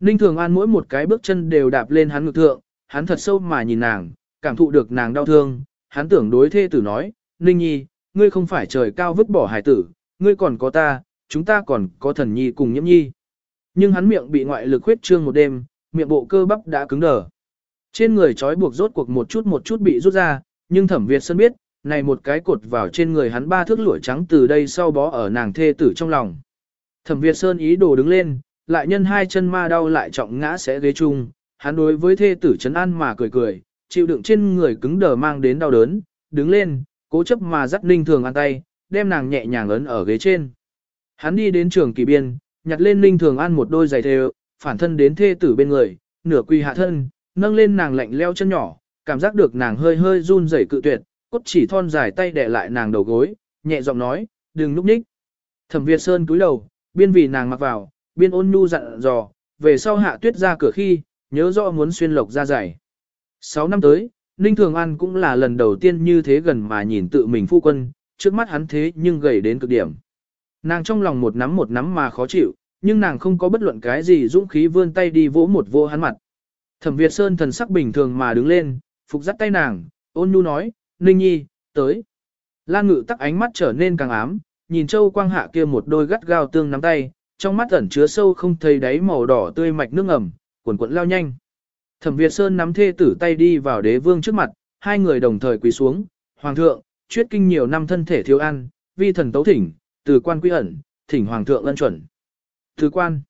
Ninh Thường An mỗi một cái bước chân đều đạp lên hắn ngực thượng, hắn thật sâu mà nhìn nàng, cảm thụ được nàng đau thương, hắn tưởng đối thê tử nói, Ninh Nhi, ngươi không phải trời cao vứt bỏ hải tử, ngươi còn có ta, chúng ta còn có thần nhi cùng nhiễm nhi. Nhưng hắn miệng bị ngoại lực huyết trương một đêm, miệng bộ cơ bắp đã cứng đờ. Trên người trói buộc rốt cuộc một chút một chút bị rút ra, nhưng thẩm Việt Sơn biết, này một cái cột vào trên người hắn ba thước lũa trắng từ đây sau bó ở nàng thê tử trong lòng. Thẩm Việt Sơn ý đồ đứng lên, lại nhân hai chân ma đau lại trọng ngã sẽ ghế chung, hắn đối với thê tử chấn an mà cười cười, chịu đựng trên người cứng đờ mang đến đau đớn, đứng lên, cố chấp mà dắt ninh thường ăn tay, đem nàng nhẹ nhàng ấn ở ghế trên. Hắn đi đến trường kỳ biên, nhặt lên ninh thường ăn một đôi giày thêu, phản thân đến thê tử bên người, nửa quỳ hạ thân, nâng lên nàng lạnh leo chân nhỏ, cảm giác được nàng hơi hơi run rẩy cự tuyệt, cốt chỉ thon dài tay đè lại nàng đầu gối, nhẹ giọng nói, đừng núp ních. Thẩm Việt Sơn cúi đầu, biên vì nàng mặc vào, biên ôn nhu dặn dò, về sau hạ tuyết ra cửa khi, nhớ rõ muốn xuyên lộc ra giày. Sáu năm tới, Ninh Thường An cũng là lần đầu tiên như thế gần mà nhìn tự mình phu quân, trước mắt hắn thế nhưng gầy đến cực điểm. Nàng trong lòng một nắm một nắm mà khó chịu, nhưng nàng không có bất luận cái gì dũng khí vươn tay đi vỗ một vô hắn mặt. Thẩm Việt Sơn thần sắc bình thường mà đứng lên, phục dắt tay nàng, ôn nhu nói, Ninh Nhi, tới. Lan Ngự tắc ánh mắt trở nên càng ám, nhìn Châu Quang Hạ kia một đôi gắt gao tương nắm tay, trong mắt ẩn chứa sâu không thấy đáy màu đỏ tươi mạch nước ẩm, cuộn cuộn lao nhanh. Thẩm Việt Sơn nắm thê tử tay đi vào đế vương trước mặt, hai người đồng thời quỳ xuống, Hoàng thượng, chuyết kinh nhiều năm thân thể thiếu ăn, vi thần tấu thỉnh, từ quan quy ẩn, thỉnh Hoàng thượng ân chuẩn. Từ quan.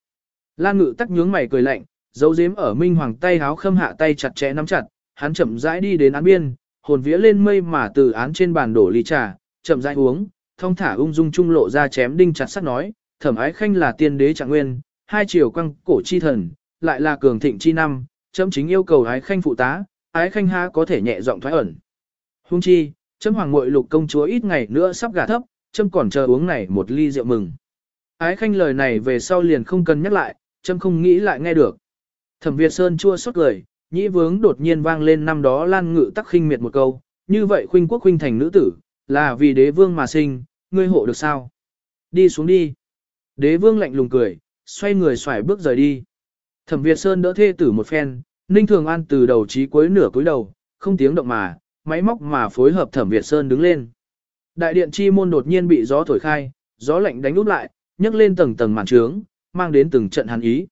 Lan Ngự tắc nhướng mày cười lạnh, dấu dếm ở Minh Hoàng tay háo khâm hạ tay chặt chẽ nắm chặt, hắn chậm rãi đi đến án biên, hồn vía lên mây mà từ án trên bàn đổ ly trà, chậm rãi uống, thông thả ung dung trung lộ ra chém đinh chặt sắt nói, thẩm ái khanh là tiên đế trạng nguyên, hai triều quăng cổ chi thần, lại là cường thịnh chi năm, chấm chính yêu cầu ái khanh phụ tá, ái khanh ha có thể nhẹ giọng thoái ẩn. Hung chi, chấm hoàng muội lục công chúa ít ngày nữa sắp gả thấp, châm còn chờ uống này một ly rượu mừng. Ái khanh lời này về sau liền không cần nhắc lại, châm không nghĩ lại nghe được. Thẩm Việt Sơn chua xót cười, nhĩ vướng đột nhiên vang lên năm đó lan ngự tắc khinh miệt một câu, như vậy khuynh quốc khuynh thành nữ tử, là vì đế vương mà sinh, ngươi hộ được sao? Đi xuống đi. Đế vương lạnh lùng cười, xoay người xoài bước rời đi. Thẩm Việt Sơn đỡ thê tử một phen, Ninh Thường An từ đầu chí cuối nửa cuối đầu, không tiếng động mà, máy móc mà phối hợp Thẩm Việt Sơn đứng lên. Đại điện chi môn đột nhiên bị gió thổi khai, gió lạnh đánh úp lại, nhấc lên tầng tầng màn trướng, mang đến từng trận hàn ý.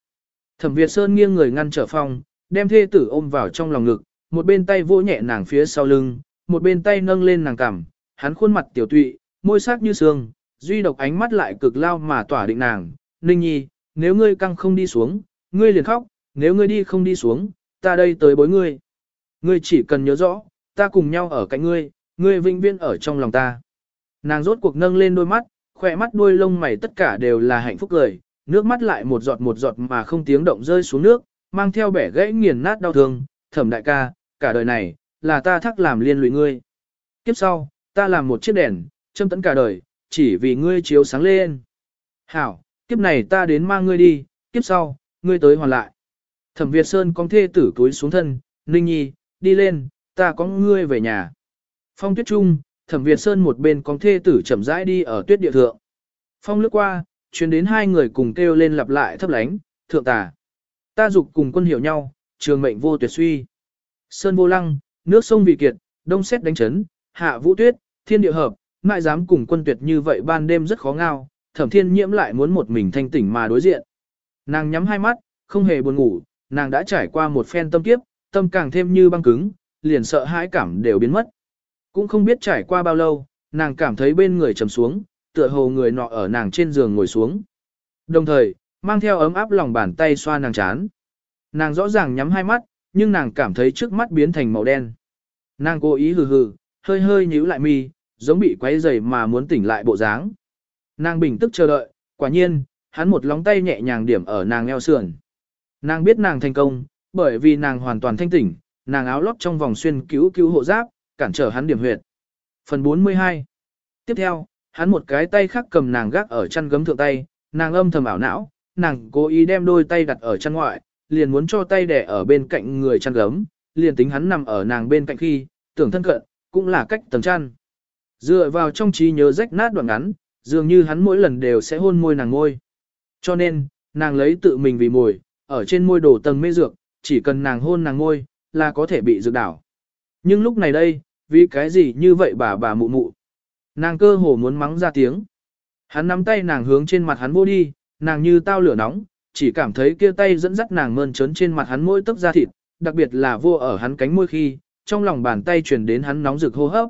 Thẩm Việt Sơn nghiêng người ngăn trở phòng, đem thê tử ôm vào trong lòng ngực, một bên tay vỗ nhẹ nàng phía sau lưng, một bên tay nâng lên nàng cằm, hắn khuôn mặt tiểu tụy, môi sắc như sương, duy độc ánh mắt lại cực lao mà tỏa định nàng, Ninh Nhi, nếu ngươi căng không đi xuống, ngươi liền khóc, nếu ngươi đi không đi xuống, ta đây tới bối ngươi. Ngươi chỉ cần nhớ rõ, ta cùng nhau ở cạnh ngươi, ngươi vinh viên ở trong lòng ta. Nàng rốt cuộc nâng lên đôi mắt, khỏe mắt đuôi lông mày tất cả đều là hạnh phúc cười, nước mắt lại một giọt một giọt mà không tiếng động rơi xuống nước, mang theo bẻ gãy nghiền nát đau thương, thẩm đại ca, cả đời này, là ta thắc làm liên lụy ngươi. Kiếp sau, ta làm một chiếc đèn, châm tấn cả đời, chỉ vì ngươi chiếu sáng lên. Hảo, kiếp này ta đến mang ngươi đi, kiếp sau, ngươi tới hoàn lại. Thẩm Việt Sơn con thê tử túi xuống thân, Ninh Nhi, đi lên, ta có ngươi về nhà. Phong tuyết trung, Thẩm Việt Sơn một bên con thê tử chậm rãi đi ở tuyết địa thượng. Phong lướt qua, chuyến đến hai người cùng kêu lên lặp lại thấp lánh, thượng tà. Ta dục cùng quân hiểu nhau, trường mệnh vô tuyệt suy. Sơn vô lăng, nước sông vị kiệt, đông xét đánh chấn, hạ vũ tuyết, thiên địa hợp, ngại dám cùng quân tuyệt như vậy ban đêm rất khó ngao, thẩm thiên nhiễm lại muốn một mình thanh tỉnh mà đối diện. Nàng nhắm hai mắt, không hề buồn ngủ, nàng đã trải qua một phen tâm kiếp, tâm càng thêm như băng cứng, liền sợ hãi cảm đều biến mất. Cũng không biết trải qua bao lâu, nàng cảm thấy bên người trầm xuống, tựa hồ người nọ ở nàng trên giường ngồi xuống. Đồng thời, mang theo ấm áp lòng bàn tay xoa nàng chán. Nàng rõ ràng nhắm hai mắt, nhưng nàng cảm thấy trước mắt biến thành màu đen. Nàng cố ý hừ hừ, hơi hơi nhíu lại mi, giống bị quấy rầy mà muốn tỉnh lại bộ dáng. Nàng bình tức chờ đợi, quả nhiên, hắn một lóng tay nhẹ nhàng điểm ở nàng eo sườn. Nàng biết nàng thành công, bởi vì nàng hoàn toàn thanh tỉnh, nàng áo lót trong vòng xuyên cứu cứu hộ giáp, cản trở hắn điểm huyệt. Phần 42 Tiếp theo, hắn một cái tay khác cầm nàng gác ở chân gấm thượng tay, nàng âm thầm ảo não, nàng cố ý đem đôi tay đặt ở chân ngoại, liền muốn cho tay đẻ ở bên cạnh người chăn gấm, liền tính hắn nằm ở nàng bên cạnh khi, tưởng thân cận, cũng là cách tầng chăn. Dựa vào trong trí nhớ rách nát đoạn ngắn, dường như hắn mỗi lần đều sẽ hôn môi nàng ngôi. Cho nên, nàng lấy tự mình vì mồi, ở trên môi đổ tầng mê dược, chỉ cần nàng hôn nàng ngôi, là có thể bị dược đảo. Nhưng lúc này đây, vì cái gì như vậy bà bà mụ mụ. Nàng cơ hồ muốn mắng ra tiếng. Hắn nắm tay nàng hướng trên mặt hắn vô đi, nàng như tao lửa nóng, chỉ cảm thấy kia tay dẫn dắt nàng mơn trớn trên mặt hắn mỗi tấc da thịt, đặc biệt là vô ở hắn cánh môi khi, trong lòng bàn tay truyền đến hắn nóng rực hô hấp.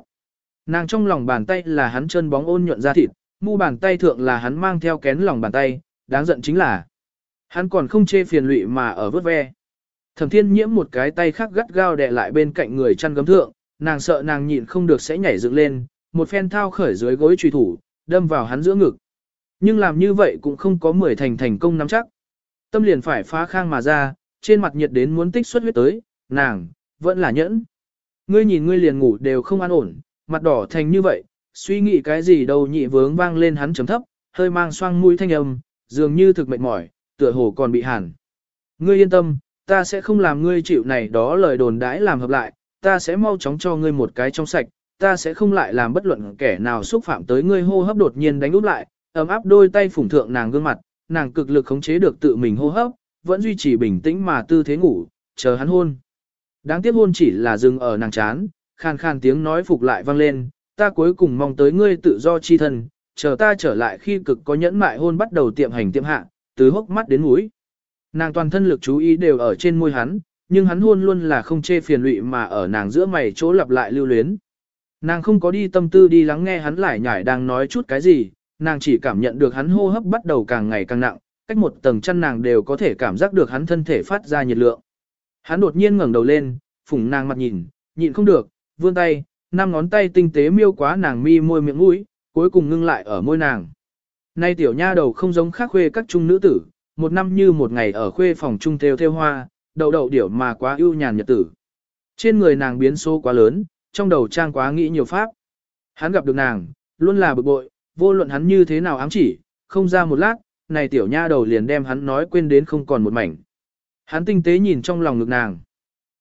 Nàng trong lòng bàn tay là hắn chân bóng ôn nhuận da thịt, mu bàn tay thượng là hắn mang theo kén lòng bàn tay, đáng giận chính là hắn còn không chê phiền lụy mà ở vớt ve. Thẩm thiên nhiễm một cái tay khác gắt gao đè lại bên cạnh người chăn gấm thượng, nàng sợ nàng nhịn không được sẽ nhảy dựng lên, một phen thao khởi dưới gối truy thủ, đâm vào hắn giữa ngực. Nhưng làm như vậy cũng không có mười thành thành công nắm chắc. Tâm liền phải phá khang mà ra, trên mặt nhiệt đến muốn tích xuất huyết tới, nàng, vẫn là nhẫn. Ngươi nhìn ngươi liền ngủ đều không an ổn, mặt đỏ thành như vậy, suy nghĩ cái gì đâu nhị vướng vang lên hắn chấm thấp, hơi mang xoang mũi thanh âm, dường như thực mệt mỏi, tựa hồ còn bị hàn. Ngươi yên tâm, ta sẽ không làm ngươi chịu này đó lời đồn đãi làm hợp lại, ta sẽ mau chóng cho ngươi một cái trong sạch, ta sẽ không lại làm bất luận kẻ nào xúc phạm tới ngươi hô hấp đột nhiên đánh úp lại, ấm áp đôi tay phủng thượng nàng gương mặt, nàng cực lực khống chế được tự mình hô hấp, vẫn duy trì bình tĩnh mà tư thế ngủ, chờ hắn hôn. Đáng tiếc hôn chỉ là dừng ở nàng chán, khan khan tiếng nói phục lại vang lên, ta cuối cùng mong tới ngươi tự do chi thân, chờ ta trở lại khi cực có nhẫn mại hôn bắt đầu tiệm hành tiệm hạ, từ hốc mắt đến mũi. Nàng toàn thân lực chú ý đều ở trên môi hắn, nhưng hắn hôn luôn là không chê phiền lụy mà ở nàng giữa mày chỗ lặp lại lưu luyến. Nàng không có đi tâm tư đi lắng nghe hắn lại nhải đang nói chút cái gì, nàng chỉ cảm nhận được hắn hô hấp bắt đầu càng ngày càng nặng, cách một tầng chân nàng đều có thể cảm giác được hắn thân thể phát ra nhiệt lượng. Hắn đột nhiên ngẩng đầu lên, phủng nàng mặt nhìn, nhịn không được, vươn tay, năm ngón tay tinh tế miêu quá nàng mi môi miệng mũi, cuối cùng ngưng lại ở môi nàng. Nay tiểu nha đầu không giống khác khuê các trung nữ tử, một năm như một ngày ở khuê phòng trung theo theo hoa, đậu đậu điểu mà quá ưu nhàn nhật tử. Trên người nàng biến số quá lớn, trong đầu trang quá nghĩ nhiều pháp. Hắn gặp được nàng, luôn là bực bội, vô luận hắn như thế nào ám chỉ, không ra một lát, này tiểu nha đầu liền đem hắn nói quên đến không còn một mảnh. Hắn tinh tế nhìn trong lòng ngực nàng.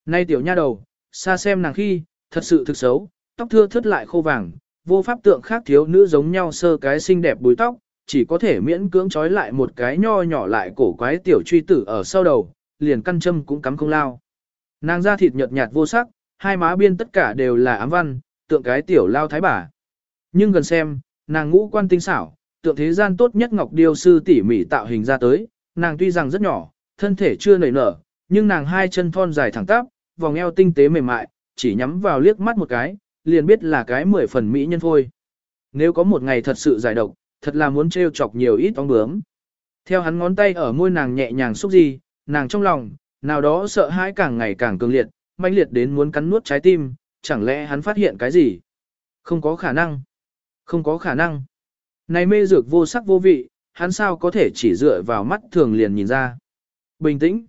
Nay tiểu nha đầu, xa xem nàng khi, thật sự thực xấu, tóc thưa thớt lại khô vàng, vô pháp tượng khác thiếu nữ giống nhau sơ cái xinh đẹp búi tóc, chỉ có thể miễn cưỡng trói lại một cái nho nhỏ lại cổ quái tiểu truy tử ở sau đầu, liền căn châm cũng cắm không lao. Nàng da thịt nhợt nhạt vô sắc, hai má biên tất cả đều là ám văn, tượng cái tiểu lao thái bà. Nhưng gần xem, nàng ngũ quan tinh xảo, tượng thế gian tốt nhất ngọc điêu sư tỉ mỉ tạo hình ra tới, nàng tuy rằng rất nhỏ, thân thể chưa nảy nở, nhưng nàng hai chân thon dài thẳng tắp, vòng eo tinh tế mềm mại, chỉ nhắm vào liếc mắt một cái, liền biết là cái mười phần mỹ nhân thôi. Nếu có một ngày thật sự giải độc, thật là muốn trêu chọc nhiều ít ong bướm. Theo hắn ngón tay ở môi nàng nhẹ nhàng xúc gì, nàng trong lòng, nào đó sợ hãi càng ngày càng cường liệt, mãnh liệt đến muốn cắn nuốt trái tim, chẳng lẽ hắn phát hiện cái gì? Không có khả năng. Không có khả năng. Này mê dược vô sắc vô vị, hắn sao có thể chỉ dựa vào mắt thường liền nhìn ra. Bình tĩnh.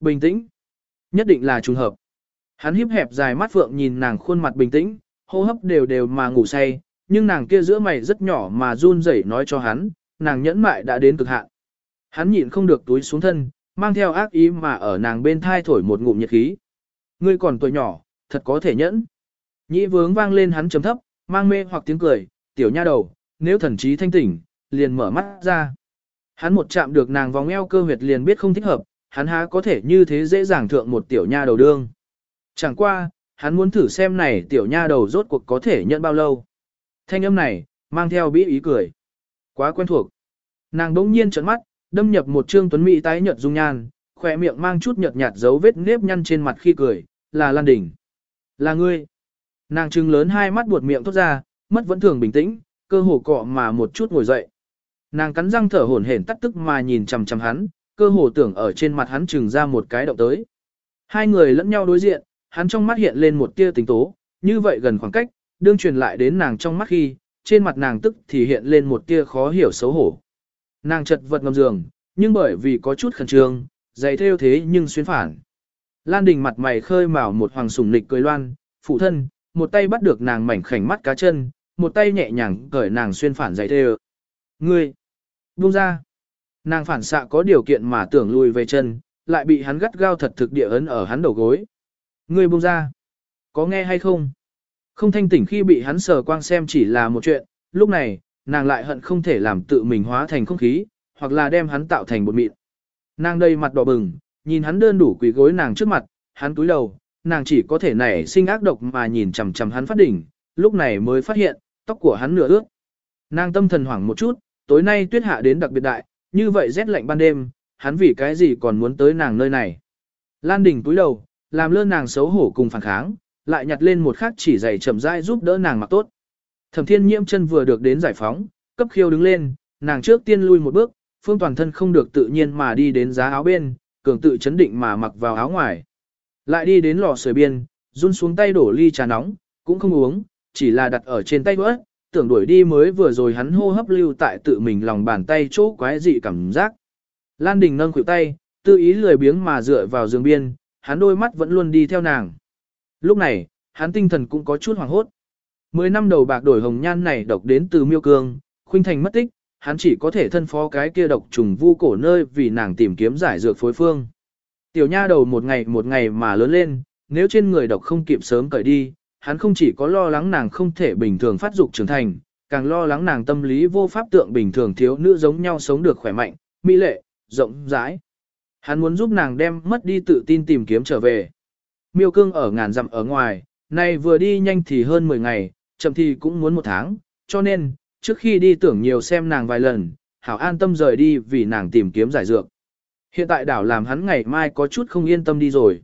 Bình tĩnh. Nhất định là trùng hợp. Hắn híp hẹp dài mắt phượng nhìn nàng khuôn mặt bình tĩnh, hô hấp đều đều mà ngủ say, nhưng nàng kia giữa mày rất nhỏ mà run rẩy nói cho hắn, nàng nhẫn mại đã đến cực hạn. Hắn nhịn không được túi xuống thân, mang theo ác ý mà ở nàng bên thai thổi một ngụm nhiệt khí. Ngươi còn tuổi nhỏ, thật có thể nhẫn. Nhĩ vướng vang lên hắn chấm thấp, mang mê hoặc tiếng cười, tiểu nha đầu, nếu thần trí thanh tỉnh, liền mở mắt ra. Hắn một chạm được nàng vòng eo cơ huyệt liền biết không thích hợp, hắn há có thể như thế dễ dàng thượng một tiểu nha đầu đương. Chẳng qua, hắn muốn thử xem này tiểu nha đầu rốt cuộc có thể nhận bao lâu. Thanh âm này, mang theo bí ý cười. Quá quen thuộc. Nàng đỗng nhiên trợn mắt, đâm nhập một trương tuấn mỹ tái nhợt dung nhan, khỏe miệng mang chút nhợt nhạt dấu vết nếp nhăn trên mặt khi cười, là Lan Đình. Là ngươi. Nàng trừng lớn hai mắt buột miệng thốt ra, mất vẫn thường bình tĩnh, cơ hồ cọ mà một chút ngồi dậy. Nàng cắn răng thở hổn hển tắt tức mà nhìn chằm chằm hắn, cơ hồ tưởng ở trên mặt hắn trừng ra một cái động tới. Hai người lẫn nhau đối diện, hắn trong mắt hiện lên một tia tình tố, như vậy gần khoảng cách, đương truyền lại đến nàng trong mắt khi, trên mặt nàng tức thì hiện lên một tia khó hiểu xấu hổ. Nàng chật vật ngầm giường, nhưng bởi vì có chút khẩn trương, dày theo thế nhưng xuyên phản. Lan Đình mặt mày khơi mào một hoàng sủng nịch cười loan, phụ thân, một tay bắt được nàng mảnh khảnh mắt cá chân, một tay nhẹ nhàng cởi nàng xuyên phản dày theo. Ngươi! Buông ra! Nàng phản xạ có điều kiện mà tưởng lùi về chân, lại bị hắn gắt gao thật thực địa ấn ở hắn đầu gối. Ngươi buông ra! Có nghe hay không? Không thanh tỉnh khi bị hắn sờ quang xem chỉ là một chuyện, lúc này, nàng lại hận không thể làm tự mình hóa thành không khí, hoặc là đem hắn tạo thành bột mịn. Nàng đây mặt đỏ bừng, nhìn hắn đơn đủ quỳ gối nàng trước mặt, hắn túi đầu, nàng chỉ có thể nảy sinh ác độc mà nhìn chằm chằm hắn phát đỉnh, lúc này mới phát hiện, tóc của hắn nửa ướt. Nàng tâm thần hoảng một chút, tối nay tuyết hạ đến đặc biệt đại, như vậy rét lạnh ban đêm, hắn vì cái gì còn muốn tới nàng nơi này. Lan đỉnh túi đầu, làm lơ nàng xấu hổ cùng phản kháng, lại nhặt lên một khắc chỉ giày chậm rãi giúp đỡ nàng mặc tốt. Thẩm thiên nhiễm chân vừa được đến giải phóng, cấp khiêu đứng lên, nàng trước tiên lui một bước, phương toàn thân không được tự nhiên mà đi đến giá áo bên, cường tự chấn định mà mặc vào áo ngoài. Lại đi đến lò sưởi biên, run xuống tay đổ ly trà nóng, cũng không uống, chỉ là đặt ở trên tay vỡ, tưởng đuổi đi mới vừa rồi hắn hô hấp lưu tại tự mình lòng bàn tay chỗ quái dị cảm giác. Lan Đình nâng khuỷu tay, tư ý lười biếng mà dựa vào giường biên, hắn đôi mắt vẫn luôn đi theo nàng. Lúc này, hắn tinh thần cũng có chút hoảng hốt. Mười năm đầu bạc đổi hồng nhan này độc đến từ miêu cương, khuynh thành mất tích, hắn chỉ có thể thân phó cái kia độc trùng vu cổ nơi vì nàng tìm kiếm giải dược phối phương. Tiểu nha đầu một ngày một ngày mà lớn lên, nếu trên người độc không kịp sớm cởi đi, hắn không chỉ có lo lắng nàng không thể bình thường phát dục trưởng thành, càng lo lắng nàng tâm lý vô pháp tượng bình thường thiếu nữ giống nhau sống được khỏe mạnh, mỹ lệ, rộng rãi. Hắn muốn giúp nàng đem mất đi tự tin tìm kiếm trở về. Miêu cương ở ngàn dặm ở ngoài, nay vừa đi nhanh thì hơn 10 ngày, chậm thì cũng muốn một tháng, cho nên, trước khi đi tưởng nhiều xem nàng vài lần, hảo an tâm rời đi vì nàng tìm kiếm giải dược. Hiện tại đảo làm hắn ngày mai có chút không yên tâm đi rồi.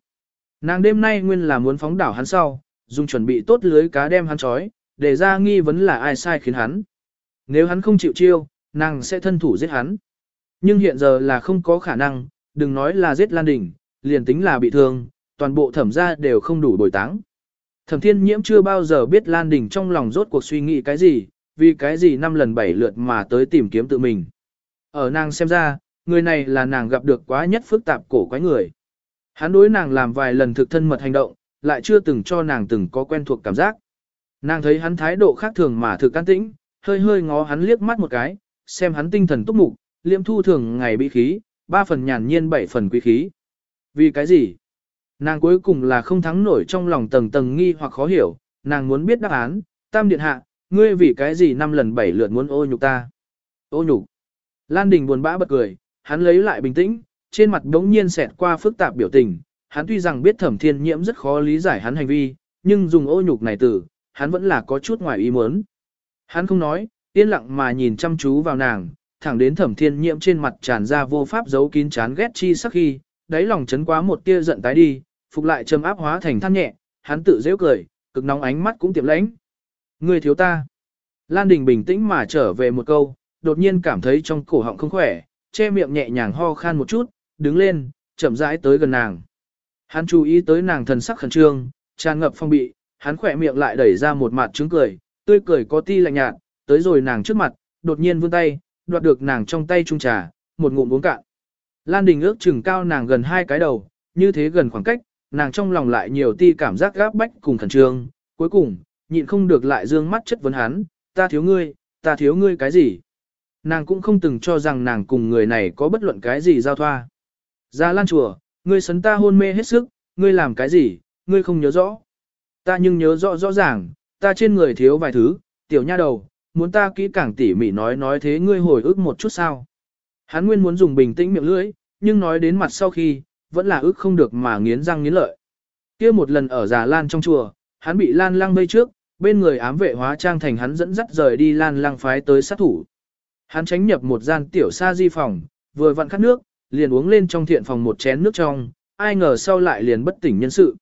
Nàng đêm nay nguyên là muốn phóng đảo hắn sau, dùng chuẩn bị tốt lưới cá đem hắn trói, để ra nghi vấn là ai sai khiến hắn. Nếu hắn không chịu chiêu, nàng sẽ thân thủ giết hắn. Nhưng hiện giờ là không có khả năng, đừng nói là giết Lan Đình, liền tính là bị thương, toàn bộ thẩm gia đều không đủ bồi táng. Thẩm thiên nhiễm chưa bao giờ biết Lan Đình trong lòng rốt cuộc suy nghĩ cái gì, vì cái gì năm lần bảy lượt mà tới tìm kiếm tự mình. Ở nàng xem ra, người này là nàng gặp được quá nhất phức tạp cổ quái người. Hắn đối nàng làm vài lần thực thân mật hành động, lại chưa từng cho nàng từng có quen thuộc cảm giác. Nàng thấy hắn thái độ khác thường mà thực can tĩnh, hơi hơi ngó hắn liếc mắt một cái, xem hắn tinh thần túc mục, liêm thu thường ngày bị khí, ba phần nhàn nhiên bảy phần quý khí. Vì cái gì? Nàng cuối cùng là không thắng nổi trong lòng tầng tầng nghi hoặc khó hiểu, nàng muốn biết đáp án, tam điện hạ, ngươi vì cái gì năm lần bảy lượt muốn ô nhục ta? Ô nhục. Lan Đình buồn bã bật cười, hắn lấy lại bình tĩnh, trên mặt đống nhiên xẹt qua phức tạp biểu tình, hắn tuy rằng biết thẩm thiên nhiễm rất khó lý giải hắn hành vi, nhưng dùng ô nhục này từ, hắn vẫn là có chút ngoài ý muốn. Hắn không nói, yên lặng mà nhìn chăm chú vào nàng, thẳng đến thẩm thiên nhiễm trên mặt tràn ra vô pháp giấu kín chán ghét chi sắc khi, đáy lòng chấn quá một tia giận tái đi, phục lại châm áp hóa thành than nhẹ, hắn tự dễ cười, cực nóng ánh mắt cũng tiệm lãnh. Người thiếu ta. Lan Đình bình tĩnh mà trở về một câu, đột nhiên cảm thấy trong cổ họng không khỏe, che miệng nhẹ nhàng ho khan một chút, đứng lên, chậm rãi tới gần nàng. Hắn chú ý tới nàng thần sắc khẩn trương, tràn ngập phong bị, hắn khỏe miệng lại đẩy ra một mặt trứng cười, tươi cười có ti lạnh nhạt, tới rồi nàng trước mặt, đột nhiên vươn tay, đoạt được nàng trong tay trung trà, một ngụm uống cạn. Lan Đình ước chừng cao nàng gần hai cái đầu, như thế gần khoảng cách, nàng trong lòng lại nhiều ti cảm giác gáp bách cùng khẩn trương, cuối cùng, nhịn không được lại dương mắt chất vấn hắn, ta thiếu ngươi, ta thiếu ngươi cái gì? Nàng cũng không từng cho rằng nàng cùng người này có bất luận cái gì giao thoa. Ra lan chùa, ngươi sấn ta hôn mê hết sức, ngươi làm cái gì, ngươi không nhớ rõ. Ta nhưng nhớ rõ rõ ràng, ta trên người thiếu vài thứ, tiểu nha đầu, muốn ta kỹ càng tỉ mỉ nói nói thế ngươi hồi ức một chút sao. Hắn nguyên muốn dùng bình tĩnh miệng lưỡi, nhưng nói đến mặt sau khi, vẫn là ước không được mà nghiến răng nghiến lợi. kia một lần ở già lan trong chùa, hắn bị lan lăng vây trước, bên người ám vệ hóa trang thành hắn dẫn dắt rời đi lan lăng phái tới sát thủ. Hắn tránh nhập một gian tiểu sa di phòng, vừa vặn khát nước, liền uống lên trong thiện phòng một chén nước trong, ai ngờ sau lại liền bất tỉnh nhân sự.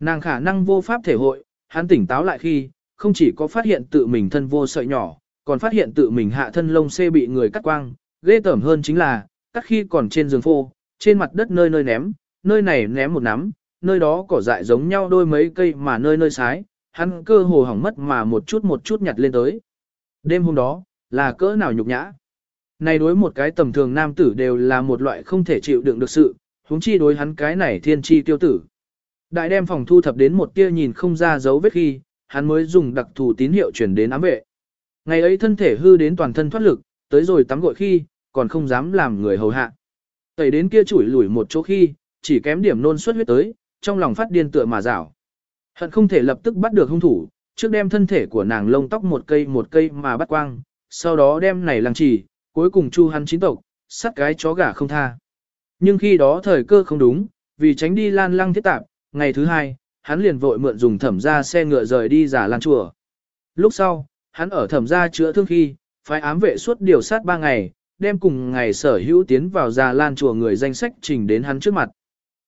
Nàng khả năng vô pháp thể hội, hắn tỉnh táo lại khi, không chỉ có phát hiện tự mình thân vô sợi nhỏ, còn phát hiện tự mình hạ thân lông xê bị người cắt quang, ghê tởm hơn chính là, cắt khi còn trên giường phô, trên mặt đất nơi nơi ném, nơi này ném một nắm, nơi đó cỏ dại giống nhau đôi mấy cây mà nơi nơi sái, hắn cơ hồ hỏng mất mà một chút một chút nhặt lên tới. Đêm hôm đó, là cỡ nào nhục nhã. Này đối một cái tầm thường nam tử đều là một loại không thể chịu đựng được sự, huống chi đối hắn cái này thiên chi tiêu tử. Đại đem phòng thu thập đến một tia nhìn không ra dấu vết khi, hắn mới dùng đặc thù tín hiệu chuyển đến ám vệ. Ngày ấy thân thể hư đến toàn thân thoát lực, tới rồi tắm gội khi, còn không dám làm người hầu hạ. Tẩy đến kia chủi lủi một chỗ khi, chỉ kém điểm nôn xuất huyết tới, trong lòng phát điên tựa mà rảo. Hận không thể lập tức bắt được hung thủ, trước đem thân thể của nàng lông tóc một cây một cây mà bắt quang, sau đó đem này lăng trì, cuối cùng chu hắn chín tộc, sắt cái chó gà không tha. Nhưng khi đó thời cơ không đúng, vì tránh đi lan lăng thiết tạp, ngày thứ hai, hắn liền vội mượn dùng thẩm ra xe ngựa rời đi giả lan chùa. Lúc sau, hắn ở thẩm ra chữa thương khi, phải ám vệ suốt điều sát ba ngày, đem cùng ngày sở hữu tiến vào già lan chùa người danh sách trình đến hắn trước mặt.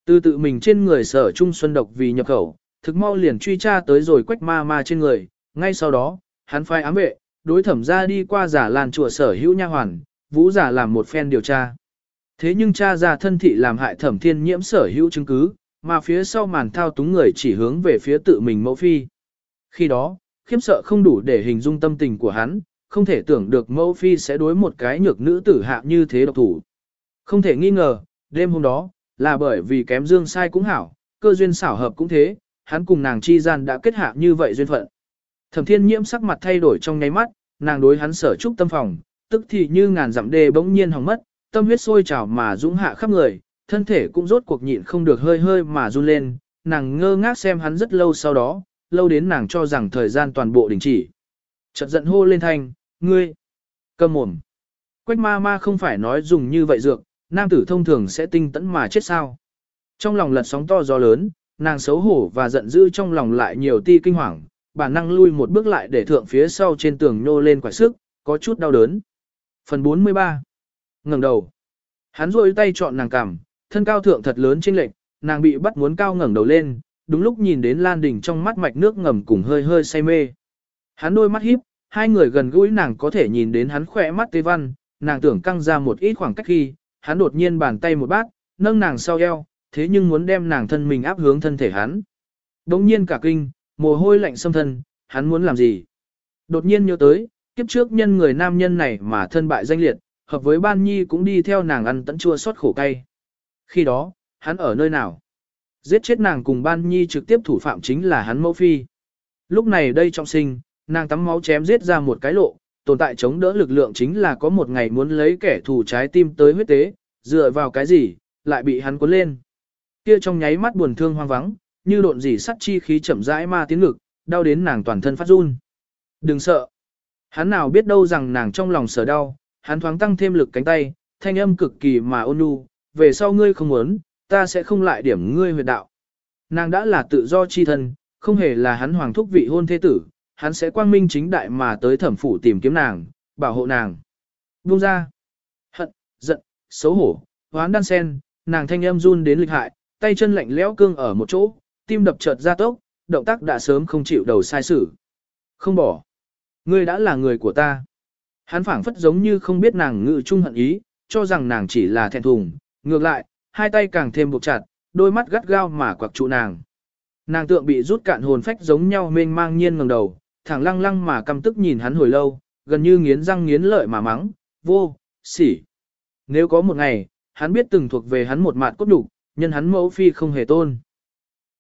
Từ tự mình trên người sở trung xuân độc vì nhập khẩu, thực mau liền truy tra tới rồi quách ma ma trên người, ngay sau đó, hắn phái ám vệ, đối thẩm ra đi qua giả lan chùa sở hữu nha hoàn, vũ giả làm một phen điều tra. Thế nhưng cha ra thân thị làm hại thẩm thiên nhiễm sở hữu chứng cứ, mà phía sau màn thao túng người chỉ hướng về phía tự mình mẫu phi. Khi đó, khiếm sợ không đủ để hình dung tâm tình của hắn, không thể tưởng được mẫu phi sẽ đối một cái nhược nữ tử hạ như thế độc thủ. Không thể nghi ngờ, đêm hôm đó, là bởi vì kém dương sai cũng hảo, cơ duyên xảo hợp cũng thế, hắn cùng nàng chi gian đã kết hạ như vậy duyên phận. Thẩm thiên nhiễm sắc mặt thay đổi trong nháy mắt, nàng đối hắn sở trúc tâm phòng, tức thì như ngàn dặm đê bỗng nhiên hỏng mất, tâm huyết sôi trào mà dũng hạ khắp người, thân thể cũng rốt cuộc nhịn không được hơi hơi mà run lên, nàng ngơ ngác xem hắn rất lâu sau đó, lâu đến nàng cho rằng thời gian toàn bộ đình chỉ. Chợt giận hô lên thanh, ngươi, cầm mồm. Quách ma ma không phải nói dùng như vậy dược, nam tử thông thường sẽ tinh tẫn mà chết sao. Trong lòng lật sóng to gió lớn, nàng xấu hổ và giận dữ trong lòng lại nhiều ti kinh hoàng, bản năng lui một bước lại để thượng phía sau trên tường nhô lên quả sức, có chút đau đớn. Phần 43 ngẩng đầu. Hắn rôi tay chọn nàng cằm, thân cao thượng thật lớn trên lệch, nàng bị bắt muốn cao ngẩng đầu lên, đúng lúc nhìn đến Lan Đình trong mắt mạch nước ngầm cùng hơi hơi say mê. Hắn đôi mắt híp, hai người gần gũi nàng có thể nhìn đến hắn khỏe mắt tê văn, nàng tưởng căng ra một ít khoảng cách khi, hắn đột nhiên bàn tay một bát, nâng nàng sau eo, thế nhưng muốn đem nàng thân mình áp hướng thân thể hắn. Đống nhiên cả kinh, mồ hôi lạnh xâm thân, hắn muốn làm gì? Đột nhiên nhớ tới, kiếp trước nhân người nam nhân này mà thân bại danh liệt, hợp với ban nhi cũng đi theo nàng ăn tận chua xót khổ cay. Khi đó, hắn ở nơi nào? Giết chết nàng cùng ban nhi trực tiếp thủ phạm chính là hắn mẫu phi. Lúc này đây trong sinh, nàng tắm máu chém giết ra một cái lộ, tồn tại chống đỡ lực lượng chính là có một ngày muốn lấy kẻ thù trái tim tới huyết tế, dựa vào cái gì, lại bị hắn cuốn lên. Kia trong nháy mắt buồn thương hoang vắng, như độn dỉ sắt chi khí chậm rãi ma tiến ngực, đau đến nàng toàn thân phát run. Đừng sợ. Hắn nào biết đâu rằng nàng trong lòng sở đau, hắn thoáng tăng thêm lực cánh tay, thanh âm cực kỳ mà ôn nhu, về sau ngươi không muốn, ta sẽ không lại điểm ngươi huyệt đạo. Nàng đã là tự do chi thân, không hề là hắn hoàng thúc vị hôn thế tử, hắn sẽ quang minh chính đại mà tới thẩm phủ tìm kiếm nàng, bảo hộ nàng. Buông ra. Hận, giận, xấu hổ, hoán đan sen, nàng thanh âm run đến lịch hại, tay chân lạnh lẽo cương ở một chỗ, tim đập chợt ra tốc, động tác đã sớm không chịu đầu sai sử. Không bỏ. Ngươi đã là người của ta. Hắn phảng phất giống như không biết nàng ngự trung hận ý, cho rằng nàng chỉ là thẹn thùng. Ngược lại, hai tay càng thêm buộc chặt, đôi mắt gắt gao mà quặc trụ nàng. Nàng tượng bị rút cạn hồn phách giống nhau mênh mang nhiên ngẩng đầu, thẳng lăng lăng mà căm tức nhìn hắn hồi lâu, gần như nghiến răng nghiến lợi mà mắng, vô, sỉ. Nếu có một ngày, hắn biết từng thuộc về hắn một mạt cốt đủ, nhân hắn mẫu phi không hề tôn.